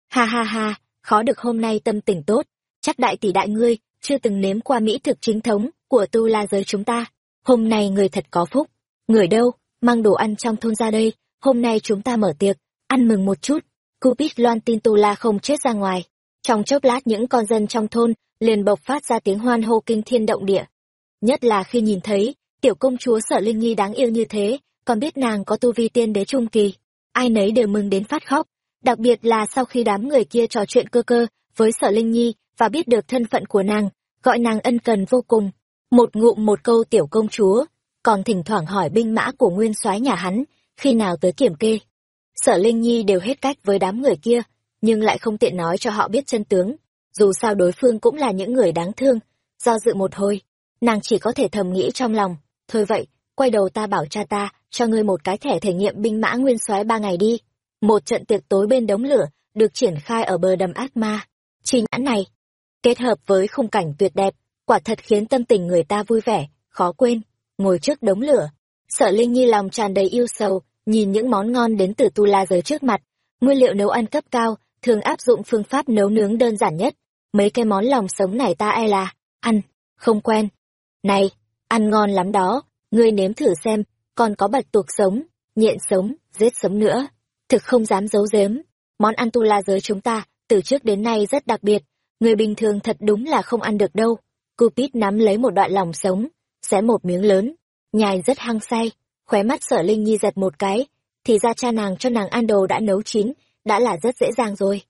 Ha ha ha, khó được hôm nay tâm tình tốt chắc đại tỷ đại ngươi, chưa từng nếm qua mỹ thực chính thống của tu la giới chúng ta. Hôm nay người thật có phúc. Người đâu, mang đồ ăn trong thôn ra đây, hôm nay chúng ta mở tiệc, ăn mừng một chút. Cupid loan tin tu la không chết ra ngoài. Trong chốc lát những con dân trong thôn liền bộc phát ra tiếng hoan hô kinh thiên động địa. Nhất là khi nhìn thấy, tiểu công chúa sở linh nhi đáng yêu như thế, còn biết nàng có tu vi tiên đế trung kỳ. Ai nấy đều mừng đến phát khóc. Đặc biệt là sau khi đám người kia trò chuyện cơ cơ với sở linh nhi và biết được thân phận của nàng, gọi nàng ân cần vô cùng. Một ngụm một câu tiểu công chúa, còn thỉnh thoảng hỏi binh mã của nguyên soái nhà hắn, khi nào tới kiểm kê. Sở linh nhi đều hết cách với đám người kia, nhưng lại không tiện nói cho họ biết chân tướng. Dù sao đối phương cũng là những người đáng thương, do dự một hồi, nàng chỉ có thể thầm nghĩ trong lòng, thôi vậy, quay đầu ta bảo cha ta, cho ngươi một cái thẻ thể nghiệm binh mã nguyên soái ba ngày đi. Một trận tiệc tối bên đống lửa được triển khai ở bờ đầm ác ma. Chi nhãn này kết hợp với khung cảnh tuyệt đẹp, quả thật khiến tâm tình người ta vui vẻ, khó quên. Ngồi trước đống lửa, sợ linh nhi lòng tràn đầy yêu sầu, nhìn những món ngon đến từ tu la giới trước mặt. Nguyên liệu nấu ăn cấp cao, thường áp dụng phương pháp nấu nướng đơn giản nhất. Mấy cái món lòng sống này ta e là ăn, không quen. Này, ăn ngon lắm đó, ngươi nếm thử xem, còn có bạch tuộc sống, nhện sống rết sống nữa. Thực không dám giấu giếm, món ăn tu la giới chúng ta, từ trước đến nay rất đặc biệt người bình thường thật đúng là không ăn được đâu. Cupid nắm lấy một đoạn lòng sống, xé một miếng lớn. Nhai rất hăng say, khóe mắt sở linh nhi giật một cái. Thì ra cha nàng cho nàng ăn đồ đã nấu chín, đã là rất dễ dàng rồi.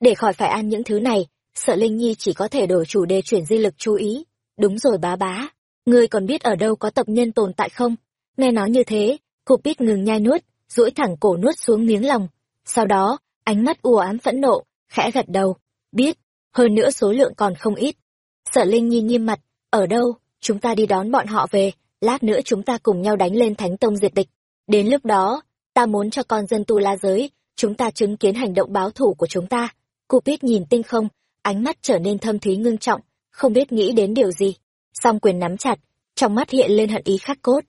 Để khỏi phải ăn những thứ này, sở linh nhi chỉ có thể đổi chủ đề chuyển di lực chú ý. Đúng rồi bá bá, ngươi còn biết ở đâu có tập nhân tồn tại không? Nghe nói như thế, cupid ngừng nhai nuốt, duỗi thẳng cổ nuốt xuống miếng lòng. Sau đó, ánh mắt u ám phẫn nộ, khẽ gật đầu. Biết hơn nữa số lượng còn không ít. Sở linh nhi nghiêm mặt, ở đâu? Chúng ta đi đón bọn họ về. Lát nữa chúng ta cùng nhau đánh lên thánh tông diệt địch. Đến lúc đó, ta muốn cho con dân tu la giới, chúng ta chứng kiến hành động báo thù của chúng ta. Cupid nhìn tinh không, ánh mắt trở nên thâm thúy ngưng trọng, không biết nghĩ đến điều gì. Song quyền nắm chặt, trong mắt hiện lên hận ý khắc cốt.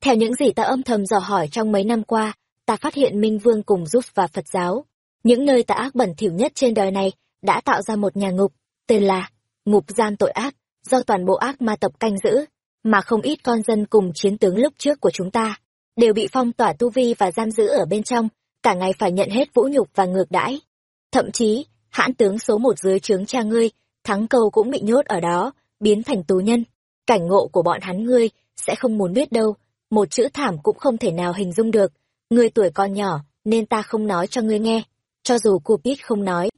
Theo những gì ta âm thầm dò hỏi trong mấy năm qua, ta phát hiện minh vương cùng giúp và phật giáo. Những nơi tà ác bẩn thỉu nhất trên đời này đã tạo ra một nhà ngục, tên là ngục giam tội ác, do toàn bộ ác ma tộc canh giữ, mà không ít con dân cùng chiến tướng lúc trước của chúng ta đều bị phong tỏa tu vi và giam giữ ở bên trong, cả ngày phải nhận hết vũ nhục và ngược đãi. Thậm chí, hãn tướng số một dưới trướng cha ngươi, thắng cầu cũng bị nhốt ở đó, biến thành tù nhân. Cảnh ngộ của bọn hắn ngươi sẽ không muốn biết đâu, một chữ thảm cũng không thể nào hình dung được. Ngươi tuổi còn nhỏ, nên ta không nói cho ngươi nghe. Cho dù cupid không nói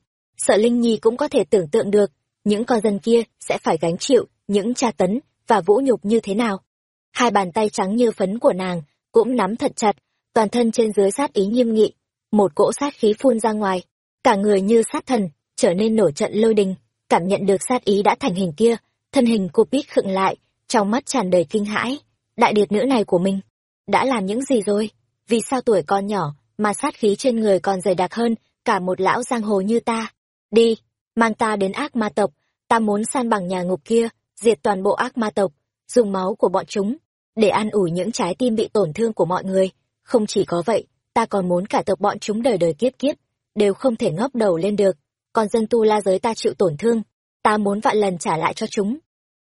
sợ linh nhi cũng có thể tưởng tượng được những con dân kia sẽ phải gánh chịu những tra tấn và vũ nhục như thế nào. Hai bàn tay trắng như phấn của nàng cũng nắm thật chặt, toàn thân trên dưới sát ý nghiêm nghị, một cỗ sát khí phun ra ngoài, cả người như sát thần, trở nên nổi trận lôi đình, cảm nhận được sát ý đã thành hình kia, thân hình cô Pít khựng lại, trong mắt tràn đầy kinh hãi, đại điệt nữ này của mình, đã làm những gì rồi? Vì sao tuổi con nhỏ, mà sát khí trên người còn dày đặc hơn cả một lão giang hồ như ta? Đi, mang ta đến ác ma tộc, ta muốn san bằng nhà ngục kia, diệt toàn bộ ác ma tộc, dùng máu của bọn chúng, để an ủi những trái tim bị tổn thương của mọi người. Không chỉ có vậy, ta còn muốn cả tộc bọn chúng đời đời kiếp kiếp, đều không thể ngóc đầu lên được. Còn dân tu la giới ta chịu tổn thương, ta muốn vạn lần trả lại cho chúng.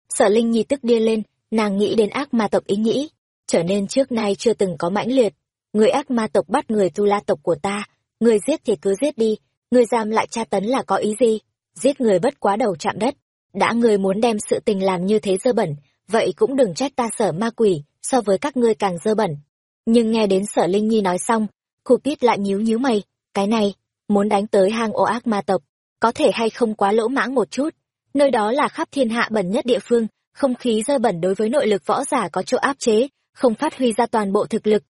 Sở Linh Nhi tức điên lên, nàng nghĩ đến ác ma tộc ý nghĩ, trở nên trước nay chưa từng có mãnh liệt. Người ác ma tộc bắt người tu la tộc của ta, người giết thì cứ giết đi, Ngươi giam lại tra tấn là có ý gì? Giết người bất quá đầu chạm đất. Đã người muốn đem sự tình làm như thế dơ bẩn, vậy cũng đừng trách ta sở ma quỷ, so với các ngươi càng dơ bẩn. Nhưng nghe đến sở Linh Nhi nói xong, Cupid lại nhíu nhíu mày, cái này, muốn đánh tới hang ổ ác ma tộc, có thể hay không quá lỗ mãng một chút. Nơi đó là khắp thiên hạ bẩn nhất địa phương, không khí dơ bẩn đối với nội lực võ giả có chỗ áp chế, không phát huy ra toàn bộ thực lực.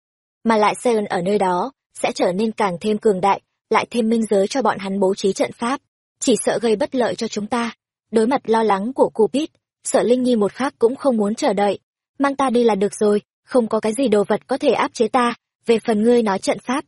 Mà lại Seon ở nơi đó, sẽ trở nên càng thêm cường đại, lại thêm minh giới cho bọn hắn bố trí trận pháp, chỉ sợ gây bất lợi cho chúng ta. Đối mặt lo lắng của Cupid, sợ Linh Nhi một khắc cũng không muốn chờ đợi. Mang ta đi là được rồi, không có cái gì đồ vật có thể áp chế ta, về phần ngươi nói trận pháp.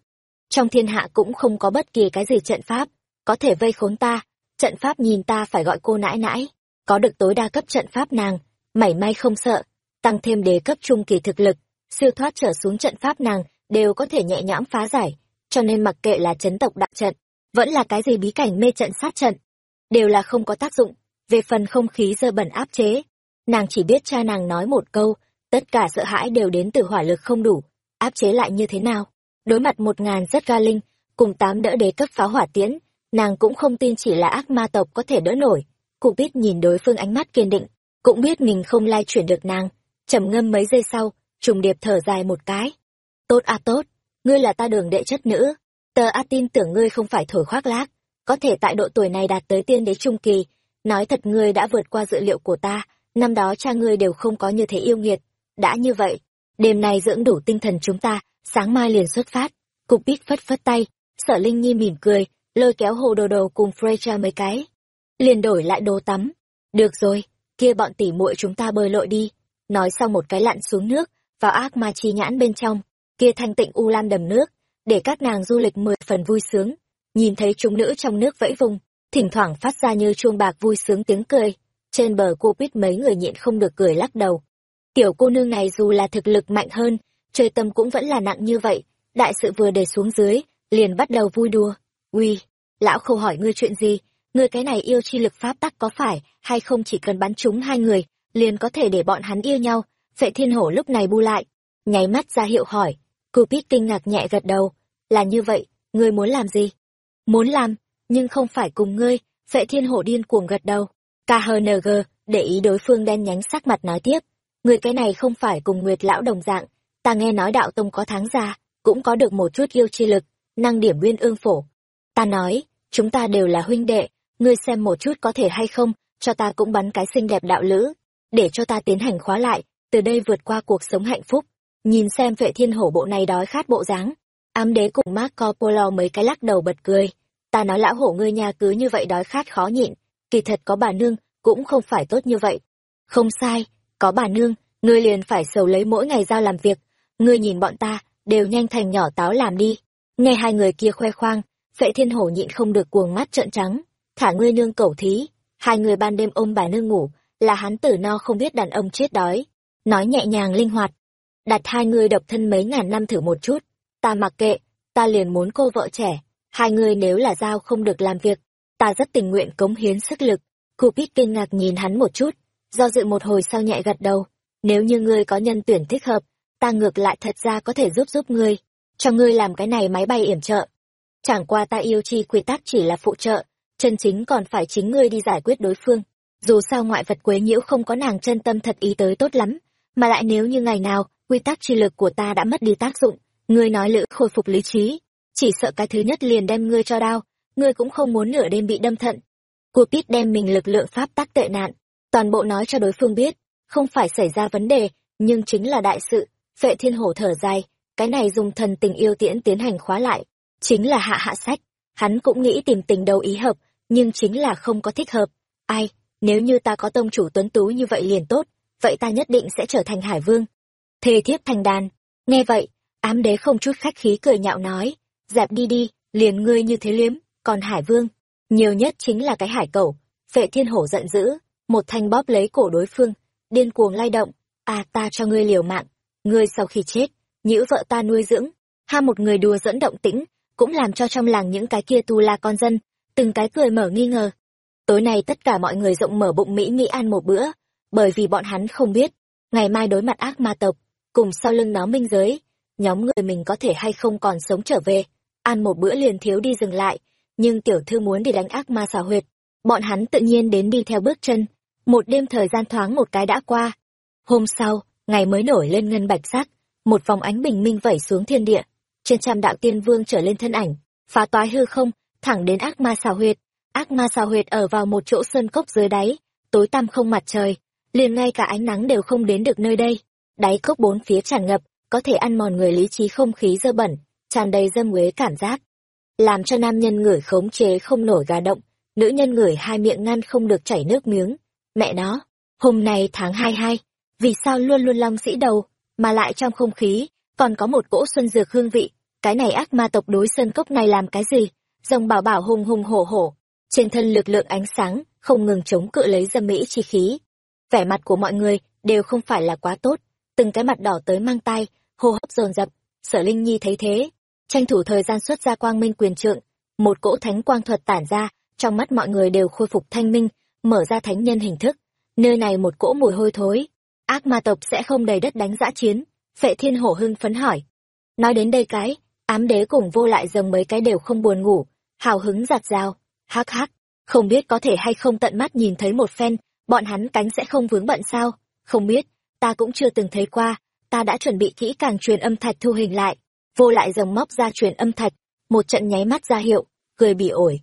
Trong thiên hạ cũng không có bất kỳ cái gì trận pháp, có thể vây khốn ta, trận pháp nhìn ta phải gọi cô nãi nãi, có được tối đa cấp trận pháp nàng, mảy may không sợ, tăng thêm đế cấp trung kỳ thực lực, siêu thoát trở xuống trận pháp nàng đều có thể nhẹ nhõm phá giải, cho nên mặc kệ là chấn tộc đạo trận, vẫn là cái gì bí cảnh mê trận sát trận, đều là không có tác dụng, về phần không khí dơ bẩn áp chế. Nàng chỉ biết cha nàng nói một câu, tất cả sợ hãi đều đến từ hỏa lực không đủ, áp chế lại như thế nào. Đối mặt một ngàn rất ga linh, cùng tám đỡ đế cấp pháo hỏa tiễn, nàng cũng không tin chỉ là ác ma tộc có thể đỡ nổi. Cụ biết nhìn đối phương ánh mắt kiên định, cũng biết mình không lai chuyển được nàng. trầm ngâm mấy giây sau, trùng điệp thở dài một cái. Tốt a tốt, ngươi là ta đường đệ chất nữ. Tờ A tin tưởng ngươi không phải thổi khoác lác, có thể tại độ tuổi này đạt tới tiên đế trung kỳ. Nói thật ngươi đã vượt qua dự liệu của ta, năm đó cha ngươi đều không có như thế yêu nghiệt. Đã như vậy, đêm nay dưỡng đủ tinh thần chúng ta, sáng mai liền xuất phát. Cục bít phất phất tay, sở Linh Nhi mỉm cười, lôi kéo hồ đồ đồ cùng Freya mấy cái. Liền đổi lại đồ tắm. Được rồi, kia bọn tỉ muội chúng ta bơi lội đi. Nói xong một cái lặn xuống nước, vào ác ma chi nhãn bên trong, kia thanh tịnh u lam đầm nước, để các nàng du lịch mười phần vui sướng. Nhìn thấy chúng nữ trong nước vẫy vùng, thỉnh thoảng phát ra như chuông bạc vui sướng tiếng cười. Trên bờ cô biết mấy người nhịn không được cười lắc đầu. Tiểu cô nương này dù là thực lực mạnh hơn, chơi tâm cũng vẫn là nặng như vậy. Đại sự vừa để xuống dưới, liền bắt đầu vui đùa. Uy, lão khâu hỏi ngươi chuyện gì? Ngươi cái này yêu chi lực pháp tắc có phải, hay không chỉ cần bắn trúng hai người, liền có thể để bọn hắn yêu nhau. Vệ thiên hổ lúc này bu lại, nháy mắt ra hiệu hỏi. Cupid kinh ngạc nhẹ gật đầu. Là như vậy, ngươi muốn làm gì? Muốn làm, nhưng không phải cùng ngươi. Vệ thiên hổ điên cuồng gật đầu. KHNG, để ý đối phương đen nhánh sắc mặt nói tiếp. Người cái này không phải cùng Nguyệt lão đồng dạng. Ta nghe nói đạo tông có tháng già, cũng có được một chút yêu chi lực, năng điểm nguyên ương phổ. Ta nói, chúng ta đều là huynh đệ, ngươi xem một chút có thể hay không, cho ta cũng bắn cái xinh đẹp đạo lữ, để cho ta tiến hành khóa lại, từ đây vượt qua cuộc sống hạnh phúc. Nhìn xem vệ thiên hổ bộ này đói khát bộ dáng. Ám đế cùng Marco Polo mấy cái lắc đầu bật cười. Ta nói lão hổ ngươi nhà cứ như vậy đói khát khó nhịn, kỳ thật có bà nương, cũng không phải tốt như vậy. Không sai, có bà nương, ngươi liền phải sầu lấy mỗi ngày giao làm việc. Ngươi nhìn bọn ta, đều nhanh thành nhỏ táo làm đi. Nghe hai người kia khoe khoang, vệ thiên hổ nhịn không được cuồng mắt trợn trắng. Thả ngươi nương cẩu thí, hai người ban đêm ôm bà nương ngủ, là hắn tử no không biết đàn ông chết đói. Nói nhẹ nhàng linh hoạt, đặt hai người độc thân mấy ngàn năm thử một chút. Ta mặc kệ, ta liền muốn cô vợ trẻ. Hai người nếu là giao không được làm việc, ta rất tình nguyện cống hiến sức lực. Cupid kinh ngạc nhìn hắn một chút, do dự một hồi sau nhẹ gật đầu. Nếu như ngươi có nhân tuyển thích hợp, ta ngược lại thật ra có thể giúp giúp ngươi. Cho ngươi làm cái này máy bay yểm trợ. Chẳng qua ta yêu chi quy tắc chỉ là phụ trợ, chân chính còn phải chính ngươi đi giải quyết đối phương. Dù sao ngoại vật quấy nhiễu không có nàng chân tâm thật ý tới tốt lắm, mà lại nếu như ngày nào quy tắc chi lực của ta đã mất đi tác dụng ngươi nói lữ khôi phục lý trí chỉ sợ cái thứ nhất liền đem ngươi cho đau ngươi cũng không muốn nửa đêm bị đâm thận cupid đem mình lực lượng pháp tắc tệ nạn toàn bộ nói cho đối phương biết không phải xảy ra vấn đề, nhưng chính là đại sự. Vệ thiên hổ thở dài, cái này dùng thần tình yêu tiễn tiến hành khóa lại. Chính là hạ hạ sách. Hắn cũng nghĩ tìm tình đầu ý hợp, nhưng chính là không có thích hợp. Ai, nếu như ta có tông chủ tuấn tú như vậy liền tốt, vậy ta nhất định sẽ trở thành hải vương. Thề thiếp thành đàn. Nghe vậy, ám đế không chút khách khí cười nhạo nói, dẹp đi đi, liền ngươi như thế liếm, còn hải vương, nhiều nhất chính là cái hải cẩu. Vệ thiên hổ giận dữ, một thanh bóp lấy cổ đối phương, điên cuồng lay động, à ta cho ngươi liều mạng, ngươi sau khi chết, nhữ vợ ta nuôi dưỡng, ha một người đùa dẫn động tĩnh, cũng làm cho trong làng những cái kia tu la con dân, từng cái cười mở nghi ngờ. Tối nay tất cả mọi người rộng mở bụng Mỹ Mỹ ăn một bữa, bởi vì bọn hắn không biết, ngày mai đối mặt ác ma tộc, cùng sau lưng nó minh giới, nhóm người mình có thể hay không còn sống trở về, ăn một bữa liền thiếu đi dừng lại, nhưng tiểu thư muốn đi đánh ác ma xào huyệt, bọn hắn tự nhiên đến đi theo bước chân, một đêm thời gian thoáng một cái đã qua. Hôm sau, ngày mới nổi lên ngân bạch sắc, một vòng ánh bình minh vẩy xuống thiên địa, trên trăm đạo tiên vương trở lên thân ảnh, phá toái hư không, thẳng đến ác ma xào huyệt. Ác ma xào huyệt ở vào một chỗ sơn cốc dưới đáy, tối tăm không mặt trời, liền ngay cả ánh nắng đều không đến được nơi đây. Đáy cốc bốn phía tràn ngập, có thể ăn mòn người lý trí không khí dơ bẩn, tràn đầy dâm uế cảm giác. Làm cho nam nhân ngửi khống chế không nổi gà động, nữ nhân ngửi hai miệng ngăn không được chảy nước miếng. Mẹ nó, hôm nay tháng hai hai, vì sao luôn luôn long sĩ đầu, mà lại trong không khí, còn có một cỗ xuân dược hương vị, cái này ác ma tộc đối sơn cốc này làm cái gì? Rồng bảo bảo hùng hùng hổ hổ, trên thân lực lượng ánh sáng, không ngừng chống cự lấy dâm mỹ chi khí. Vẻ mặt của mọi người đều không phải là quá tốt, từng cái mặt đỏ tới mang tay, hô hấp dồn dập, sở linh nhi thấy thế, tranh thủ thời gian xuất ra quang minh quyền trượng, một cỗ thánh quang thuật tản ra, trong mắt mọi người đều khôi phục thanh minh, mở ra thánh nhân hình thức. Nơi này một cỗ mùi hôi thối, ác ma tộc sẽ không đầy đất đánh giã chiến. Phệ thiên hổ hưng phấn hỏi. Nói đến đây cái, ám đế cùng vô lại dầm mấy cái đều không buồn ngủ, hào hứng giặt rào, hắc hắc, không biết có thể hay không tận mắt nhìn thấy một phen, bọn hắn cánh sẽ không vướng bận sao, không biết, ta cũng chưa từng thấy qua, ta đã chuẩn bị kỹ càng truyền âm thạch thu hình lại, vô lại rồng móc ra truyền âm thạch, một trận nháy mắt ra hiệu, cười bỉ ổi.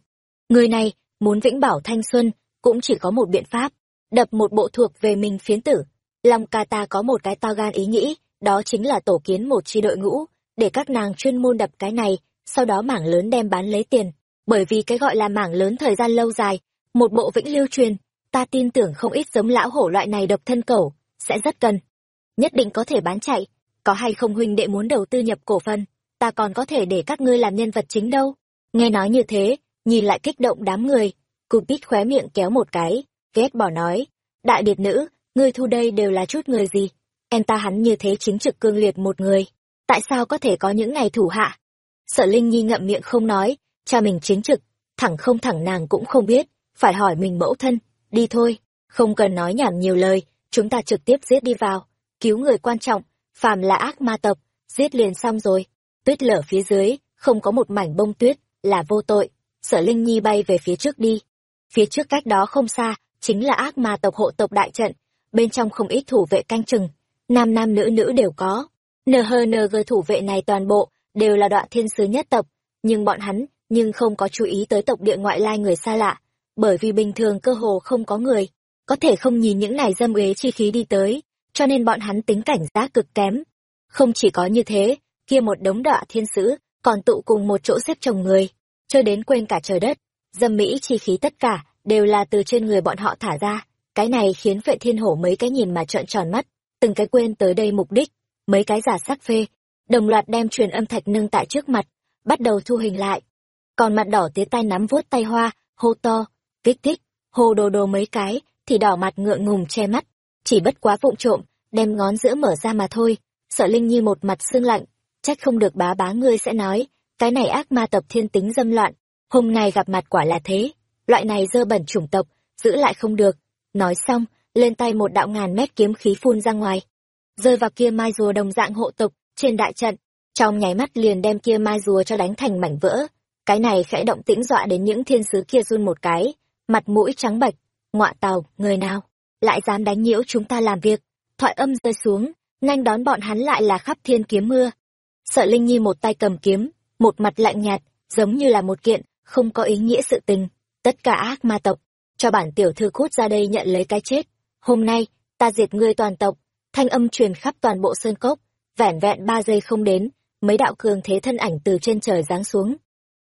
Người này, muốn vĩnh bảo thanh xuân, cũng chỉ có một biện pháp, đập một bộ thuộc về mình phiến tử. Long ca ta có một cái to gan ý nghĩ, đó chính là tổ kiến một chi đội ngũ, để các nàng chuyên môn đập cái này, sau đó mảng lớn đem bán lấy tiền. Bởi vì cái gọi là mảng lớn thời gian lâu dài, một bộ vĩnh lưu truyền, ta tin tưởng không ít giống lão hổ loại này độc thân cẩu, sẽ rất cần. Nhất định có thể bán chạy, có hay không huynh đệ muốn đầu tư nhập cổ phần, ta còn có thể để các ngươi làm nhân vật chính đâu. Nghe nói như thế, nhìn lại kích động đám người, Cupid khóe miệng kéo một cái, ghét bỏ nói, đại điệt nữ, ngươi thu đây đều là chút người gì? Em ta hắn như thế chính trực cương liệt một người, tại sao có thể có những ngày thủ hạ? Sở Linh Nhi ngậm miệng không nói, cha mình chính trực, thẳng không thẳng nàng cũng không biết, phải hỏi mình mẫu thân, đi thôi, không cần nói nhảm nhiều lời, chúng ta trực tiếp giết đi vào, cứu người quan trọng, phàm là ác ma tộc, giết liền xong rồi, tuyết lở phía dưới, không có một mảnh bông tuyết, là vô tội, sở Linh Nhi bay về phía trước đi, phía trước cách đó không xa, chính là ác ma tộc hộ tộc đại trận, bên trong không ít thủ vệ canh chừng, nam nam nữ nữ đều có. nờ hơi nờ gờ thủ vệ này toàn bộ, đều là đoạn thiên sứ nhất tộc, nhưng bọn hắn, nhưng không có chú ý tới tộc địa ngoại lai người xa lạ, bởi vì bình thường cơ hồ không có người, có thể không nhìn những này dâm uế chi khí đi tới, cho nên bọn hắn tính cảnh giác cực kém. Không chỉ có như thế, kia một đống đọa thiên sứ, còn tụ cùng một chỗ xếp chồng người, chơi đến quên cả trời đất, dâm mỹ chi khí tất cả, đều là từ trên người bọn họ thả ra, cái này khiến vệ thiên hổ mấy cái nhìn mà trợn tròn mắt, từng cái quên tới đây mục đích, mấy cái giả sắc phê, đồng loạt đem truyền âm thạch nâng tại trước mặt, bắt đầu thu hình lại. Còn mặt đỏ tía tay nắm vuốt tay hoa, hô to, kích thích, hồ đồ đồ mấy cái, thì đỏ mặt ngượng ngùng che mắt, chỉ bất quá vụng trộm, đem ngón giữa mở ra mà thôi. Sợ Linh Nhi một mặt xương lạnh, trách không được bá bá ngươi sẽ nói, cái này ác ma tập thiên tính dâm loạn, hôm nay gặp mặt quả là thế, loại này dơ bẩn chủng tộc, giữ lại không được. Nói xong, lên tay một đạo ngàn mét kiếm khí phun ra ngoài, rơi vào kia mai rùa đồng dạng hộ tộc trên đại trận, trong nháy mắt liền đem kia mai rùa cho đánh thành mảnh vỡ. Cái này khẽ động tĩnh dọa đến những thiên sứ kia run một cái, mặt mũi trắng bệch, ngoạ tàu, người nào, lại dám đánh nhiễu chúng ta làm việc. Thoại âm rơi xuống, nhanh đón bọn hắn lại là khắp thiên kiếm mưa. Sợ Linh Nhi một tay cầm kiếm, một mặt lạnh nhạt, giống như là một kiện, không có ý nghĩa sự tình. Tất cả ác ma tộc, cho bản tiểu thư cút ra đây nhận lấy cái chết. Hôm nay, ta diệt ngươi toàn tộc thanh âm truyền khắp toàn bộ sơn cốc vẻn vẹn ba giây không đến mấy đạo cường thế thân ảnh từ trên trời giáng xuống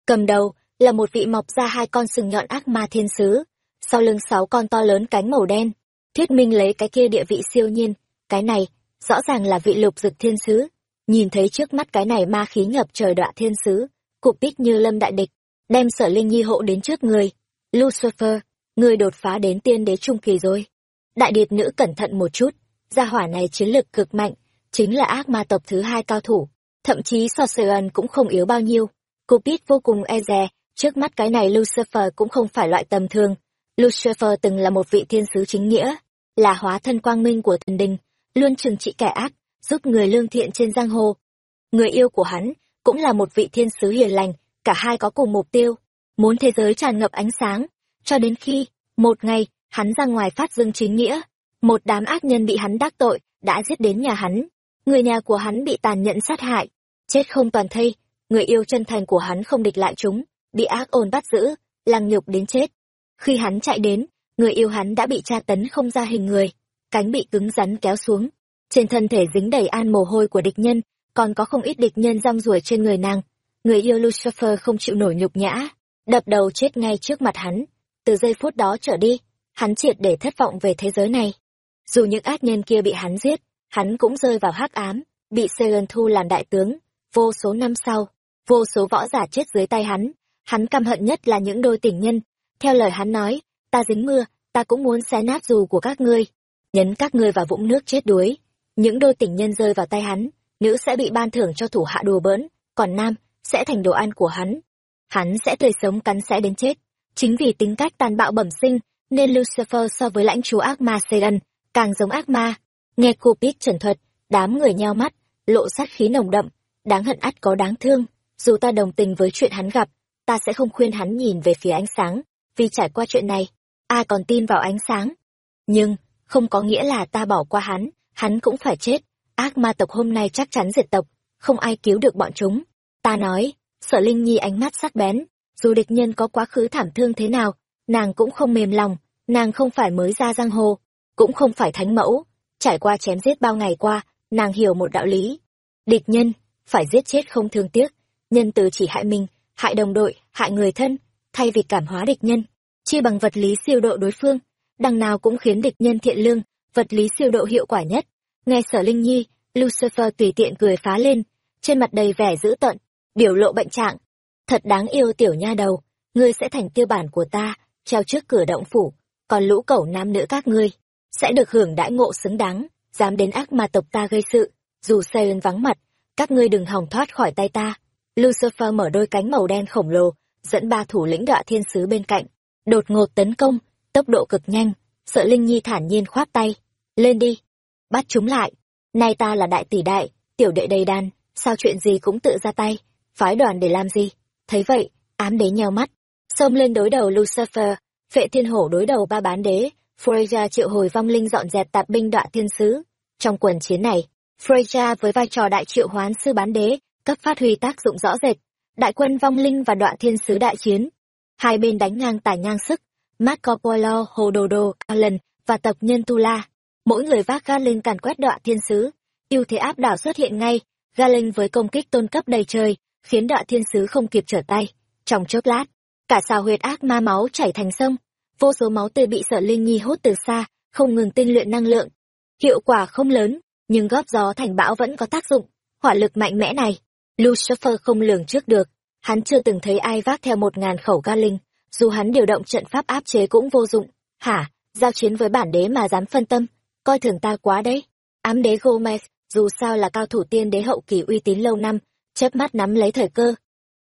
cầm đầu là một vị mọc ra hai con sừng nhọn ác ma thiên sứ. Sau lưng sáu con to lớn cánh màu đen, thuyết minh lấy cái kia địa vị siêu nhiên. Cái này, rõ ràng là vị lục dực thiên sứ. Nhìn thấy trước mắt cái này ma khí ngập trời đọa thiên sứ, cục bít như lâm đại địch, đem sở linh nhi hộ đến trước người. Lucifer, người đột phá đến tiên đế trung kỳ rồi. Đại điệp nữ cẩn thận một chút, gia hỏa này chiến lực cực mạnh, chính là ác ma tộc thứ hai cao thủ, thậm chí sorcerer cũng không yếu bao nhiêu. Cupid vô cùng e dè trước mắt cái này lucifer cũng không phải loại tầm thường. Lucifer từng là một vị thiên sứ chính nghĩa, là hóa thân quang minh của thần đình, luôn trừng trị kẻ ác, giúp người lương thiện trên giang hồ. Người yêu của hắn cũng là một vị thiên sứ hiền lành, cả hai có cùng mục tiêu, muốn thế giới tràn ngập ánh sáng. Cho đến khi, một ngày, hắn ra ngoài phát dương chính nghĩa, một đám ác nhân bị hắn đắc tội đã giết đến nhà hắn. Người nhà của hắn bị tàn nhẫn sát hại. Chết không toàn thây, người yêu chân thành của hắn không địch lại chúng bị ác ôn bắt giữ, lăng nhục đến chết. Khi hắn chạy đến, người yêu hắn đã bị tra tấn không ra hình người, cánh bị cứng rắn kéo xuống. Trên thân thể dính đầy an mồ hôi của địch nhân, còn có không ít địch nhân rong ruổi trên người nàng. Người yêu lucifer không chịu nổi nhục nhã, đập đầu chết ngay trước mặt hắn. Từ giây phút đó trở đi, hắn triệt để thất vọng về thế giới này. Dù những ác nhân kia bị hắn giết, hắn cũng rơi vào hắc ám, bị Seren thu làm đại tướng, vô số năm sau, vô số võ giả chết dưới tay hắn hắn căm hận nhất là những đôi tình nhân. Theo lời hắn nói, ta dính mưa, ta cũng muốn xé nát dù của các ngươi, nhấn các ngươi vào vũng nước chết đuối. Những đôi tình nhân rơi vào tay hắn, nữ sẽ bị ban thưởng cho thủ hạ đùa bỡn, còn nam sẽ thành đồ ăn của hắn. Hắn sẽ tươi sống cắn xé đến chết. Chính vì tính cách tàn bạo bẩm sinh, nên lucifer so với lãnh chúa ác ma Satan càng giống ác ma. Nghe cupid trần thuật, đám người nheo mắt, lộ sát khí nồng đậm, đáng hận ắt có đáng thương. Dù ta đồng tình với chuyện hắn gặp ta sẽ không khuyên hắn nhìn về phía ánh sáng, vì trải qua chuyện này, ai còn tin vào ánh sáng. Nhưng, không có nghĩa là ta bỏ qua hắn hắn cũng phải chết. Ác ma tộc hôm nay chắc chắn diệt tộc, không ai cứu được bọn chúng. Ta nói, sở linh nhi ánh mắt sắc bén, dù địch nhân có quá khứ thảm thương thế nào, nàng cũng không mềm lòng, nàng không phải mới ra giang hồ, cũng không phải thánh mẫu. Trải qua chém giết bao ngày qua, nàng hiểu một đạo lý. Địch nhân, phải giết chết không thương tiếc, nhân từ chỉ hại mình hại đồng đội, hại người thân, thay vì cảm hóa địch nhân chi bằng vật lý siêu độ đối phương, đằng nào cũng khiến địch nhân thiện lương, vật lý siêu độ hiệu quả nhất. Nghe sở linh nhi, lucifer tùy tiện cười phá lên, trên mặt đầy vẻ dữ tợn, biểu lộ bệnh trạng. Thật đáng yêu tiểu nha đầu, ngươi sẽ thành tiêu bản của ta, treo trước cửa động phủ, còn lũ cẩu nam nữ các ngươi, sẽ được hưởng đãi ngộ xứng đáng, dám đến ác mà tộc ta gây sự. Dù Saren vắng mặt, các ngươi đừng hòng thoát khỏi tay ta lucifer mở đôi cánh màu đen khổng lồ, dẫn ba thủ lĩnh đọa thiên sứ bên cạnh. Đột ngột tấn công, tốc độ cực nhanh, sợ linh nhi thản nhiên khoát tay. Lên đi, bắt chúng lại. Nay ta là đại tỷ đại, tiểu đệ đầy đàn, sao chuyện gì cũng tự ra tay, phái đoàn để làm gì? Thấy vậy, ám đế nheo mắt. Xông lên đối đầu lucifer, phệ thiên hổ đối đầu ba bán đế, freya triệu hồi vong linh dọn dẹp tạp binh đọa thiên sứ. Trong quần chiến này, freya với vai trò đại triệu hoán sư bán đế cấp phát huy tác dụng rõ rệt, đại quân vong linh và đoạn thiên sứ đại chiến. Hai bên đánh ngang tài ngang sức marco polo hồ đồ đồ allen và tộc nhân tu la mỗi người vác Galen càn quét đoạn thiên sứ. Ưu thế áp đảo xuất hiện ngay Galen với công kích tôn cấp đầy trời, khiến đoạn thiên sứ không kịp trở tay. Trong chốc lát, cả xào huyệt ác ma máu chảy thành sông. Vô số máu tươi bị sợ linh nhi hút từ xa, không ngừng tinh luyện năng lượng. Hiệu quả không lớn, nhưng góp gió thành bão vẫn có tác dụng. Hỏa lực mạnh mẽ này lucifer không lường trước được. Hắn chưa từng thấy ai vác theo một ngàn khẩu ga linh. Dù hắn điều động trận pháp áp chế cũng vô dụng. Hả? Giao chiến với bản đế mà dám phân tâm? Coi thường ta quá đấy. Ám đế gomez, dù sao là cao thủ tiên đế hậu kỳ uy tín lâu năm, chớp mắt nắm lấy thời cơ.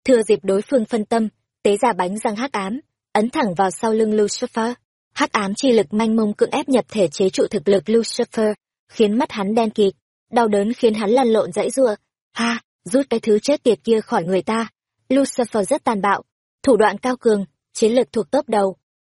Thừa dịp đối phương phân tâm, tế ra bánh răng hắc ám, ấn thẳng vào sau lưng lucifer. Hắc ám chi lực manh mông cưỡng ép nhập thể chế trụ thực lực lucifer, khiến mắt hắn đen kịt. Đau đớn khiến hắn lăn lộn dãy rua. ha! Rút cái thứ chết tiệt kia khỏi người ta. Lucifer rất tàn bạo thủ đoạn cao cường chiến lược thuộc tốp đầu.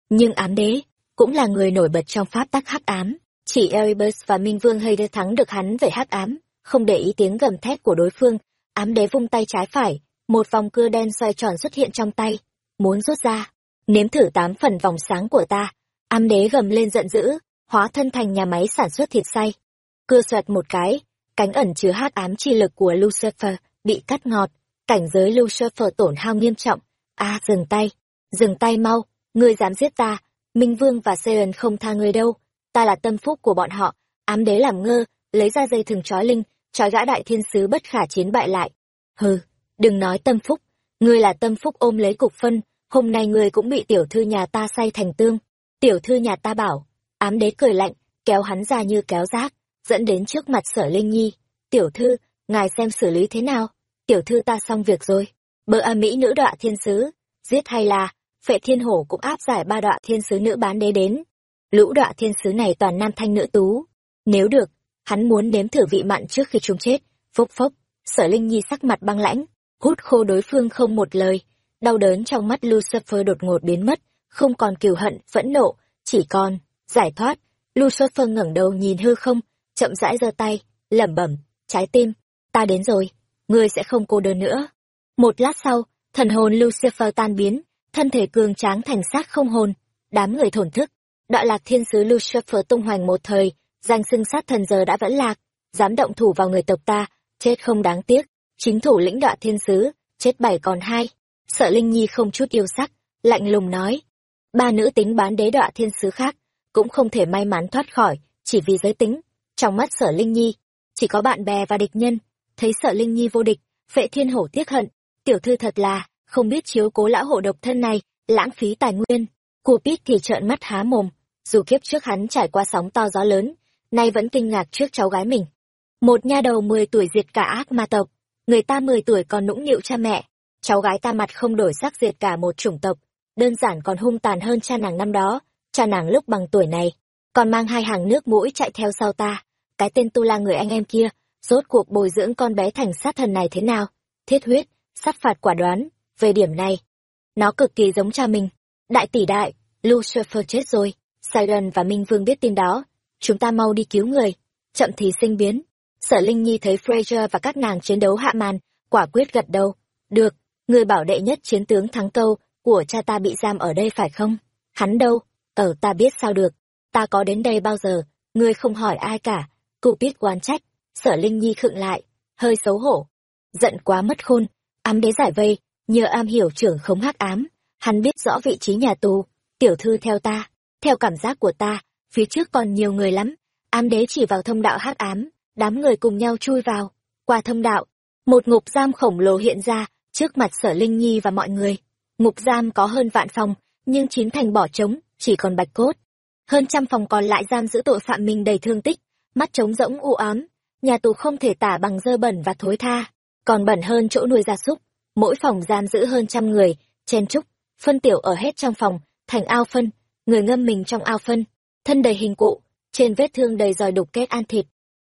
Nhưng ám đế cũng là người nổi bật trong pháp tắc hắc ám. Chỉ erebus và minh vương hay thắng được hắn về hắc ám không để ý tiếng gầm thét của đối phương. Ám đế vung tay trái phải một vòng cưa đen xoay tròn xuất hiện trong tay muốn rút ra. Nếm thử tám phần vòng sáng của ta. Ám đế gầm lên giận dữ hóa thân thành nhà máy sản xuất thịt say. Cưa xoẹt một cái, cánh ẩn chứa hát ám chi lực của Lucifer bị cắt ngọt, cảnh giới Lucifer tổn hao nghiêm trọng. A, dừng tay, dừng tay mau, ngươi dám giết ta, Minh Vương và Seren không tha ngươi đâu, ta là tâm phúc của bọn họ, ám đế làm ngơ, lấy ra dây thừng trói linh, trói gã đại thiên sứ bất khả chiến bại lại. Hừ, đừng nói tâm phúc, ngươi là tâm phúc ôm lấy cục phân, hôm nay ngươi cũng bị tiểu thư nhà ta say thành tương. Tiểu thư nhà ta bảo, ám đế cười lạnh, kéo hắn ra như kéo rác, dẫn đến trước mặt sở Linh Nhi. Tiểu thư, ngài xem xử lý thế nào? Tiểu thư ta xong việc rồi. bờ A Mỹ nữ đọa thiên sứ, giết hay là, phệ thiên hổ cũng áp giải ba đọa thiên sứ nữ bán đế đến. Lũ đọa thiên sứ này toàn nam thanh nữ tú. Nếu được, hắn muốn nếm thử vị mặn trước khi chúng chết. Phốc phốc, sở Linh Nhi sắc mặt băng lãnh, hút khô đối phương không một lời. Đau đớn trong mắt Lucifer đột ngột biến mất, không còn kiều hận, phẫn nộ, chỉ còn, giải thoát. Lucifer ngẩng đầu nhìn hư không, chậm rãi giơ tay, lẩm bẩm, trái tim, ta đến rồi, ngươi sẽ không cô đơn nữa. Một lát sau, thần hồn Lucifer tan biến, thân thể cường tráng thành xác không hồn, đám người thổn thức. Đoạn lạc thiên sứ Lucifer tung hoành một thời, danh xưng sát thần giờ đã vẫn lạc, dám động thủ vào người tộc ta, chết không đáng tiếc. Chính thủ lĩnh đoạn thiên sứ, chết bảy còn hai. Sợ Linh Nhi không chút yêu sắc, lạnh lùng nói. Ba nữ tính bán đế đoạn thiên sứ khác, cũng không thể may mắn thoát khỏi, chỉ vì giới tính. Trong mắt sở Linh Nhi, chỉ có bạn bè và địch nhân. Thấy sở Linh Nhi vô địch, phệ thiên hổ tiếc hận, tiểu thư thật là, không biết chiếu cố lão hộ độc thân này, lãng phí tài nguyên. Cupid thì trợn mắt há mồm, dù kiếp trước hắn trải qua sóng to gió lớn, nay vẫn kinh ngạc trước cháu gái mình. Một nha đầu 10 tuổi diệt cả ác ma tộc, người ta 10 tuổi còn nũng nịu cha mẹ, cháu gái ta mặt không đổi sắc diệt cả một chủng tộc, đơn giản còn hung tàn hơn cha nàng năm đó, cha nàng lúc bằng tuổi này, còn mang hai hàng nước mũi chạy theo sau ta, cái tên tu la người anh em kia, rốt cuộc bồi dưỡng con bé thành sát thần này thế nào, thiết huyết, sát phạt quả đoán, về điểm này. Nó cực kỳ giống cha mình, đại tỷ đại, Lucifer chết rồi, Siren và Minh Vương biết tin đó, chúng ta mau đi cứu người, chậm thì sinh biến. Sở Linh Nhi thấy Fraser và các nàng chiến đấu hạ màn, quả quyết gật đầu. Được, người bảo đệ nhất chiến tướng thắng câu, của cha ta bị giam ở đây phải không? Hắn đâu? Ở ta biết sao được. Ta có đến đây bao giờ, ngươi không hỏi ai cả. Cụ biết quan trách, sở Linh Nhi khựng lại, hơi xấu hổ. Giận quá mất khôn, ám đế giải vây, nhờ am hiểu trưởng khống hắc ám. Hắn biết rõ vị trí nhà tù, tiểu thư theo ta, theo cảm giác của ta, phía trước còn nhiều người lắm. Ám đế chỉ vào thông đạo hắc ám, đám người cùng nhau chui vào. Qua thông đạo, một ngục giam khổng lồ hiện ra, trước mặt sở Linh Nhi và mọi người. Ngục giam có hơn vạn phòng, nhưng chín thành bỏ trống, chỉ còn bạch cốt. Hơn trăm phòng còn lại giam giữ tội phạm mình đầy thương tích, mắt trống rỗng u ám. Nhà tù không thể tả bằng dơ bẩn và thối tha, còn bẩn hơn chỗ nuôi gia súc. Mỗi phòng giam giữ hơn trăm người, chen trúc, phân tiểu ở hết trong phòng, thành ao phân, người ngâm mình trong ao phân, thân đầy hình cụ, trên vết thương đầy dòi đục kết ăn thịt.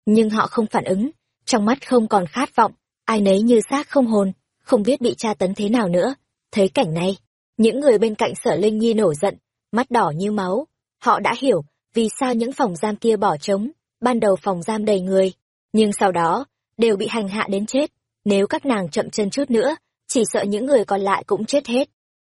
Nhưng họ không phản ứng, trong mắt không còn khát vọng, ai nấy như xác không hồn, không biết bị tra tấn thế nào nữa. Thấy cảnh này, những người bên cạnh sở Linh Nhi nổi giận, mắt đỏ như máu. Họ đã hiểu vì sao những phòng giam kia bỏ trống, ban đầu phòng giam đầy người, nhưng sau đó, đều bị hành hạ đến chết. Nếu các nàng chậm chân chút nữa, chỉ sợ những người còn lại cũng chết hết.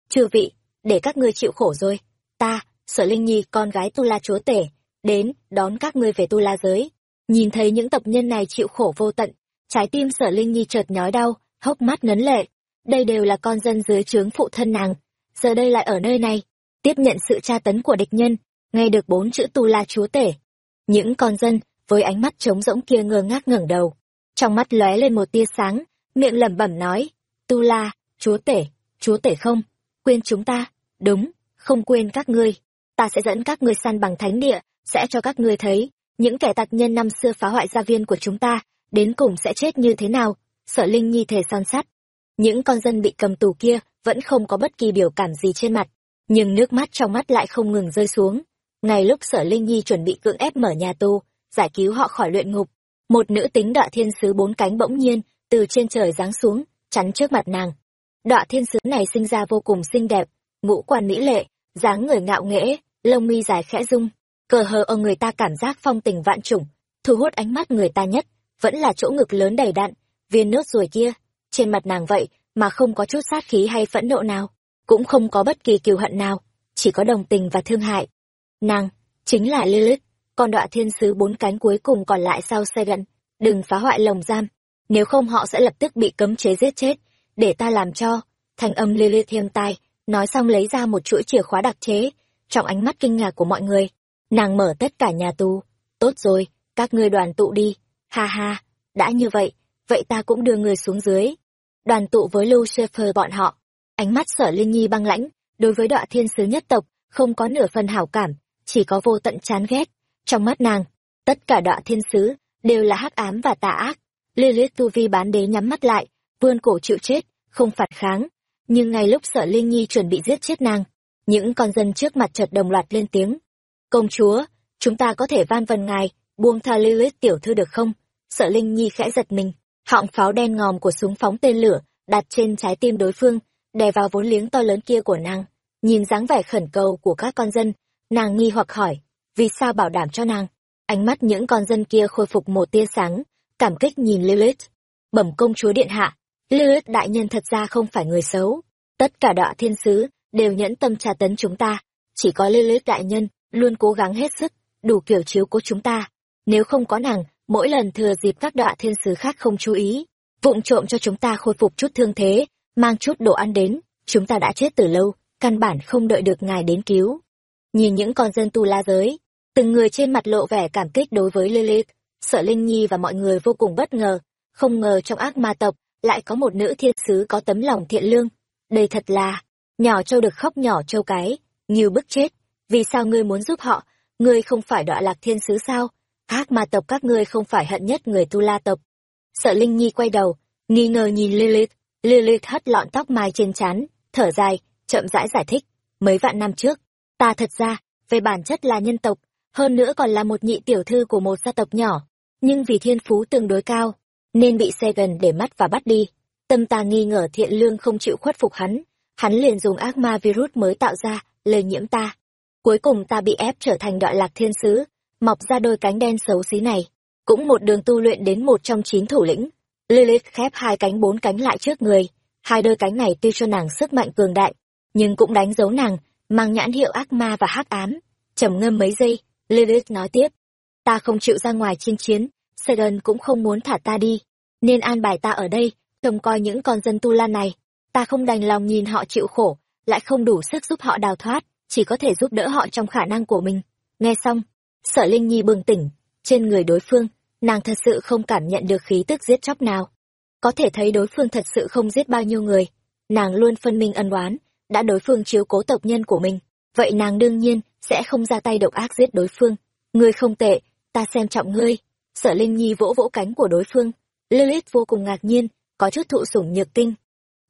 Chư vị, để các ngươi chịu khổ rồi. Ta, sở Linh Nhi con gái Tu La Chúa Tể, đến, đón các ngươi về Tu La giới. Nhìn thấy những tộc nhân này chịu khổ vô tận, trái tim sở Linh Nhi chợt nhói đau, hốc mắt ngấn lệ. Đây đều là con dân dưới trướng phụ thân nàng, giờ đây lại ở nơi này, tiếp nhận sự tra tấn của địch nhân, nghe được bốn chữ Tu La Chúa Tể. Những con dân, với ánh mắt trống rỗng kia ngơ ngác ngẩng đầu. Trong mắt lóe lên một tia sáng, miệng lẩm bẩm nói, Tu La, Chúa Tể, Chúa Tể không, quên chúng ta, đúng, không quên các ngươi. Ta sẽ dẫn các ngươi săn bằng thánh địa, sẽ cho các ngươi thấy, những kẻ tặc nhân năm xưa phá hoại gia viên của chúng ta, đến cùng sẽ chết như thế nào, Sở Linh Nhi thể son sắt. Những con dân bị cầm tù kia vẫn không có bất kỳ biểu cảm gì trên mặt, nhưng nước mắt trong mắt lại không ngừng rơi xuống. Ngay lúc sở Linh Nhi chuẩn bị cưỡng ép mở nhà tù, giải cứu họ khỏi luyện ngục, một nữ tính đọa thiên sứ bốn cánh bỗng nhiên, từ trên trời giáng xuống, chắn trước mặt nàng. Đọa thiên sứ này sinh ra vô cùng xinh đẹp, ngũ quan mỹ lệ, dáng người ngạo nghễ, lông mi dài khẽ rung, cờ hờ ở người ta cảm giác phong tình vạn trùng, thu hút ánh mắt người ta nhất, vẫn là chỗ ngực lớn đầy đặn, viên nốt ruồi kia, trên mặt nàng vậy mà không có chút sát khí hay phẫn nộ nào, cũng không có bất kỳ kiều hận nào, chỉ có đồng tình và thương hại. Nàng, chính là Lilith, con đọa thiên sứ bốn cánh cuối cùng còn lại sau xe gần đừng phá hoại lồng giam nếu không họ sẽ lập tức bị cấm chế giết chết. Để ta làm cho thành âm lê lê thiêm tai nói xong lấy ra một chuỗi chìa khóa đặc chế trong ánh mắt kinh ngạc của mọi người. Nàng mở tất cả nhà tù. Tốt rồi các ngươi đoàn tụ đi. Ha ha đã như vậy vậy ta cũng đưa người xuống dưới. Đoàn tụ với lucifer bọn họ. Ánh mắt sở linh nhi băng lãnh đối với đọa thiên sứ nhất tộc không có nửa phần hảo cảm chỉ có vô tận chán ghét. Trong mắt nàng, tất cả đọa thiên sứ đều là hắc ám và tà ác. Lilith tu vi bán đế nhắm mắt lại, vươn cổ chịu chết, không phản kháng. Nhưng ngay lúc sở linh nhi chuẩn bị giết chết nàng, những con dân trước mặt chợt đồng loạt lên tiếng. Công chúa, chúng ta có thể van vần ngài, buông tha lilith tiểu thư được không? Sợ linh nhi khẽ giật mình, họng pháo đen ngòm của súng phóng tên lửa đặt trên trái tim đối phương, đè vào vốn liếng to lớn kia của nàng, nhìn dáng vẻ khẩn cầu của các con dân nàng nghi hoặc hỏi, vì sao bảo đảm cho nàng? Ánh mắt những con dân kia khôi phục một tia sáng, cảm kích nhìn lilith. Bẩm công chúa điện hạ, lilith đại nhân thật ra không phải người xấu. Tất cả đọa thiên sứ đều nhẫn tâm tra tấn chúng ta. Chỉ có lilith đại nhân luôn cố gắng hết sức, đủ kiểu chiếu cố chúng ta. Nếu không có nàng, mỗi lần thừa dịp các đọa thiên sứ khác không chú ý, vụng trộm cho chúng ta khôi phục chút thương thế, mang chút đồ ăn đến, chúng ta đã chết từ lâu, căn bản không đợi được ngài đến cứu nhìn những con dân tu la giới. Từng người trên mặt lộ vẻ cảm kích đối với lilith. Sợ linh nhi và mọi người vô cùng bất ngờ. Không ngờ trong ác ma tộc, lại có một nữ thiên sứ có tấm lòng thiện lương. Đây thật là, nhỏ trâu được khóc nhỏ trâu cái nhiều bức chết. Vì sao ngươi muốn giúp họ? Ngươi không phải đọa lạc thiên sứ sao? Ác ma tộc các ngươi không phải hận nhất người tu la tộc. Sợ linh nhi quay đầu, nghi ngờ nhìn lilith. Lilith hất lọn tóc mai trên trán, thở dài, chậm rãi giải thích. Mấy vạn năm trước ta thật ra, về bản chất là nhân tộc, hơn nữa còn là một nhị tiểu thư của một gia tộc nhỏ, nhưng vì thiên phú tương đối cao, nên bị xe gần để mắt và bắt đi. Tâm ta nghi ngờ thiện lương không chịu khuất phục hắn hắn liền dùng ác ma virus mới tạo ra, lây nhiễm ta. Cuối cùng ta bị ép trở thành đoạn lạc thiên sứ, mọc ra đôi cánh đen xấu xí này, cũng một đường tu luyện đến một trong chín thủ lĩnh. Lilith khép hai cánh bốn cánh lại trước người, hai đôi cánh này tuy cho nàng sức mạnh cường đại, nhưng cũng đánh dấu nàng mang nhãn hiệu ác ma và hắc ám. Trầm ngâm mấy giây, lilith nói tiếp. Ta không chịu ra ngoài chinh chiến Sagan cũng không muốn thả ta đi. Nên an bài ta ở đây, trông coi những con dân tu la này. Ta không đành lòng nhìn họ chịu khổ, lại không đủ sức giúp họ đào thoát, chỉ có thể giúp đỡ họ trong khả năng của mình. Nghe xong sở linh nhi bừng tỉnh. Trên người đối phương, nàng thật sự không cảm nhận được khí tức giết chóc nào. Có thể thấy đối phương thật sự không giết bao nhiêu người. Nàng luôn phân minh ân oán đã đối phương chiếu cố tộc nhân của mình, vậy nàng đương nhiên sẽ không ra tay độc ác giết đối phương. Ngươi không tệ, ta xem trọng ngươi. Sở linh nhi vỗ vỗ cánh của đối phương. Lilith vô cùng ngạc nhiên, có chút thụ sủng nhược kinh.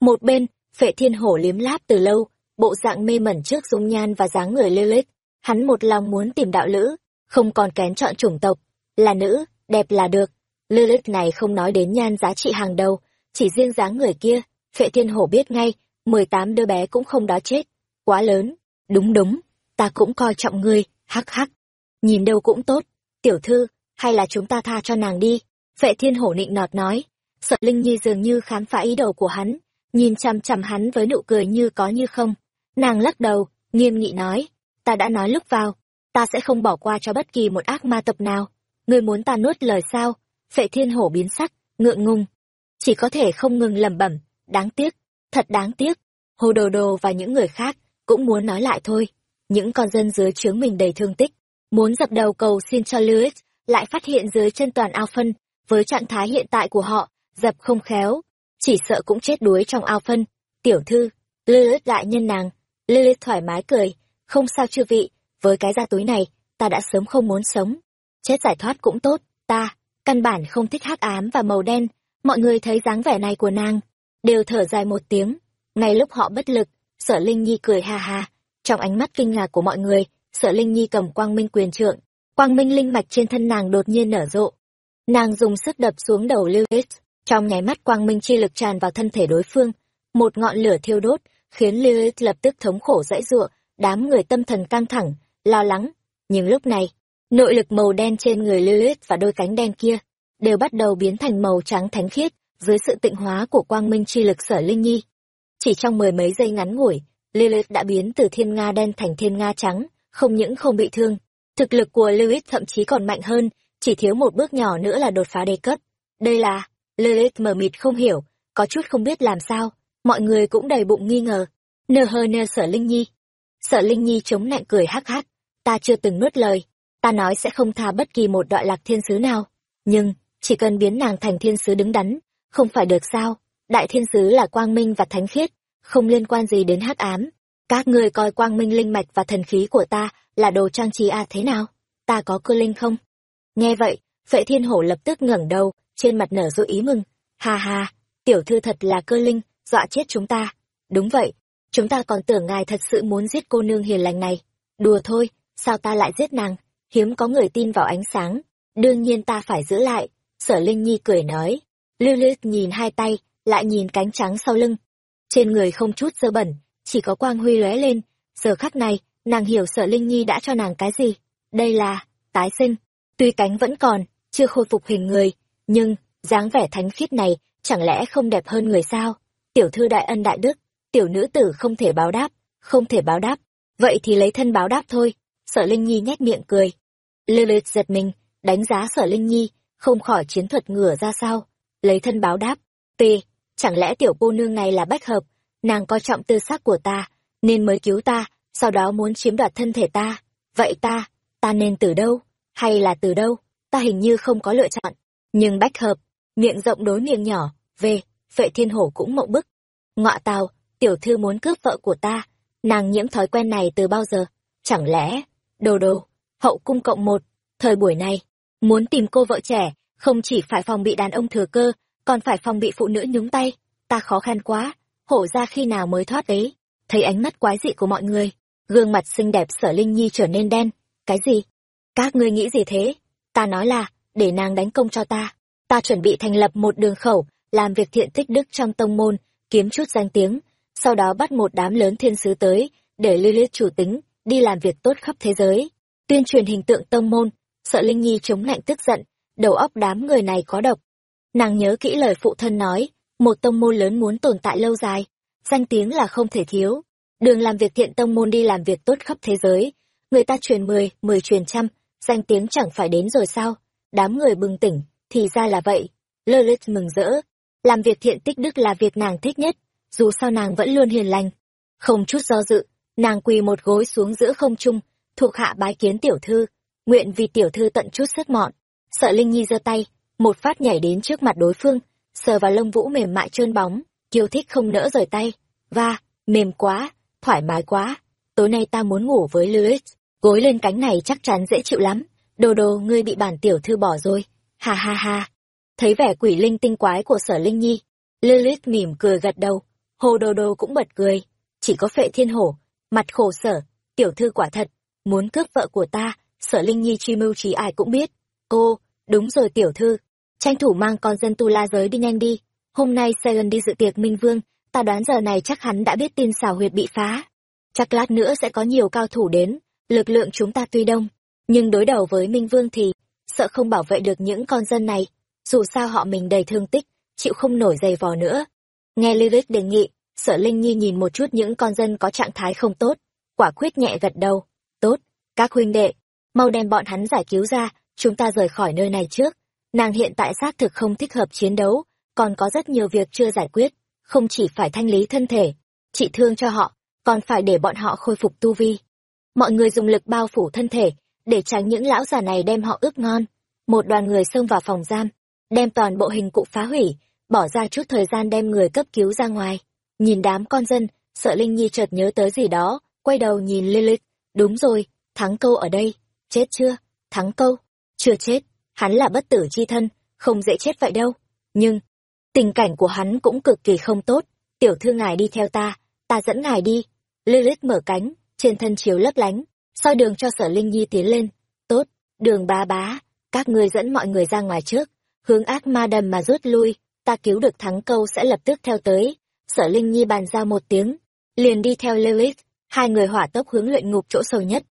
Một bên, phệ thiên hổ liếm láp từ lâu, bộ dạng mê mẩn trước dung nhan và dáng người lilith. Hắn một lòng muốn tìm đạo lữ, không còn kén chọn chủng tộc. Là nữ, đẹp là được. Lilith này không nói đến nhan giá trị hàng đầu, chỉ riêng dáng người kia, phệ thiên hổ biết ngay mười tám đứa bé cũng không đó chết. Quá lớn. Đúng đúng. Ta cũng coi trọng ngươi. Hắc hắc. Nhìn đâu cũng tốt. Tiểu thư, hay là chúng ta tha cho nàng đi. Vệ thiên hổ nịnh nọt nói. Sợ linh nhi dường như khám phá ý đồ của hắn. Nhìn chằm chằm hắn với nụ cười như có như không. Nàng lắc đầu, nghiêm nghị nói. Ta đã nói lúc vào. Ta sẽ không bỏ qua cho bất kỳ một ác ma tập nào. Ngươi muốn ta nuốt lời sao? Phệ thiên hổ biến sắc, ngượng ngùng. Chỉ có thể không ngừng lẩm bẩm. Đáng tiếc thật đáng tiếc hồ đồ đồ và những người khác cũng muốn nói lại thôi. Những con dân dưới trướng mình đầy thương tích, muốn dập đầu cầu xin cho lewis, lại phát hiện dưới chân toàn ao phân, với trạng thái hiện tại của họ, dập không khéo, chỉ sợ cũng chết đuối trong ao phân. Tiểu thư, lewis lại nhân nàng. Lewis thoải mái cười, không sao chư vị, với cái da túi này, ta đã sớm không muốn sống. Chết giải thoát cũng tốt, ta căn bản không thích hắc ám và màu đen. Mọi người thấy dáng vẻ này của nàng đều thở dài một tiếng. Ngay lúc họ bất lực, sở linh nhi cười ha ha. Trong ánh mắt kinh ngạc của mọi người, sở linh nhi cầm quang minh quyền trượng. Quang minh linh mạch trên thân nàng đột nhiên nở rộ. Nàng dùng sức đập xuống đầu Lewis. trong nháy mắt quang minh chi lực tràn vào thân thể đối phương. Một ngọn lửa thiêu đốt khiến Lewis lập tức thống khổ dãy ruộng. đám người tâm thần căng thẳng, lo lắng. Nhưng lúc này, nội lực màu đen trên người Lewis và đôi cánh đen kia đều bắt đầu biến thành màu trắng thánh khiết dưới sự tịnh hóa của quang minh chi lực sở linh nhi chỉ trong mười mấy giây ngắn ngủi lilith đã biến từ thiên nga đen thành thiên nga trắng không những không bị thương Thực lực của Lilith thậm chí còn mạnh hơn, chỉ thiếu một bước nhỏ nữa là đột phá đề cấp. Đây là, Lilith mờ mịt không hiểu, có chút không biết làm sao, mọi người cũng đầy bụng nghi ngờ. Nơ hơ nơ sở Linh Nhi. Sở Linh Nhi chống nạnh cười hắc hắc, ta chưa từng nuốt lời, ta nói sẽ không tha bất kỳ một đoạn lạc thiên sứ nào. Nhưng, chỉ cần biến nàng thành thiên sứ đứng đắn, không phải được sao, đại thiên sứ là quang minh và thánh khiết, không liên quan gì đến hắc ám. Các ngươi coi quang minh linh mạch và thần khí của ta là đồ trang trí à thế nào? Ta có cơ linh không? Nghe vậy, vệ Thiên Hổ lập tức ngẩng đầu, trên mặt nở rộ ý mừng. Ha ha, tiểu thư thật là cơ linh, dọa chết chúng ta. Đúng vậy, chúng ta còn tưởng ngài thật sự muốn giết cô nương hiền lành này. Đùa thôi, sao ta lại giết nàng? Hiếm có người tin vào ánh sáng. Đương nhiên ta phải giữ lại. Sở Linh Nhi cười nói. Lưu Lưu nhìn hai tay, lại nhìn cánh trắng sau lưng. Trên người không chút dơ bẩn, chỉ có quang huy lóe lên. Giờ khắc này, nàng hiểu sợ Linh Nhi đã cho nàng cái gì. Đây là, tái sinh. Tuy cánh vẫn còn, chưa khôi phục hình người, nhưng, dáng vẻ thánh khiết này, chẳng lẽ không đẹp hơn người sao? Tiểu thư đại ân đại đức, tiểu nữ tử không thể báo đáp, không thể báo đáp. Vậy thì lấy thân báo đáp thôi. Sở Linh Nhi nhếch miệng cười. Lilith giật mình, đánh giá sở Linh Nhi, không khỏi chiến thuật ngửa ra sao. Lấy thân báo đáp. T, chẳng lẽ tiểu cô nương này là bách hợp, nàng coi trọng tư sắc của ta, nên mới cứu ta, sau đó muốn chiếm đoạt thân thể ta. Vậy ta, ta nên từ đâu? Hay là từ đâu? Ta hình như không có lựa chọn. Nhưng bách hợp, miệng rộng đối miệng nhỏ, về, vệ thiên hổ cũng mộng bức. Ngọa tào, tiểu thư muốn cướp vợ của ta, nàng nhiễm thói quen này từ bao giờ? Chẳng lẽ, đồ đồ, hậu cung cộng một, thời buổi này, muốn tìm cô vợ trẻ, không chỉ phải phòng bị đàn ông thừa cơ, còn phải phòng bị phụ nữ nhúng tay. Ta khó khăn quá, hổ ra khi nào mới thoát ấy. Thấy ánh mắt quái dị của mọi người, gương mặt xinh đẹp sở Linh Nhi trở nên đen. Cái gì? Các ngươi nghĩ gì thế? Ta nói là, để nàng đánh công cho ta. Ta chuẩn bị thành lập một đường khẩu, làm việc thiện tích đức trong tông môn, kiếm chút danh tiếng, sau đó bắt một đám lớn thiên sứ tới, để Lilith chủ tính, đi làm việc tốt khắp thế giới. Tuyên truyền hình tượng tông môn, sợ Linh Nhi chống lạnh tức giận, đầu óc đám người này có độc. Nàng nhớ kỹ lời phụ thân nói, một tông môn lớn muốn tồn tại lâu dài, danh tiếng là không thể thiếu. Đường làm việc thiện tông môn đi làm việc tốt khắp thế giới, người ta truyền mười, mười truyền trăm, danh tiếng chẳng phải đến rồi sao? Đám người bừng tỉnh, thì ra là vậy. Lơ mừng rỡ. Làm việc thiện tích đức là việc nàng thích nhất, dù sao nàng vẫn luôn hiền lành. Không chút do dự, nàng quỳ một gối xuống giữa không trung, thuộc hạ bái kiến tiểu thư, nguyện vì tiểu thư tận chút sức mọn. Sợ Linh Nhi giơ tay, một phát nhảy đến trước mặt đối phương, sờ vào lông vũ mềm mại trơn bóng, kiêu thích không nỡ rời tay. Va, mềm quá, thoải mái quá, tối nay ta muốn ngủ với Lilith, gối lên cánh này chắc chắn dễ chịu lắm. Đồ đồ ngươi bị bản tiểu thư bỏ rồi, ha ha ha. Thấy vẻ quỷ linh tinh quái của sở Linh Nhi, Lilith mỉm cười gật đầu, hồ đồ đồ cũng bật cười, chỉ có phệ thiên hổ, mặt khổ sở, tiểu thư quả thật, muốn cướp vợ của ta, sở Linh Nhi chi mưu trí ai cũng biết. Cô, đúng rồi tiểu thư, tranh thủ mang con dân tu la giới đi nhanh đi, hôm nay Saigon đi dự tiệc Minh Vương, ta đoán giờ này chắc hắn đã biết tin xào huyệt bị phá. Chắc lát nữa sẽ có nhiều cao thủ đến, lực lượng chúng ta tuy đông, nhưng đối đầu với Minh Vương thì, sợ không bảo vệ được những con dân này, dù sao họ mình đầy thương tích, chịu không nổi giày vò nữa. Nghe Lyric đề nghị, sợ Linh Nhi nhìn một chút những con dân có trạng thái không tốt, quả quyết nhẹ gật đầu. Tốt, các huynh đệ, mau đem bọn hắn giải cứu ra, chúng ta rời khỏi nơi này trước. Nàng hiện tại xác thực không thích hợp chiến đấu, còn có rất nhiều việc chưa giải quyết, không chỉ phải thanh lý thân thể, trị thương cho họ, còn phải để bọn họ khôi phục tu vi. Mọi người dùng lực bao phủ thân thể, để tránh những lão già này đem họ ướp ngon. Một đoàn người xông vào phòng giam, đem toàn bộ hình cụ phá hủy, bỏ ra chút thời gian đem người cấp cứu ra ngoài. Nhìn đám con dân, sợ Linh Nhi chợt nhớ tới gì đó, quay đầu nhìn Lilith. Đúng rồi, thắng câu ở đây. Chết chưa? Thắng câu? Chưa chết. Hắn là bất tử chi thân, không dễ chết vậy đâu. Nhưng, tình cảnh của hắn cũng cực kỳ không tốt. Tiểu thư ngài đi theo ta, ta dẫn ngài đi. Lilith mở cánh, trên thân chiếu lấp lánh, soi đường cho sở Linh Nhi tiến lên. Tốt, đường bá bá, các ngươi dẫn mọi người ra ngoài trước, hướng ác ma đầm mà rút lui, ta cứu được thắng câu sẽ lập tức theo tới. Sở Linh Nhi bàn ra một tiếng, liền đi theo Lilith, hai người hỏa tốc hướng luyện ngục chỗ sâu nhất.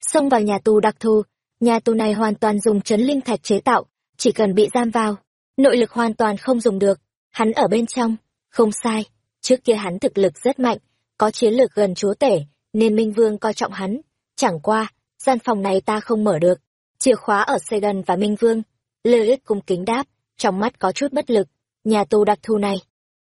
Xông vào nhà tù đặc thù, nhà tù này hoàn toàn dùng chấn linh thạch chế tạo, chỉ cần bị giam vào, nội lực hoàn toàn không dùng được, hắn ở bên trong, không sai, trước kia hắn thực lực rất mạnh, có chiến lược gần chúa tể, nên Minh Vương coi trọng hắn, chẳng qua, gian phòng này ta không mở được. Chìa khóa ở Saigon và Minh Vương. lê Lilith cung kính đáp, trong mắt có chút bất lực. Nhà tù đặc thù này,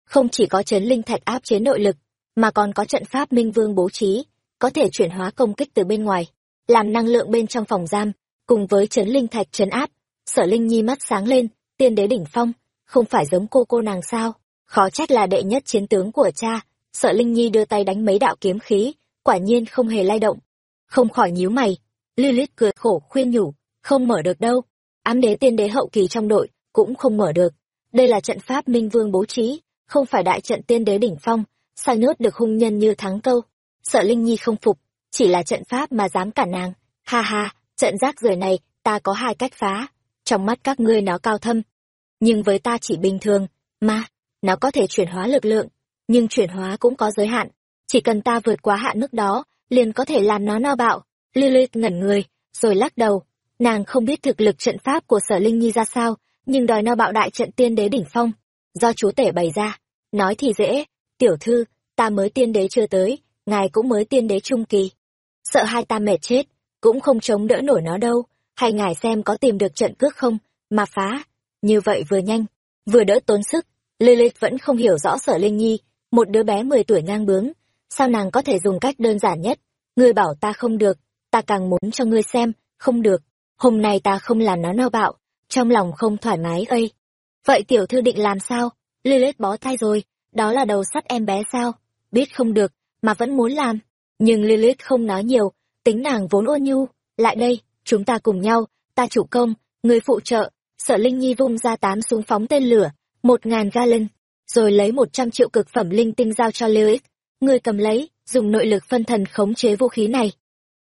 không chỉ có chấn linh thạch áp chế nội lực, mà còn có trận pháp Minh Vương bố trí, có thể chuyển hóa công kích từ bên ngoài, làm năng lượng bên trong phòng giam, cùng với chấn linh thạch chấn áp. Sở Linh Nhi mắt sáng lên, tiên đế đỉnh phong, không phải giống cô cô nàng sao? Khó trách là đệ nhất chiến tướng của cha. Sở Linh Nhi đưa tay đánh mấy đạo kiếm khí, quả nhiên không hề lay động. Không khỏi nhíu mày, Lilith cười khổ khuyên nhủ, không mở được đâu. Ám đế tiên đế hậu kỳ trong đội, cũng không mở được. Đây là trận pháp Minh Vương bố trí, không phải đại trận tiên đế đỉnh phong, sao nhốt được hung nhân như thắng câu. Sợ Linh Nhi không phục, chỉ là trận pháp mà dám cả nàng. Ha ha, trận rác rưởi này, ta có hai cách phá. Trong mắt các ngươi nó cao thâm. Nhưng với ta chỉ bình thường, mà, nó có thể chuyển hóa lực lượng. Nhưng chuyển hóa cũng có giới hạn. Chỉ cần ta vượt quá hạn mức đó, liền có thể làm nó no bạo. Lilith ngẩn người, rồi lắc đầu. Nàng không biết thực lực trận pháp của sở Linh Nhi ra sao, nhưng đòi no bạo đại trận tiên đế đỉnh phong. Do chúa tể bày ra. Nói thì dễ, tiểu thư, ta mới tiên đế chưa tới, ngài cũng mới tiên đế trung kỳ. Sợ hai ta mệt chết, cũng không chống đỡ nổi nó đâu, hay ngài xem có tìm được trận cước không, mà phá. Như vậy vừa nhanh, vừa đỡ tốn sức, Lilith vẫn không hiểu rõ sở Linh Nhi, một đứa bé 10 tuổi ngang bướng, sao nàng có thể dùng cách đơn giản nhất. Ngươi bảo ta không được, ta càng muốn cho ngươi xem, không được. Hôm nay ta không làm nó nao bạo, trong lòng không thoải mái ây. Vậy tiểu thư định làm sao? Lilith bó tay rồi, đó là đầu sắt em bé sao? Biết không được, mà vẫn muốn làm. Nhưng Lilith không nói nhiều, tính nàng vốn ôn nhu. Lại đây, chúng ta cùng nhau, ta chủ công, người phụ trợ. Sở Linh Nhi vung ra tám súng phóng tên lửa, một ngàn gallon, rồi lấy một trăm triệu cực phẩm linh tinh giao cho Lilith. Người cầm lấy, dùng nội lực phân thần khống chế vũ khí này.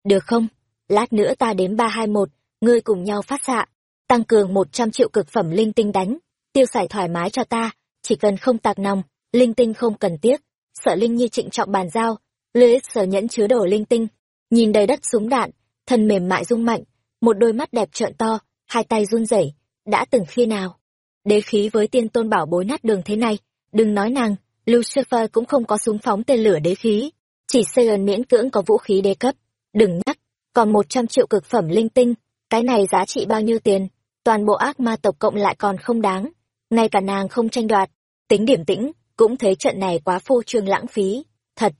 Được không? Lát nữa ta đếm ba hai một, ngươi cùng nhau phát xạ. Tăng cường một trăm triệu cực phẩm linh tinh đánh. Tiêu xài thoải mái cho ta, chỉ cần không tạc nòng, linh tinh không cần tiếc. Sở Linh Nhi trịnh trọng bàn giao, Lilith sở nhẫn chứa đồ linh tinh, nhìn đầy đất súng đạn, thân mềm mại rung mạnh, một đôi mắt đẹp trợn to, hai tay run rẩy, đã từng khi nào? Đế khí với tiên tôn bảo bối nát đường thế này, đừng nói nàng, Lucifer cũng không có súng phóng tên lửa đế khí, chỉ Saiyan miễn cưỡng có vũ khí đế cấp, đừng nhắc, còn một trăm triệu cực phẩm linh tinh, cái này giá trị bao nhiêu tiền, toàn bộ ác ma tộc cộng lại còn không đáng, ngay cả nàng không tranh đoạt, tính điểm tĩnh, cũng thấy trận này quá phô trương lãng phí, thật,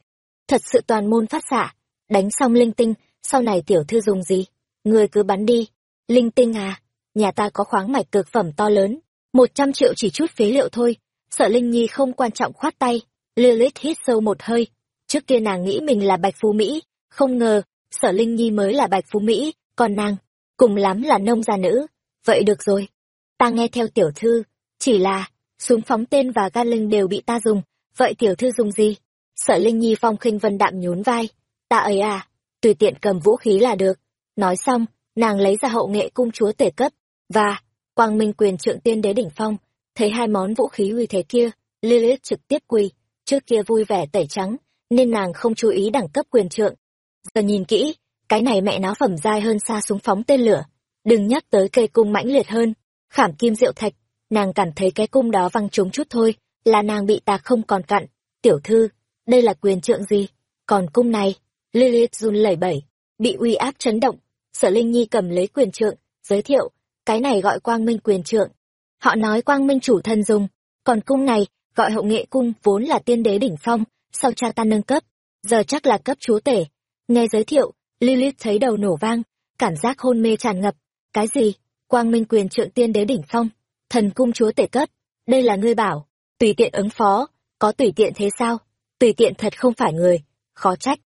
thật sự toàn môn phát xạ, đánh xong linh tinh, sau này tiểu thư dùng gì? Người cứ bắn đi. Linh tinh à, nhà ta có khoáng mạch cực phẩm to lớn, một trăm triệu chỉ chút phế liệu thôi. Sợ Linh Nhi không quan trọng khoát tay, Lilith hít sâu một hơi. Trước kia nàng nghĩ mình là Bạch Phú Mỹ, không ngờ, Sở Linh Nhi mới là Bạch Phú Mỹ, còn nàng, cùng lắm là nông gia nữ. Vậy được rồi, ta nghe theo tiểu thư, chỉ là, súng phóng tên và gan linh đều bị ta dùng, vậy tiểu thư dùng gì? Sợ Linh Nhi phong khinh vân đạm nhún vai, ta ấy à, tùy tiện cầm vũ khí là được. Nói xong, nàng lấy ra hậu nghệ cung chúa tể cấp, và, quang minh quyền trượng tiên đế đỉnh phong, thấy hai món vũ khí uy thế kia, Lilith trực tiếp quỳ, trước kia vui vẻ tẩy trắng, nên nàng không chú ý đẳng cấp quyền trượng. Giờ nhìn kỹ, cái này mẹ nó phẩm dai hơn xa súng phóng tên lửa, đừng nhắc tới cây cung mãnh liệt hơn, khảm kim diệu thạch, nàng cảm thấy cái cung đó văng trúng chút thôi, là nàng bị tạc không còn cặn. Tiểu thư, đây là quyền trượng gì? Còn cung này, Lilith run lẩy bẩy, bị uy áp chấn động. Sở Linh Nhi cầm lấy quyền trượng, giới thiệu, cái này gọi quang minh quyền trượng. Họ nói quang minh chủ thân dùng, còn cung này, gọi hậu nghệ cung vốn là tiên đế đỉnh phong, sau cha ta nâng cấp, giờ chắc là cấp chúa tể. Nghe giới thiệu, Lilith thấy đầu nổ vang, cảm giác hôn mê tràn ngập. Cái gì? Quang minh quyền trượng tiên đế đỉnh phong? thần cung chúa tể cấp, đây là ngươi bảo, tùy tiện ứng phó, có tùy tiện thế sao? Tùy tiện thật không phải người, khó trách.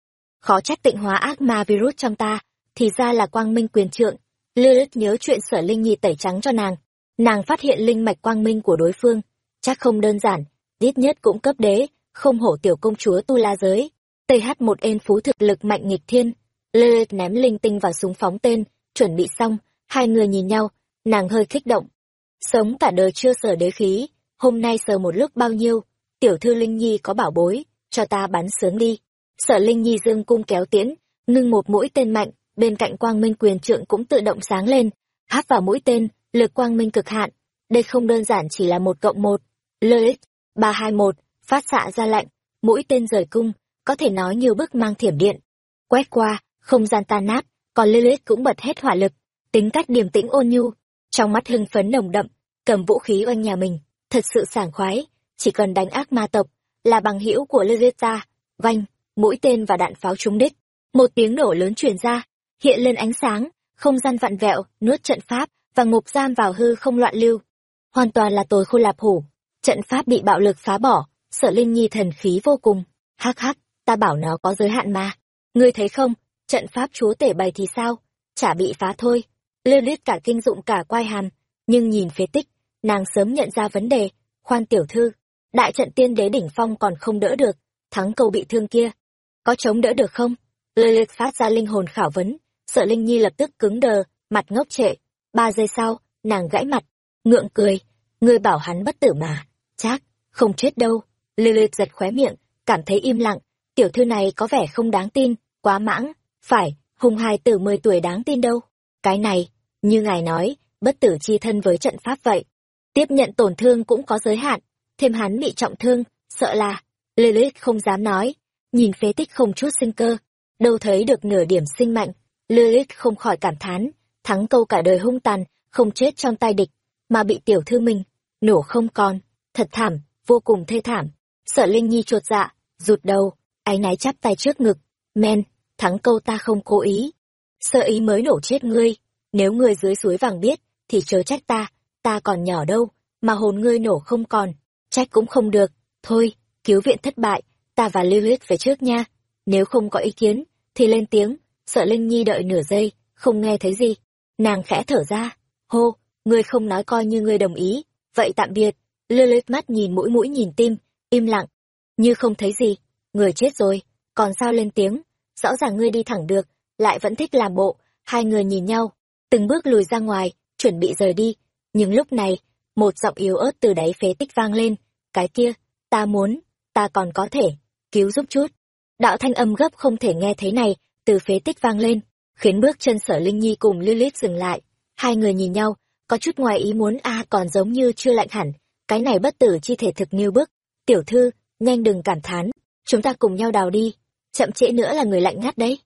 Khó trách tịnh hóa ác ma virus trong ta, thì ra là quang minh quyền trượng. Lilith nhớ chuyện sở Linh Nhi tẩy trắng cho nàng. Nàng phát hiện linh mạch quang minh của đối phương, chắc không đơn giản, ít nhất cũng cấp đế, không hổ tiểu công chúa tu la giới. th một ên phú thực lực mạnh nghịch thiên. Lilith ném linh tinh vào súng phóng tên, chuẩn bị xong, hai người nhìn nhau, nàng hơi kích động, Sống cả đời chưa sở đế khí, hôm nay sờ một lúc bao nhiêu, tiểu thư Linh Nhi có bảo bối, cho ta bắn sướng đi. Sở Linh Nhi dương cung kéo tiễn, ngưng một mũi tên mạnh, bên cạnh quang minh quyền trượng cũng tự động sáng lên, hát vào mũi tên, lực quang minh cực hạn. Đây không đơn giản chỉ là một cộng một. Lilith, ba hai một, phát xạ ra lạnh mũi tên rời cung, có thể nói nhiều bước mang thiểm điện. Quét qua, không gian tan nát, còn Lilith cũng bật hết hỏa lực, tính cách điềm tĩnh ôn nhu, trong mắt hưng phấn nồng đậm, cầm vũ khí oanh nhà mình, thật sự sảng khoái, chỉ cần đánh ác ma tộc, là bằng hữu của Lilith ta, vanh, mũi tên và đạn pháo trúng đích, một tiếng nổ lớn truyền ra, hiện lên ánh sáng, không gian vặn vẹo, nuốt trận pháp và ngục giam vào hư không loạn lưu. Hoàn toàn là tồi khô lạp hủ, trận pháp bị bạo lực phá bỏ, sợ linh nhi thần khí vô cùng, hắc hắc, ta bảo nó có giới hạn mà. Ngươi thấy không, trận pháp chúa tể bày thì sao, chả bị phá thôi. Lilith cả kinh dụng cả quai hàm, nhưng nhìn phế tích, nàng sớm nhận ra vấn đề, khoan tiểu thư, đại trận tiên đế đỉnh phong còn không đỡ được, thắng cầu bị thương kia. Có chống đỡ được không? Lilith phát ra linh hồn khảo vấn, sợ Linh Nhi lập tức cứng đờ, mặt ngốc trệ. Ba giây sau, nàng gãy mặt, ngượng cười. Ngươi bảo hắn bất tử mà. Chắc, không chết đâu. Lilith giật khóe miệng, cảm thấy im lặng. Tiểu thư này có vẻ không đáng tin, quá mãng. Phải, hùng hài từ mười tuổi đáng tin đâu. Cái này, như ngài nói, bất tử chi thân với trận pháp vậy. Tiếp nhận tổn thương cũng có giới hạn, thêm hắn bị trọng thương, sợ là... Lilith không dám nói, nhìn phế tích không chút sinh cơ, đâu thấy được nửa điểm sinh mạnh. Lilith không khỏi cảm thán, thắng câu cả đời hung tàn, không chết trong tay địch, mà bị tiểu thư mình, nổ không còn, thật thảm, vô cùng thê thảm. Sợ Linh Nhi chuột dạ, rụt đầu, áy náy chắp tay trước ngực, men, thắng câu ta không cố ý. Sợ ý mới nổ chết ngươi, nếu ngươi dưới suối vàng biết, thì chớ trách ta, ta còn nhỏ đâu, mà hồn ngươi nổ không còn, trách cũng không được, thôi, cứu viện thất bại, ta và Lưu Huyết về trước nha, nếu không có ý kiến, thì lên tiếng, sợ Linh Nhi đợi nửa giây, không nghe thấy gì. Nàng khẽ thở ra, hô, ngươi không nói coi như ngươi đồng ý, vậy tạm biệt. Lưu Huyết mắt nhìn mũi mũi nhìn tim, im lặng, như không thấy gì, người chết rồi, còn sao lên tiếng, rõ ràng ngươi đi thẳng được, lại vẫn thích làm bộ, hai người nhìn nhau, từng bước lùi ra ngoài, chuẩn bị rời đi, nhưng lúc này, một giọng yếu ớt từ đáy phế tích vang lên, cái kia, ta muốn, ta còn có thể, cứu giúp chút. Đạo thanh âm gấp không thể nghe thấy này, từ phế tích vang lên, khiến bước chân sở Linh Nhi cùng Lilith dừng lại. Hai người nhìn nhau, có chút ngoài ý muốn a còn giống như chưa lạnh hẳn, cái này bất tử chi thể thực như bức. Tiểu thư, nhanh đừng cảm thán, chúng ta cùng nhau đào đi, chậm trễ nữa là người lạnh ngắt đấy.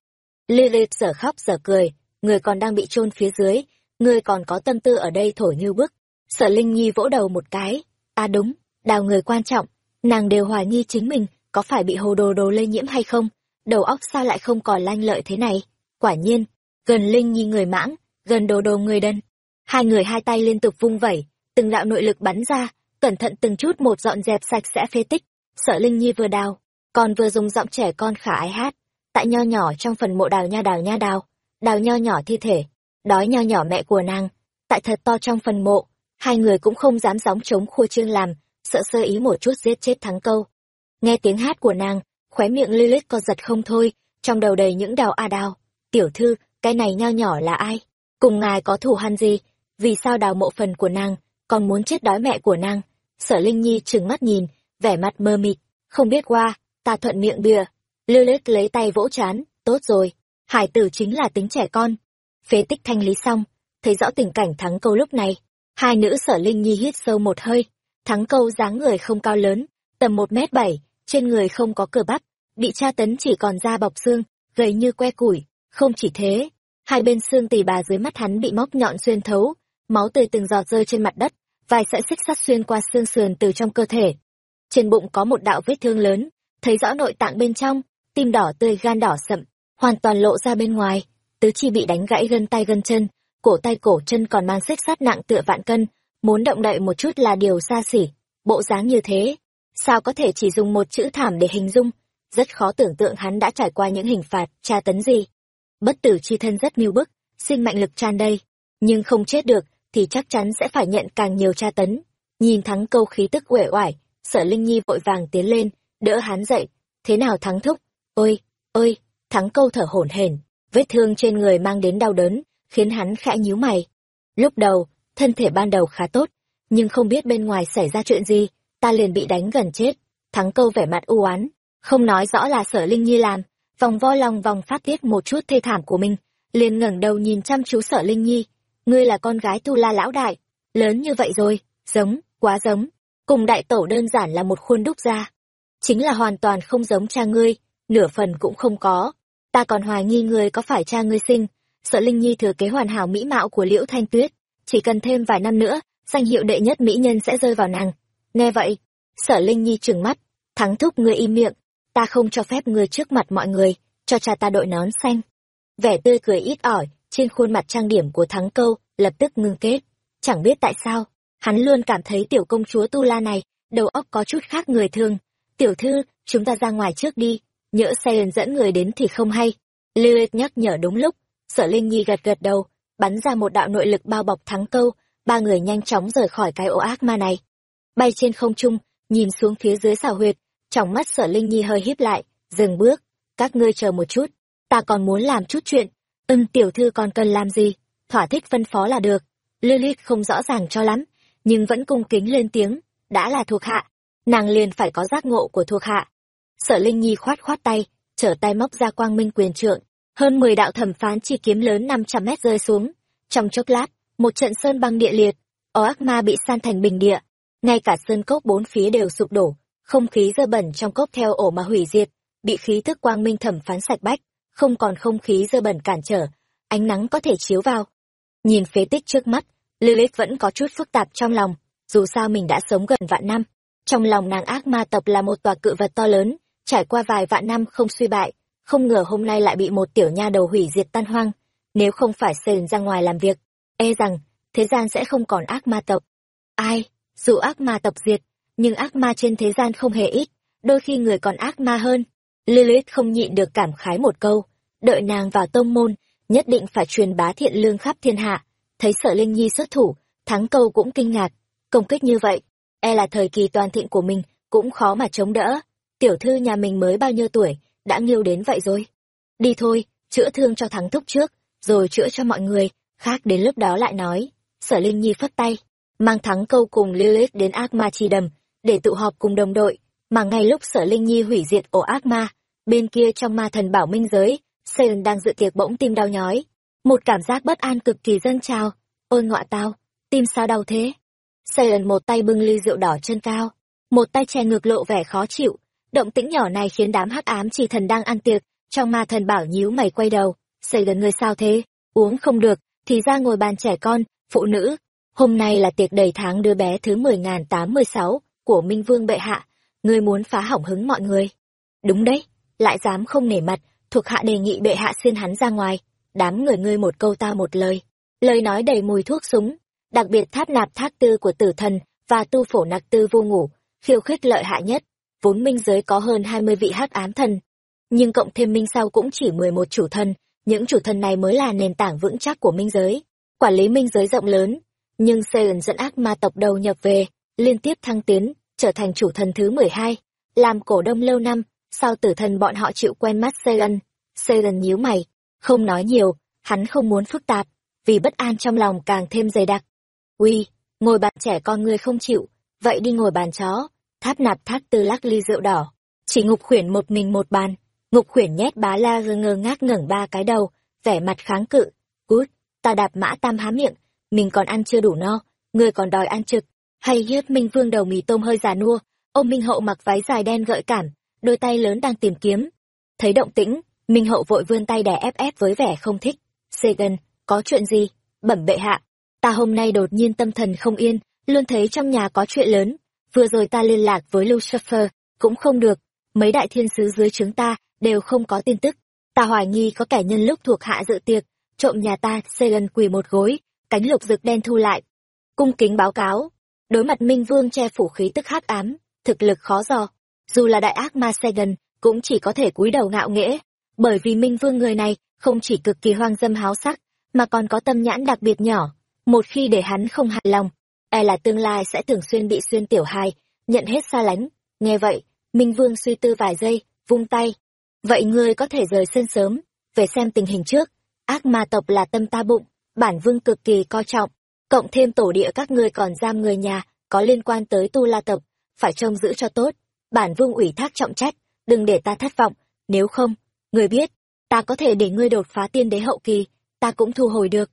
Lilith giờ khóc giờ cười, người còn đang bị chôn phía dưới, người còn có tâm tư ở đây thổi như bức. Sở Linh Nhi vỗ đầu một cái, à đúng, đào người quan trọng, nàng đều hoài nghi chính mình có phải bị hồ đồ đồ lây nhiễm hay không? Đầu óc sao lại không còn lanh lợi thế này? Quả nhiên, gần linh nhi người mãng, gần đồ đồ người đần. Hai người hai tay liên tục vung vẩy, từng đạo nội lực bắn ra, cẩn thận từng chút một dọn dẹp sạch sẽ phế tích. Sợ linh nhi vừa đào, còn vừa dùng giọng trẻ con khả ái hát, tại nho nhỏ trong phần mộ đào nha đào nha đào đào nho nhỏ thi thể, đói nho nhỏ mẹ của nàng. Tại thật to trong phần mộ, hai người cũng không dám gióng chống khua trương làm, sợ sơ ý một chút giết chết thắng câu. Nghe tiếng hát của nàng, khóe miệng Lilith co giật không thôi, trong đầu đầy những đào a đào. Tiểu thư, cái này nho nhỏ là ai? Cùng ngài có thù hăn gì? Vì sao đào mộ phần của nàng, còn muốn chết đói mẹ của nàng? Sở Linh Nhi trừng mắt nhìn, vẻ mặt mơ mịt, không biết qua, ta thuận miệng bìa. Lilith lấy tay vỗ chán, tốt rồi, hải tử chính là tính trẻ con. Phế tích thanh lý xong, thấy rõ tình cảnh thắng câu lúc này. Hai nữ sở Linh Nhi hít sâu một hơi, thắng câu dáng người không cao lớn, tầm một mét bảy, trên người không có cờ bắp, bị tra tấn chỉ còn da bọc xương, gầy như que củi, không chỉ thế, hai bên xương tỳ bà dưới mắt hắn bị móc nhọn xuyên thấu, máu tươi từng giọt rơi trên mặt đất, vài sợi xích sắt xuyên qua xương sườn từ trong cơ thể. Trên bụng có một đạo vết thương lớn, thấy rõ nội tạng bên trong, tim đỏ tươi gan đỏ sậm, hoàn toàn lộ ra bên ngoài, tứ chi bị đánh gãy gân tay gân chân, cổ tay cổ chân còn mang xích sắt nặng tựa vạn cân, muốn động đậy một chút là điều xa xỉ, bộ dáng như thế, sao có thể chỉ dùng một chữ thảm để hình dung? Rất khó tưởng tượng hắn đã trải qua những hình phạt tra tấn gì. Bất tử chi thân rất mưu bức, sinh mạnh lực tràn đầy. Nhưng không chết được, thì chắc chắn sẽ phải nhận càng nhiều tra tấn. Nhìn thắng câu khí tức uể oải, sở linh nhi vội vàng tiến lên, đỡ hắn dậy. Thế nào thắng thúc? Ôi ôi, thắng câu thở hổn hển. Vết thương trên người mang đến đau đớn, khiến hắn khẽ nhíu mày. Lúc đầu, thân thể ban đầu khá tốt, nhưng không biết bên ngoài xảy ra chuyện gì ta liền bị đánh gần chết. Thắng câu vẻ mặt u oán. Không nói rõ là sở linh nhi làm. Vòng vo lòng vòng phát tiết một chút thê thảm của mình. Liền ngẩng đầu nhìn chăm chú sở linh nhi. Ngươi là con gái tu la lão đại. Lớn như vậy rồi. Giống, quá giống. Cùng đại tổ đơn giản là một khuôn đúc ra. Chính là hoàn toàn không giống cha ngươi. Nửa phần cũng không có. Ta còn hoài nghi ngươi có phải cha ngươi sinh. Sợ linh nhi thừa kế hoàn hảo mỹ mạo của liễu thanh tuyết. Chỉ cần thêm vài năm nữa, danh hiệu đệ nhất mỹ nhân sẽ rơi vào nàng nghe vậy, sở linh nhi trừng mắt, thắng thúc ngươi im miệng, ta không cho phép ngươi trước mặt mọi người, cho cha ta đội nón xanh. Vẻ tươi cười ít ỏi trên khuôn mặt trang điểm của thắng câu lập tức ngưng kết. Chẳng biết tại sao, hắn luôn cảm thấy tiểu công chúa tu la này, đầu óc có chút khác người thường. Tiểu thư, chúng ta ra ngoài trước đi, nhỡ Saiyan dẫn người đến thì không hay. Lilith nhắc nhở đúng lúc, sở linh nhi gật gật đầu, bắn ra một đạo nội lực bao bọc thắng câu, ba người nhanh chóng rời khỏi cái ổ ác ma này bay trên không trung, nhìn xuống phía dưới xảo huyệt, trong mắt sở linh nhi hơi híp lại, dừng bước, các ngươi chờ một chút, ta còn muốn làm chút chuyện. Ưng tiểu thư còn cần làm gì? Thỏa thích phân phó là được. Lilith không rõ ràng cho lắm, nhưng vẫn cung kính lên tiếng, đã là thuộc hạ, nàng liền phải có giác ngộ của thuộc hạ. Sở linh nhi khoát khoát tay, trở tay móc ra quang minh quyền trượng, hơn mười đạo thẩm phán chi kiếm lớn năm trăm mét rơi xuống. Trong chốc lát, một trận sơn băng địa liệt ó ác ma bị san thành bình địa ngay cả sơn cốc bốn phía đều sụp đổ, không khí dơ bẩn trong cốc theo ổ mà hủy diệt, bị khí thức quang minh thẩm phán sạch bách, không còn không khí dơ bẩn cản trở, ánh nắng có thể chiếu vào. Nhìn phế tích trước mắt, lilith vẫn có chút phức tạp trong lòng, dù sao mình đã sống gần vạn năm. Trong lòng nàng ác ma tộc là một tòa cự vật to lớn, trải qua vài vạn năm không suy bại, không ngờ hôm nay lại bị một tiểu nha đầu hủy diệt tan hoang, nếu không phải sền ra ngoài làm việc e rằng thế gian sẽ không còn ác ma tộc. Ai? Dù ác ma tộc diệt, nhưng ác ma trên thế gian không hề ít, đôi khi người còn ác ma hơn. Lilith không nhịn được cảm khái một câu, đợi nàng vào tông môn, nhất định phải truyền bá thiện lương khắp thiên hạ. Thấy sợ linh nhi xuất thủ, thắng câu cũng kinh ngạc. Công kích như vậy e là thời kỳ toàn thịnh của mình, cũng khó mà chống đỡ. Tiểu thư nhà mình mới bao nhiêu tuổi, đã nghiêu đến vậy rồi. Đi thôi, chữa thương cho thắng thúc trước, rồi chữa cho mọi người, khác đến lúc đó lại nói. Sở linh nhi phất tay mang thắng câu cùng lilith đến ác ma chi đầm, để tụ họp cùng đồng đội, mà ngay lúc sở linh nhi hủy diệt ổ ác ma, bên kia trong ma thần bảo minh giới Salen đang dự tiệc bỗng tim đau nhói. Một cảm giác bất an cực kỳ dâng trào. Ôi ngọa tao, tim sao đau thế? Salen một tay bưng ly rượu đỏ chân cao. Một tay che ngược lộ vẻ khó chịu. Động tĩnh nhỏ này khiến đám hắc ám chỉ thần đang ăn tiệc, trong ma thần bảo nhíu mày quay đầu. Salen người sao thế? Uống không được, thì ra ngồi bàn trẻ con, phụ nữ hôm nay là tiệc đầy tháng đứa bé thứ mười ngàn tám mươi sáu của minh vương bệ hạ. Ngươi muốn phá hỏng hứng mọi người. Đúng đấy, lại dám không nể mặt, thuộc hạ đề nghị bệ hạ xin hắn ra ngoài. Đám người ngươi một câu ta một lời. Lời nói đầy mùi thuốc súng, đặc biệt tháp nạp thác tư của tử thần và tu phổ nặc tư vô ngủ, khiêu khích lợi hại nhất. Vốn minh giới có hơn hai mươi vị hắc ám thần, nhưng cộng thêm minh sau cũng chỉ mười một chủ thần. Những chủ thần này mới là nền tảng vững chắc của minh giới. Quản lý minh giới rộng lớn nhưng Saiyan dẫn ác ma tộc đầu nhập về, liên tiếp thăng tiến, trở thành chủ thần thứ mười hai, làm cổ đông lâu năm, sao tử thần bọn họ chịu quen mắt Saiyan? Saiyan nhíu mày, không nói nhiều, hắn không muốn phức tạp, vì bất an trong lòng càng thêm dày đặc. Uy, ngồi bàn trẻ con ngươi không chịu, vậy đi ngồi bàn chó, tháp nạp thác tư lắc ly rượu đỏ. Chỉ ngục khuyển một mình một bàn, ngục khuyển nhét bá la ngơ ngác ngẩng ba cái đầu, vẻ mặt kháng cự. Cút ta đạp mã tam há miệng mình còn ăn chưa đủ no ngươi còn đòi ăn trực. Hay hiếp minh vương đầu mì tôm hơi già nua ông minh hậu mặc váy dài đen gợi cảm đôi tay lớn đang tìm kiếm. Thấy động tĩnh minh hậu vội vươn tay đè ép ép với vẻ không thích. Sagan, có chuyện gì? Bẩm bệ hạ ta hôm nay đột nhiên tâm thần không yên luôn thấy trong nhà có chuyện lớn. Vừa rồi ta liên lạc với lucifer cũng không được. Mấy đại thiên sứ dưới chúng ta đều không có tin tức. Ta hoài nghi có kẻ nhân lúc thuộc hạ dự tiệc trộm nhà ta Sagan quỳ một gối cánh lục rực đen thu lại. Cung kính báo cáo. Đối mặt minh vương che phủ khí tức hắc ám, thực lực khó dò dù là đại ác ma Sagan cũng chỉ có thể cúi đầu ngạo nghễ. Bởi vì minh vương người này không chỉ cực kỳ hoang dâm háo sắc, mà còn có tâm nhãn đặc biệt nhỏ. Một khi để hắn không hài lòng e là tương lai sẽ thường xuyên bị xuyên tiểu hài, nhận hết xa lánh. Nghe vậy, minh vương suy tư vài giây, vung tay. Vậy ngươi có thể rời sân sớm, về xem tình hình trước. Ác ma tộc là tâm ta bụng bản vương cực kỳ coi trọng, cộng thêm tổ địa các ngươi còn giam người nhà, có liên quan tới tu la tộc phải trông giữ cho tốt. Bản vương ủy thác trọng trách, đừng để ta thất vọng, nếu không, người biết, ta có thể để ngươi đột phá tiên đế hậu kỳ, ta cũng thu hồi được.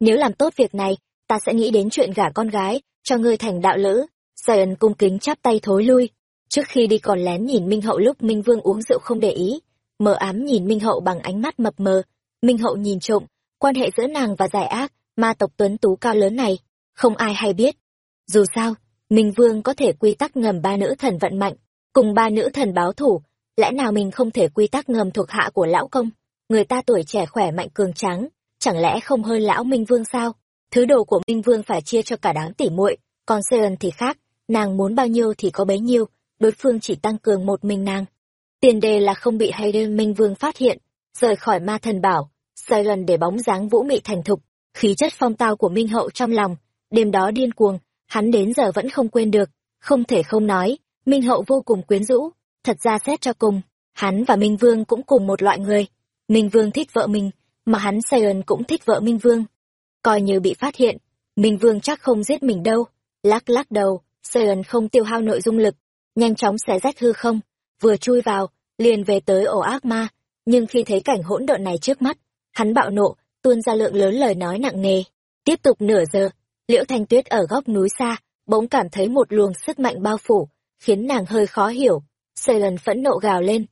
Nếu làm tốt việc này, ta sẽ nghĩ đến chuyện gả con gái, cho ngươi thành đạo lữ. Zion cung kính chắp tay thối lui. Trước khi đi còn lén nhìn minh hậu lúc minh vương uống rượu không để ý, mờ ám nhìn minh hậu bằng ánh mắt mập mờ. Minh hậu nhìn trộm quan hệ giữa nàng và giải ác, ma tộc tuấn tú cao lớn này, không ai hay biết. Dù sao, Minh Vương có thể quy tắc ngầm ba nữ thần vận mạnh, cùng ba nữ thần báo thủ, lẽ nào mình không thể quy tắc ngầm thuộc hạ của lão công? Người ta tuổi trẻ khỏe mạnh cường tráng, chẳng lẽ không hơn lão Minh Vương sao? Thứ đồ của Minh Vương phải chia cho cả đám tỉ muội, còn Seon thì khác, nàng muốn bao nhiêu thì có bấy nhiêu, đối phương chỉ tăng cường một mình nàng. Tiền đề là không bị Hayden Minh Vương phát hiện, rời khỏi ma thần bảo, Seon để bóng dáng vũ mị thành thục, khí chất phong tao của Minh Hậu trong lòng, đêm đó điên cuồng, hắn đến giờ vẫn không quên được, không thể không nói, Minh Hậu vô cùng quyến rũ, thật ra xét cho cùng, hắn và Minh Vương cũng cùng một loại người. Minh Vương thích vợ mình, mà hắn Seon cũng thích vợ Minh Vương. Coi như bị phát hiện, Minh Vương chắc không giết mình đâu. Lắc lắc đầu, Seon không tiêu hao nội dung lực, nhanh chóng xé rách hư không, vừa chui vào, liền về tới ổ ác ma, nhưng khi thấy cảnh hỗn độn này trước mắt, hắn bạo nộ, tuôn ra lượng lớn lời nói nặng nề. Tiếp tục nửa giờ, Liễu Thanh Tuyết ở góc núi xa, bỗng cảm thấy một luồng sức mạnh bao phủ, khiến nàng hơi khó hiểu. Sơi lần phẫn nộ gào lên.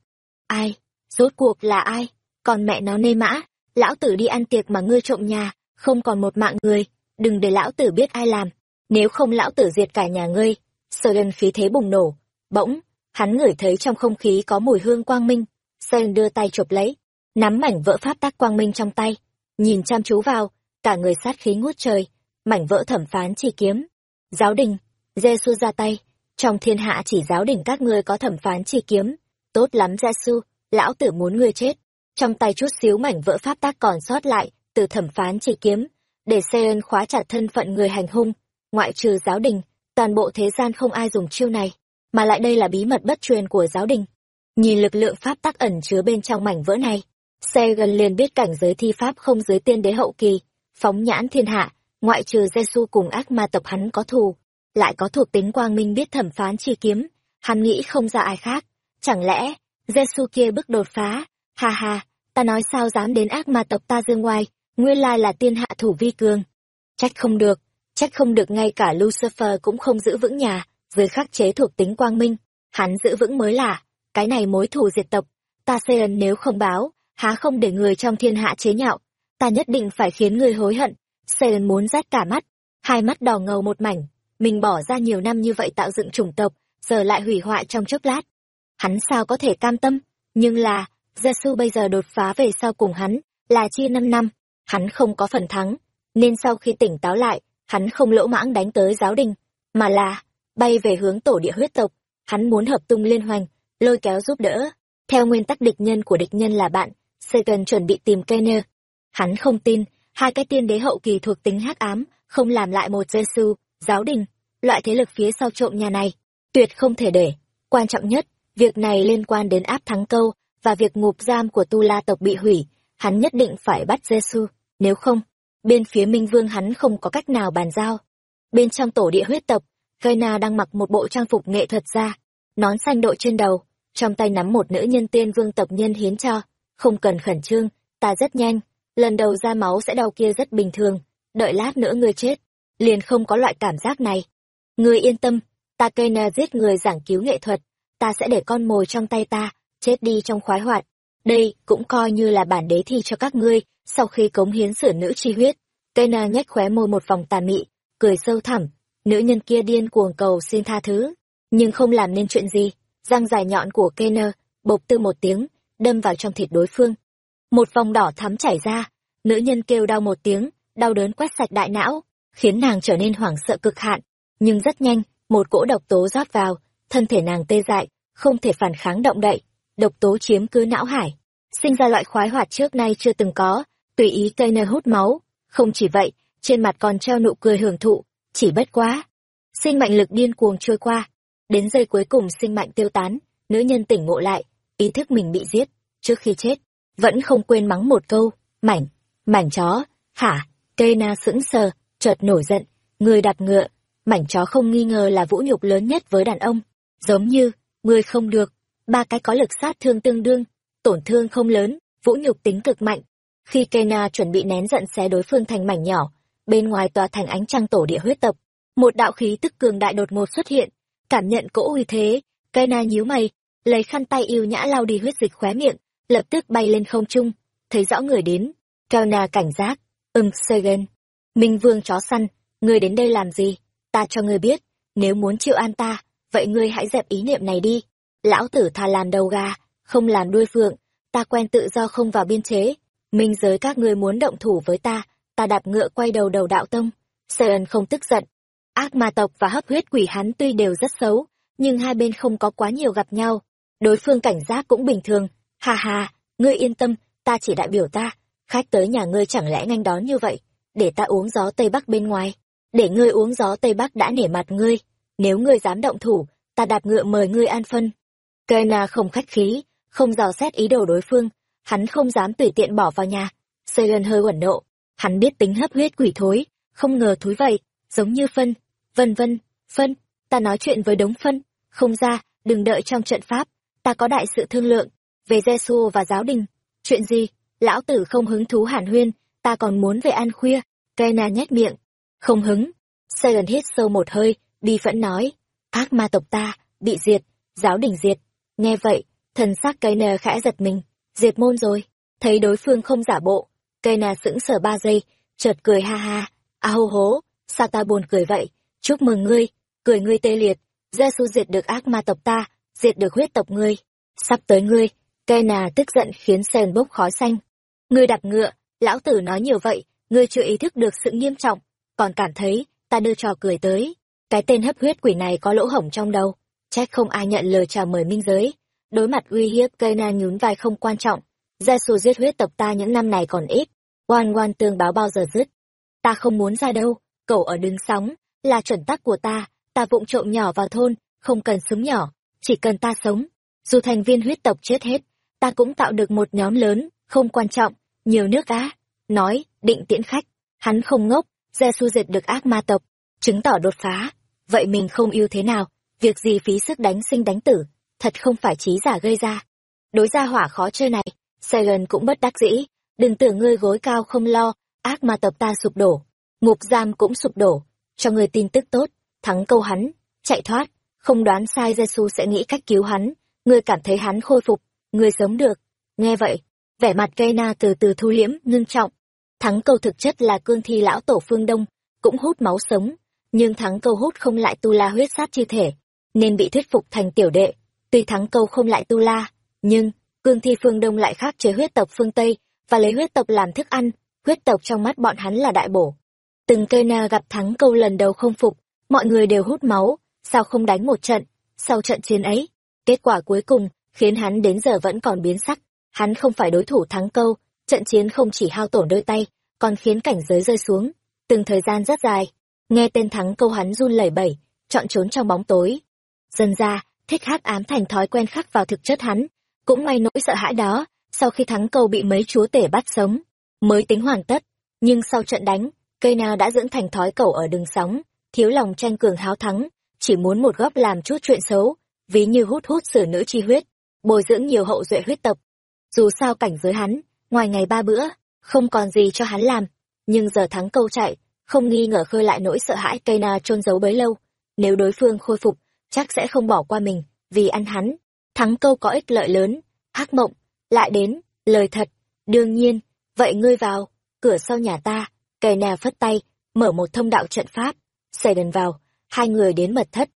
Ai? Rốt cuộc là ai? Còn mẹ nó nê mã, lão tử đi ăn tiệc mà ngươi trộm nhà, không còn một mạng người, đừng để lão tử biết ai làm. Nếu không lão tử diệt cả nhà ngươi. sơ lần khí thế bùng nổ. Bỗng, hắn ngửi thấy trong không khí có mùi hương quang minh. Sơi đưa tay chụp lấy, nắm mảnh vỡ pháp tác quang minh trong tay. Nhìn chăm chú vào, cả người sát khí ngút trời, mảnh vỡ thẩm phán chỉ kiếm. Giáo đình, Giê-xu ra tay, trong thiên hạ chỉ giáo đình các ngươi có thẩm phán chỉ kiếm. Tốt lắm Giê-xu, lão tử muốn ngươi chết. Trong tay chút xíu mảnh vỡ pháp tác còn sót lại, từ thẩm phán chỉ kiếm, để Sê khóa chặt thân phận người hành hung. Ngoại trừ giáo đình, toàn bộ thế gian không ai dùng chiêu này, mà lại đây là bí mật bất truyền của giáo đình. Nhìn lực lượng pháp tác ẩn chứa bên trong mảnh vỡ này, Xe gần liền biết cảnh giới thi pháp không dưới tiên đế hậu kỳ, phóng nhãn thiên hạ, ngoại trừ Giêsu cùng ác ma tộc hắn có thù, lại có thuộc tính quang minh biết thẩm phán chi kiếm, hắn nghĩ không ra ai khác, chẳng lẽ Giêsu kia bước đột phá, ha ha, ta nói sao dám đến ác ma tộc ta dương ngoài, nguyên lai là tiên hạ thủ vi cường. Trách không được, trách không được ngay cả Lucifer cũng không giữ vững nhà, dưới khắc chế thuộc tính quang minh, hắn giữ vững mới là, cái này mối thù diệt tộc, ta Seon nếu không báo, há không để người trong thiên hạ chế nhạo, ta nhất định phải khiến người hối hận. sơn muốn rách cả mắt, hai mắt đỏ ngầu một mảnh, mình bỏ ra nhiều năm như vậy tạo dựng chủng tộc, giờ lại hủy hoại trong chốc lát. Hắn sao có thể cam tâm, nhưng là, Giêsu bây giờ đột phá về sau cùng hắn, là chia năm năm, hắn không có phần thắng, nên sau khi tỉnh táo lại, hắn không lỗ mãng đánh tới giáo đình, mà là, bay về hướng tổ địa huyết tộc, hắn muốn hợp tung liên hoành, lôi kéo giúp đỡ. Theo nguyên tắc địch nhân của địch nhân là bạn, Satan chuẩn bị tìm Kenner. Hắn không tin, hai cái tiên đế hậu kỳ thuộc tính hắc ám, không làm lại một Giêsu, giáo đình, loại thế lực phía sau trộm nhà này, tuyệt không thể để. Quan trọng nhất, việc này liên quan đến áp thắng câu và việc ngục giam của Tu La tộc bị hủy, hắn nhất định phải bắt Giêsu, nếu không, bên phía Minh Vương hắn không có cách nào bàn giao. Bên trong tổ địa huyết tộc, Gaina đang mặc một bộ trang phục nghệ thuật ra, nón xanh đội trên đầu, trong tay nắm một nữ nhân tiên vương tộc nhân hiến cho không cần khẩn trương, ta rất nhanh, lần đầu ra máu sẽ đau kia rất bình thường, đợi lát nữa ngươi chết, liền không có loại cảm giác này. Ngươi yên tâm, ta cây giết người giảng cứu nghệ thuật, ta sẽ để con mồi trong tay ta, chết đi trong khoái hoạt. Đây cũng coi như là bản đế thi cho các ngươi, sau khi cống hiến sửa nữ chi huyết. Cây nhếch khóe môi một vòng tà mị, cười sâu thẳm, nữ nhân kia điên cuồng cầu xin tha thứ, nhưng không làm nên chuyện gì. Răng dài nhọn của Kenner, bộc tư một tiếng, đâm vào trong thịt đối phương. Một vòng đỏ thắm chảy ra, nữ nhân kêu đau một tiếng, đau đớn quét sạch đại não, khiến nàng trở nên hoảng sợ cực hạn. Nhưng rất nhanh, một cỗ độc tố rót vào, thân thể nàng tê dại, không thể phản kháng động đậy. Độc tố chiếm cứ não hải, sinh ra loại khoái hoạt trước nay chưa từng có, tùy ý cây nơi hút máu. Không chỉ vậy, trên mặt còn treo nụ cười hưởng thụ, chỉ bất quá. Sinh mệnh lực điên cuồng trôi qua. Đến giây cuối cùng sinh mệnh tiêu tán, nữ nhân tỉnh ngộ lại, ý thức mình bị giết, trước khi chết, vẫn không quên mắng một câu, mảnh, mảnh chó, hả, cây na sững sờ, chợt nổi giận, người đặt ngựa, mảnh chó không nghi ngờ là vũ nhục lớn nhất với đàn ông, giống như, người không được, ba cái có lực sát thương tương đương, tổn thương không lớn, vũ nhục tính cực mạnh. Khi Kena chuẩn bị nén giận xé đối phương thành mảnh nhỏ, bên ngoài tòa thành ánh trăng tổ địa huyết tộc, một đạo khí tức cường đại đột ngột xuất hiện, cảm nhận cỗ uy thế, Kena nhíu mày, lấy khăn tay yêu nhã lau đi huyết dịch khóe miệng, lập tức bay lên không trung, thấy rõ người đến, Kauna cảnh giác. Ừm, Segen. Minh Vương chó săn, ngươi đến đây làm gì? Ta cho ngươi biết, nếu muốn chịu an ta, vậy ngươi hãy dẹp ý niệm này đi. Lão tử thà làm đầu gà, không làm đuôi phượng, ta quen tự do không vào biên chế. Minh giới các ngươi muốn động thủ với ta, ta đạp ngựa quay đầu đầu đạo tông. Segen không tức giận. Ác ma tộc và hấp huyết quỷ hắn tuy đều rất xấu, nhưng hai bên không có quá nhiều gặp nhau. Đối phương cảnh giác cũng bình thường. Hà hà, ngươi yên tâm, ta chỉ đại biểu ta. Khách tới nhà ngươi chẳng lẽ nhanh đón như vậy, để ta uống gió Tây Bắc bên ngoài. Để ngươi uống gió Tây Bắc đã nể mặt ngươi. Nếu ngươi dám động thủ, ta đạp ngựa mời ngươi an phân. Kena không khách khí, không dò xét ý đồ đối phương. Hắn không dám tùy tiện bỏ vào nhà. Seyun hơi quẩn nộ. Hắn biết tính hấp huyết quỷ thối, không ngờ thúi vậy, giống như phân. Vân vân, phân, ta nói chuyện với đống phân. Không ra, đừng đợi trong trận pháp, ta có đại sự thương lượng, về Giê-xu và giáo đình. Chuyện gì? Lão tử không hứng thú hàn huyên, ta còn muốn về ăn khuya. Kena nhét miệng. Không hứng. Saigon hít sâu một hơi, bi phẫn nói. Ác ma tộc ta, bị diệt, giáo đình diệt. Nghe vậy, thần sắc Kena khẽ giật mình. Diệt môn rồi. Thấy đối phương không giả bộ. Kena sững sờ ba giây, chợt cười ha ha. À hô hố, sao ta buồn cười vậy? Chúc mừng ngươi, cười ngươi tê liệt. Giê-xu diệt được ác ma tộc ta, diệt được huyết tộc ngươi. Sắp tới ngươi, cây nà tức giận khiến sền bốc khói xanh. Ngươi đạp ngựa, lão tử nói nhiều vậy, ngươi chưa ý thức được sự nghiêm trọng, còn cảm thấy, ta đưa trò cười tới. Cái tên hấp huyết quỷ này có lỗ hổng trong đầu, trách không ai nhận lời chào mời minh giới. Đối mặt uy hiếp cây na nhún vai không quan trọng, gia xù giết huyết tộc ta những năm này còn ít, oan oan tương báo bao giờ dứt. Ta không muốn ra đâu, cậu ở đứng sóng, là chuẩn tắc của ta, ta vụng trộm nhỏ vào thôn, không cần súng nhỏ, chỉ cần ta sống. Dù thành viên huyết tộc chết hết, ta cũng tạo được một nhóm lớn, không quan trọng, nhiều nước á. Nói, định tiễn khách, hắn không ngốc, giê su diệt được ác ma tộc, chứng tỏ đột phá. Vậy mình không yêu thế nào, việc gì phí sức đánh sinh đánh tử, thật không phải trí giả gây ra. Đối ra hỏa khó chơi này, Saigon cũng bất đắc dĩ, đừng tưởng ngươi gối cao không lo, ác ma tộc ta sụp đổ, ngục giam cũng sụp đổ, cho ngươi tin tức tốt, thắng câu hắn, chạy thoát, không đoán sai Giêsu sẽ nghĩ cách cứu hắn, ngươi cảm thấy hắn khôi phục, ngươi sống được. Nghe vậy, vẻ mặt Kena từ từ thu liễm, ngưng trọng. Thắng câu thực chất là cương thi lão tổ phương Đông, cũng hút máu sống, nhưng thắng câu hút không lại tu la huyết sát chi thể, nên bị thuyết phục thành tiểu đệ. Tuy thắng câu không lại tu la, nhưng cương thi phương Đông lại khác chế huyết tộc phương Tây và lấy huyết tộc làm thức ăn, huyết tộc trong mắt bọn hắn là đại bổ. Từng Kena gặp thắng câu lần đầu không phục, mọi người đều hút máu, sao không đánh một trận, sau trận chiến ấy. Kết quả cuối cùng, khiến hắn đến giờ vẫn còn biến sắc. Hắn không phải đối thủ thắng câu, trận chiến không chỉ hao tổn đôi tay, còn khiến cảnh giới rơi xuống. Từng thời gian rất dài, nghe tên thắng câu hắn run lẩy bẩy, chọn trốn trong bóng tối. Dần ra, thích hát ám thành thói quen khắc vào thực chất hắn. Cũng may nỗi sợ hãi đó, sau khi thắng câu bị mấy chúa tể bắt sống, mới tính hoàn tất. Nhưng sau trận đánh, cây nào đã dưỡng thành thói cẩu ở đường sóng, thiếu lòng tranh cường háo thắng, chỉ muốn một góc làm chút chuyện xấu, ví như hút hút xử nữ chi huyết, bồi dưỡng nhiều hậu duệ huyết tộc. Dù sao cảnh giới hắn, ngoài ngày ba bữa, không còn gì cho hắn làm, nhưng giờ thắng câu chạy, không nghi ngờ khơi lại nỗi sợ hãi cây na trôn giấu bấy lâu. Nếu đối phương khôi phục, chắc sẽ không bỏ qua mình, vì ăn hắn. Thắng câu có ích lợi lớn, hắc mộng, lại đến, lời thật, đương nhiên, vậy ngươi vào, cửa sau nhà ta, cây na phất tay, mở một thông đạo trận pháp, xài đần vào, hai người đến mật thất.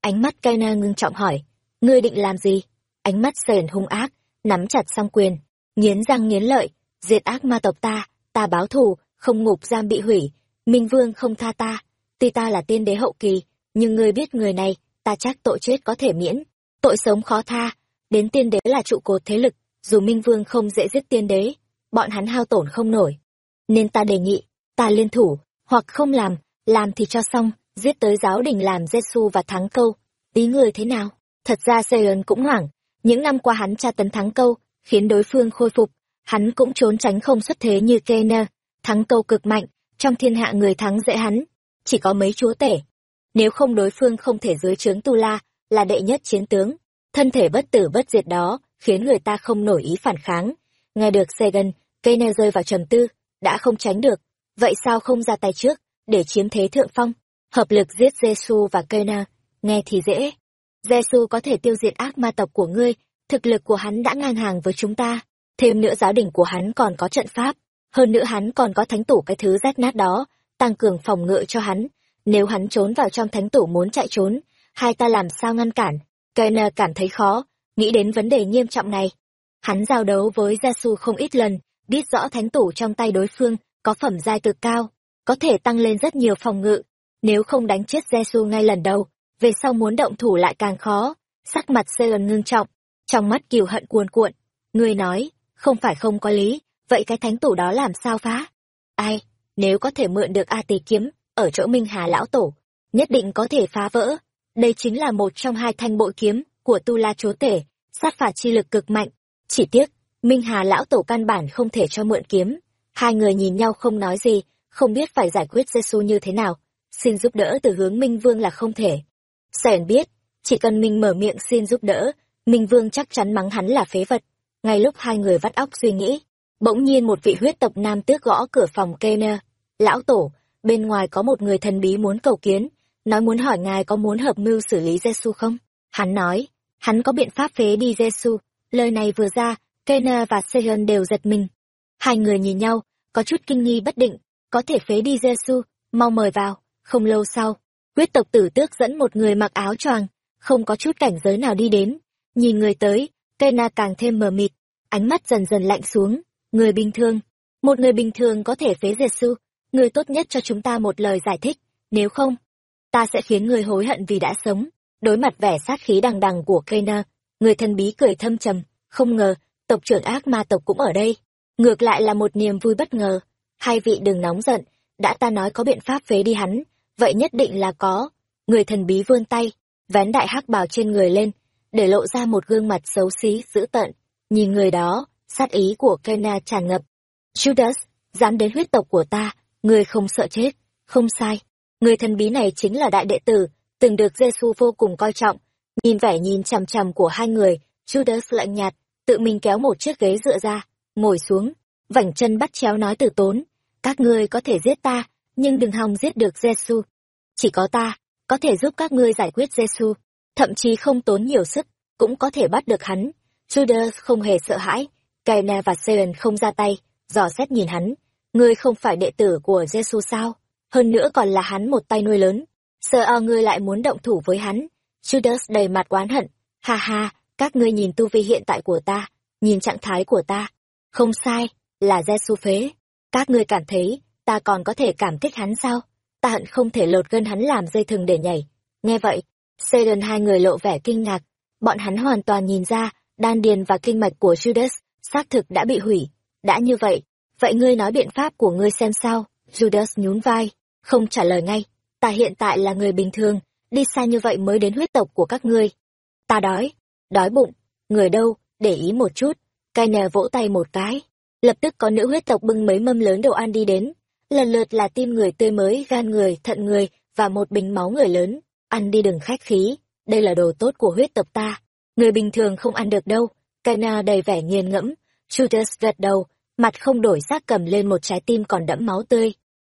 Ánh mắt Kaina ngưng trọng hỏi, ngươi định làm gì? Ánh mắt sền hung ác, nắm chặt song quyền, nghiến răng nghiến lợi, diệt ác ma tộc ta, ta báo thù, không ngục giam bị hủy, Minh Vương không tha ta, tuy ta là tiên đế hậu kỳ, nhưng ngươi biết người này, ta chắc tội chết có thể miễn, tội sống khó tha, đến tiên đế là trụ cột thế lực, dù Minh Vương không dễ giết tiên đế, bọn hắn hao tổn không nổi. Nên ta đề nghị, ta liên thủ, hoặc không làm, làm thì cho xong, giết tới giáo đình làm Giêsu và thắng câu. Ý người thế nào? Thật ra Seyron cũng hoảng. Những năm qua hắn tra tấn thắng câu, khiến đối phương khôi phục. Hắn cũng trốn tránh không xuất thế như Kenner. Thắng câu cực mạnh, trong thiên hạ người thắng dễ hắn. Chỉ có mấy chúa tể. Nếu không đối phương không thể dưới trướng Tu La, là đệ nhất chiến tướng. Thân thể bất tử bất diệt đó, khiến người ta không nổi ý phản kháng. Nghe được Segan, Kenner rơi vào trầm tư, đã không tránh được. Vậy sao không ra tay trước, để chiếm thế thượng phong? Hợp lực giết Giêsu và Kena, nghe thì dễ. Giêsu có thể tiêu diệt ác ma tộc của ngươi, thực lực của hắn đã ngang hàng với chúng ta, thêm nữa giáo đình của hắn còn có trận pháp, Hơn nữa hắn còn có thánh tủ cái thứ rách nát đó, tăng cường phòng ngự cho hắn. Nếu hắn trốn vào trong thánh tủ muốn chạy trốn, hai ta làm sao ngăn cản? Kena cảm thấy khó, nghĩ đến vấn đề nghiêm trọng này. Hắn giao đấu với Jesu không ít lần, biết rõ thánh tủ trong tay đối phương có phẩm giai cực cao, có thể tăng lên rất nhiều phòng ngự. Nếu không đánh chết Jesu ngay lần đầu, về sau muốn động thủ lại càng khó. Sắc mặt Seon ngưng trọng, trong mắt kiều hận cuồn cuộn. Người nói, không phải không có lý, vậy cái thánh tủ đó làm sao phá? Ai, nếu có thể mượn được A Tỳ kiếm ở chỗ Minh Hà lão tổ, nhất định có thể phá vỡ. Đây chính là một trong hai thanh bội kiếm của Tu La Chúa Tể, sát phạt chi lực cực mạnh. Chỉ tiếc, Minh Hà lão tổ căn bản không thể cho mượn kiếm. Hai người nhìn nhau không nói gì, không biết phải giải quyết Giêsu như thế nào. Xin giúp đỡ từ hướng Minh Vương là không thể. Sẻn biết, chỉ cần mình mở miệng xin giúp đỡ, Minh Vương chắc chắn mắng hắn là phế vật. Ngay lúc hai người vắt óc suy nghĩ, bỗng nhiên một vị huyết tộc nam tước gõ cửa phòng Kenner. Lão tổ, bên ngoài có một người thần bí muốn cầu kiến, nói muốn hỏi ngài có muốn hợp mưu xử lý Giêsu không? Hắn nói, hắn có biện pháp phế đi Giêsu. Lời này vừa ra, Kenner và Sehun đều giật mình. Hai người nhìn nhau, có chút kinh nghi bất định, có thể phế đi Giêsu, mau mời vào. Không lâu sau, huyết tộc tử tước dẫn một người mặc áo choàng, không có chút cảnh giới nào đi đến. Nhìn người tới, Kena càng thêm mờ mịt, ánh mắt dần dần lạnh xuống. Người bình thường, một người bình thường có thể phế diệt sư, người tốt nhất cho chúng ta một lời giải thích, nếu không, ta sẽ khiến người hối hận vì đã sống. Đối mặt vẻ sát khí đằng đằng của Kena, người thần bí cười thâm trầm, không ngờ, tộc trưởng ác ma tộc cũng ở đây. Ngược lại là một niềm vui bất ngờ. Hai vị đừng nóng giận, đã ta nói có biện pháp phế đi hắn, vậy nhất định là có. Người thần bí vươn tay, vén đại hắc bào trên người lên, để lộ ra một gương mặt xấu xí, dữ tợn. Nhìn người đó, sát ý của Kena tràn ngập. Judas, dám đến huyết tộc của ta, người không sợ chết, không sai. Người thần bí này chính là đại đệ tử, từng được Giêsu vô cùng coi trọng. Nhìn vẻ nhìn chằm chằm của hai người, Judas lạnh nhạt, tự mình kéo một chiếc ghế dựa ra, ngồi xuống, vảnh chân bắt chéo nói từ tốn. Các ngươi có thể giết ta, nhưng đừng hòng giết được Giêsu. Chỉ có ta, có thể giúp các ngươi giải quyết Giêsu, thậm chí không tốn nhiều sức, cũng có thể bắt được hắn. Judas không hề sợ hãi, Kaina và Seren không ra tay, dò xét nhìn hắn. Ngươi không phải đệ tử của Giêsu sao? Hơn nữa còn là hắn một tay nuôi lớn. Sợ ao ngươi lại muốn động thủ với hắn. Judas đầy mặt oán hận. Ha ha, các ngươi nhìn tu vi hiện tại của ta, nhìn trạng thái của ta. Không sai, là Giêsu phế. Các ngươi cảm thấy, ta còn có thể cảm kích hắn sao? Ta hận không thể lột gân hắn làm dây thừng để nhảy. Nghe vậy, Sedan hai người lộ vẻ kinh ngạc. Bọn hắn hoàn toàn nhìn ra, đan điền và kinh mạch của Judas xác thực đã bị hủy. Đã như vậy, vậy ngươi nói biện pháp của ngươi xem sao? Judas nhún vai, không trả lời ngay. Ta hiện tại là người bình thường, đi xa như vậy mới đến huyết tộc của các ngươi. Ta đói, đói bụng, người đâu, để ý một chút. Cai nè vỗ tay một cái. Lập tức có nữ huyết tộc bưng mấy mâm lớn đồ ăn đi đến. Lần lượt là tim người tươi mới, gan người, thận người, và một bình máu người lớn. Ăn đi đừng khách khí, đây là đồ tốt của huyết tộc ta. Người bình thường không ăn được đâu. Kaina đầy vẻ nghiền ngẫm. Judas gật đầu, mặt không đổi sắc cầm lên một trái tim còn đẫm máu tươi.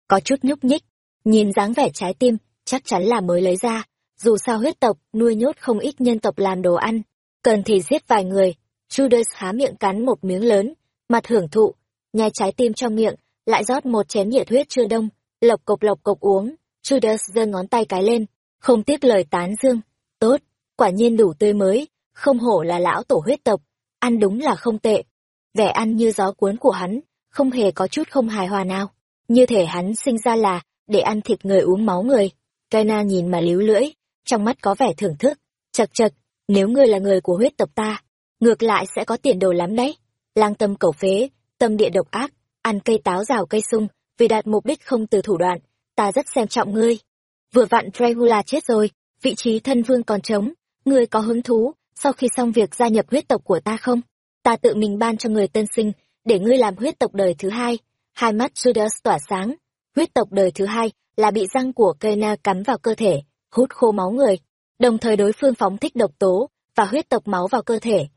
Có chút nhúc nhích, nhìn dáng vẻ trái tim, chắc chắn là mới lấy ra. Dù sao huyết tộc, nuôi nhốt không ít nhân tộc làm đồ ăn, cần thì giết vài người. Judas há miệng cắn một miếng lớn, mặt hưởng thụ, nhai trái tim trong miệng, lại rót một chén nhiệt huyết chưa đông, lộc cộc lộc cộc uống. Judas giơ ngón tay cái lên, không tiếc lời tán dương. Tốt, quả nhiên đủ tươi mới, không hổ là lão tổ huyết tộc, ăn đúng là không tệ. Vẻ ăn như gió cuốn của hắn, không hề có chút không hài hòa nào. Như thể hắn sinh ra là, để ăn thịt người uống máu người. Kaina nhìn mà líu lưỡi, trong mắt có vẻ thưởng thức. Chật chật, nếu ngươi là người của huyết tộc ta, ngược lại sẽ có tiền đồ lắm đấy. Lang tâm cầu phế, tâm địa độc ác, ăn cây táo rào cây sung, vì đạt mục đích không từ thủ đoạn, ta rất xem trọng ngươi. Vừa vặn Dracula chết rồi, vị trí thân vương còn trống, ngươi có hứng thú, sau khi xong việc gia nhập huyết tộc của ta không? Ta tự mình ban cho người tân sinh, để ngươi làm huyết tộc đời thứ hai. Hai mắt Judas tỏa sáng, huyết tộc đời thứ hai là bị răng của Kena cắm vào cơ thể, hút khô máu người, đồng thời đối phương phóng thích độc tố và huyết tộc máu vào cơ thể,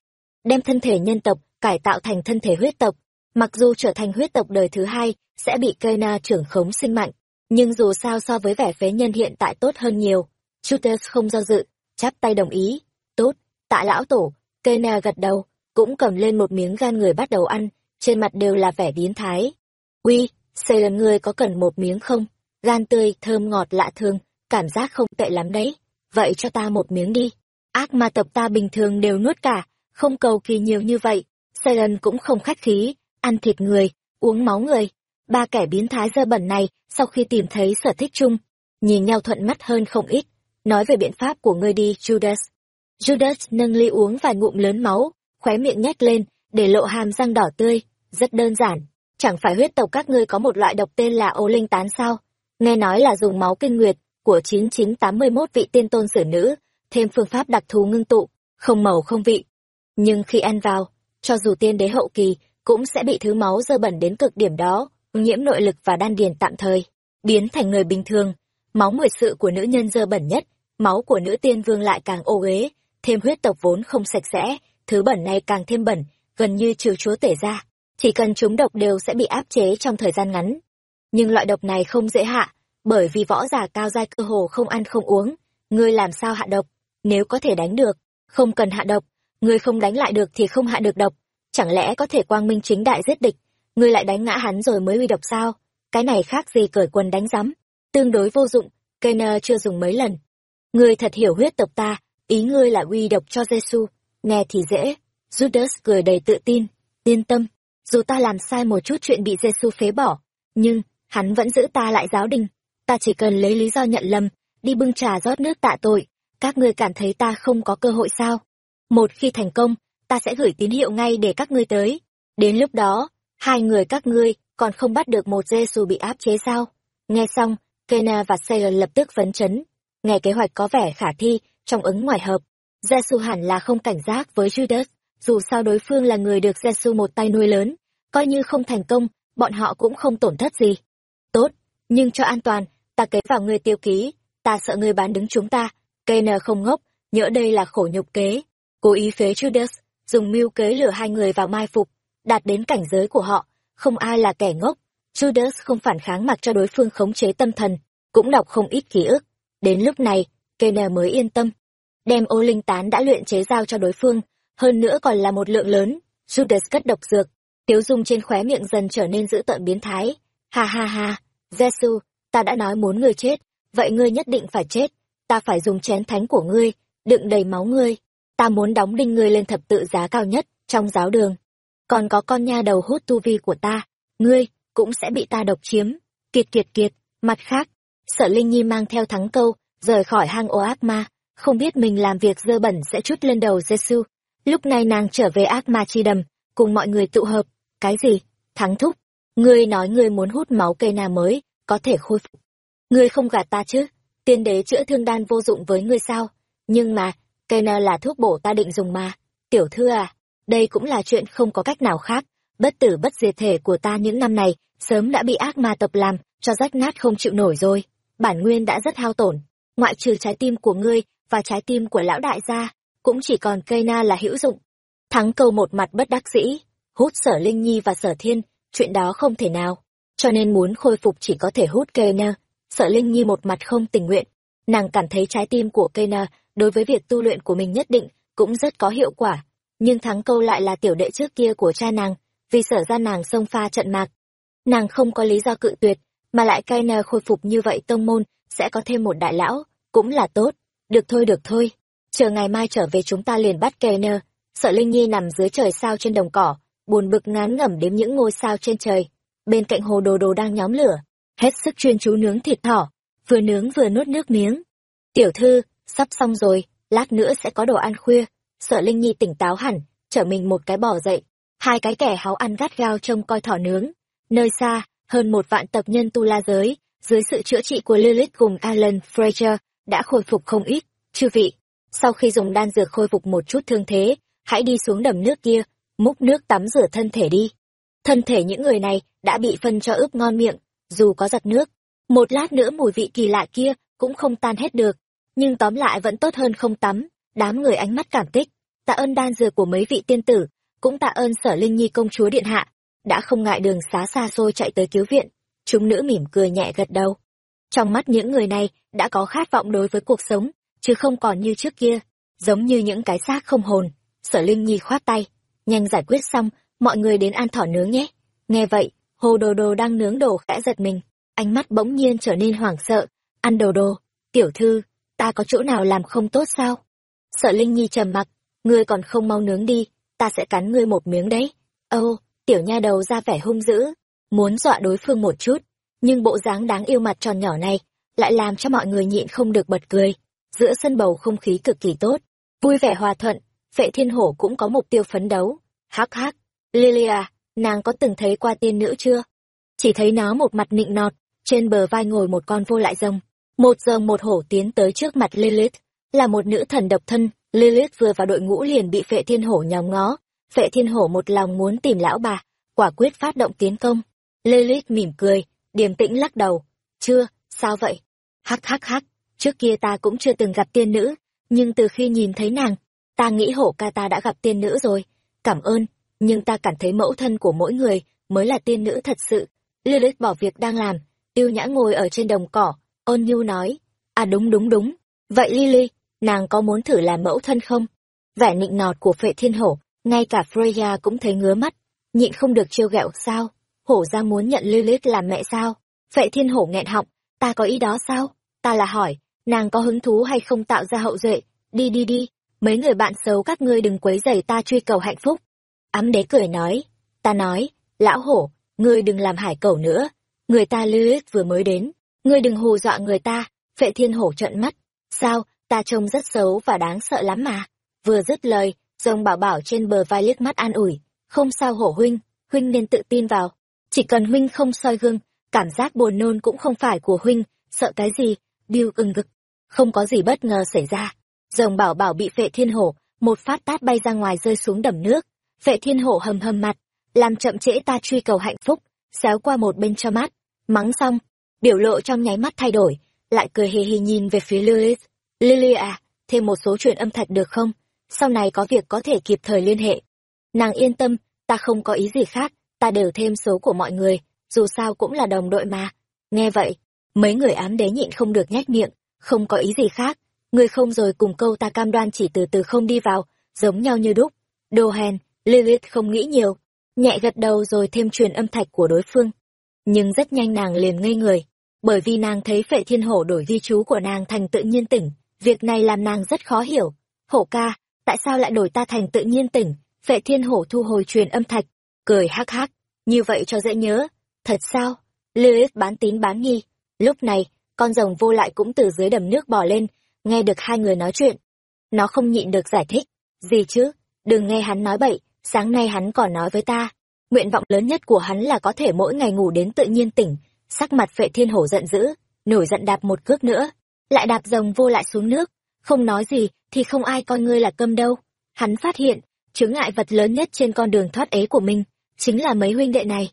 đem thân thể nhân tộc cải tạo thành thân thể huyết tộc. Mặc dù trở thành huyết tộc đời thứ hai sẽ bị Kena trưởng khống sinh mạnh, nhưng dù sao so với vẻ phế nhân hiện tại tốt hơn nhiều. Chuters không do dự, chắp tay đồng ý. Tốt, tạ lão tổ, Kena gật đầu, cũng cầm lên một miếng gan người bắt đầu ăn, trên mặt đều là vẻ biến thái. uy xây lần ngươi có cần một miếng không gan tươi thơm ngọt lạ thường cảm giác không tệ lắm đấy vậy cho ta một miếng đi ác ma tộc ta bình thường đều nuốt cả không cầu kỳ nhiều như vậy xây lần cũng không khách khí ăn thịt người, uống máu người. Ba kẻ biến thái dơ bẩn này, sau khi tìm thấy sở thích chung, nhìn nhau thuận mắt hơn không ít. Nói về biện pháp của ngươi đi, judas. Judas nâng ly uống vài ngụm lớn máu, khóe miệng nhếch lên, để lộ hàm răng đỏ tươi. Rất đơn giản, chẳng phải huyết tộc các ngươi có một loại độc tên là ô linh tán sao? Nghe nói là dùng máu kinh nguyệt của 9981 vị tiên tôn sử nữ, thêm phương pháp đặc thù ngưng tụ, không màu không vị. Nhưng khi ăn vào, cho dù tiên đế hậu kỳ cũng sẽ bị thứ máu dơ bẩn đến cực điểm đó, nhiễm nội lực và đan điền tạm thời, biến thành người bình thường. Máu mười sự của nữ nhân dơ bẩn nhất, máu của nữ tiên vương lại càng ô uế, thêm huyết tộc vốn không sạch sẽ, thứ bẩn này càng thêm bẩn, gần như trừ chúa tể ra. Chỉ cần chúng độc đều sẽ bị áp chế trong thời gian ngắn. Nhưng loại độc này không dễ hạ, bởi vì võ giả cao giai cơ hồ không ăn không uống. Ngươi làm sao hạ độc? Nếu có thể đánh được, không cần hạ độc. Ngươi không đánh lại được thì không hạ được độc chẳng lẽ có thể quang minh chính đại giết địch? Ngươi lại đánh ngã hắn rồi mới uy độc sao? Cái này khác gì cởi quần đánh rắm tương đối vô dụng Kenner chưa dùng mấy lần. Ngươi thật hiểu huyết tộc ta, ý ngươi là uy độc cho Giêsu nghe thì dễ. Judas cười đầy tự tin. Yên tâm, dù ta làm sai một chút chuyện bị Giêsu phế bỏ, nhưng hắn vẫn giữ ta lại giáo đình. Ta chỉ cần lấy lý do nhận lầm, đi bưng trà rót nước tạ tội. Các ngươi cảm thấy ta không có cơ hội sao? Một khi thành công ta sẽ gửi tín hiệu ngay để các ngươi tới. Đến lúc đó, hai người các ngươi còn không bắt được một Jesu bị áp chế sao? Nghe xong, Kena và Sailor lập tức phấn chấn. Nghe kế hoạch có vẻ khả thi, trong ứng ngoài hợp. Jesu hẳn là không cảnh giác với Judas. Dù sao đối phương là người được Jesu một tay nuôi lớn, coi như không thành công, bọn họ cũng không tổn thất gì. Tốt, nhưng cho an toàn, ta kế vào người tiêu ký, ta sợ người bán đứng chúng ta. Kena không ngốc, nhỡ đây là khổ nhục kế. Cố ý phế judas dùng mưu kế lừa hai người vào mai phục đạt đến cảnh giới của họ không ai là kẻ ngốc. Judas không phản kháng mặc cho đối phương khống chế tâm thần cũng đọc không ít ký ức. Đến lúc này Kenner mới yên tâm. Đem ô linh tán đã luyện chế giao cho đối phương hơn nữa còn là một lượng lớn. Judas cất độc dược tiếu dung trên khóe miệng dần trở nên dữ tợn biến thái. Ha ha ha Jesu ta đã nói muốn ngươi chết, vậy ngươi nhất định phải chết, ta phải dùng chén thánh của ngươi, đựng đầy máu ngươi, ta muốn đóng đinh ngươi lên thập tự giá cao nhất trong giáo đường. Còn có con nha đầu hút tu vi của ta, ngươi cũng sẽ bị ta độc chiếm. Kiệt kiệt kiệt, mặt khác, Sở Linh Nhi mang theo thắng câu, rời khỏi hang ô ác ma, không biết mình làm việc dơ bẩn sẽ chút lên đầu Giêsu. Lúc này nàng trở về ác ma chi đầm, cùng mọi người tụ hợp, cái gì? Thắng thúc, Ngươi nói ngươi muốn hút máu cây na mới, có thể khôi phục. Ngươi không gạt ta chứ? Tiên đế chữa thương đan vô dụng với ngươi sao? Nhưng mà, cây nơ là thuốc bổ ta định dùng mà. Tiểu thư à, đây cũng là chuyện không có cách nào khác. Bất tử bất diệt thể của ta những năm này, sớm đã bị ác ma tập làm, cho rách nát không chịu nổi rồi. Bản nguyên đã rất hao tổn. Ngoại trừ trái tim của ngươi và trái tim của lão đại gia, cũng chỉ còn cây na là hữu dụng. Thắng câu một mặt bất đắc dĩ, hút sở Linh Nhi và sở Thiên chuyện đó không thể nào cho nên muốn khôi phục chỉ có thể hút cây nơ Sở linh nhi một mặt không tình nguyện nàng cảm thấy trái tim của cây nơ đối với việc tu luyện của mình nhất định cũng rất có hiệu quả. Nhưng thắng câu lại là tiểu đệ trước kia của cha nàng, vì sở ra nàng xông pha trận mạc. Nàng không có lý do cự tuyệt, mà lại cai nơ khôi phục như vậy tông môn sẽ có thêm một đại lão, cũng là tốt. Được thôi được thôi. Chờ ngày mai trở về chúng ta liền bắt cây nơ sợ linh nhi nằm dưới trời sao trên đồng cỏ, buồn bực ngán ngẩm đếm những ngôi sao trên trời. Bên cạnh hồ đồ đồ đang nhóm lửa, hết sức chuyên chú nướng thịt thỏ, vừa nướng vừa nuốt nước miếng. Tiểu thư sắp xong rồi lát nữa sẽ có đồ ăn khuya. Sợ linh nhi tỉnh táo hẳn chở mình một cái bỏ dậy. Hai cái kẻ háo ăn gắt gao trông coi thỏ nướng. Nơi xa hơn một vạn tập nhân tu la giới dưới sự chữa trị của lilith cùng alan fraser đã khôi phục không ít. Chư vị sau khi dùng đan dược khôi phục một chút thương thế hãy đi xuống đầm nước kia múc nước tắm rửa thân thể đi. Thân thể những người này đã bị phân cho ướp ngon miệng, dù có giặt nước, một lát nữa mùi vị kỳ lạ kia cũng không tan hết được, nhưng tóm lại vẫn tốt hơn không tắm, đám người ánh mắt cảm kích, tạ ơn đan dược của mấy vị tiên tử, cũng tạ ơn sở linh nhi công chúa điện hạ, đã không ngại đường xá xa xôi chạy tới cứu viện, chúng nữ mỉm cười nhẹ gật đầu. Trong mắt những người này đã có khát vọng đối với cuộc sống, chứ không còn như trước kia, giống như những cái xác không hồn, sở linh nhi khoát tay, nhanh giải quyết xong mọi người đến ăn thỏ nướng nhé. Nghe vậy Hồ đồ đồ đang nướng đồ khẽ giật mình, ánh mắt bỗng nhiên trở nên hoảng sợ. Ăn đồ đồ, tiểu thư, ta có chỗ nào làm không tốt sao? Sợ Linh Nhi trầm mặc, ngươi còn không mau nướng đi, ta sẽ cắn ngươi một miếng đấy. Âu, tiểu nha đầu ra vẻ hung dữ, muốn dọa đối phương một chút, nhưng bộ dáng đáng yêu mặt tròn nhỏ này lại làm cho mọi người nhịn không được bật cười. Giữa sân bầu không khí cực kỳ tốt, vui vẻ hòa thuận, Phệ Thiên Hổ cũng có mục tiêu phấn đấu. Hắc hắc, Lilia, nàng có từng thấy qua tiên nữ chưa? Chỉ thấy nó một mặt nịnh nọt, trên bờ vai ngồi một con vô lại rồng. Một giờ một hổ tiến tới trước mặt Lilith, là một nữ thần độc thân. Lilith vừa vào đội ngũ liền bị Phệ Thiên Hổ nhòm ngó. Phệ Thiên Hổ một lòng muốn tìm lão bà, quả quyết phát động tiến công. Lilith mỉm cười, điềm tĩnh lắc đầu. Chưa, sao vậy? Hắc hắc hắc, trước kia ta cũng chưa từng gặp tiên nữ, nhưng từ khi nhìn thấy nàng, ta nghĩ hổ ca ta đã gặp tiên nữ rồi. Cảm ơn, nhưng ta cảm thấy mẫu thân của mỗi người mới là tiên nữ thật sự. Lilith bỏ việc đang làm, yêu nhã ngồi ở trên đồng cỏ, ôn nhu nói. À đúng đúng đúng, vậy Lily, nàng có muốn thử làm mẫu thân không? Vẻ nịnh nọt của phệ thiên hổ, ngay cả Freya cũng thấy ngứa mắt, nhịn không được trêu ghẹo sao? Hổ ra muốn nhận Lilith làm mẹ sao? Phệ thiên hổ nghẹn họng, ta có ý đó sao? Ta là hỏi, nàng có hứng thú hay không tạo ra hậu duệ? Đi đi đi, mấy người bạn xấu các ngươi đừng quấy rầy ta truy cầu hạnh phúc. Ám đế cười nói, ta nói, lão hổ, ngươi đừng làm hải cẩu nữa, người ta Lilith vừa mới đến, ngươi đừng hù dọa người ta, vệ thiên hổ trợn mắt, sao, ta trông rất xấu và đáng sợ lắm mà. Vừa dứt lời, rồng bảo bảo trên bờ vai liếc mắt an ủi, không sao hổ huynh, huynh nên tự tin vào, chỉ cần huynh không soi gương, cảm giác buồn nôn cũng không phải của huynh, sợ cái gì, điêu ưng gực, không có gì bất ngờ xảy ra. Rồng bảo bảo bị vệ thiên hổ, một phát tát bay ra ngoài rơi xuống đầm nước, vệ thiên hổ hầm hầm mặt, làm chậm trễ ta truy cầu hạnh phúc, xéo qua một bên cho mát, mắng xong, biểu lộ trong nháy mắt thay đổi, lại cười hì hì nhìn về phía Lilith. Lily à, thêm một số chuyện âm thạch được không? Sau này có việc có thể kịp thời liên hệ. Nàng yên tâm, ta không có ý gì khác, ta đều thêm số của mọi người, dù sao cũng là đồng đội mà. Nghe vậy, mấy người ám đế nhịn không được nhách miệng, không có ý gì khác, người không rồi cùng câu ta cam đoan chỉ từ từ không đi vào, giống nhau như đúc. Đồ hèn, Lilith không nghĩ nhiều, nhẹ gật đầu rồi thêm truyền âm thạch của đối phương. Nhưng rất nhanh nàng liền ngây người, bởi vì nàng thấy phệ thiên hổ đổi ghi chú của nàng thành tự nhiên tỉnh, việc này làm nàng rất khó hiểu. Hổ ca, tại sao lại đổi ta thành tự nhiên tỉnh? Phệ thiên hổ thu hồi truyền âm thạch, cười hắc hắc, như vậy cho dễ nhớ. Thật sao? Lilith bán tín bán nghi. Lúc này, con rồng vô lại cũng từ dưới đầm nước bò lên, nghe được hai người nói chuyện. Nó không nhịn được giải thích. Gì chứ? Đừng nghe hắn nói bậy, sáng nay hắn còn nói với ta. Nguyện vọng lớn nhất của hắn là có thể mỗi ngày ngủ đến tự nhiên tỉnh. Sắc mặt vệ thiên hổ giận dữ, nổi giận đạp một cước nữa. Lại đạp rồng vô lại xuống nước. Không nói gì thì không ai coi ngươi là câm đâu. Hắn phát hiện, chứng ngại vật lớn nhất trên con đường thoát ế của mình, chính là mấy huynh đệ này.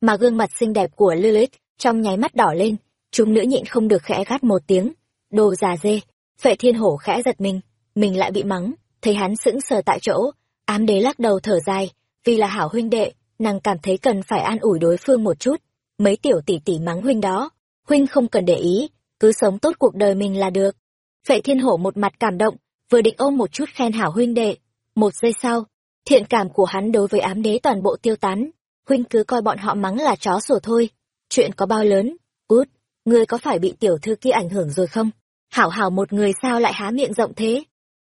Mà gương mặt xinh đẹp của Lilith trong nháy mắt đỏ lên, chúng nữ nhịn không được khẽ gắt một tiếng. Đồ già dê, vệ thiên hổ khẽ giật mình, mình lại bị mắng, thấy hắn sững sờ tại chỗ, ám đế lắc đầu thở dài, vì là hảo huynh đệ, nàng cảm thấy cần phải an ủi đối phương một chút. Mấy tiểu tỷ tỷ mắng huynh đó, huynh không cần để ý, cứ sống tốt cuộc đời mình là được. Phệ thiên hổ một mặt cảm động, vừa định ôm một chút khen hảo huynh đệ. Một giây sau, thiện cảm của hắn đối với ám đế toàn bộ tiêu tán. Huynh cứ coi bọn họ mắng là chó sủa thôi. Chuyện có bao lớn, út, ngươi có phải bị tiểu thư kia ảnh hưởng rồi không? Hảo hảo một người sao lại há miệng rộng thế?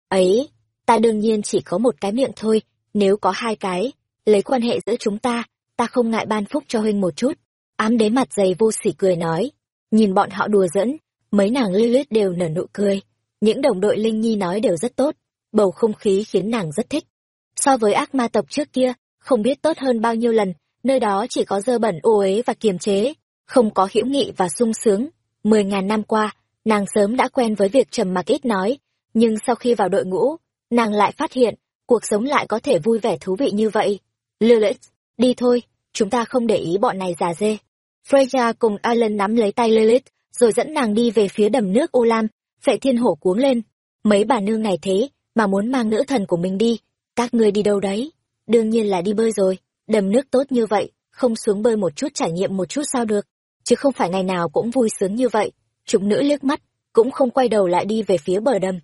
Ấy, ta đương nhiên chỉ có một cái miệng thôi, nếu có hai cái, lấy quan hệ giữa chúng ta, ta không ngại ban phúc cho huynh một chút. Ám đế mặt dày vô sỉ cười nói, nhìn bọn họ đùa dẫn, mấy nàng Lilith đều nở nụ cười. Những đồng đội Linh Nhi nói đều rất tốt, bầu không khí khiến nàng rất thích. So với ác ma tộc trước kia, không biết tốt hơn bao nhiêu lần, nơi đó chỉ có dơ bẩn ô uế và kiềm chế, không có hữu nghị và sung sướng. Mười ngàn năm qua, nàng sớm đã quen với việc trầm mặc ít nói, nhưng sau khi vào đội ngũ, nàng lại phát hiện, cuộc sống lại có thể vui vẻ thú vị như vậy. Lilith, đi thôi, chúng ta không để ý bọn này già dê. Freya cùng Alan nắm lấy tay Lilith, rồi dẫn nàng đi về phía đầm nước U Lam, phệ thiên hổ cuống lên. Mấy bà nương ngày thế, mà muốn mang nữ thần của mình đi, các ngươi đi đâu đấy? Đương nhiên là đi bơi rồi, đầm nước tốt như vậy, không xuống bơi một chút trải nghiệm một chút sao được, chứ không phải ngày nào cũng vui sướng như vậy. Chúng nữ liếc mắt, cũng không quay đầu lại đi về phía bờ đầm.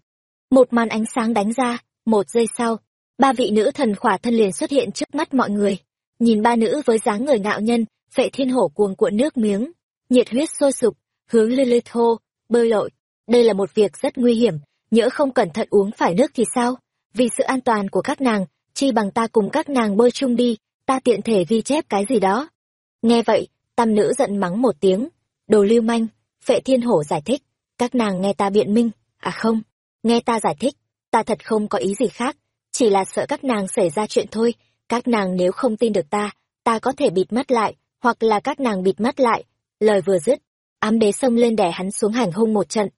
Một màn ánh sáng đánh ra, một giây sau, ba vị nữ thần khỏa thân liền xuất hiện trước mắt mọi người. Nhìn ba nữ với dáng người ngạo nhân, Vệ thiên hổ cuồng cuộn nước miếng, nhiệt huyết sôi sục, hướng Lilith hô, bơi lội. Đây là một việc rất nguy hiểm, nhỡ không cẩn thận uống phải nước thì sao? Vì sự an toàn của các nàng, chi bằng ta cùng các nàng bơi chung đi, ta tiện thể ghi chép cái gì đó. Nghe vậy, tam nữ giận mắng một tiếng, đồ lưu manh, Phệ Thiên Hổ giải thích, các nàng nghe ta biện minh, à không, nghe ta giải thích, ta thật không có ý gì khác, chỉ là sợ các nàng xảy ra chuyện thôi, các nàng nếu không tin được ta, ta có thể bịt mắt lại, hoặc là các nàng bịt mắt lại. Lời vừa dứt, ám đế xông lên đè hắn xuống hành hung một trận.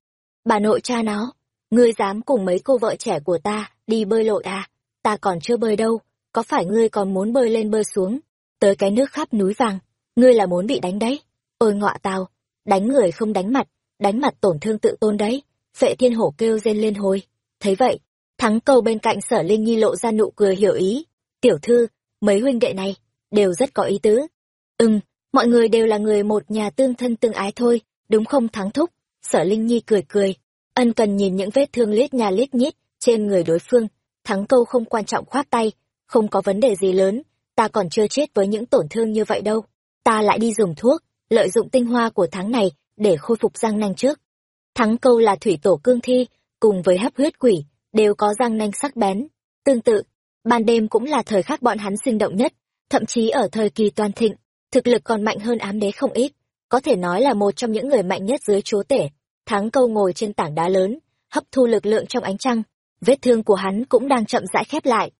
Bà nội cha nó, ngươi dám cùng mấy cô vợ trẻ của ta đi bơi lội à? Ta còn chưa bơi đâu, có phải ngươi còn muốn bơi lên bơi xuống, tới cái nước khắp núi vàng, ngươi là muốn bị đánh đấy. Ôi ngọa tào, đánh người không đánh mặt, đánh mặt tổn thương tự tôn đấy. Phệ thiên hổ kêu rên lên hồi. Thấy vậy, thắng câu bên cạnh sở linh nhi lộ ra nụ cười hiểu ý. Tiểu thư, mấy huynh đệ này, đều rất có ý tứ. Ừm, mọi người đều là người một nhà tương thân tương ái thôi, đúng không thắng thúc? Sở linh nhi cười cười, ân cần nhìn những vết thương lít nhà lít nhít trên người đối phương. Thắng câu không quan trọng khoát tay, không có vấn đề gì lớn, ta còn chưa chết với những tổn thương như vậy đâu. Ta lại đi dùng thuốc, lợi dụng tinh hoa của tháng này để khôi phục răng nanh trước. Thắng câu là thủy tổ cương thi, cùng với hấp huyết quỷ, đều có răng nanh sắc bén. Tương tự, ban đêm cũng là thời khắc bọn hắn sinh động nhất, thậm chí ở thời kỳ toàn thịnh, thực lực còn mạnh hơn ám đế không ít, có thể nói là một trong những người mạnh nhất dưới chúa tể. Thắng câu ngồi trên tảng đá lớn, hấp thu lực lượng trong ánh trăng, vết thương của hắn cũng đang chậm rãi khép lại.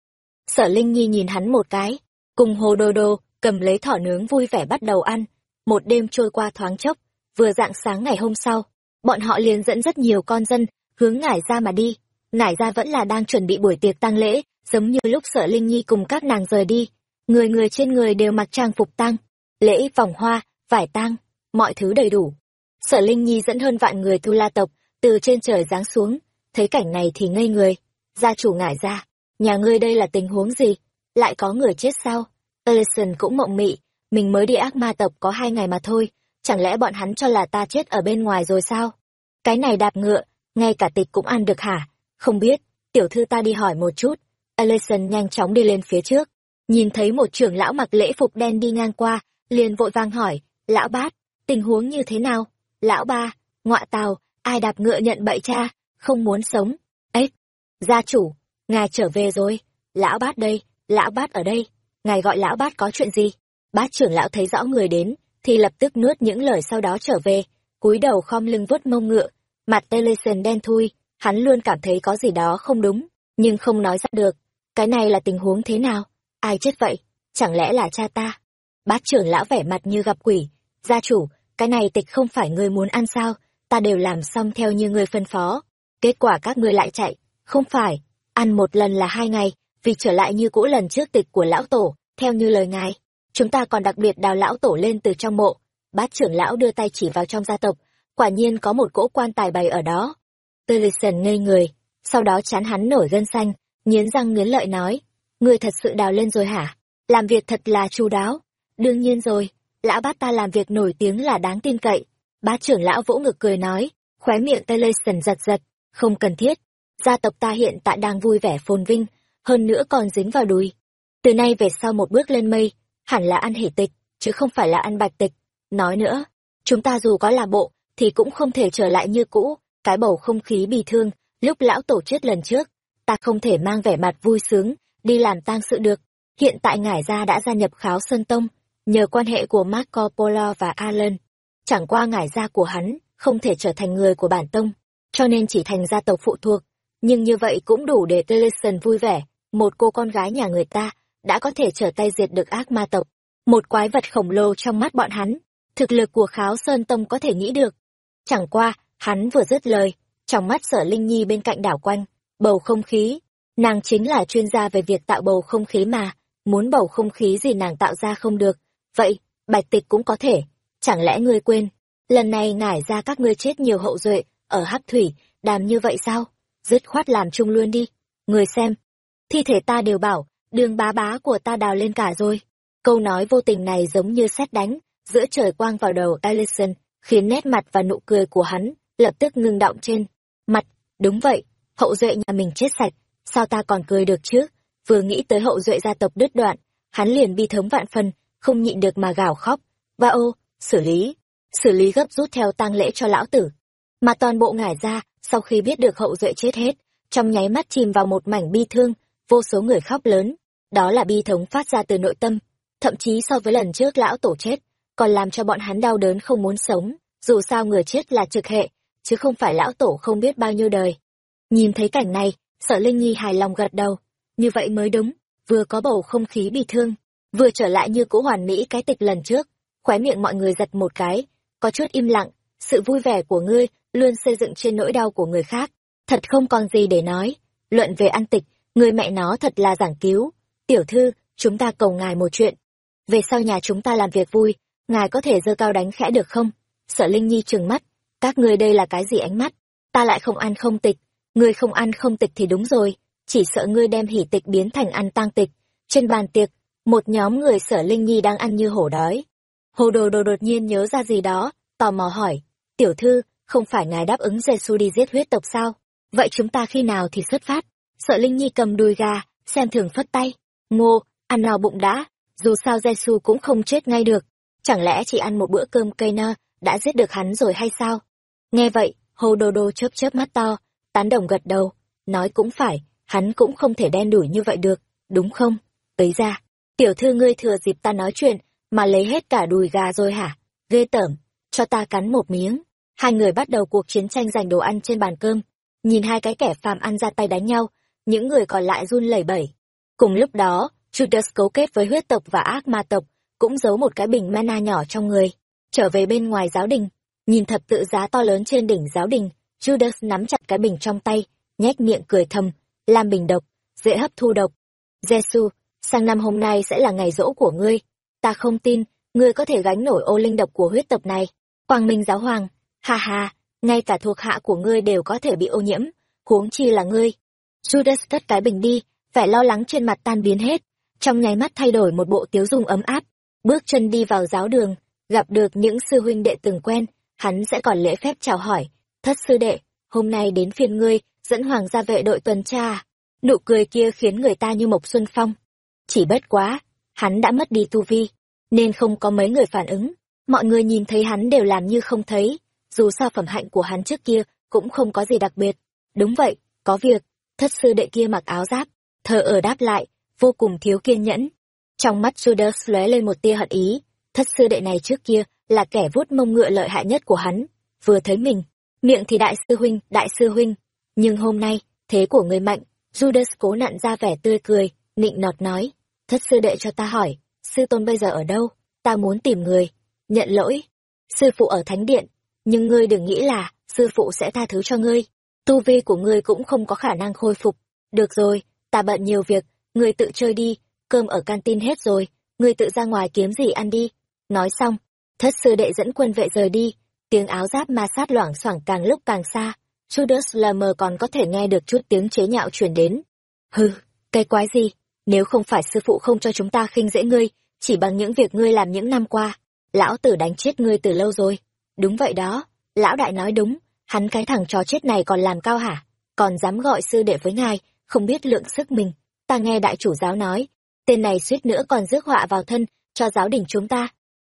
Sở Linh Nhi nhìn hắn một cái, cùng hồ đô đô, cầm lấy thỏ nướng vui vẻ bắt đầu ăn, một đêm trôi qua thoáng chốc, vừa dạng sáng ngày hôm sau, bọn họ liền dẫn rất nhiều con dân hướng ngải ra mà đi. Ngải ra vẫn là đang chuẩn bị buổi tiệc tang lễ, giống như lúc Sở Linh Nhi cùng các nàng rời đi. Người người trên người đều mặc trang phục tang, lễ vòng hoa, vải tang, mọi thứ đầy đủ. Sở Linh Nhi dẫn hơn vạn người thu la tộc, từ trên trời giáng xuống, thấy cảnh này thì ngây người. Gia chủ ngại ra, nhà ngươi đây là tình huống gì? Lại có người chết sao? Ellison cũng mộng mị, mình mới đi ác ma tộc có hai ngày mà thôi, chẳng lẽ bọn hắn cho là ta chết ở bên ngoài rồi sao? Cái này đạp ngựa, ngay cả tịch cũng ăn được hả? Không biết, tiểu thư ta đi hỏi một chút. Ellison nhanh chóng đi lên phía trước, nhìn thấy một trưởng lão mặc lễ phục đen đi ngang qua, liền vội vang hỏi, lão bát, tình huống như thế nào? Lão ba, ngọa tàu, ai đạp ngựa nhận bậy cha, không muốn sống. Ếch, gia chủ, ngài trở về rồi, lão bát đây, lão bát ở đây, ngài gọi lão bát có chuyện gì? Bát trưởng lão thấy rõ người đến, thì lập tức nuốt những lời sau đó trở về, cúi đầu khom lưng vuốt mông ngựa, mặt Teleson đen thui, hắn luôn cảm thấy có gì đó không đúng, nhưng không nói ra được. Cái này là tình huống thế nào? Ai chết vậy? Chẳng lẽ là cha ta? Bát trưởng lão vẻ mặt như gặp quỷ. Gia chủ, cái này tịch không phải người muốn ăn sao? Ta đều làm xong theo như người phân phó. Kết quả các ngươi lại chạy. Không phải, ăn một lần là hai ngày, vì trở lại như cũ lần trước tịch của lão tổ, theo như lời ngài chúng ta còn đặc biệt đào lão tổ lên từ trong mộ bát trưởng lão đưa tay chỉ vào trong gia tộc quả nhiên có một cỗ quan tài bày ở đó Tillerson ngây người sau đó chán hắn nổi gân xanh nghiến răng nghiến lợi nói ngươi thật sự đào lên rồi hả làm việc thật là chu đáo đương nhiên rồi lão bát ta làm việc nổi tiếng là đáng tin cậy bát trưởng lão vỗ ngực cười nói khóe miệng Tillison giật giật không cần thiết gia tộc ta hiện tại đang vui vẻ phồn vinh hơn nữa còn dính vào đùi từ nay về sau một bước lên mây hẳn là ăn hỉ tịch, chứ không phải là ăn bạch tịch. Nói nữa, chúng ta dù có là bộ, thì cũng không thể trở lại như cũ, cái bầu không khí bị thương, lúc lão tổ chết lần trước, ta không thể mang vẻ mặt vui sướng, đi làm tang sự được. Hiện tại ngải gia đã gia nhập kháo Sơn Tông, nhờ quan hệ của Marco Polo và Alan. Chẳng qua ngải gia của hắn, không thể trở thành người của bản tông, cho nên chỉ thành gia tộc phụ thuộc. Nhưng như vậy cũng đủ để Teleson vui vẻ, một cô con gái nhà người ta, đã có thể trở tay diệt được ác ma tộc, một quái vật khổng lồ trong mắt bọn hắn. Thực lực của Kháo Sơn Tông có thể nghĩ được. Chẳng qua, hắn vừa dứt lời, trong mắt sở Linh Nhi bên cạnh đảo quanh, bầu không khí. Nàng chính là chuyên gia về việc tạo bầu không khí mà, muốn bầu không khí gì nàng tạo ra không được. Vậy, bạch tịch cũng có thể. Chẳng lẽ ngươi quên, lần này nải ra các ngươi chết nhiều hậu duệ ở hắc thủy, đàm như vậy sao? Dứt khoát làm chung luôn đi. Người xem, thi thể ta đều bảo, đường bá bá của ta đào lên cả rồi. Câu nói vô tình này giống như xét đánh, giữa trời quang vào đầu Ellison, khiến nét mặt và nụ cười của hắn lập tức ngưng động trên mặt. Đúng vậy, hậu duệ nhà mình chết sạch, sao ta còn cười được chứ? Vừa nghĩ tới hậu duệ gia tộc đứt đoạn, hắn liền bi thống vạn phần, không nhịn được mà gào khóc. Ba ô, xử lý, xử lý gấp rút theo tang lễ cho lão tử. Mà toàn bộ ngải ra, sau khi biết được hậu duệ chết hết, trong nháy mắt chìm vào một mảnh bi thương, vô số người khóc lớn. Đó là bi thống phát ra từ nội tâm, thậm chí so với lần trước lão tổ chết, còn làm cho bọn hắn đau đớn không muốn sống, dù sao người chết là trực hệ, chứ không phải lão tổ không biết bao nhiêu đời. Nhìn thấy cảnh này, sợ Linh Nhi hài lòng gật đầu, như vậy mới đúng, vừa có bầu không khí bi thương, vừa trở lại như cũ hoàn mỹ cái tịch lần trước, khóe miệng mọi người giật một cái, có chút im lặng, sự vui vẻ của ngươi luôn xây dựng trên nỗi đau của người khác, thật không còn gì để nói. Luận về ăn tịch, người mẹ nó thật là giảng cứu. Tiểu thư, chúng ta cầu ngài một chuyện. Về sau nhà chúng ta làm việc vui, ngài có thể dơ cao đánh khẽ được không? Sợ Linh Nhi trừng mắt, các ngươi đây là cái gì ánh mắt? Ta lại không ăn không tịch, ngươi không ăn không tịch thì đúng rồi, chỉ sợ ngươi đem hỉ tịch biến thành ăn tang tịch. Trên bàn tiệc, một nhóm người sở Linh Nhi đang ăn như hổ đói. Hồ đồ đồ đột nhiên nhớ ra gì đó, tò mò hỏi, tiểu thư, không phải ngài đáp ứng giê đi giết huyết tộc sao? Vậy chúng ta khi nào thì xuất phát? Sợ Linh Nhi cầm đùi gà, xem thường phất tay. Ngô, ăn nào bụng đã, dù sao giê cũng không chết ngay được. Chẳng lẽ chỉ ăn một bữa cơm cây nơ, đã giết được hắn rồi hay sao? Nghe vậy, hồ đồ đồ chớp chớp mắt to, tán đồng gật đầu, nói cũng phải, hắn cũng không thể đen đủi như vậy được, đúng không? Ấy ra, tiểu thư ngươi thừa dịp ta nói chuyện, mà lấy hết cả đùi gà rồi hả? Ghê tởm, cho ta cắn một miếng. Hai người bắt đầu cuộc chiến tranh giành đồ ăn trên bàn cơm. Nhìn hai cái kẻ phàm ăn ra tay đánh nhau, những người còn lại run lẩy bẩy. Cùng lúc đó, Judas cấu kết với huyết tộc và ác ma tộc, cũng giấu một cái bình mana nhỏ trong người, trở về bên ngoài giáo đình. Nhìn thập tự giá to lớn trên đỉnh giáo đình, Judas nắm chặt cái bình trong tay, nhếch miệng cười thầm, làm bình độc, dễ hấp thu độc. Jesu sang năm hôm nay sẽ là ngày rỗ của ngươi. Ta không tin, ngươi có thể gánh nổi ô linh độc của huyết tộc này. Quang Minh giáo hoàng, ha ha, ngay cả thuộc hạ của ngươi đều có thể bị ô nhiễm, huống chi là ngươi. Judas cất cái bình đi, vẻ lo lắng trên mặt tan biến hết, trong nháy mắt thay đổi một bộ tiếu dung ấm áp, bước chân đi vào giáo đường, gặp được những sư huynh đệ từng quen, hắn sẽ còn lễ phép chào hỏi, thất sư đệ, hôm nay đến phiên ngươi, dẫn hoàng gia vệ đội tuần tra. Nụ cười kia khiến người ta như mộc xuân phong. Chỉ bất quá, hắn đã mất đi tu vi, nên không có mấy người phản ứng. Mọi người nhìn thấy hắn đều làm như không thấy, dù sao phẩm hạnh của hắn trước kia cũng không có gì đặc biệt. Đúng vậy, có việc, thất sư đệ kia mặc áo giáp, thờ ở đáp lại, vô cùng thiếu kiên nhẫn. Trong mắt Judas lóe lên một tia hận ý, thất sư đệ này trước kia là kẻ vuốt mông ngựa lợi hại nhất của hắn, vừa thấy mình, miệng thì đại sư huynh, đại sư huynh, nhưng hôm nay, thế của người mạnh, Judas cố nặn ra vẻ tươi cười, nịnh nọt nói, thất sư đệ cho ta hỏi, sư tôn bây giờ ở đâu, ta muốn tìm người, nhận lỗi, sư phụ ở thánh điện, nhưng ngươi đừng nghĩ là, sư phụ sẽ tha thứ cho ngươi, tu vi của ngươi cũng không có khả năng khôi phục, được rồi, ta bận nhiều việc, ngươi tự chơi đi, cơm ở canteen hết rồi, ngươi tự ra ngoài kiếm gì ăn đi. Nói xong, thất sư đệ dẫn quân vệ rời đi, tiếng áo giáp ma sát loảng xoảng càng lúc càng xa, Judas lờ mờ còn có thể nghe được chút tiếng chế nhạo truyền đến. Hừ, cái quái gì, nếu không phải sư phụ không cho chúng ta khinh dễ ngươi, chỉ bằng những việc ngươi làm những năm qua, lão tử đánh chết ngươi từ lâu rồi. Đúng vậy đó, lão đại nói đúng, hắn cái thằng chó chết này còn làm cao hả, còn dám gọi sư đệ với ngài, không biết lượng sức mình. Ta nghe đại chủ giáo nói, tên này suýt nữa còn rước họa vào thân, cho giáo đình chúng ta.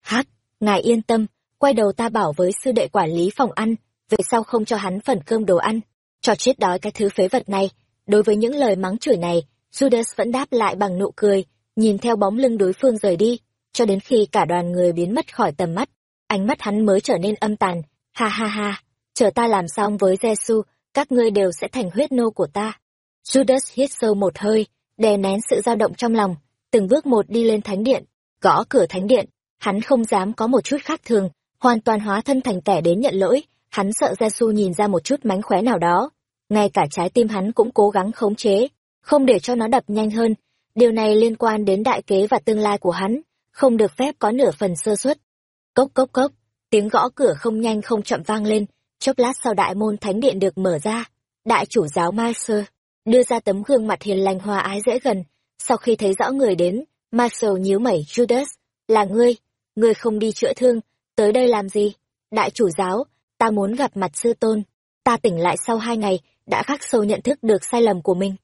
Hát, ngài yên tâm, quay đầu ta bảo với sư đệ quản lý phòng ăn, về sau không cho hắn phần cơm đồ ăn, cho chết đói cái thứ phế vật này. Đối với những lời mắng chửi này, Judas vẫn đáp lại bằng nụ cười, nhìn theo bóng lưng đối phương rời đi, cho đến khi cả đoàn người biến mất khỏi tầm mắt, ánh mắt hắn mới trở nên âm tàn, ha ha ha, chờ ta làm xong với Giêsu, các ngươi đều sẽ thành huyết nô của ta. Judas hít sâu một hơi, đè nén sự dao động trong lòng, từng bước một đi lên thánh điện, gõ cửa thánh điện, hắn không dám có một chút khác thường, hoàn toàn hóa thân thành kẻ đến nhận lỗi, hắn sợ Giêsu nhìn ra một chút mánh khóe nào đó, ngay cả trái tim hắn cũng cố gắng khống chế, không để cho nó đập nhanh hơn, điều này liên quan đến đại kế và tương lai của hắn, không được phép có nửa phần sơ suất. Cốc cốc cốc, tiếng gõ cửa không nhanh không chậm vang lên, chốc lát sau đại môn thánh điện được mở ra, đại chủ giáo Marcel đưa ra tấm gương mặt hiền lành hòa ái dễ gần, sau khi thấy rõ người đến, Marcel nhíu mẩy Judas, là ngươi, ngươi không đi chữa thương, tới đây làm gì? Đại chủ giáo, ta muốn gặp mặt sư tôn. Ta tỉnh lại sau hai ngày, đã khắc sâu nhận thức được sai lầm của mình.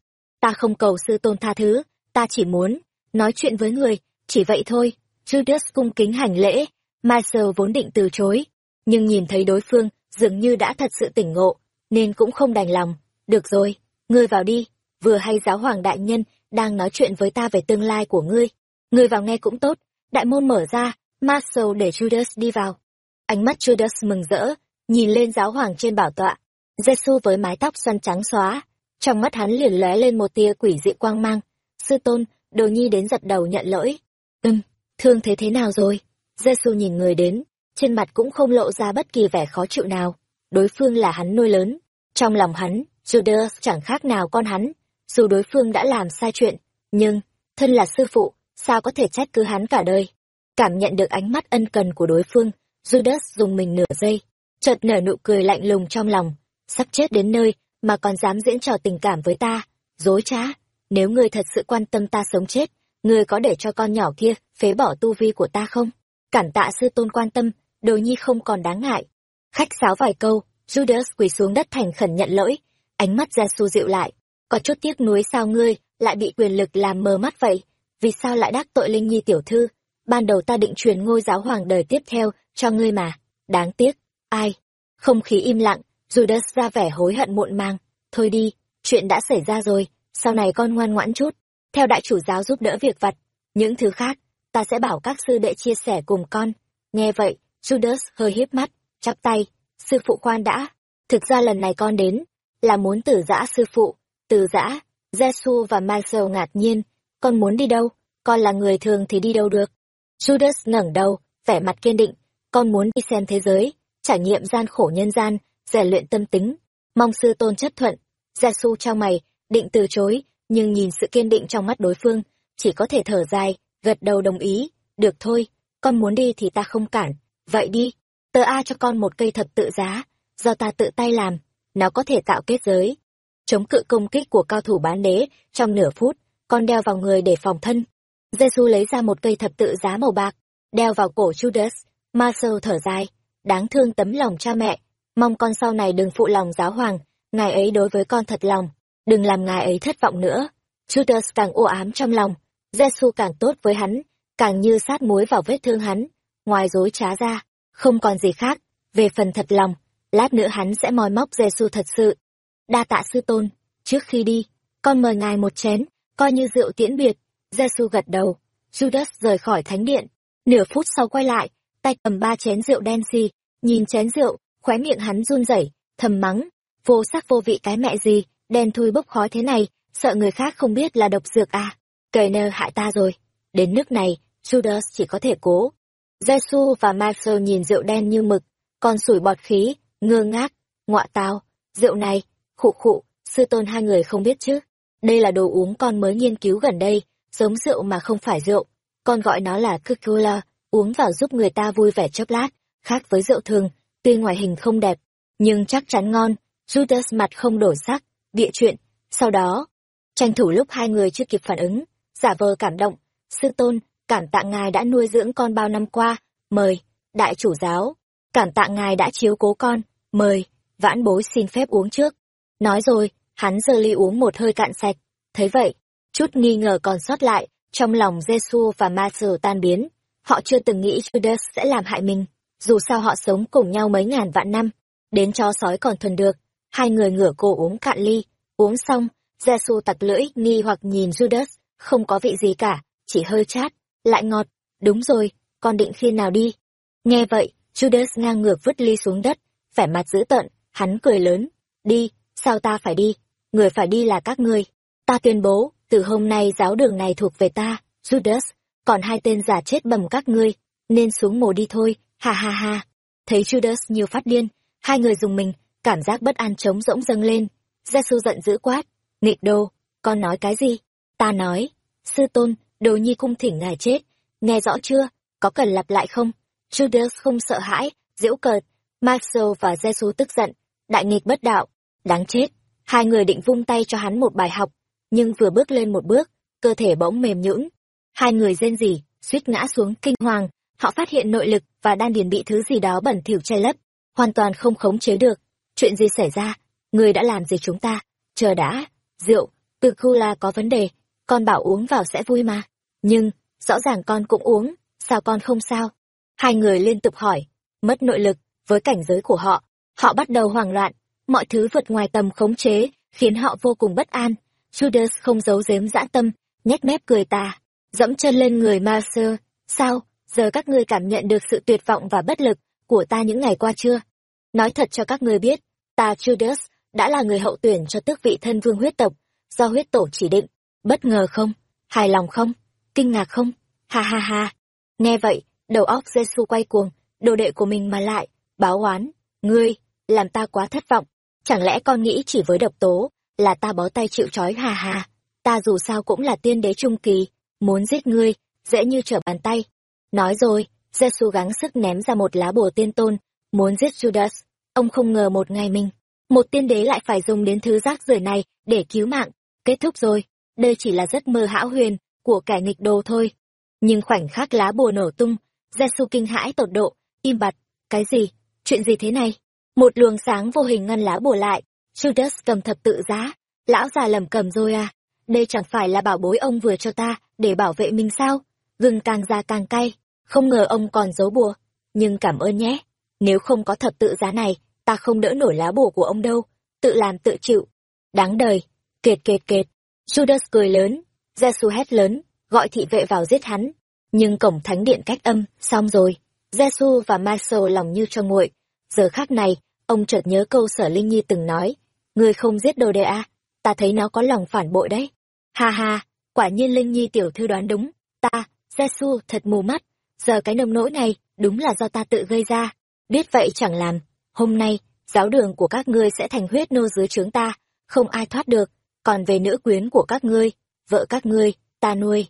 Ta không cầu sư tôn tha thứ, ta chỉ muốn nói chuyện với người, chỉ vậy thôi. Judas cung kính hành lễ, Marcel vốn định từ chối, nhưng nhìn thấy đối phương dường như đã thật sự tỉnh ngộ, nên cũng không đành lòng. Được rồi, ngươi vào đi, vừa hay giáo hoàng đại nhân đang nói chuyện với ta về tương lai của ngươi. Ngươi vào nghe cũng tốt, đại môn mở ra, Marcel để Judas đi vào. Ánh mắt Judas mừng rỡ, nhìn lên giáo hoàng trên bảo tọa. Giêsu với mái tóc xoăn trắng xóa, trong mắt hắn liền lóe lên một tia quỷ dị quang mang. Sư tôn, đồ nhi đến giật đầu nhận lỗi. Ừm, thương thế thế nào rồi? Giêsu nhìn người đến, trên mặt cũng không lộ ra bất kỳ vẻ khó chịu nào. Đối phương là hắn nuôi lớn. Trong lòng hắn, Judas chẳng khác nào con hắn. Dù đối phương đã làm sai chuyện, nhưng, thân là sư phụ, sao có thể trách cứ hắn cả đời. Cảm nhận được ánh mắt ân cần của đối phương, Judas dùng mình nửa giây, chợt nở nụ cười lạnh lùng trong lòng, sắp chết đến nơi mà còn dám diễn trò tình cảm với ta, dối trá, nếu ngươi thật sự quan tâm ta sống chết, ngươi có để cho con nhỏ kia phế bỏ tu vi của ta không? Cản tạ sư tôn quan tâm, đồ nhi không còn đáng ngại. Khách sáo vài câu, Judas quỳ xuống đất thành khẩn nhận lỗi, ánh mắt ra su dịu lại, có chút tiếc nuối sao ngươi lại bị quyền lực làm mờ mắt vậy, vì sao lại đắc tội Linh Nhi tiểu thư? Ban đầu ta định truyền ngôi giáo hoàng đời tiếp theo cho ngươi mà, đáng tiếc, ai? Không khí im lặng, Judas ra vẻ hối hận muộn màng, thôi đi, chuyện đã xảy ra rồi, sau này con ngoan ngoãn chút, theo đại chủ giáo giúp đỡ việc vặt, những thứ khác, ta sẽ bảo các sư đệ chia sẻ cùng con. Nghe vậy, Judas hơi hiếp mắt, chắp tay, sư phụ khoan đã, thực ra lần này con đến, là muốn tử giã sư phụ, tử giã, Giêsu và Michael ngạc nhiên, con muốn đi đâu, con là người thường thì đi đâu được. Judas ngẩng đầu, vẻ mặt kiên định, con muốn đi xem thế giới, trải nghiệm gian khổ nhân gian, rèn luyện tâm tính, mong sư tôn chấp thuận. gia su trao mày, định từ chối, nhưng nhìn sự kiên định trong mắt đối phương, chỉ có thể thở dài, gật đầu đồng ý, được thôi, con muốn đi thì ta không cản, vậy đi, tờ A cho con một cây thập tự giá, do ta tự tay làm, nó có thể tạo kết giới. Chống cự công kích của cao thủ bán đế, trong nửa phút, con đeo vào người để phòng thân. Giêsu lấy ra một cây thập tự giá màu bạc, đeo vào cổ Judas, Marcel thở dài, đáng thương tấm lòng cha mẹ, mong con sau này đừng phụ lòng giáo hoàng, ngài ấy đối với con thật lòng, đừng làm ngài ấy thất vọng nữa. Judas càng u ám trong lòng, Jesu càng tốt với hắn, càng như sát muối vào vết thương hắn, ngoài dối trá ra, không còn gì khác, về phần thật lòng, lát nữa hắn sẽ moi móc Jesu thật sự. Đa tạ sư tôn, trước khi đi, con mời ngài một chén, coi như rượu tiễn biệt. Jesu gật đầu, Judas rời khỏi thánh điện, nửa phút sau quay lại, tay cầm ba chén rượu đen xì, nhìn chén rượu, khóe miệng hắn run rẩy, thầm mắng, vô sắc vô vị cái mẹ gì, đen thui bốc khói thế này, sợ người khác không biết là độc dược à, cầy nơ hại ta rồi. Đến nước này, Judas chỉ có thể cố. Jesu và Michael nhìn rượu đen như mực, còn sủi bọt khí, ngơ ngác, ngọa tao, rượu này, khụ khụ, sư tôn hai người không biết chứ. Đây là đồ uống con mới nghiên cứu gần đây, giống rượu mà không phải rượu. Con gọi nó là coca uống vào giúp người ta vui vẻ chốc lát, khác với rượu thường, tuy ngoại hình không đẹp, nhưng chắc chắn ngon. Judas mặt không đổi sắc, bịa chuyện. Sau đó, tranh thủ lúc hai người chưa kịp phản ứng, giả vờ cảm động. Sư tôn, cảm tạ ngài đã nuôi dưỡng con bao năm qua, mời, đại chủ giáo, cảm tạ ngài đã chiếu cố con, mời, vãn bối xin phép uống trước. Nói rồi, hắn giơ ly uống một hơi cạn sạch. Thấy vậy, chút nghi ngờ còn sót lại, trong lòng Giêsu và Ma tan biến. Họ chưa từng nghĩ Judas sẽ làm hại mình, dù sao họ sống cùng nhau mấy ngàn vạn năm, đến chó sói còn thuần được. Hai người ngửa cổ uống cạn ly, uống xong, Giêsu tặc lưỡi nghi hoặc nhìn Judas, không có vị gì cả, chỉ hơi chát, lại ngọt. Đúng rồi, con định khi nào đi? Nghe vậy, Judas ngang ngược vứt ly xuống đất, vẻ mặt dữ tợn, hắn cười lớn. Đi, sao ta phải đi? Người phải đi là các ngươi. Ta tuyên bố, từ hôm nay giáo đường này thuộc về ta, Judas, còn hai tên giả chết bầm các ngươi, nên xuống mồ đi thôi, ha ha ha. Thấy Judas nhiều phát điên, hai người dùng mình, cảm giác bất an trống rỗng dâng lên. Gia sư giận dữ quát, nghịch đồ, con nói cái gì? Ta nói, sư tôn, đồ nhi cung thỉnh ngài chết, nghe rõ chưa, có cần lặp lại không? Judas không sợ hãi, giễu cợt, Marcel và Giê-xu tức giận, đại nghịch bất đạo, đáng chết. Hai người định vung tay cho hắn một bài học, nhưng vừa bước lên một bước, cơ thể bỗng mềm nhũn. Hai người rên rỉ, suýt ngã xuống kinh hoàng, họ phát hiện nội lực và đan điền bị thứ gì đó bẩn thỉu che lấp, hoàn toàn không khống chế được. Chuyện gì xảy ra? Người đã làm gì chúng ta? Chờ đã, rượu, từ là có vấn đề, con bảo uống vào sẽ vui mà. Nhưng, rõ ràng con cũng uống, sao con không sao? Hai người liên tục hỏi, mất nội lực, với cảnh giới của họ, họ bắt đầu hoảng loạn, mọi thứ vượt ngoài tầm khống chế, khiến họ vô cùng bất an. Judas không giấu giếm dã tâm, nhếch mép cười tà, dẫm chân lên người Marcel. Sao, giờ các ngươi cảm nhận được sự tuyệt vọng và bất lực của ta những ngày qua chưa? Nói thật cho các ngươi biết, ta Judas đã là người hậu tuyển cho tước vị thân vương huyết tộc, do huyết tổ chỉ định. Bất ngờ không? Hài lòng không? Kinh ngạc không? Ha ha ha. Nghe vậy, đầu óc Giêsu quay cuồng, đồ đệ của mình mà lại, báo oán. Ngươi, làm ta quá thất vọng. Chẳng lẽ con nghĩ chỉ với độc tố, là ta bó tay chịu trói hà hà. Ta dù sao cũng là tiên đế trung kỳ, muốn giết ngươi, dễ như trở bàn tay. Nói rồi, Giêsu gắng sức ném ra một lá bùa tiên tôn, muốn giết Judas. Ông không ngờ một ngày mình, một tiên đế lại phải dùng đến thứ rác rưởi này để cứu mạng. Kết thúc rồi, đây chỉ là giấc mơ hão huyền của kẻ nghịch đồ thôi. Nhưng khoảnh khắc lá bùa nổ tung, Giêsu kinh hãi tột độ, im bặt. Cái gì? Chuyện gì thế này? Một luồng sáng vô hình ngăn lá bùa lại. Judas cầm thập tự giá. Lão già lầm cầm rồi à? Đây chẳng phải là bảo bối ông vừa cho ta để bảo vệ mình sao? Gừng càng già càng cay. Không ngờ ông còn giấu bùa. Nhưng cảm ơn nhé. Nếu không có thập tự giá này, ta không đỡ nổi lá bùa của ông đâu. Tự làm tự chịu. Đáng đời. Kệt kệt kệt. Judas cười lớn. Giêsu hét lớn, gọi thị vệ vào giết hắn. Nhưng cổng thánh điện cách âm, xong rồi. Giêsu và Michael lòng như cho nguội. Giờ khác này, ông chợt nhớ câu sở Linh Nhi từng nói. Người không giết đồ đệ à? Ta thấy nó có lòng phản bội đấy. Ha ha, quả nhiên Linh Nhi tiểu thư đoán đúng. Ta, Giêsu thật mù mắt. Giờ cái nông nỗi này, đúng là do ta tự gây ra. Biết vậy chẳng làm. Hôm nay, giáo đường của các ngươi sẽ thành huyết nô dưới trướng ta. Không ai thoát được. Còn về nữ quyến của các ngươi, vợ các ngươi, ta nuôi.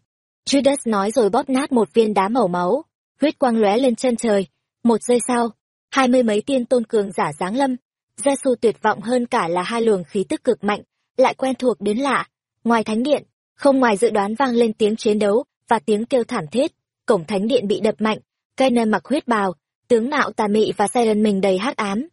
Judas nói rồi bóp nát một viên đá màu máu, huyết quang lóe lên chân trời. Một giây sau, hai mươi mấy tiên tôn cường giả giáng lâm. gia su tuyệt vọng hơn cả là hai luồng khí tức cực mạnh, lại quen thuộc đến lạ. Ngoài thánh điện, không ngoài dự đoán vang lên tiếng chiến đấu và tiếng kêu thảm thiết. Cổng thánh điện bị đập mạnh, cây nơi mặc huyết bào, tướng mạo tà mị và xe lần mình đầy hắc ám.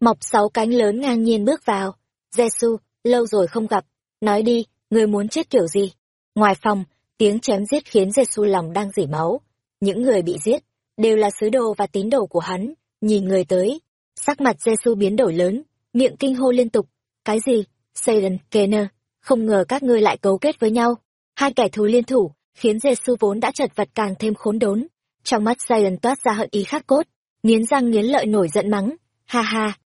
Mọc sáu cánh lớn ngang nhiên bước vào. Giê-xu, lâu rồi không gặp, nói đi, người muốn chết kiểu gì? Ngoài phòng, tiếng chém giết khiến Giê-xu lòng đang dỉ máu. Những người bị giết, đều là sứ đồ và tín đồ của hắn, nhìn người tới. Sắc mặt Giê-xu biến đổi lớn, miệng kinh hô liên tục. Cái gì? Satan, Kenner, không ngờ các ngươi lại cấu kết với nhau. Hai kẻ thù liên thủ, khiến Giê-xu vốn đã chật vật càng thêm khốn đốn. Trong mắt Zion toát ra hận ý khắc cốt, nghiến răng nghiến lợi nổi giận mắng. Ha ha,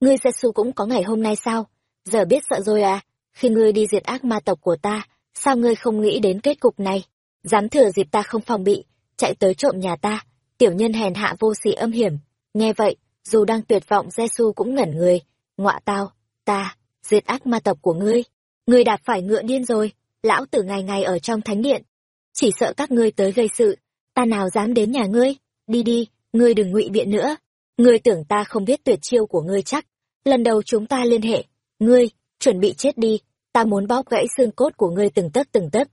ngươi Giê-xu cũng có ngày hôm nay sao? Giờ biết sợ rồi à? Khi ngươi đi diệt ác ma tộc của ta, sao ngươi không nghĩ đến kết cục này? Dám thừa dịp ta không phòng bị, chạy tới trộm nhà ta, tiểu nhân hèn hạ vô sỉ âm hiểm. Nghe vậy, dù đang tuyệt vọng Giê-xu cũng ngẩn người. Ngọa tao, ta, diệt ác ma tộc của ngươi. Ngươi đạp phải ngựa điên rồi, lão tử ngày ngày ở trong thánh điện. Chỉ sợ các ngươi tới gây sự, ta nào dám đến nhà ngươi, đi đi, ngươi đừng ngụy biện nữa. Ngươi tưởng ta không biết tuyệt chiêu của ngươi chắc. Lần đầu chúng ta liên hệ, ngươi, chuẩn bị chết đi, ta muốn bóp gãy xương cốt của ngươi từng tấc từng tấc.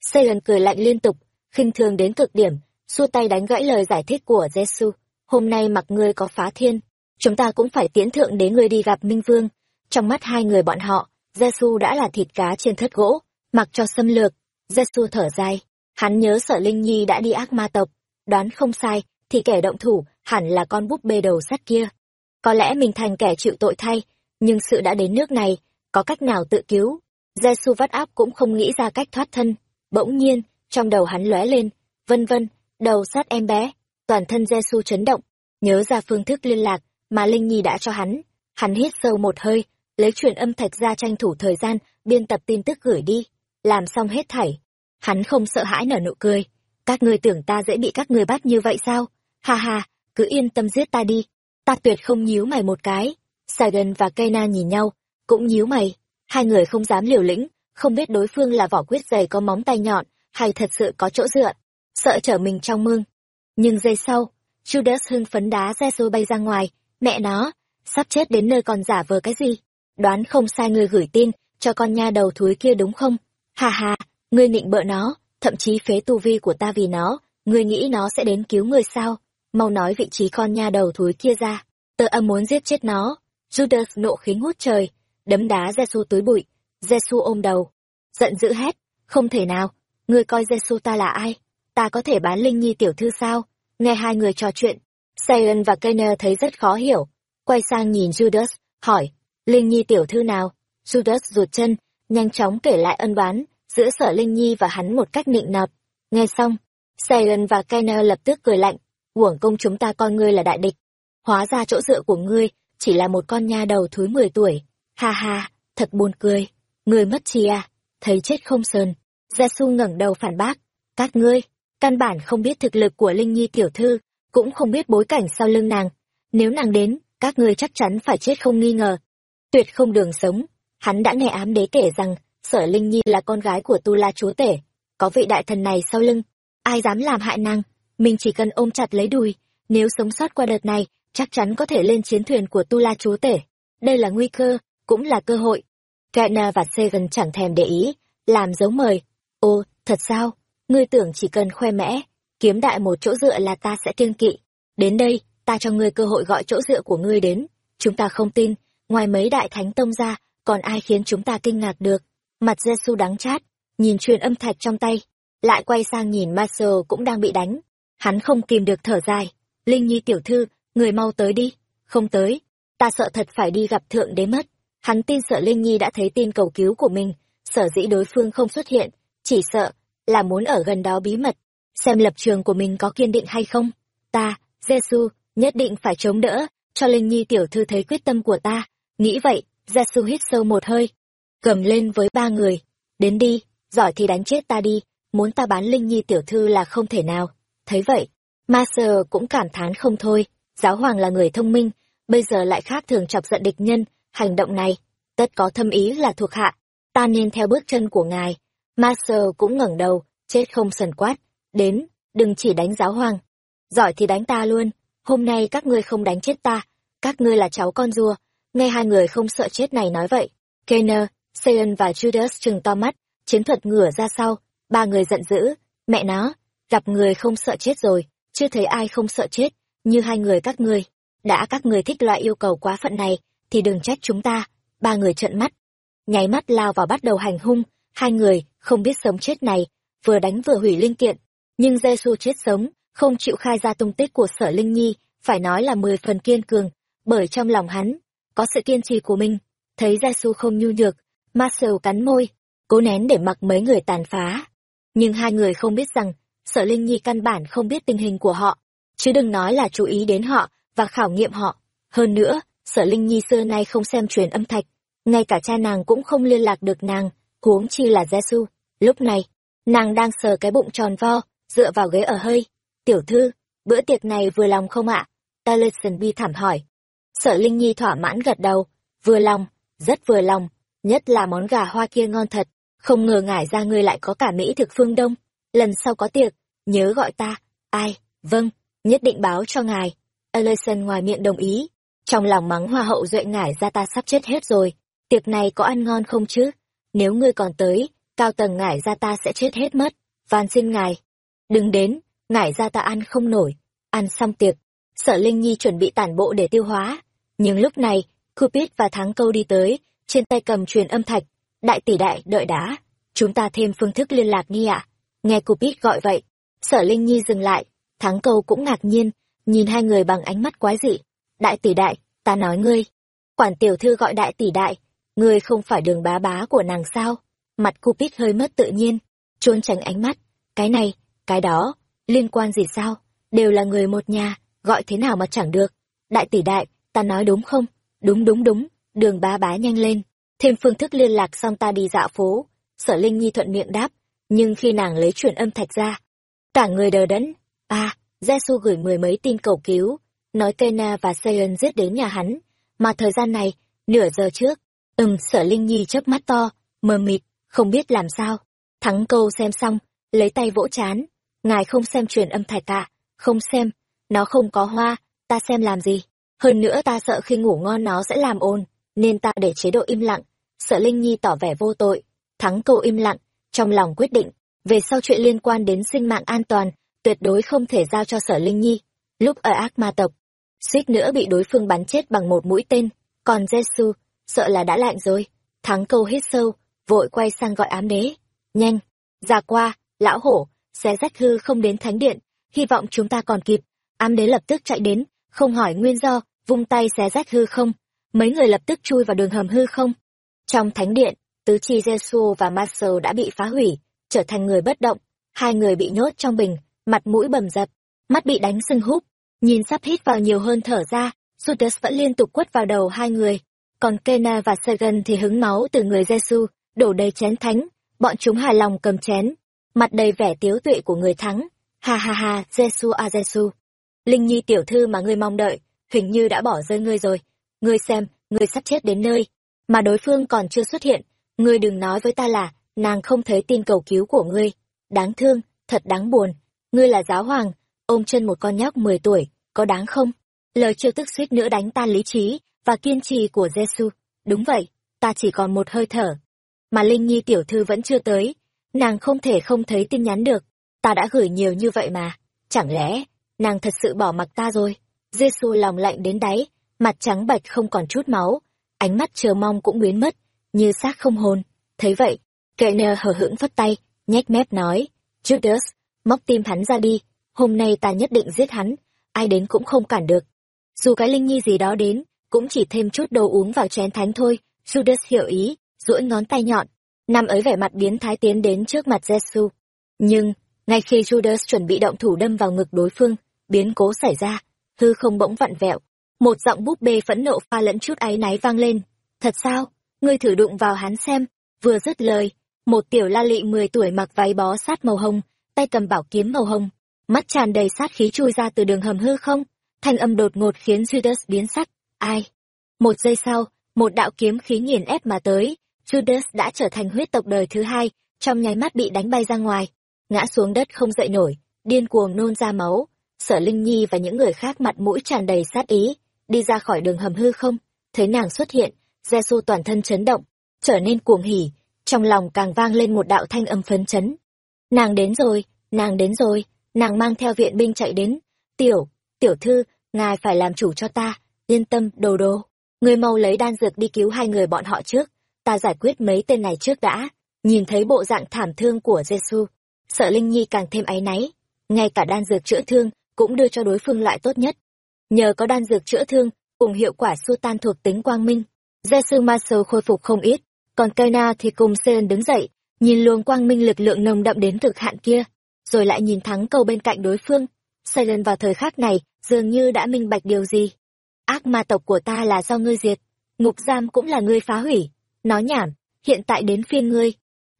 Satan cười lạnh liên tục, khinh thường đến cực điểm, xua tay đánh gãy lời giải thích của jesu. Hôm nay mặc ngươi có phá thiên, chúng ta cũng phải tiến thượng đến ngươi đi gặp Minh Vương. Trong mắt hai người bọn họ, jesu đã là thịt cá trên thất gỗ, mặc cho xâm lược. jesu thở dài, hắn nhớ Sở Linh Nhi đã đi ác ma tộc, đoán không sai, thì kẻ động thủ hẳn là con búp bê đầu sắt kia. Có lẽ mình thành kẻ chịu tội thay, nhưng sự đã đến nước này, có cách nào tự cứu? Giê-xu vắt áp cũng không nghĩ ra cách thoát thân. Bỗng nhiên, trong đầu hắn lóe lên, vân vân, đầu sát em bé. Toàn thân Giê-xu chấn động, nhớ ra phương thức liên lạc mà Linh Nhi đã cho hắn. Hắn hít sâu một hơi, lấy truyền âm thạch ra tranh thủ thời gian, biên tập tin tức gửi đi. Làm xong hết thảy. Hắn không sợ hãi nở nụ cười. Các ngươi tưởng ta dễ bị các ngươi bắt như vậy sao? Ha ha, cứ yên tâm giết ta đi. Ta tuyệt không nhíu mày một cái. sagan và kena nhìn nhau, cũng nhíu mày. Hai người không dám liều lĩnh, không biết đối phương là vỏ quyết dày có móng tay nhọn, hay thật sự có chỗ dựa, sợ trở mình trong mương. Nhưng giây sau, Judas hưng phấn đá xe xôi bay ra ngoài, mẹ nó, sắp chết đến nơi còn giả vờ cái gì? Đoán không sai người gửi tin, cho con nha đầu thúi kia đúng không? Hà hà, ngươi nịnh bợ nó, thậm chí phế tu vi của ta vì nó, ngươi nghĩ nó sẽ đến cứu ngươi sao? Mau nói vị trí con nha đầu thúi kia ra, tớ âm muốn giết chết nó. Judas nộ khí ngút trời, đấm đá Giê-xu túi bụi. Giê-xu ôm đầu, giận dữ hét, không thể nào, ngươi coi Giê-xu ta là ai? Ta có thể bán Linh Nhi tiểu thư sao? nghe hai người trò chuyện. Sion và Kenner thấy rất khó hiểu, quay sang nhìn Judas, hỏi, Linh Nhi tiểu thư nào? Judas rụt chân, nhanh chóng kể lại ân bán giữa sở Linh Nhi và hắn một cách nịnh nọt. Nghe xong, Sion và Kenner lập tức cười lạnh, uổng công chúng ta coi ngươi là đại địch. Hóa ra chỗ dựa của ngươi chỉ là một con nha đầu thúi mười tuổi. Ha ha, thật buồn cười. Ngươi mất chi à? Thấy chết không sờn. Gia Su ngẩng đầu phản bác. Các ngươi, căn bản không biết thực lực của Linh Nhi tiểu thư, cũng không biết bối cảnh sau lưng nàng. Nếu nàng đến, các ngươi chắc chắn phải chết không nghi ngờ. Tuyệt không đường sống. Hắn đã nghe ám đế kể rằng, sở Linh Nhi là con gái của Tu La Chúa Tể. Có vị đại thần này sau lưng, ai dám làm hại nàng, mình chỉ cần ôm chặt lấy đùi, nếu sống sót qua đợt này, chắc chắn có thể lên chiến thuyền của Tu La Chúa Tể. Đây là nguy cơ, cũng là cơ hội. Kaina và Segan chẳng thèm để ý, làm dấu mời. Ô, thật sao? Ngươi tưởng chỉ cần khoe mẽ, kiếm đại một chỗ dựa là ta sẽ kiêng kỵ. Đến đây, ta cho ngươi cơ hội gọi chỗ dựa của ngươi đến. Chúng ta không tin, ngoài mấy đại thánh tông ra, còn ai khiến chúng ta kinh ngạc được. Mặt Giêsu đắng chát, nhìn truyền âm thạch trong tay, lại quay sang nhìn Marcel cũng đang bị đánh. Hắn không kìm được thở dài. Linh Nhi tiểu thư, người mau tới đi. Không tới, ta sợ thật phải đi gặp thượng đế mất. Hắn tin sợ Linh Nhi đã thấy tin cầu cứu của mình, sở dĩ đối phương không xuất hiện, chỉ sợ là muốn ở gần đó bí mật, xem lập trường của mình có kiên định hay không. Ta, Giêsu, nhất định phải chống đỡ, cho Linh Nhi tiểu thư thấy quyết tâm của ta. Nghĩ vậy, Giêsu hít sâu một hơi, cầm lên với ba người. Đến đi, giỏi thì đánh chết ta đi, muốn ta bán Linh Nhi tiểu thư là không thể nào. Thấy vậy, Master cũng cảm thán không thôi, giáo hoàng là người thông minh, bây giờ lại khác thường chọc giận địch nhân, hành động này, tất có thâm ý là thuộc hạ, ta nên theo bước chân của ngài. Master cũng ngẩng đầu, chết không sần quát, đến, đừng chỉ đánh giáo hoàng. Giỏi thì đánh ta luôn, hôm nay các ngươi không đánh chết ta, các ngươi là cháu con rùa. Nghe hai người không sợ chết này nói vậy, Kenner, Seon và Judas trừng to mắt, chiến thuật ngửa ra sau, ba người giận dữ, mẹ nó, gặp người không sợ chết rồi, chưa thấy ai không sợ chết, như hai người các ngươi. Đã các người thích loại yêu cầu quá phận này, thì đừng trách chúng ta. Ba người trợn mắt, nháy mắt lao vào bắt đầu hành hung, hai người, không biết sống chết này, vừa đánh vừa hủy linh kiện. Nhưng giê chết sống, không chịu khai ra tung tích của sở Linh Nhi, phải nói là mười phần kiên cường, bởi trong lòng hắn, có sự kiên trì của mình. Thấy giê không nhu nhược, Marcel cắn môi, cố nén để mặc mấy người tàn phá. Nhưng hai người không biết rằng, sở Linh Nhi căn bản không biết tình hình của họ, chứ đừng nói là chú ý đến họ và khảo nghiệm họ. Hơn nữa, sở Linh Nhi xưa nay không xem truyền âm thạch, ngay cả cha nàng cũng không liên lạc được nàng, huống chi là Giêsu. Lúc này, nàng đang sờ cái bụng tròn vo, dựa vào ghế ở hơi. Tiểu thư, bữa tiệc này vừa lòng không ạ? Ta Taliesin bi thảm hỏi. Sở Linh Nhi thỏa mãn gật đầu, vừa lòng, rất vừa lòng, nhất là món gà hoa kia ngon thật, không ngờ ngải ra ngươi lại có cả Mỹ thực phương Đông. Lần sau có tiệc, nhớ gọi ta. Ai? Vâng, nhất định báo cho ngài. Ellison ngoài miệng đồng ý, trong lòng mắng hoa hậu duệ ngải ra ta sắp chết hết rồi, tiệc này có ăn ngon không chứ? Nếu ngươi còn tới, cao tầng ngải ra ta sẽ chết hết mất, van xin ngài. Đừng đến, ngải ra ta ăn không nổi. Ăn xong tiệc, sở Linh Nhi chuẩn bị tản bộ để tiêu hóa. Nhưng lúc này, Cupid và Thắng Câu đi tới, trên tay cầm truyền âm thạch. Đại tỷ đại, đợi đá. Chúng ta thêm phương thức liên lạc nghi ạ. Nghe Cupid gọi vậy, sở Linh Nhi dừng lại, Thắng Câu cũng ngạc nhiên, nhìn hai người bằng ánh mắt quái dị. Đại tỷ đại, ta nói ngươi. Quản tiểu thư gọi đại tỷ đại, ngươi không phải đường bá bá của nàng sao? Mặt Cupid hơi mất tự nhiên, trốn tránh ánh mắt. Cái này, cái đó, liên quan gì sao? Đều là người một nhà, gọi thế nào mà chẳng được. Đại tỷ đại, ta nói đúng không? Đúng đúng đúng, đường bá bá nhanh lên. Thêm phương thức liên lạc xong ta đi dạo phố. Sở Linh Nhi thuận miệng đáp, nhưng khi nàng lấy chuyển âm thạch ra, cả người đờ đẫn. À, Jesu gửi mười mấy tin cầu cứu, nói Kena và Sayon giết đến nhà hắn, mà thời gian này, nửa giờ trước, ừm sở Linh Nhi chớp mắt to, mờ mịt, không biết làm sao. Thắng câu xem xong, lấy tay vỗ chán, ngài không xem truyền âm thạch à, không xem, nó không có hoa, ta xem làm gì. Hơn nữa ta sợ khi ngủ ngon nó sẽ làm ồn, nên ta để chế độ im lặng. sợ Linh Nhi tỏ vẻ vô tội, thắng câu im lặng, trong lòng quyết định, về sau chuyện liên quan đến sinh mạng an toàn, tuyệt đối không thể giao cho sở Linh Nhi. Lúc ở ác ma tộc, suýt nữa bị đối phương bắn chết bằng một mũi tên, còn Jesu, sợ là đã lạnh rồi. Thắng câu hít sâu, vội quay sang gọi ám đế. Nhanh, ra qua, lão hổ, xé rách hư không đến thánh điện, hy vọng chúng ta còn kịp, ám đế lập tức chạy đến không hỏi nguyên do vung tay xé rách hư không mấy người lập tức chui vào đường hầm hư không? Trong thánh điện, tứ chi jesu và marcel đã bị phá hủy, trở thành người bất động. Hai người bị nhốt trong bình, mặt mũi bầm dập, mắt bị đánh sưng húp, nhìn sắp hít vào nhiều hơn thở ra, Judas vẫn liên tục quất vào đầu hai người. Còn Kena và Sagan thì hứng máu từ người Jesu đổ đầy chén thánh, bọn chúng hài lòng cầm chén. Mặt đầy vẻ tiếu tuệ của người thắng. Ha ha ha Jesu a Jesu linh nhi tiểu thư mà ngươi mong đợi, hình như đã bỏ rơi ngươi rồi ngươi xem ngươi sắp chết đến nơi mà đối phương còn chưa xuất hiện ngươi đừng nói với ta là nàng không thấy tin cầu cứu của ngươi đáng thương thật đáng buồn ngươi là giáo hoàng ôm chân một con nhóc mười tuổi có đáng không lời chiêu tức suýt nữa đánh tan lý trí và kiên trì của Giêsu. Đúng vậy, ta chỉ còn một hơi thở. Mà Linh Nhi tiểu thư vẫn chưa tới, nàng không thể không thấy tin nhắn được. Ta đã gửi nhiều như vậy mà, chẳng lẽ nàng thật sự bỏ mặc ta rồi? Giêsu lòng lạnh đến đáy, mặt trắng bạch không còn chút máu, ánh mắt chờ mong cũng biến mất, như xác không hồn. Thấy vậy, Keiner hờ hững phất tay, nhếch mép nói, Judas, móc tim hắn ra đi, hôm nay ta nhất định giết hắn, ai đến cũng không cản được. Dù cái linh nhi gì đó đến, cũng chỉ thêm chút đồ uống vào chén thánh thôi, Judas hiểu ý, duỗi ngón tay nhọn, năm ấy vẻ mặt biến thái tiến đến trước mặt Jesu. Nhưng, ngay khi Judas chuẩn bị động thủ đâm vào ngực đối phương, biến cố xảy ra, hư không bỗng vặn vẹo, một giọng búp bê phẫn nộ pha lẫn chút áy náy vang lên. Thật sao? Ngươi thử đụng vào hắn xem. Vừa dứt lời, một tiểu la lị mười tuổi mặc váy bó sát màu hồng, tay cầm bảo kiếm màu hồng, mắt tràn đầy sát khí chui ra từ đường hầm hư không. Thanh âm đột ngột khiến Judas biến sắc. Ai? Một giây sau, một đạo kiếm khí nghiền ép mà tới, Judas đã trở thành huyết tộc đời thứ hai, trong nháy mắt bị đánh bay ra ngoài, ngã xuống đất không dậy nổi, điên cuồng nôn ra máu. Sở Linh Nhi và những người khác mặt mũi tràn đầy sát ý, đi ra khỏi đường hầm hư không, thấy nàng xuất hiện, Giê-xu toàn thân chấn động, trở nên cuồng hỉ, trong lòng càng vang lên một đạo thanh âm phấn chấn. Nàng đến rồi, nàng đến rồi, nàng mang theo viện binh chạy đến. Tiểu, tiểu thư, ngài phải làm chủ cho ta, yên tâm, đồ đồ. Người mau lấy đan dược đi cứu hai người bọn họ trước, ta giải quyết mấy tên này trước đã. Nhìn thấy bộ dạng thảm thương của Giê-xu, sợ Linh Nhi càng thêm áy náy. Ngay cả đan dược chữa thương cũng đưa cho đối phương loại tốt nhất. Nhờ có đan dược chữa thương, cùng hiệu quả xua tan thuộc tính quang minh, Giê-xu Marcel khôi phục không ít, còn Kaina thì cùng Selen đứng dậy, nhìn luồng quang minh lực lượng nồng đậm đến cực hạn kia, rồi lại nhìn thắng cầu bên cạnh đối phương. Selen vào thời khắc này dường như đã minh bạch điều gì. Ác ma tộc của ta là do ngươi diệt ngục giam cũng là ngươi phá hủy. Nói nhảm hiện tại đến phiên ngươi.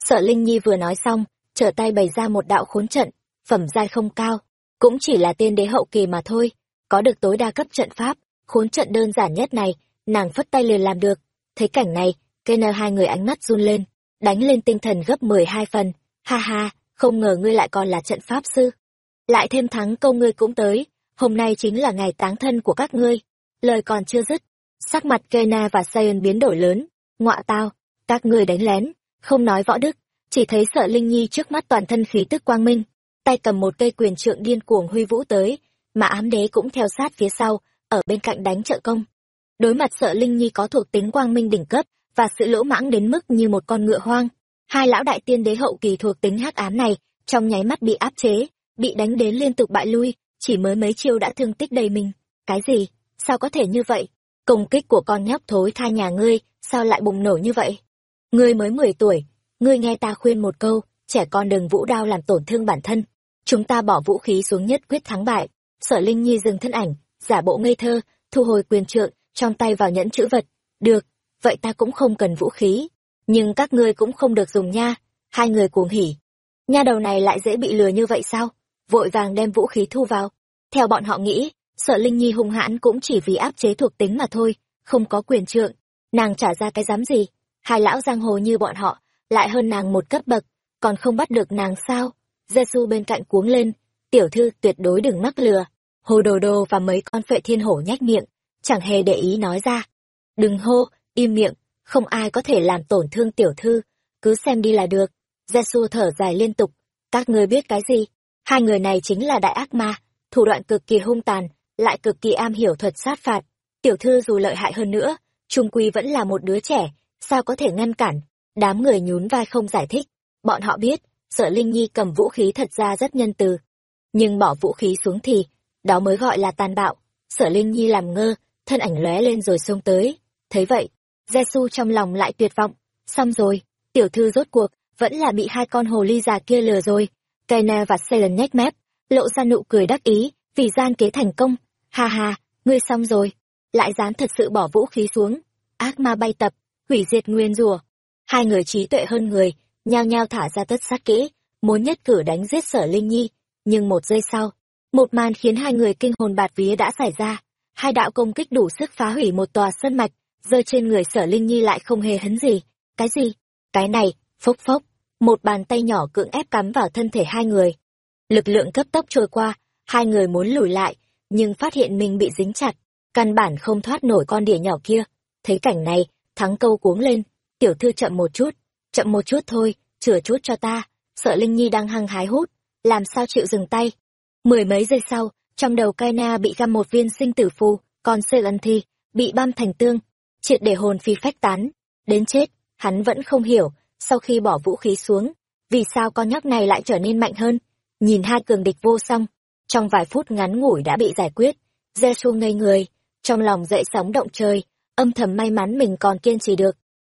Sợ linh nhi vừa nói xong trở tay bày ra một đạo khốn trận phẩm giai không cao. Cũng chỉ là tiên đế hậu kỳ mà thôi có được tối đa cấp trận pháp, khốn trận đơn giản nhất này, nàng phất tay liền làm được. Thấy cảnh này cây nơ hai người ánh mắt run lên, đánh lên tinh thần gấp mười hai phần. Ha ha, không ngờ ngươi lại còn là trận pháp sư. Lại thêm thắng câu ngươi cũng tới, hôm nay chính là ngày táng thân của các ngươi. Lời còn chưa dứt, sắc mặt Kena và Sayon biến đổi lớn. Ngọa tao, các ngươi đánh lén, không nói võ đức, chỉ thấy sợ linh nhi trước mắt toàn thân khí tức quang minh. Tay cầm một cây quyền trượng điên cuồng huy vũ tới mà ám đế cũng theo sát phía sau, ở bên cạnh đánh trợ công. Đối mặt sợ linh nhi có thuộc tính quang minh đỉnh cấp, và sự lỗ mãng đến mức như một con ngựa hoang, hai lão đại tiên đế hậu kỳ thuộc tính hắc ám này, trong nháy mắt bị áp chế, bị đánh đến liên tục bại lui, chỉ mới mấy chiêu đã thương tích đầy mình. Cái gì? Sao có thể như vậy? Công kích của con nhóc thối tha nhà ngươi, sao lại bùng nổ như vậy? Ngươi mới mười tuổi, ngươi nghe ta khuyên một câu, trẻ con đừng vũ đao làm tổn thương bản thân. Chúng ta bỏ vũ khí xuống nhất quyết thắng bại sở linh nhi dừng thân ảnh, giả bộ ngây thơ, thu hồi quyền trượng, trong tay vào nhẫn chữ vật. Được, vậy ta cũng không cần vũ khí. Nhưng các ngươi cũng không được dùng nha, hai người cuồng hỉ. Nha đầu này lại dễ bị lừa như vậy sao? Vội vàng đem vũ khí thu vào. Theo bọn họ nghĩ sợ linh nhi hung hãn cũng chỉ vì áp chế thuộc tính mà thôi, không có quyền trượng. Nàng trả ra cái dám gì? Hai lão giang hồ như bọn họ, lại hơn nàng một cấp bậc, còn không bắt được nàng sao? Giê xu bên cạnh cuống lên tiểu thư tuyệt đối đừng mắc lừa hồ đồ đồ và mấy con phệ thiên hổ nhách miệng chẳng hề để ý nói ra đừng hô im miệng không ai có thể làm tổn thương tiểu thư cứ xem đi là được giê xu thở dài liên tục các ngươi biết cái gì hai người này chính là đại ác ma thủ đoạn cực kỳ hung tàn lại cực kỳ am hiểu thuật sát phạt. Tiểu thư dù lợi hại hơn nữa, trung quy vẫn là một đứa trẻ, sao có thể ngăn cản? Đám người nhún vai không giải thích. Bọn họ biết, sợ Linh Nhi cầm vũ khí thật ra rất nhân từ. Nhưng bỏ vũ khí xuống thì, đó mới gọi là tàn bạo. Sở Linh Nhi làm ngơ, thân ảnh lóe lên rồi xông tới. Thấy vậy, Giê-xu trong lòng lại tuyệt vọng. Xong rồi, tiểu thư rốt cuộc, vẫn là bị hai con hồ ly già kia lừa rồi. Kaina và Selen nhếch mép, lộ ra nụ cười đắc ý, vì gian kế thành công. Ha ha, ngươi xong rồi. Lại dám thật sự bỏ vũ khí xuống. Ác ma bay tập, hủy diệt nguyên rùa. Hai người trí tuệ hơn người, nhao nhao thả ra tất sát kỹ, muốn nhất cử đánh giết sở Linh Nhi. Nhưng một giây sau, một màn khiến hai người kinh hồn bạt vía đã xảy ra. Hai đạo công kích đủ sức phá hủy một tòa sân mạch, rơi trên người sở Linh Nhi lại không hề hấn gì. Cái gì? Cái này, phốc phốc, một bàn tay nhỏ cưỡng ép cắm vào thân thể hai người. Lực lượng cấp tốc trôi qua, hai người muốn lùi lại, nhưng phát hiện mình bị dính chặt, căn bản không thoát nổi con đỉa nhỏ kia. Thấy cảnh này, thắng câu cuống lên, tiểu thư chậm một chút, chậm một chút thôi, chừa chút cho ta, sợ Linh Nhi đang hăng hái hút, làm sao chịu dừng tay. Mười mấy giây sau, trong đầu Kaina bị găm một viên sinh tử phù, còn Sê Ân Thi bị băm thành tương, triệt để hồn phi phách tán. Đến chết, hắn vẫn không hiểu, sau khi bỏ vũ khí xuống, vì sao con nhóc này lại trở nên mạnh hơn. Nhìn hai cường địch vô song, trong vài phút ngắn ngủi đã bị giải quyết, Jesu ngây người, trong lòng dậy sóng động trời, âm thầm may mắn mình còn kiên trì được.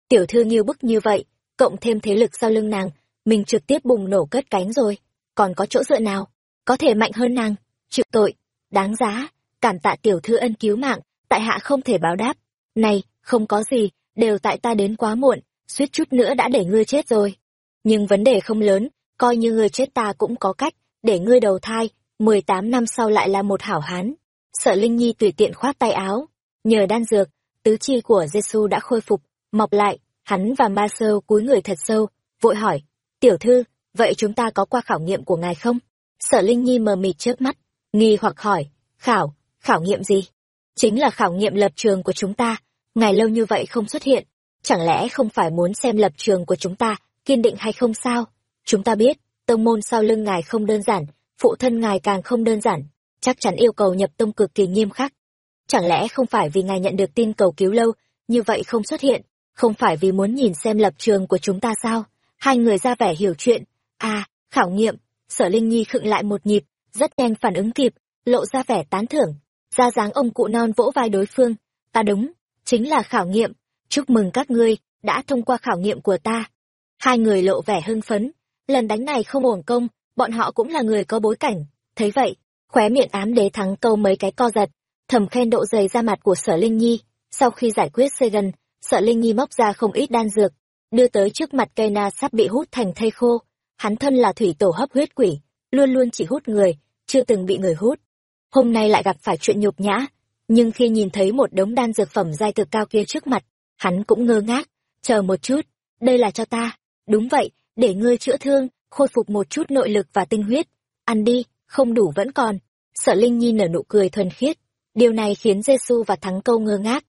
Tiểu thư như bức như vậy, cộng thêm thế lực sau lưng nàng, mình trực tiếp bùng nổ cất cánh rồi. Còn có chỗ dựa nào? Có thể mạnh hơn nàng, chịu tội, đáng giá, cảm tạ tiểu thư ân cứu mạng, tại hạ không thể báo đáp. Này, không có gì, đều tại ta đến quá muộn, suýt chút nữa đã để ngươi chết rồi. Nhưng vấn đề không lớn, coi như ngươi chết ta cũng có cách, để ngươi đầu thai, 18 năm sau lại là một hảo hán. Sợ Linh Nhi tùy tiện khoát tay áo, nhờ đan dược, tứ chi của Giêsu đã khôi phục, mọc lại, hắn và Ma Sơ cúi người thật sâu, vội hỏi, tiểu thư, vậy chúng ta có qua khảo nghiệm của ngài không? Sở Linh Nhi mờ mịt chớp mắt, nghi hoặc hỏi, khảo, khảo nghiệm gì? Chính là khảo nghiệm lập trường của chúng ta, ngài lâu như vậy không xuất hiện, chẳng lẽ không phải muốn xem lập trường của chúng ta kiên định hay không sao? Chúng ta biết, tông môn sau lưng ngài không đơn giản, phụ thân ngài càng không đơn giản, chắc chắn yêu cầu nhập tông cực kỳ nghiêm khắc. Chẳng lẽ không phải vì ngài nhận được tin cầu cứu lâu, như vậy không xuất hiện, không phải vì muốn nhìn xem lập trường của chúng ta sao? Hai người ra vẻ hiểu chuyện, à, khảo nghiệm, sở linh nhi khựng lại một nhịp, rất nhanh phản ứng kịp, lộ ra vẻ tán thưởng, ra dáng ông cụ non vỗ vai đối phương, ta đúng, chính là khảo nghiệm, chúc mừng các ngươi, đã thông qua khảo nghiệm của ta. Hai người lộ vẻ hưng phấn, lần đánh này không uổng công, bọn họ cũng là người có bối cảnh, thấy vậy, khóe miệng ám đế thắng câu mấy cái co giật, thầm khen độ dày ra mặt của sở Linh Nhi, sau khi giải quyết xê gần, sở Linh Nhi móc ra không ít đan dược, đưa tới trước mặt cây na sắp bị hút thành thây khô, hắn thân là thủy tổ hấp huyết quỷ, luôn luôn chỉ hút người, chưa từng bị người hút. Hôm nay lại gặp phải chuyện nhục nhã, nhưng khi nhìn thấy một đống đan dược phẩm giai cực cao kia trước mặt, hắn cũng ngơ ngác, chờ một chút, đây là cho ta, đúng vậy, để ngươi chữa thương, khôi phục một chút nội lực và tinh huyết, ăn đi, không đủ vẫn còn. Sợ Linh Nhi nở nụ cười thuần khiết, điều này khiến Giêsu và Thắng Câu ngơ ngác.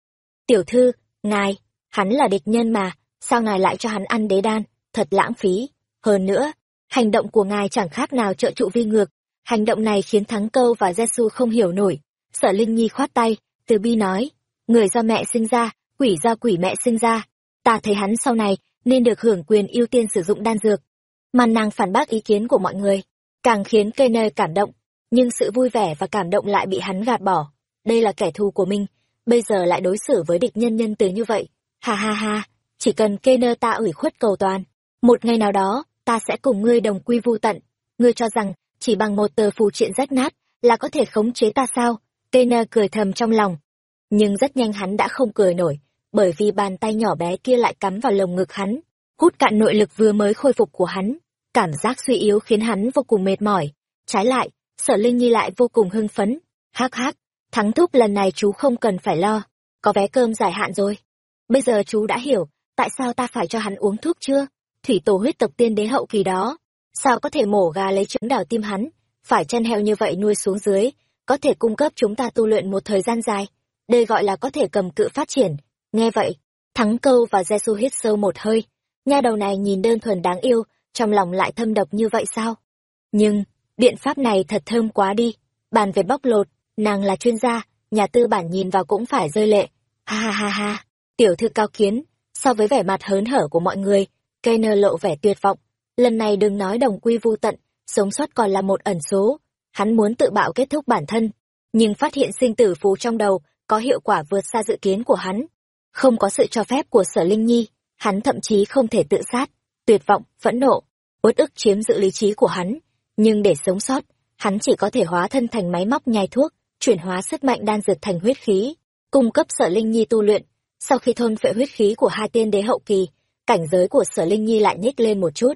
Tiểu thư, ngài, hắn là địch nhân mà, sao ngài lại cho hắn ăn đế đan, thật lãng phí. Hơn nữa, hành động của ngài chẳng khác nào trợ trụ vi ngược, hành động này khiến Thắng Câu và Giêsu không hiểu nổi. Sở Linh Nhi khoát tay, từ bi nói, người do mẹ sinh ra, quỷ do quỷ mẹ sinh ra, ta thấy hắn sau này nên được hưởng quyền ưu tiên sử dụng đan dược. màn nàng phản bác ý kiến của mọi người, càng khiến cây nơi cảm động, nhưng sự vui vẻ và cảm động lại bị hắn gạt bỏ. Đây là kẻ thù của mình, bây giờ lại đối xử với địch nhân nhân từ như vậy. Ha ha ha, chỉ cần cây nơ ta ủy khuất cầu toàn. Một ngày nào đó, ta sẽ cùng ngươi đồng quy vu tận. Ngươi cho rằng, chỉ bằng một tờ phù triện rách nát, là có thể khống chế ta sao? Tê nơ cười thầm trong lòng. Nhưng rất nhanh hắn đã không cười nổi, bởi vì bàn tay nhỏ bé kia lại cắm vào lồng ngực hắn, hút cạn nội lực vừa mới khôi phục của hắn. Cảm giác suy yếu khiến hắn vô cùng mệt mỏi. Trái lại, sở Linh Nhi lại vô cùng hưng phấn. Hắc hắc, thắng thúc lần này chú không cần phải lo, có vé cơm giải hạn rồi. Bây giờ chú đã hiểu, tại sao ta phải cho hắn uống thuốc chưa? Thủy tổ huyết tộc tiên đế hậu kỳ đó. Sao có thể mổ gà lấy trứng đào tim hắn? Phải chăn heo như vậy nuôi xuống dưới, có thể cung cấp chúng ta tu luyện một thời gian dài. Đây gọi là có thể cầm cự phát triển. Nghe vậy, thắng câu và Giê-xu hít sâu một hơi. Nha đầu này nhìn đơn thuần đáng yêu, trong lòng lại thâm độc như vậy sao? Nhưng, biện pháp này thật thơm quá đi. Bàn về bóc lột, nàng là chuyên gia, nhà tư bản nhìn vào cũng phải rơi lệ. Ha ha ha ha, tiểu thư cao kiến, so với vẻ mặt hớn hở của mọi người, cây lộ vẻ tuyệt vọng. Lần này đừng nói đồng quy vu tận, sống sót còn là một ẩn số. Hắn muốn tự bạo kết thúc bản thân, nhưng phát hiện sinh tử phù trong đầu có hiệu quả vượt xa dự kiến của hắn. Không có sự cho phép của sở Linh Nhi, hắn thậm chí không thể tự sát, tuyệt vọng, phẫn nộ, uất ức chiếm giữ lý trí của hắn. Nhưng để sống sót, hắn chỉ có thể hóa thân thành máy móc nhai thuốc, chuyển hóa sức mạnh đan dược thành huyết khí, cung cấp sở Linh Nhi tu luyện. Sau khi thôn phệ huyết khí của hai tiên đế hậu kỳ, cảnh giới của sở Linh Nhi lại nhích lên một chút.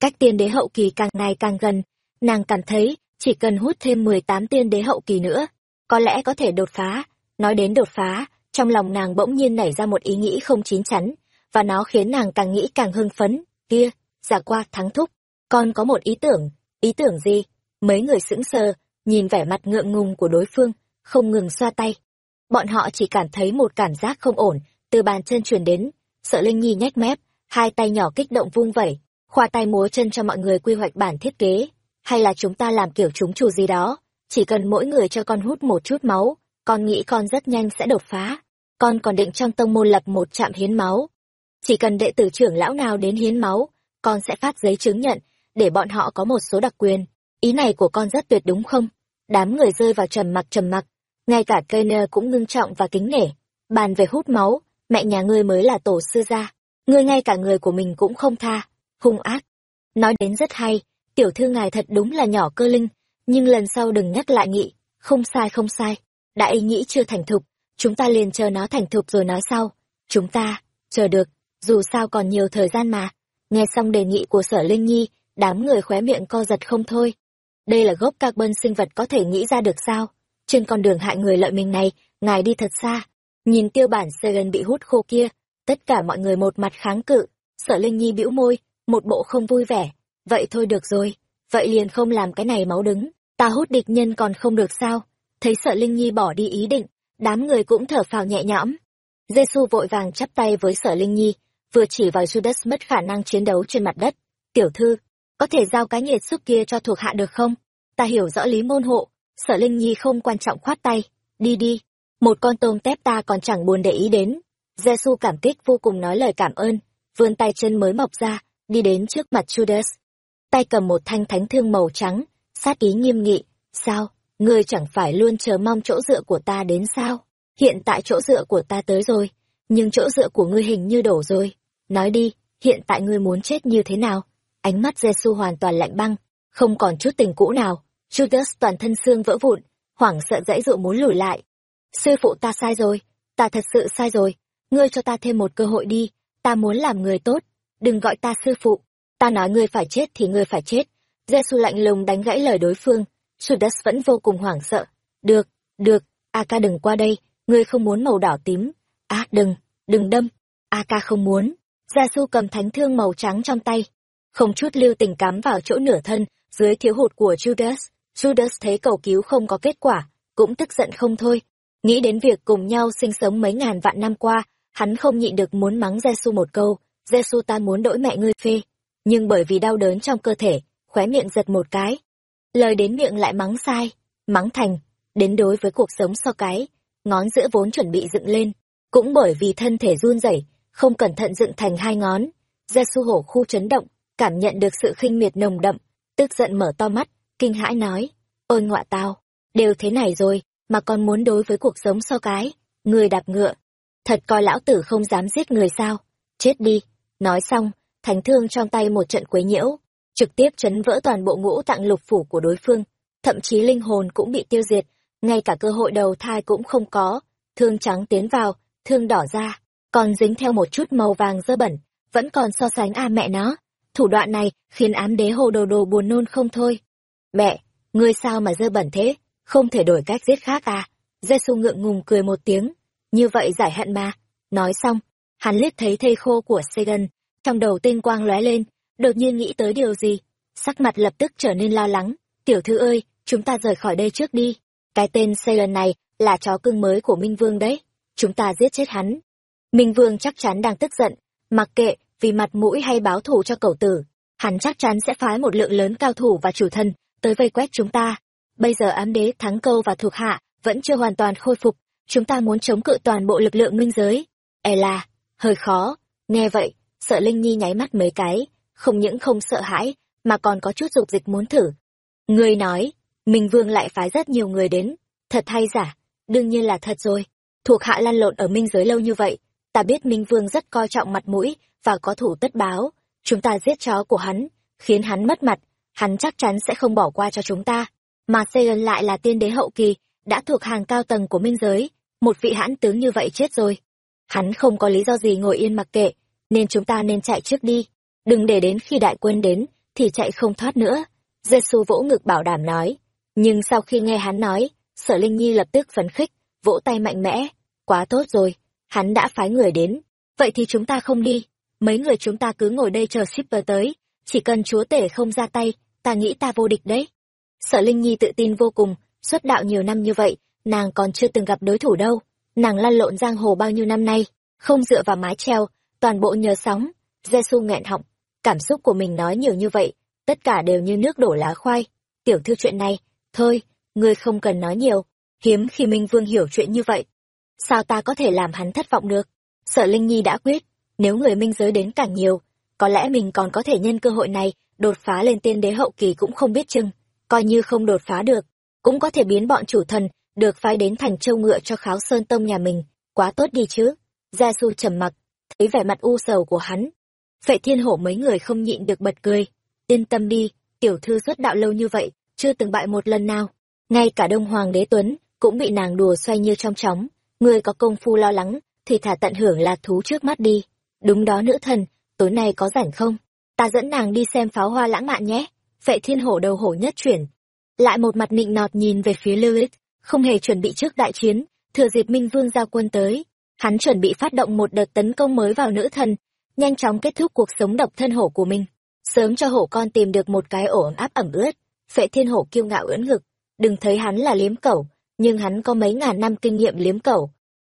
Cách tiên đế hậu kỳ càng ngày càng gần, nàng cảm thấy chỉ cần hút thêm 18 tiên đế hậu kỳ nữa, có lẽ có thể đột phá. Nói đến đột phá, trong lòng nàng bỗng nhiên nảy ra một ý nghĩ không chín chắn, và nó khiến nàng càng nghĩ càng hưng phấn. Kia, giả qua thắng thúc, con có một ý tưởng, ý tưởng gì? Mấy người sững sờ, nhìn vẻ mặt ngượng ngùng của đối phương, không ngừng xoa tay. Bọn họ chỉ cảm thấy một cảm giác không ổn, từ bàn chân truyền đến, sợ Linh Nhi nhếch mép, hai tay nhỏ kích động vung vẩy, khoa tay múa chân cho mọi người quy hoạch bản thiết kế, hay là chúng ta làm kiểu chúng chủ gì đó, chỉ cần mỗi người cho con hút một chút máu, con nghĩ con rất nhanh sẽ đột phá. Con còn định trong tông môn lập một trạm hiến máu. Chỉ cần đệ tử trưởng lão nào đến hiến máu, con sẽ phát giấy chứng nhận, để bọn họ có một số đặc quyền. Ý này của con rất tuyệt đúng không? Đám người rơi vào trầm mặc trầm mặc, ngay cả Keiner cũng ngưng trọng và kính nể. Bàn về hút máu, mẹ nhà ngươi mới là tổ sư gia. Ngươi ngay cả người của mình cũng không tha, hung ác. Nói đến rất hay, tiểu thư ngài thật đúng là nhỏ cơ linh, nhưng lần sau đừng nhắc lại nghị, không sai không sai. Đã ý nghĩ chưa thành thục, chúng ta liền chờ nó thành thục rồi nói sau. Chúng ta, chờ được, dù sao còn nhiều thời gian mà. Nghe xong đề nghị của sở Linh Nhi, đám người khóe miệng co giật không thôi. Đây là gốc carbon sinh vật có thể nghĩ ra được sao? Trên con đường hại người lợi mình này, ngài đi thật xa. Nhìn tiêu bản Segen bị hút khô kia, tất cả mọi người một mặt kháng cự. Sở Linh Nhi bĩu môi, một bộ không vui vẻ. Vậy thôi được rồi, vậy liền không làm cái này máu đứng. Ta hút địch nhân còn không được sao? Thấy sợ Linh Nhi bỏ đi ý định, đám người cũng thở phào nhẹ nhõm. Giê-xu vội vàng chắp tay với sở Linh Nhi, vừa chỉ vào Judas mất khả năng chiến đấu trên mặt đất. Tiểu thư, có thể giao cái nhiệt xúc kia cho thuộc hạ được không? Ta hiểu rõ lý môn hộ, sở Linh Nhi không quan trọng khoát tay. Đi đi, một con tôm tép ta còn chẳng buồn để ý đến. Giê-xu cảm kích vô cùng nói lời cảm ơn, vươn tay chân mới mọc ra, đi đến trước mặt Judas. Tay cầm một thanh thánh thương màu trắng, sát ý nghiêm nghị. Sao, ngươi chẳng phải luôn chờ mong chỗ dựa của ta đến sao? Hiện tại chỗ dựa của ta tới rồi, nhưng chỗ dựa của ngươi hình như đổ rồi. Nói đi, hiện tại ngươi muốn chết như thế nào? Ánh mắt Giê-xu hoàn toàn lạnh băng, không còn chút tình cũ nào. Judas toàn thân xương vỡ vụn, hoảng sợ dãy dụ muốn lùi lại. Sư phụ ta sai rồi, ta thật sự sai rồi, ngươi cho ta thêm một cơ hội đi, ta muốn làm người tốt, đừng gọi ta sư phụ, ta nói ngươi phải chết thì ngươi phải chết. Giê-xu lạnh lùng đánh gãy lời đối phương, Judas vẫn vô cùng hoảng sợ. Được, được, a ca đừng qua đây, ngươi không muốn màu đỏ tím. À, đừng, đừng đâm, a ca không muốn. Gia Su cầm thánh thương màu trắng trong tay, không chút lưu tình cắm vào chỗ nửa thân, dưới thiếu hụt của Judas. Judas thấy cầu cứu không có kết quả, cũng tức giận không thôi. Nghĩ đến việc cùng nhau sinh sống mấy ngàn vạn năm qua, hắn không nhịn được muốn mắng Giê-xu một câu, Giê-xu ta muốn đổi mẹ ngươi phê. Nhưng bởi vì đau đớn trong cơ thể, khóe miệng giật một cái. Lời đến miệng lại mắng sai, mắng thành, đến đối với cuộc sống so cái, ngón giữa vốn chuẩn bị dựng lên, cũng bởi vì thân thể run rẩy, không cẩn thận dựng thành hai ngón. Giê-xu hổ khu chấn động, cảm nhận được sự khinh miệt nồng đậm, tức giận mở to mắt, kinh hãi nói, ôi ngọa tao, đều thế này rồi, mà còn muốn đối với cuộc sống so cái, người đạp ngựa. Thật coi lão tử không dám giết người sao, chết đi. Nói xong, thánh thương trong tay một trận quấy nhiễu, trực tiếp chấn vỡ toàn bộ ngũ tạng lục phủ của đối phương, thậm chí linh hồn cũng bị tiêu diệt, ngay cả cơ hội đầu thai cũng không có, thương trắng tiến vào, thương đỏ ra, còn dính theo một chút màu vàng dơ bẩn, vẫn còn so sánh a mẹ nó. Thủ đoạn này khiến ám đế hồ đồ đồ buồn nôn không thôi. Mẹ, ngươi sao mà dơ bẩn thế, không thể đổi cách giết khác à? Giê-xu ngượng ngùng cười một tiếng, như vậy giải hận mà. Nói xong, hắn liếc thấy thây khô của Segan, trong đầu tinh quang lóe lên, đột nhiên nghĩ tới điều gì, sắc mặt lập tức trở nên lo lắng. Tiểu thư ơi, chúng ta rời khỏi đây trước đi. Cái tên Segan này là chó cưng mới của Minh Vương đấy. Chúng ta giết chết hắn. Minh Vương chắc chắn đang tức giận, mặc kệ vì mặt mũi hay báo thù cho cậu tử, hắn chắc chắn sẽ phái một lượng lớn cao thủ và chủ thân tới vây quét chúng ta. Bây giờ ám đế thắng câu và thuộc hạ vẫn chưa hoàn toàn khôi phục, chúng ta muốn chống cự toàn bộ lực lượng minh giới. E là, hơi khó. Nghe vậy, sợ Linh Nhi nháy mắt mấy cái, không những không sợ hãi, mà còn có chút dục dịch muốn thử. Người nói, Minh Vương lại phái rất nhiều người đến. thật hay giả đương nhiên là thật rồi thuộc hạ lăn lộn ở minh giới lâu như vậy ta biết minh vương rất coi trọng mặt mũi và có thủ tất báo chúng ta giết chó của hắn khiến hắn mất mặt hắn chắc chắn sẽ không bỏ qua cho chúng ta mà Seion lại là tiên đế hậu kỳ, đã thuộc hàng cao tầng của minh giới. Một vị hãn tướng như vậy chết rồi. Hắn không có lý do gì ngồi yên mặc kệ, nên chúng ta nên chạy trước đi. Đừng để đến khi đại quân đến, thì chạy không thoát nữa. Giê vỗ ngực bảo đảm nói. Nhưng sau khi nghe hắn nói, sở linh nhi lập tức phấn khích, vỗ tay mạnh mẽ. Quá tốt rồi, hắn đã phái người đến. Vậy thì chúng ta không đi. Mấy người chúng ta cứ ngồi đây chờ shipper tới. Chỉ cần chúa tể không ra tay, ta nghĩ ta vô địch đấy sở linh nhi tự tin vô cùng, xuất đạo nhiều năm như vậy, nàng còn chưa từng gặp đối thủ đâu. Nàng lăn lộn giang hồ bao nhiêu năm nay, không dựa vào mái treo toàn bộ nhờ sóng giê xu nghẹn họng. Cảm xúc của mình nói nhiều như vậy, tất cả đều như nước đổ lá khoai. Tiểu thư chuyện này, thôi, ngươi không cần nói nhiều, hiếm khi minh vương hiểu chuyện như vậy. Sao ta có thể làm hắn thất vọng được? Sợ linh nhi đã quyết, nếu người minh giới đến càng nhiều, có lẽ mình còn có thể nhân cơ hội này đột phá lên tiên đế hậu kỳ cũng không biết chừng coi như không đột phá được cũng có thể biến bọn chủ thần được phái đến thành châu ngựa cho kháo sơn tông nhà mình quá tốt đi chứ gia su trầm mặc thấy vẻ mặt u sầu của hắn Vệ thiên hổ mấy người không nhịn được bật cười. Yên tâm đi, tiểu thư xuất đạo lâu như vậy, chưa từng bại một lần nào. Ngay cả đông hoàng đế tuấn, cũng bị nàng đùa xoay như trong chóng. Người có công phu lo lắng, thì thả tận hưởng lạc thú trước mắt đi. Đúng đó nữ thần, tối nay có rảnh không? Ta dẫn nàng đi xem pháo hoa lãng mạn nhé. Vệ thiên hổ đầu hổ nhất chuyển. Lại một mặt nịnh nọt nhìn về phía Lưu Ích, không hề chuẩn bị trước đại chiến, thừa dịp Minh Vương giao quân tới. Hắn chuẩn bị phát động một đợt tấn công mới vào nữ thần, nhanh chóng kết thúc cuộc sống độc thân hổ của mình sớm cho hổ con tìm được một cái ổ ấm áp ẩm ướt phệ thiên hổ kiêu ngạo ưỡn ngực đừng thấy hắn là liếm cẩu nhưng hắn có mấy ngàn năm kinh nghiệm liếm cẩu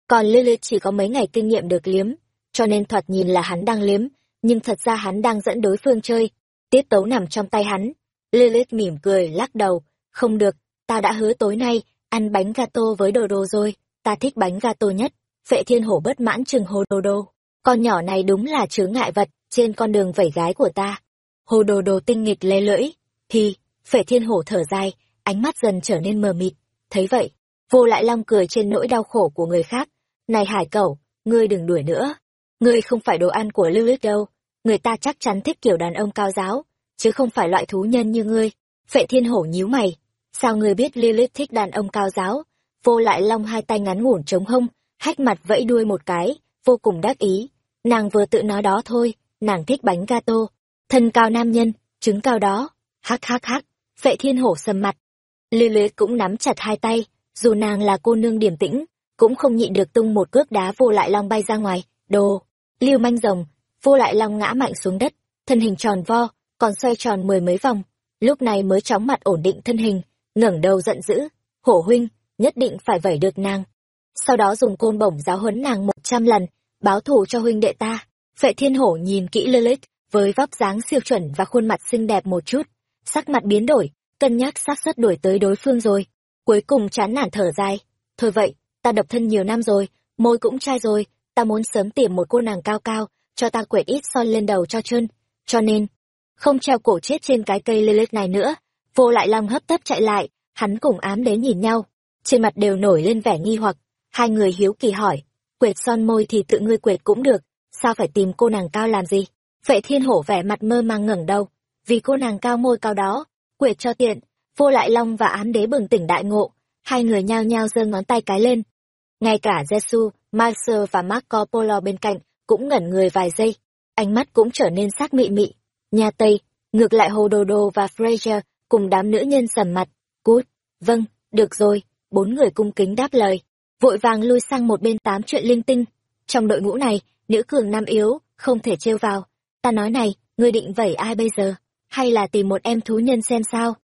còn lilith chỉ có mấy ngày kinh nghiệm được liếm cho nên thoạt nhìn là hắn đang liếm nhưng thật ra hắn đang dẫn đối phương chơi tiết tấu nằm trong tay hắn. Lilith mỉm cười, lắc đầu. Không được, ta đã hứa tối nay, ăn bánh gato với đồ đồ rồi. Ta thích bánh gato nhất. Phệ thiên hổ bất mãn chừng hồ đồ đồ. Con nhỏ này đúng là chướng ngại vật trên con đường vẩy gái của ta. Hồ đồ đồ tinh nghịch lê lưỡi. Thì phệ thiên hổ thở dài, ánh mắt dần trở nên mờ mịt. Thấy vậy, vô lại long cười trên nỗi đau khổ của người khác. Này hải cẩu, ngươi đừng đuổi nữa. Ngươi không phải đồ ăn của lưu đâu người ta chắc chắn thích kiểu đàn ông cao giáo chứ không phải loại thú nhân như ngươi phệ thiên hổ nhíu mày sao ngươi biết lilith thích đàn ông cao giáo vô lại long hai tay ngắn ngủn trống hông hách mặt vẫy đuôi một cái vô cùng đắc ý. Nàng vừa tự nói đó thôi, nàng thích bánh gato. Thân cao nam nhân, trứng cao đó. Hắc hắc hắc, Phệ thiên hổ sầm mặt. Lilith cũng nắm chặt hai tay, dù nàng là cô nương điểm tĩnh, cũng không nhịn được tung một cước đá vô lại long bay ra ngoài. Đồ, lưu manh rồng, vô lại long ngã mạnh xuống đất, thân hình tròn vo, còn xoay tròn mười mấy vòng. Lúc này mới chóng mặt ổn định thân hình, ngẩng đầu giận dữ. Hổ huynh, nhất định phải vẩy được nàng sau đó dùng côn bổng giáo huấn nàng một trăm lần, báo thù cho huynh đệ ta. Phệ thiên hổ nhìn kỹ Lilith, với vóc dáng siêu chuẩn và khuôn mặt xinh đẹp một chút, sắc mặt biến đổi, cân nhắc xác suất đuổi tới đối phương rồi. Cuối cùng chán nản thở dài. Thôi vậy, ta độc thân nhiều năm rồi, môi cũng chai rồi, ta muốn sớm tìm một cô nàng cao cao, cho ta quệt ít son lên đầu cho chân. Cho nên, không treo cổ chết trên cái cây lê lết này nữa. Vô lại long hấp tấp chạy lại, hắn cùng ám đến nhìn nhau. Trên mặt đều nổi lên vẻ nghi hoặc, Hai người hiếu kỳ hỏi, quệt son môi thì tự ngươi quệt cũng được, sao phải tìm cô nàng cao làm gì? Vệ thiên hổ vẻ mặt mơ mang ngẩng đầu, vì cô nàng cao môi cao đó, quệt cho tiện, vô lại long và ám đế bừng tỉnh đại ngộ, hai người nhao nhao giơ ngón tay cái lên. Ngay cả Jesu, Marcel và Marco Polo bên cạnh cũng ngẩn người vài giây, ánh mắt cũng trở nên sắc mị mị. Nhà Tây, ngược lại Hồ Đồ Đồ và Fraser cùng đám nữ nhân sầm mặt. Cút, vâng, được rồi, bốn người cung kính đáp lời vội vàng lui sang một bên tám chuyện linh tinh. Trong đội ngũ này, nữ cường nam yếu, không thể trêu vào. Ta nói này, ngươi định vẩy ai bây giờ? Hay là tìm một em thú nhân xem sao?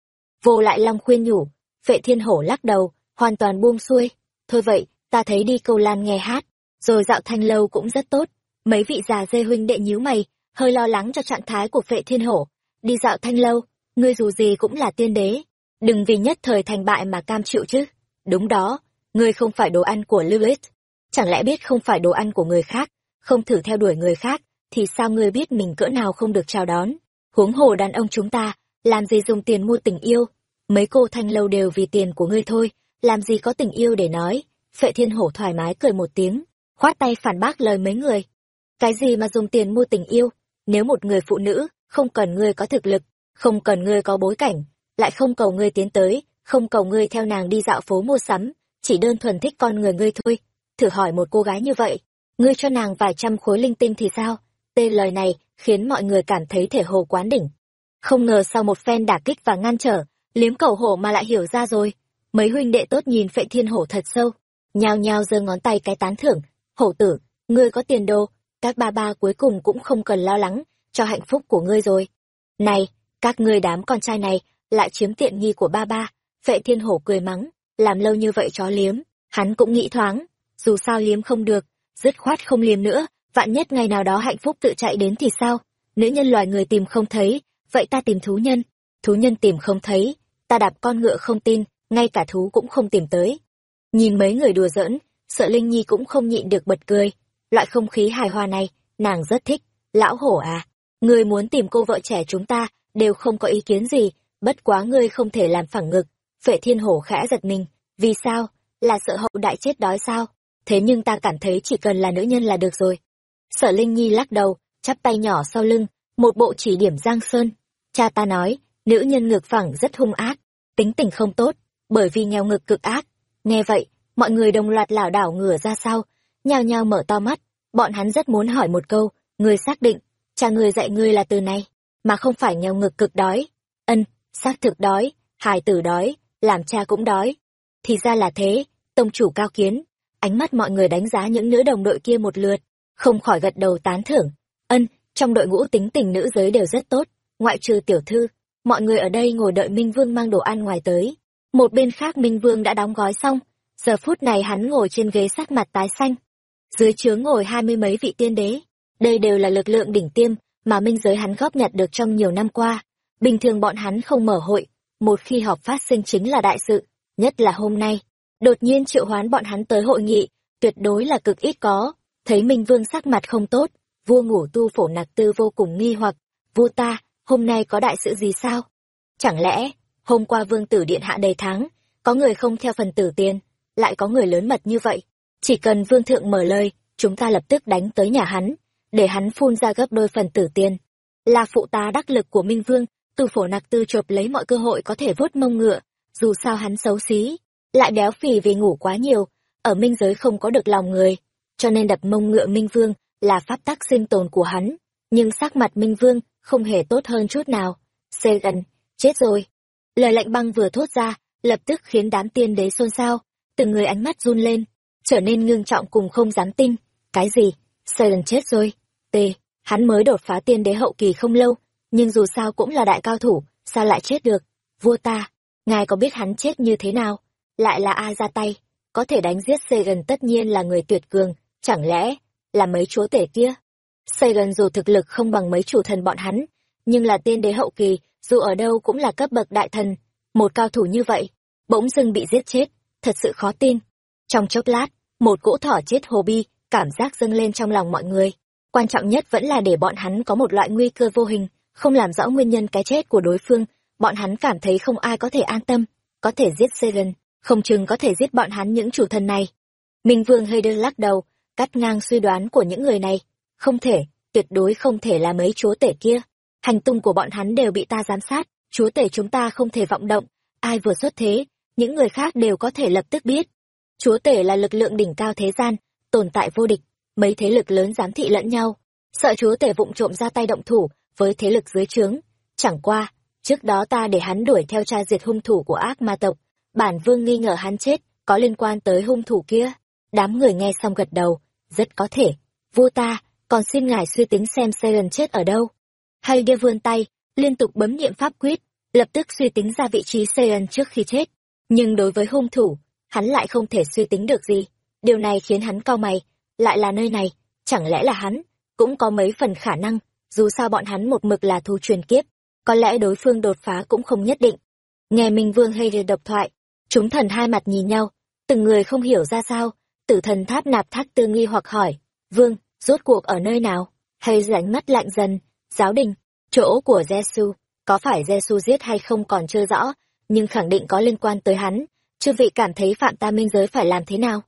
Vô lại long khuyên nhủ, vệ thiên hổ lắc đầu, hoàn toàn buông xuôi. Thôi vậy, ta thấy đi câu lan nghe hát, rồi dạo thanh lâu cũng rất tốt. Mấy vị già dê huynh đệ nhíu mày, hơi lo lắng cho trạng thái của vệ thiên hổ. Đi dạo thanh lâu, ngươi dù gì cũng là tiên đế. Đừng vì nhất thời thành bại mà cam chịu chứ. Đúng đó, ngươi không phải đồ ăn của Lilith. Chẳng lẽ biết không phải đồ ăn của người khác, không thử theo đuổi người khác, thì sao ngươi biết mình cỡ nào không được chào đón? Huống hồ đàn ông chúng ta, làm gì dùng tiền mua tình yêu? Mấy cô thanh lâu đều vì tiền của ngươi thôi, làm gì có tình yêu để nói. Phệ thiên hổ thoải mái cười một tiếng, khoát tay phản bác lời mấy người. Cái gì mà dùng tiền mua tình yêu, nếu một người phụ nữ, không cần ngươi có thực lực, không cần ngươi có bối cảnh, lại không cầu ngươi tiến tới, không cầu ngươi theo nàng đi dạo phố mua sắm, chỉ đơn thuần thích con người ngươi thôi. Thử hỏi một cô gái như vậy, ngươi cho nàng vài trăm khối linh tinh thì sao? tê lời này khiến mọi người cảm thấy thể hồ quán đỉnh. Không ngờ sau một phen đả kích và ngăn trở, liếm cầu hổ mà lại hiểu ra rồi. Mấy huynh đệ tốt nhìn phệ thiên hổ thật sâu, nhao nhao giơ ngón tay cái tán thưởng. Hổ tử, ngươi có tiền đồ, các ba ba cuối cùng cũng không cần lo lắng cho hạnh phúc của ngươi rồi. Này, các ngươi đám con trai này lại chiếm tiện nghi của ba ba. vệ thiên hổ cười mắng, làm lâu như vậy chó liếm, hắn cũng nghĩ thoáng, dù sao liếm không được, dứt khoát không liếm nữa, vạn nhất ngày nào đó hạnh phúc tự chạy đến thì sao? Nữ nhân loài người tìm không thấy, vậy ta tìm thú nhân, thú nhân tìm không thấy, ta đạp con ngựa không tin, ngay cả thú cũng không tìm tới. Nhìn mấy người đùa giỡn, sợ Linh Nhi cũng không nhịn được bật cười. Loại không khí hài hòa này, nàng rất thích. Lão hổ à, người muốn tìm cô vợ trẻ chúng ta, đều không có ý kiến gì, bất quá ngươi không thể làm phẳng ngực. Phệ thiên hổ khẽ giật mình, vì sao? Là sợ hậu đại chết đói sao? Thế nhưng ta cảm thấy chỉ cần là nữ nhân là được rồi. Sở Linh Nhi lắc đầu, chắp tay nhỏ sau lưng, một bộ chỉ điểm Giang Sơn. Cha ta nói, nữ nhân ngược phẳng rất hung ác, tính tình không tốt, bởi vì nghèo ngực cực ác. Nghe vậy, mọi người đồng loạt lảo đảo ngửa ra sau, nhao nhao mở to mắt, bọn hắn rất muốn hỏi một câu, người xác định, cha người dạy ngươi là từ này, mà không phải nghèo ngực cực đói. Ân, xác thực đói, hài tử đói, làm cha cũng đói. Thì ra là thế, tông chủ cao kiến, ánh mắt mọi người đánh giá những nữ đồng đội kia một lượt, không khỏi gật đầu tán thưởng. Ân, trong đội ngũ tính tình nữ giới đều rất tốt, ngoại trừ tiểu thư, mọi người ở đây ngồi đợi Minh Vương mang đồ ăn ngoài tới. Một bên khác Minh Vương đã đóng gói xong, giờ phút này hắn ngồi trên ghế sắc mặt tái xanh. Dưới chướng ngồi hai mươi mấy vị tiên đế, đây đều là lực lượng đỉnh tiêm mà minh giới hắn góp nhặt được trong nhiều năm qua. Bình thường bọn hắn không mở hội, một khi họp phát sinh chính là đại sự, nhất là hôm nay. Đột nhiên triệu hoán bọn hắn tới hội nghị, tuyệt đối là cực ít có. Thấy Minh Vương sắc mặt không tốt, vua ngủ tu phổ nặc tư vô cùng nghi hoặc, vua ta, hôm nay có đại sự gì sao? Chẳng lẽ, hôm qua vương tử điện hạ đầy tháng, có người không theo phần tử tiền, lại có người lớn mật như vậy. Chỉ cần vương thượng mở lời, chúng ta lập tức đánh tới nhà hắn, để hắn phun ra gấp đôi phần tử tiền. Là phụ tá đắc lực của Minh Vương, từ phổ nặc tư chộp lấy mọi cơ hội có thể vốt mông ngựa, dù sao hắn xấu xí, lại béo phì vì ngủ quá nhiều, ở minh giới không có được lòng người, cho nên đập mông ngựa Minh Vương là pháp tắc sinh tồn của hắn. Nhưng sắc mặt Minh Vương không hề tốt hơn chút nào. Xê gần, chết rồi. Lời lạnh băng vừa thốt ra, lập tức khiến đám tiên đế xôn xao, từng người ánh mắt run lên, trở nên ngưng trọng cùng không dám tin. Cái gì? Saiyan chết rồi. T, hắn mới đột phá tiên đế hậu kỳ không lâu, nhưng dù sao cũng là đại cao thủ, sao lại chết được? Vua ta, ngài có biết hắn chết như thế nào? Lại là ai ra tay? Có thể đánh giết Saiyan tất nhiên là người tuyệt cường, chẳng lẽ là mấy chúa tể kia? Saiyan dù thực lực không bằng mấy chủ thần bọn hắn, nhưng là tiên đế hậu kỳ, dù ở đâu cũng là cấp bậc đại thần. Một cao thủ như vậy, bỗng dưng bị giết chết, thật sự khó tin. Trong chốc lát, một cỗ thỏ chết hồ bi, cảm giác dâng lên trong lòng mọi người. Quan trọng nhất vẫn là để bọn hắn có một loại nguy cơ vô hình, không làm rõ nguyên nhân cái chết của đối phương, bọn hắn cảm thấy không ai có thể an tâm, có thể giết Seren, không chừng có thể giết bọn hắn những chủ thần này. Minh Vương hơi đơn lắc đầu, cắt ngang suy đoán của những người này. Không thể, tuyệt đối không thể là mấy chúa tể kia. Hành tung của bọn hắn đều bị ta giám sát, chúa tể chúng ta không thể vọng động. Ai vừa xuất thế, những người khác đều có thể lập tức biết. Chúa tể là lực lượng đỉnh cao thế gian, tồn tại vô địch, mấy thế lực lớn giám thị lẫn nhau. Sợ chúa tể vụng trộm ra tay động thủ với thế lực dưới trướng. Chẳng qua, trước đó ta để hắn đuổi theo tra diệt hung thủ của ác ma tộc. Bản vương nghi ngờ hắn chết, có liên quan tới hung thủ kia. Đám người nghe xong gật đầu, rất có thể. Vua ta, còn xin ngài suy tính xem Seren chết ở đâu. Hay đưa vươn tay, liên tục bấm niệm pháp quyết, lập tức suy tính ra vị trí Seren trước khi chết. Nhưng đối với hung thủ, hắn lại không thể suy tính được gì. Điều này khiến hắn cau mày, lại là nơi này, chẳng lẽ là hắn, cũng có mấy phần khả năng, dù sao bọn hắn một mực là thu truyền kiếp, có lẽ đối phương đột phá cũng không nhất định. Nghe Minh Vương hay độc thoại, chúng thần hai mặt nhìn nhau, từng người không hiểu ra sao, tử thần tháp nạp thác tư nghi hoặc hỏi vương rốt cuộc ở nơi nào hay rảnh mắt lạnh dần giáo đình chỗ của giê -xu. có phải giê -xu giết hay không còn chưa rõ nhưng khẳng định có liên quan tới hắn chư vị cảm thấy phạm ta minh giới phải làm thế nào?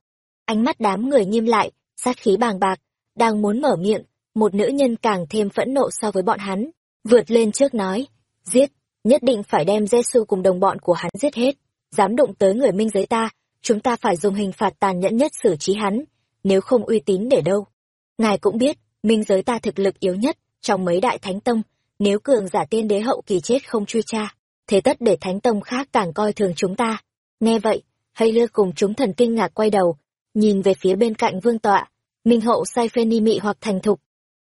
Ánh mắt đám người nghiêm lại, sát khí bàng bạc, đang muốn mở miệng, một nữ nhân càng thêm phẫn nộ so với bọn hắn, vượt lên trước nói, giết, nhất định phải đem giê cùng đồng bọn của hắn giết hết. Dám đụng tới người minh giới ta, chúng ta phải dùng hình phạt tàn nhẫn nhất xử trí hắn, nếu không uy tín để đâu. Ngài cũng biết, minh giới ta thực lực yếu nhất trong mấy đại thánh tông, nếu cường giả tiên đế hậu kỳ chết không truy tra, thế tất để thánh tông khác càng coi thường chúng ta nghe vậy, hay lưa cùng chúng thần kinh ngạc quay đầu, nhìn về phía bên cạnh vương tọa, minh hậu sai phê ni mị hoặc thành thục.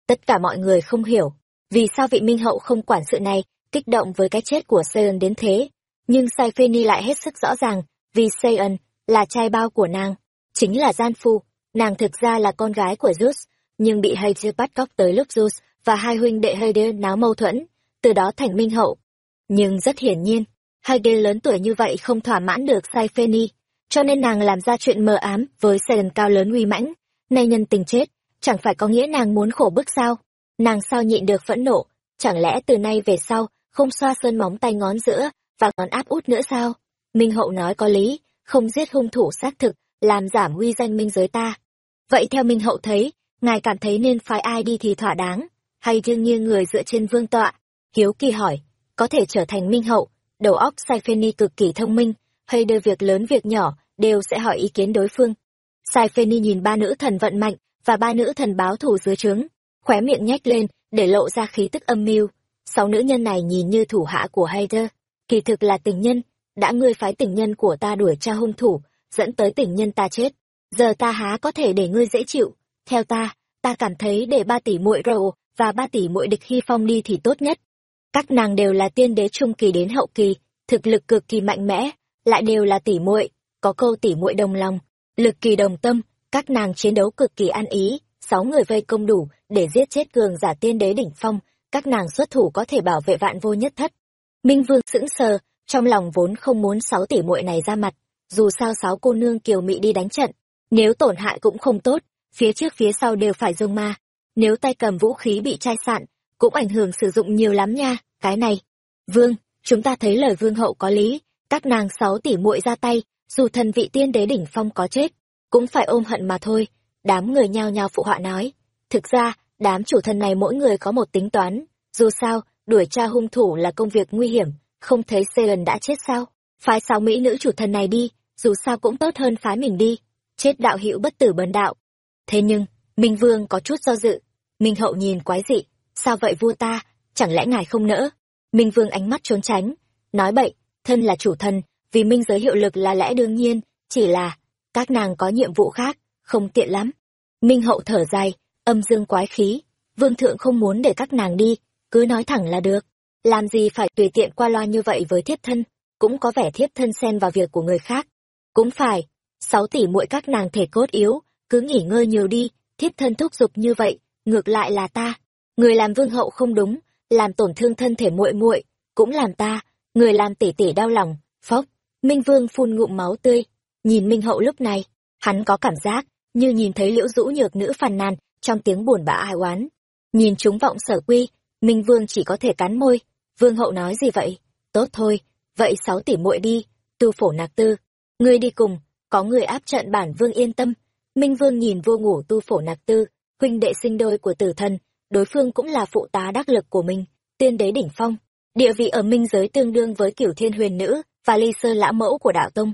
Tất cả mọi người không hiểu, vì sao vị minh hậu không quản sự này, kích động với cái chết của Seon đến thế, nhưng sai phê ni lại hết sức rõ ràng, vì Seon là trai bao của nàng, chính là gian phu, nàng thực ra là con gái của Zeus, nhưng bị Hades bắt cóc tới lúc Zeus và hai huynh đệ Hades náo mâu thuẫn, từ đó thành minh hậu. Nhưng rất hiển nhiên Hades lớn tuổi như vậy không thỏa mãn được sai cho nên nàng làm ra chuyện mờ ám với Seren cao lớn uy mãnh. Nay nhân tình chết, chẳng phải có nghĩa nàng muốn khổ bức sao? Nàng sao nhịn được phẫn nộ? Chẳng lẽ từ nay về sau không xoa sơn móng tay ngón giữa và ngón áp út nữa sao? Minh hậu nói có lý, không giết hung thủ xác thực, làm giảm uy danh minh giới ta. Vậy theo minh hậu thấy, ngài cảm thấy nên phái ai đi thì thỏa đáng? Hay dường như người dựa trên vương tọa? Hiếu kỳ hỏi, có thể trở thành minh hậu đầu óc Saifeni cực kỳ thông minh hay đưa việc lớn việc nhỏ đều sẽ hỏi ý kiến đối phương Saifeni nhìn ba nữ thần vận mạnh và ba nữ thần báo thù dưới trướng khóe miệng nhếch lên để lộ ra khí tức âm mưu sáu nữ nhân này nhìn như thủ hạ của Hayder, kỳ thực là tình nhân, đã ngươi phái tình nhân của ta đuổi tra hung thủ, dẫn tới tình nhân ta chết. Giờ ta há có thể để ngươi dễ chịu, theo ta, ta cảm thấy để ba tỷ muội rầu và ba tỷ muội địch hy phong đi thì tốt nhất. Các nàng đều là tiên đế trung kỳ đến hậu kỳ, thực lực cực kỳ mạnh mẽ, lại đều là tỷ muội, có câu tỷ muội đồng lòng, lực kỳ đồng tâm, các nàng chiến đấu cực kỳ ăn ý, sáu người vây công đủ để giết chết cường giả tiên đế đỉnh phong, các nàng xuất thủ có thể bảo vệ vạn vô nhất thất. Minh Vương sững sờ, trong lòng vốn không muốn sáu tỷ muội này ra mặt, dù sao sáu cô nương kiều mị đi đánh trận, nếu tổn hại cũng không tốt, phía trước phía sau đều phải dùng ma. Nếu tay cầm vũ khí bị chai sạn, cũng ảnh hưởng sử dụng nhiều lắm nha, cái này. Vương, chúng ta thấy lời vương hậu có lý, các nàng sáu tỷ muội ra tay, dù thần vị tiên đế đỉnh phong có chết, cũng phải ôm hận mà thôi. Đám người nhao nhao phụ họa nói. Thực ra, đám chủ thần này mỗi người có một tính toán dù sao đuổi tra hung thủ là công việc nguy hiểm không thấy Selen đã chết sao phái sáu mỹ nữ chủ thần này đi dù sao cũng tốt hơn phái mình đi chết đạo hữu bất tử bần đạo thế nhưng minh vương có chút do dự minh hậu nhìn quái dị sao vậy vua ta? Chẳng lẽ ngài không nỡ? Minh vương ánh mắt trốn tránh, nói bậy, thân là chủ thần, vì minh giới hiệu lực là lẽ đương nhiên, chỉ là các nàng có nhiệm vụ khác, không tiện lắm. Minh hậu thở dài, âm dương quái khí, vương thượng không muốn để các nàng đi, cứ nói thẳng là được. Làm gì phải tùy tiện qua loa như vậy với thiếp thân, cũng có vẻ thiếp thân xen vào việc của người khác. Cũng phải, sáu tỷ muội các nàng thể cốt yếu, cứ nghỉ ngơi nhiều đi, thiếp thân thúc giục như vậy, ngược lại là ta người làm vương hậu không đúng làm tổn thương thân thể muội muội cũng làm ta người làm tỷ tỷ đau lòng phốc minh vương phun ngụm máu tươi nhìn minh hậu lúc này hắn có cảm giác như nhìn thấy liễu dũ nhược nữ phàn nàn trong tiếng buồn bã ai oán. Nhìn chúng vọng sở quy, Minh Vương chỉ có thể cắn môi. Vương hậu nói gì vậy? Tốt thôi, vậy sáu tỷ muội đi, tu phổ nạc tư. Ngươi đi cùng, có người áp trận bản Vương yên tâm. Minh Vương nhìn vua ngủ tu phổ nạc tư, huynh đệ sinh đôi của tử thần, đối phương cũng là phụ tá đắc lực của mình, tiên đế đỉnh phong. Địa vị ở minh giới tương đương với cửu thiên huyền nữ và ly sơ lã mẫu của đạo tông.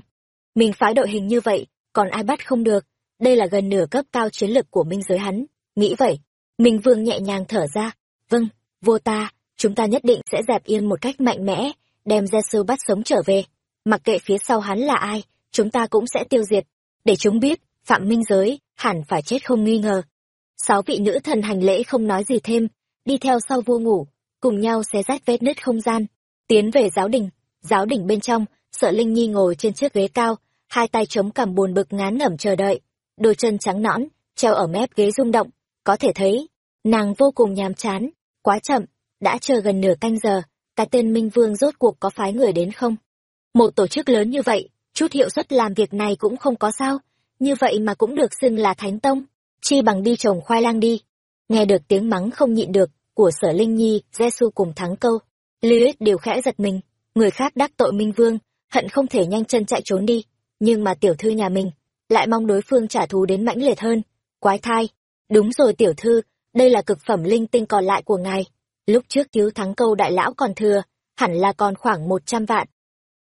Mình phái đội hình như vậy, còn ai bắt không được. Đây là gần nửa cấp cao chiến lực của minh giới hắn nghĩ vậy minh vương nhẹ nhàng thở ra vâng vua ta chúng ta nhất định sẽ dẹp yên một cách mạnh mẽ đem gia sư bắt sống trở về mặc kệ phía sau hắn là ai chúng ta cũng sẽ tiêu diệt để chúng biết phạm minh giới hẳn phải chết không nghi ngờ sáu vị nữ thần hành lễ không nói gì thêm đi theo sau vua ngủ cùng nhau xé rách vết nứt không gian tiến về giáo đình. Giáo đình bên trong sợ linh nhi ngồi trên chiếc ghế cao hai tay chống cằm buồn bực ngán ngẩm chờ đợi đôi chân trắng nõn treo ở mép ghế rung động. Có thể thấy, nàng vô cùng nhàm chán, quá chậm, đã chờ gần nửa canh giờ, cái tên Minh Vương rốt cuộc có phái người đến không? Một tổ chức lớn như vậy, chút hiệu suất làm việc này cũng không có sao, như vậy mà cũng được xưng là Thánh Tông, chi bằng đi trồng khoai lang đi. Nghe được tiếng mắng không nhịn được, của sở Linh Nhi, Giê-xu cùng thắng câu, Lilith đều khẽ giật mình, người khác đắc tội Minh Vương, hận không thể nhanh chân chạy trốn đi. nhưng mà tiểu thư nhà mình lại mong đối phương trả thù đến mãnh liệt hơn. Quái thai. Đúng rồi tiểu thư, đây là cực phẩm linh tinh còn lại của ngài. Lúc trước cứu thắng câu đại lão còn thừa, hẳn là còn khoảng một trăm vạn.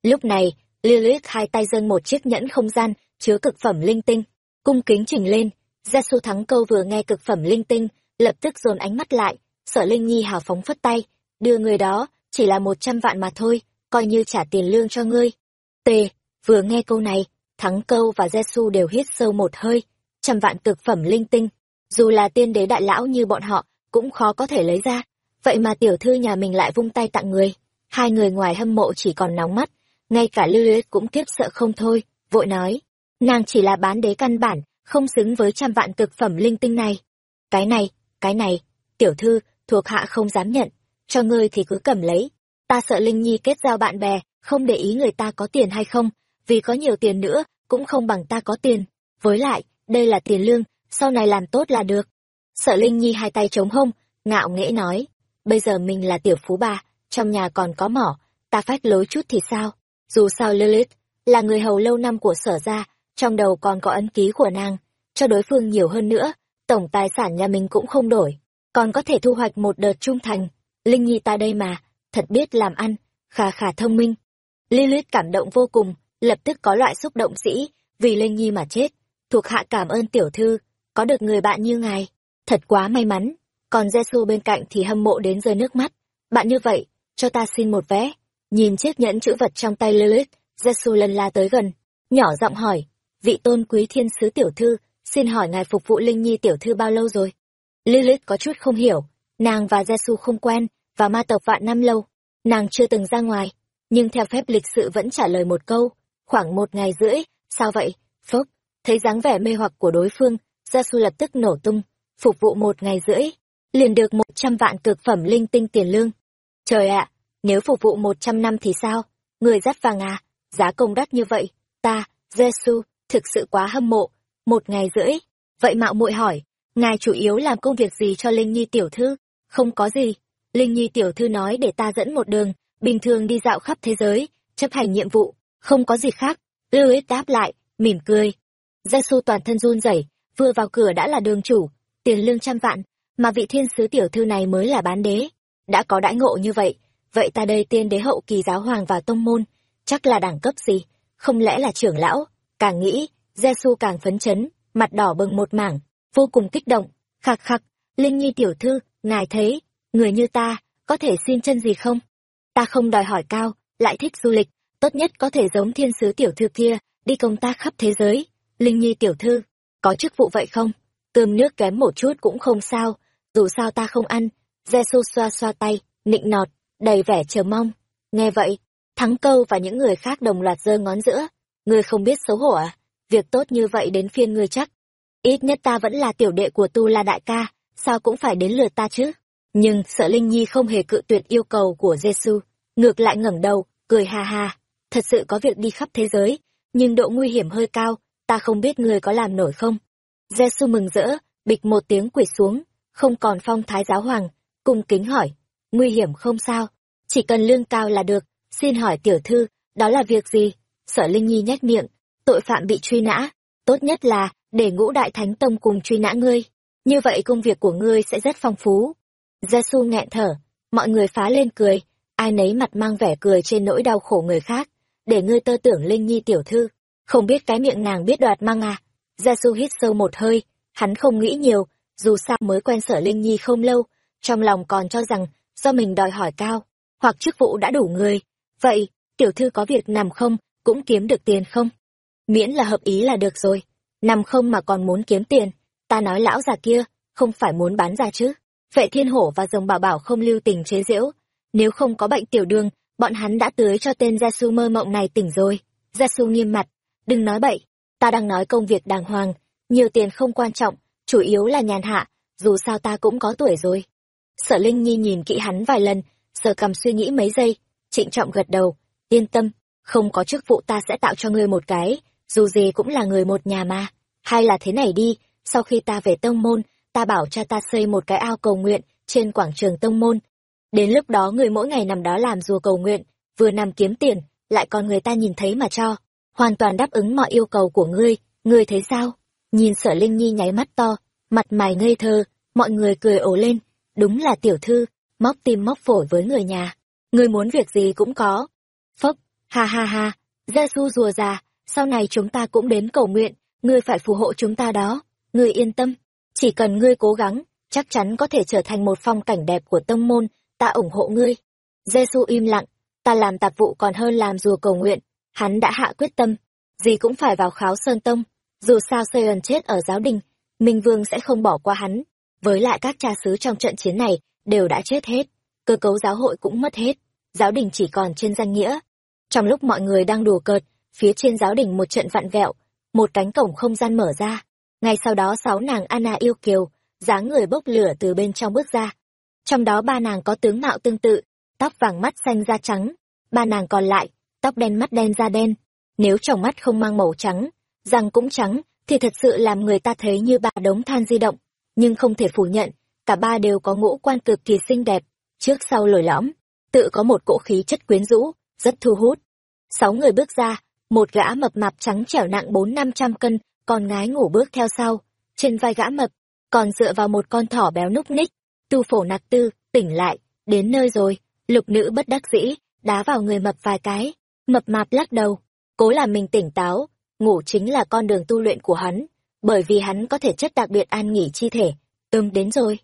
Lúc này, Lilith hai tay dâng một chiếc nhẫn không gian chứa cực phẩm linh tinh, cung kính chỉnh lên. Gia su thắng câu vừa nghe cực phẩm linh tinh, lập tức dồn ánh mắt lại, sở Linh Nhi hào phóng phất tay, đưa người đó, chỉ là một trăm vạn mà thôi, coi như trả tiền lương cho ngươi. T, vừa nghe câu này, thắng câu và Gia Su đều hít sâu một hơi, trăm vạn cực phẩm linh tinh, dù là tiên đế đại lão như bọn họ, cũng khó có thể lấy ra. Vậy mà tiểu thư nhà mình lại vung tay tặng người. Hai người ngoài hâm mộ chỉ còn nóng mắt, ngay cả Lưu Luyết cũng kiếp sợ không thôi, vội nói. Nàng chỉ là bán đế căn bản, không xứng với trăm vạn cực phẩm linh tinh này. Cái này, cái này, tiểu thư, thuộc hạ không dám nhận, cho ngươi thì cứ cầm lấy. Ta sợ Linh Nhi kết giao bạn bè, không để ý người ta có tiền hay không, vì có nhiều tiền nữa, cũng không bằng ta có tiền. Với lại, đây là tiền lương, sau này làm tốt là được. Sợ Linh Nhi hai tay chống hông, ngạo nghễ nói, bây giờ mình là tiểu phú bà, trong nhà còn có mỏ, ta phách lối chút thì sao? Dù sao Lilith, là người hầu lâu năm của sở gia, trong đầu còn có ấn ký của nàng, cho đối phương nhiều hơn nữa, tổng tài sản nhà mình cũng không đổi, còn có thể thu hoạch một đợt trung thành. Linh Nhi ta đây mà, thật biết làm ăn, khà khà thông minh. Lilith cảm động vô cùng, lập tức có loại xúc động sĩ vì Linh Nhi mà chết. Thuộc hạ cảm ơn tiểu thư, có được người bạn như ngài, thật quá may mắn. Còn Jesu bên cạnh thì hâm mộ đến rơi nước mắt. Bạn như vậy, cho ta xin một vé. Nhìn chiếc nhẫn chữ vật trong tay Lilith, Jesu lần la tới gần, nhỏ giọng hỏi, vị tôn quý thiên sứ tiểu thư, xin hỏi ngài phục vụ Linh Nhi tiểu thư bao lâu rồi? Lilith có chút không hiểu, nàng và Jesu không quen, và ma tộc vạn năm lâu, nàng chưa từng ra ngoài, nhưng theo phép lịch sự vẫn trả lời một câu, khoảng một ngày rưỡi, sao vậy? Phốc, thấy dáng vẻ mê hoặc của đối phương, Jesu lập tức nổ tung, phục vụ một ngày rưỡi, liền được một trăm vạn cực phẩm linh tinh tiền lương. Trời ạ, nếu phục vụ một trăm năm thì sao? Người dắt vàng à, giá công đắt như vậy, ta, Jesu, thực sự quá hâm mộ, một ngày rưỡi. Vậy mạo muội hỏi, ngài chủ yếu làm công việc gì cho Linh Nhi tiểu thư? Không có gì. Linh Nhi tiểu thư nói để ta dẫn một đường, bình thường đi dạo khắp thế giới, chấp hành nhiệm vụ, không có gì khác. Lưu Ích đáp lại, mỉm cười. Gia su toàn thân run rẩy, vừa vào cửa đã là đường chủ, tiền lương trăm vạn, mà vị thiên sứ tiểu thư này mới là bán đế. Đã có đãi ngộ như vậy, vậy ta đây tiên đế hậu kỳ giáo hoàng và tông môn, chắc là đẳng cấp gì? Không lẽ là trưởng lão? Càng nghĩ, Giê-xu càng phấn chấn, mặt đỏ bừng một mảng, vô cùng kích động. Khạc khạc, Linh Nhi tiểu thư, ngài thấy, người như ta, có thể xin chân gì không? Ta không đòi hỏi cao, lại thích du lịch, tốt nhất có thể giống thiên sứ tiểu thư kia, đi công tác khắp thế giới. Linh Nhi tiểu thư, có chức vụ vậy không? Cơm nước kém một chút cũng không sao, dù sao ta không ăn. Giê-xu xoa xoa tay, nịnh nọt, đầy vẻ chờ mong. Nghe vậy, thắng câu và những người khác đồng loạt giơ ngón giữa. Ngươi không biết xấu hổ à? việc tốt như vậy đến phiên ngươi chắc. Ít nhất ta vẫn là tiểu đệ của Tu La Đại ca, sao cũng phải đến lượt ta chứ. Nhưng sợ Linh Nhi không hề cự tuyệt yêu cầu của Giêsu, ngược lại ngẩng đầu, cười ha ha. Thật sự có việc đi khắp thế giới, nhưng độ nguy hiểm hơi cao, ta không biết ngươi có làm nổi không. Giêsu mừng rỡ, bịch một tiếng quỳ xuống, không còn phong thái giáo hoàng, cung kính hỏi, nguy hiểm không sao, chỉ cần lương cao là được, xin hỏi tiểu thư, đó là việc gì? Sở Linh Nhi nhếch miệng, tội phạm bị truy nã, tốt nhất là để ngũ đại thánh tông cùng truy nã ngươi. Như vậy công việc của ngươi sẽ rất phong phú. Gia Su nghẹn thở, mọi người phá lên cười, ai nấy mặt mang vẻ cười trên nỗi đau khổ người khác, để ngươi tơ tưởng Linh Nhi tiểu thư, không biết cái miệng nàng biết đoạt mang à. Gia Su hít sâu một hơi, hắn không nghĩ nhiều, dù sao mới quen sở Linh Nhi không lâu, trong lòng còn cho rằng do mình đòi hỏi cao, hoặc chức vụ đã đủ người. Vậy, tiểu thư có việc nằm không, cũng kiếm được tiền không? miễn là hợp ý là được rồi. Nằm không mà còn muốn kiếm tiền. Ta nói lão già kia, không phải muốn bán ra chứ. Vệ thiên hổ và rồng bảo bảo không lưu tình chế giễu. Nếu không có bệnh tiểu đường, bọn hắn đã tưới cho tên gia su mơ mộng này tỉnh rồi. Gia su nghiêm mặt. Đừng nói bậy. Ta đang nói công việc đàng hoàng. Nhiều tiền không quan trọng, chủ yếu là nhàn hạ. Dù sao ta cũng có tuổi rồi. Sở linh nhi nhìn kỹ hắn vài lần sở cầm suy nghĩ mấy giây. Trịnh trọng gật đầu. Yên tâm không có chức vụ ta sẽ tạo cho ngươi một cái dù gì cũng là người một nhà mà. Hay là thế này đi, sau khi ta về tông môn, ta bảo cha ta xây một cái ao cầu nguyện trên quảng trường tông môn. Đến lúc đó người mỗi ngày nằm đó làm rùa cầu nguyện, vừa nằm kiếm tiền, lại còn người ta nhìn thấy mà cho. hoàn toàn đáp ứng mọi yêu cầu của ngươi, ngươi thấy sao? Nhìn sở Linh Nhi nháy mắt to, mặt mày ngây thơ, mọi người cười ồ lên, đúng là tiểu thư, móc tim móc phổi với người nhà. Ngươi muốn việc gì cũng có. Phốc, ha ha ha, Giê-xu rùa già, sau này chúng ta cũng đến cầu nguyện, ngươi phải phù hộ chúng ta đó. Ngươi yên tâm, chỉ cần ngươi cố gắng, chắc chắn có thể trở thành một phong cảnh đẹp của tông môn, ta ủng hộ ngươi. Giê-xu im lặng, ta làm tạp vụ còn hơn làm rùa cầu nguyện, hắn đã hạ quyết tâm, gì cũng phải vào kháo sơn tông, dù sao Seion chết ở giáo đình, Minh Vương sẽ không bỏ qua hắn, với lại các cha xứ trong trận chiến này đều đã chết hết, cơ cấu giáo hội cũng mất hết, giáo đình chỉ còn trên danh nghĩa. Trong lúc mọi người đang đùa cợt, phía trên giáo đỉnh một trận vặn vẹo, một cánh cổng không gian mở ra. Ngay sau đó sáu nàng Anna yêu kiều, dáng người bốc lửa từ bên trong bước ra. Trong đó ba nàng có tướng mạo tương tự, tóc vàng mắt xanh da trắng, ba nàng còn lại, tóc đen mắt đen da đen. Nếu trong mắt không mang màu trắng, răng cũng trắng, thì thật sự làm người ta thấy như ba đống than di động. Nhưng không thể phủ nhận, cả ba đều có ngũ quan cực kỳ xinh đẹp, trước sau lồi lõm, tự có một cỗ khí chất quyến rũ, rất thu hút. Sáu người bước ra, một gã mập mạp trắng trẻo nặng bốn năm trăm cân, còn ngái ngủ bước theo sau, trên vai gã mập, còn dựa vào một con thỏ béo núc ních, tu phổ nặc tư, tỉnh lại, đến nơi rồi, lục nữ bất đắc dĩ, đá vào người mập vài cái, mập mạp lắc đầu, cố làm mình tỉnh táo, ngủ chính là con đường tu luyện của hắn, bởi vì hắn có thể chất đặc biệt an nghỉ chi thể, ưm đến rồi.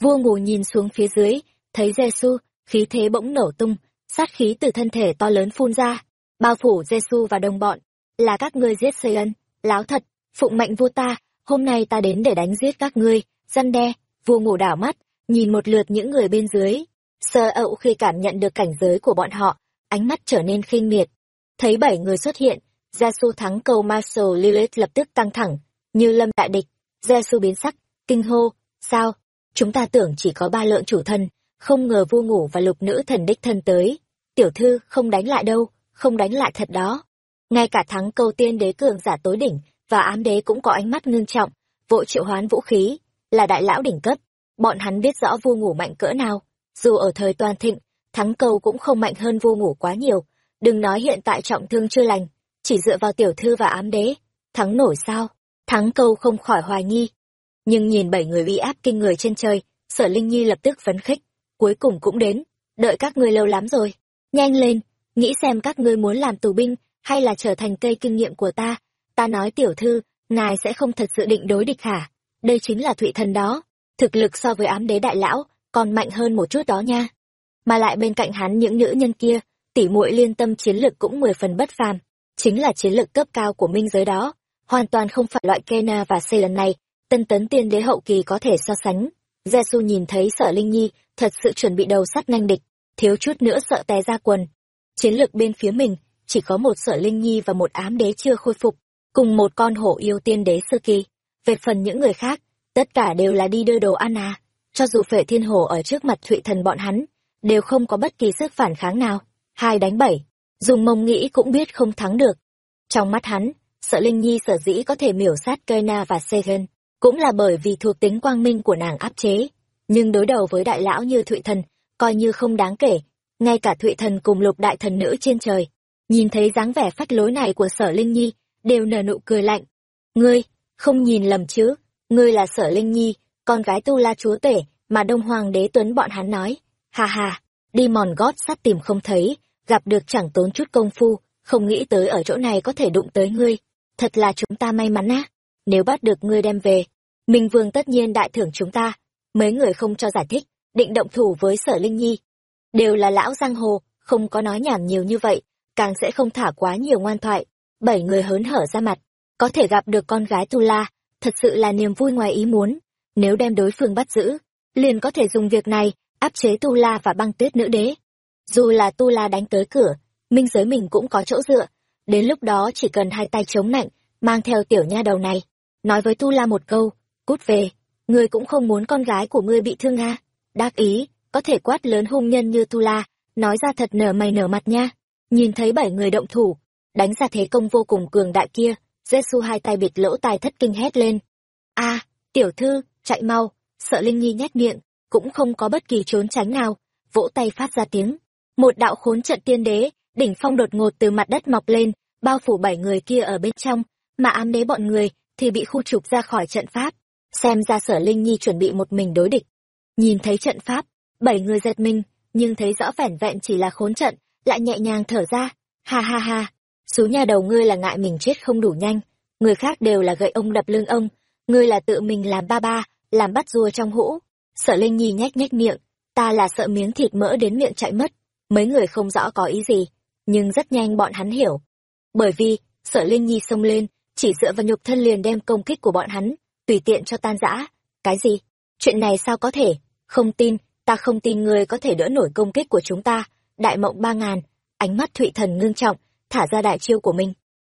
Vua ngủ nhìn xuống phía dưới, thấy Giê-xu, khí thế bỗng nổ tung, sát khí từ thân thể to lớn phun ra, bao phủ Giê-xu và đồng bọn, là các ngươi giết Seion, láo thật, phụng mệnh vua ta, hôm nay ta đến để đánh giết các ngươi, răn đe, vua ngủ đảo mắt, nhìn một lượt những người bên dưới, sơ ậu khi cảm nhận được cảnh giới của bọn họ, ánh mắt trở nên khinh miệt. Thấy bảy người xuất hiện, gia su thắng cầu Marshall Lilith lập tức căng thẳng, như lâm đại địch, gia su biến sắc, kinh hô, sao, chúng ta tưởng chỉ có ba lượng chủ thân, không ngờ vua ngủ và lục nữ thần đích thân tới. Tiểu thư, không đánh lại đâu, không đánh lại thật đó. Ngay cả thắng câu tiên đế cường giả tối đỉnh và ám đế cũng có ánh mắt ngưng trọng, vội triệu hoán vũ khí, là đại lão đỉnh cấp. Bọn hắn biết rõ vua ngủ mạnh cỡ nào, dù ở thời toàn thịnh, thắng câu cũng không mạnh hơn vua ngủ quá nhiều. Đừng nói hiện tại trọng thương chưa lành, chỉ dựa vào tiểu thư và ám đế. Thắng nổi sao? Thắng câu không khỏi hoài nghi. Nhưng nhìn bảy người uy áp kinh người trên trời, sở Linh Nhi lập tức phấn khích. Cuối cùng cũng đến, đợi các ngươi lâu lắm rồi. Nhanh lên, nghĩ xem các ngươi muốn làm tù binh hay là trở thành cây kinh nghiệm của ta. Ta nói tiểu thư, ngài sẽ không thật sự định đối địch hả? Đây chính là thụy thần đó. Thực lực so với ám đế đại lão, còn mạnh hơn một chút đó nha. Mà lại bên cạnh hắn những nữ nhân kia, tỉ muội liên tâm chiến lực cũng mười phần bất phàm, chính là chiến lực cấp cao của minh giới đó, hoàn toàn không phải loại Kena và xây lần này, tân tấn tiên đế hậu kỳ có thể so sánh. Giê-xu nhìn thấy sợ Linh Nhi, thật sự chuẩn bị đầu sắt nhanh địch, thiếu chút nữa sợ té ra quần. Chiến lược bên phía mình, chỉ có một sở Linh Nhi và một ám đế chưa khôi phục, cùng một con hổ yêu tiên đế sơ kỳ. Về phần những người khác, tất cả đều là đi đưa đồ ăn à. Cho dù phệ thiên hồ ở trước mặt thụy thần bọn hắn, đều không có bất kỳ sức phản kháng nào. Hai đánh bảy, dùng mông nghĩ cũng biết không thắng được. Trong mắt hắn, sợ Linh Nhi sở dĩ có thể miểu sát Kena và Segen, cũng là bởi vì thuộc tính quang minh của nàng áp chế. Nhưng đối đầu với đại lão như Thụy Thần, coi như không đáng kể, ngay cả Thụy Thần cùng lục đại thần nữ trên trời. Nhìn thấy dáng vẻ phách lối này của sở Linh Nhi, đều nở nụ cười lạnh. Ngươi, không nhìn lầm chứ, ngươi là sở Linh Nhi, con gái tu la chúa tể, mà Đông Hoàng đế tuấn bọn hắn nói. Hà hà, đi mòn gót sắt tìm không thấy, gặp được chẳng tốn chút công phu, không nghĩ tới ở chỗ này có thể đụng tới ngươi. Thật là chúng ta may mắn á, nếu bắt được ngươi đem về. Minh Vương tất nhiên đại thưởng chúng ta. Mấy người không cho giải thích, định động thủ với sở Linh Nhi. Đều là lão giang hồ, không có nói nhảm nhiều như vậy, càng sẽ không thả quá nhiều ngoan thoại. Bảy người hớn hở ra mặt, có thể gặp được con gái Tu La, thật sự là niềm vui ngoài ý muốn. Nếu đem đối phương bắt giữ, liền có thể dùng việc này áp chế Tu La và băng tuyết nữ đế. Dù là Tu La đánh tới cửa, minh giới mình cũng có chỗ dựa. Đến lúc đó chỉ cần hai tay chống nạnh, mang theo tiểu nha đầu này. Nói với Tu La một câu, cút về, ngươi cũng không muốn con gái của ngươi bị thương à. Đắc ý, có thể quát lớn hung nhân như Tu La, nói ra thật nở mày nở mặt nha. Nhìn thấy bảy người động thủ, đánh ra thế công vô cùng cường đại kia, Jesu hai tay bịt lỗ tai thất kinh hét lên. a tiểu thư, chạy mau, sợ Linh Nhi nhét miệng, cũng không có bất kỳ trốn tránh nào, vỗ tay phát ra tiếng. Một đạo khốn trận tiên đế, đỉnh phong đột ngột từ mặt đất mọc lên, bao phủ bảy người kia ở bên trong, mà ám đế bọn người thì bị khu trục ra khỏi trận pháp. Xem ra sở Linh Nhi chuẩn bị một mình đối địch. Nhìn thấy trận pháp, bảy người giật mình, nhưng thấy rõ vẻn vẹn chỉ là khốn trận, lại nhẹ nhàng thở ra. Ha ha ha, số nhà đầu ngươi là ngại mình chết không đủ nhanh, người khác đều là gậy ông đập lưng ông, ngươi là tự mình làm ba ba, làm bắt rùa trong hũ. Sở Linh Nhi nhếch nhếch miệng, ta là sợ miếng thịt mỡ đến miệng chạy mất. Mấy người không rõ có ý gì, nhưng rất nhanh bọn hắn hiểu. Bởi vì, sở Linh Nhi xông lên, chỉ dựa vào nhục thân liền đem công kích của bọn hắn, tùy tiện cho tan rã. Cái gì? Chuyện này sao có thể? Không tin, ta không tin người có thể đỡ nổi công kích của chúng ta. Đại mộng ba ngàn, ánh mắt thụy thần ngưng trọng, thả ra đại chiêu của mình.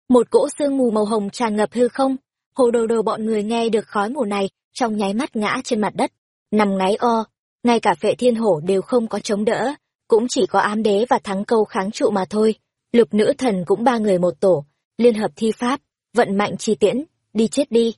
Một cỗ sương mù màu hồng tràn ngập hư không, hồ đồ đồ bọn người nghe được khói mù này, trong nháy mắt ngã trên mặt đất, nằm ngáy o, ngay cả phệ thiên hổ đều không có chống đỡ, cũng chỉ có ám đế và thắng câu kháng trụ mà thôi. Lục nữ thần cũng ba người một tổ, liên hợp thi pháp, vận mạnh chi tiễn, đi chết đi.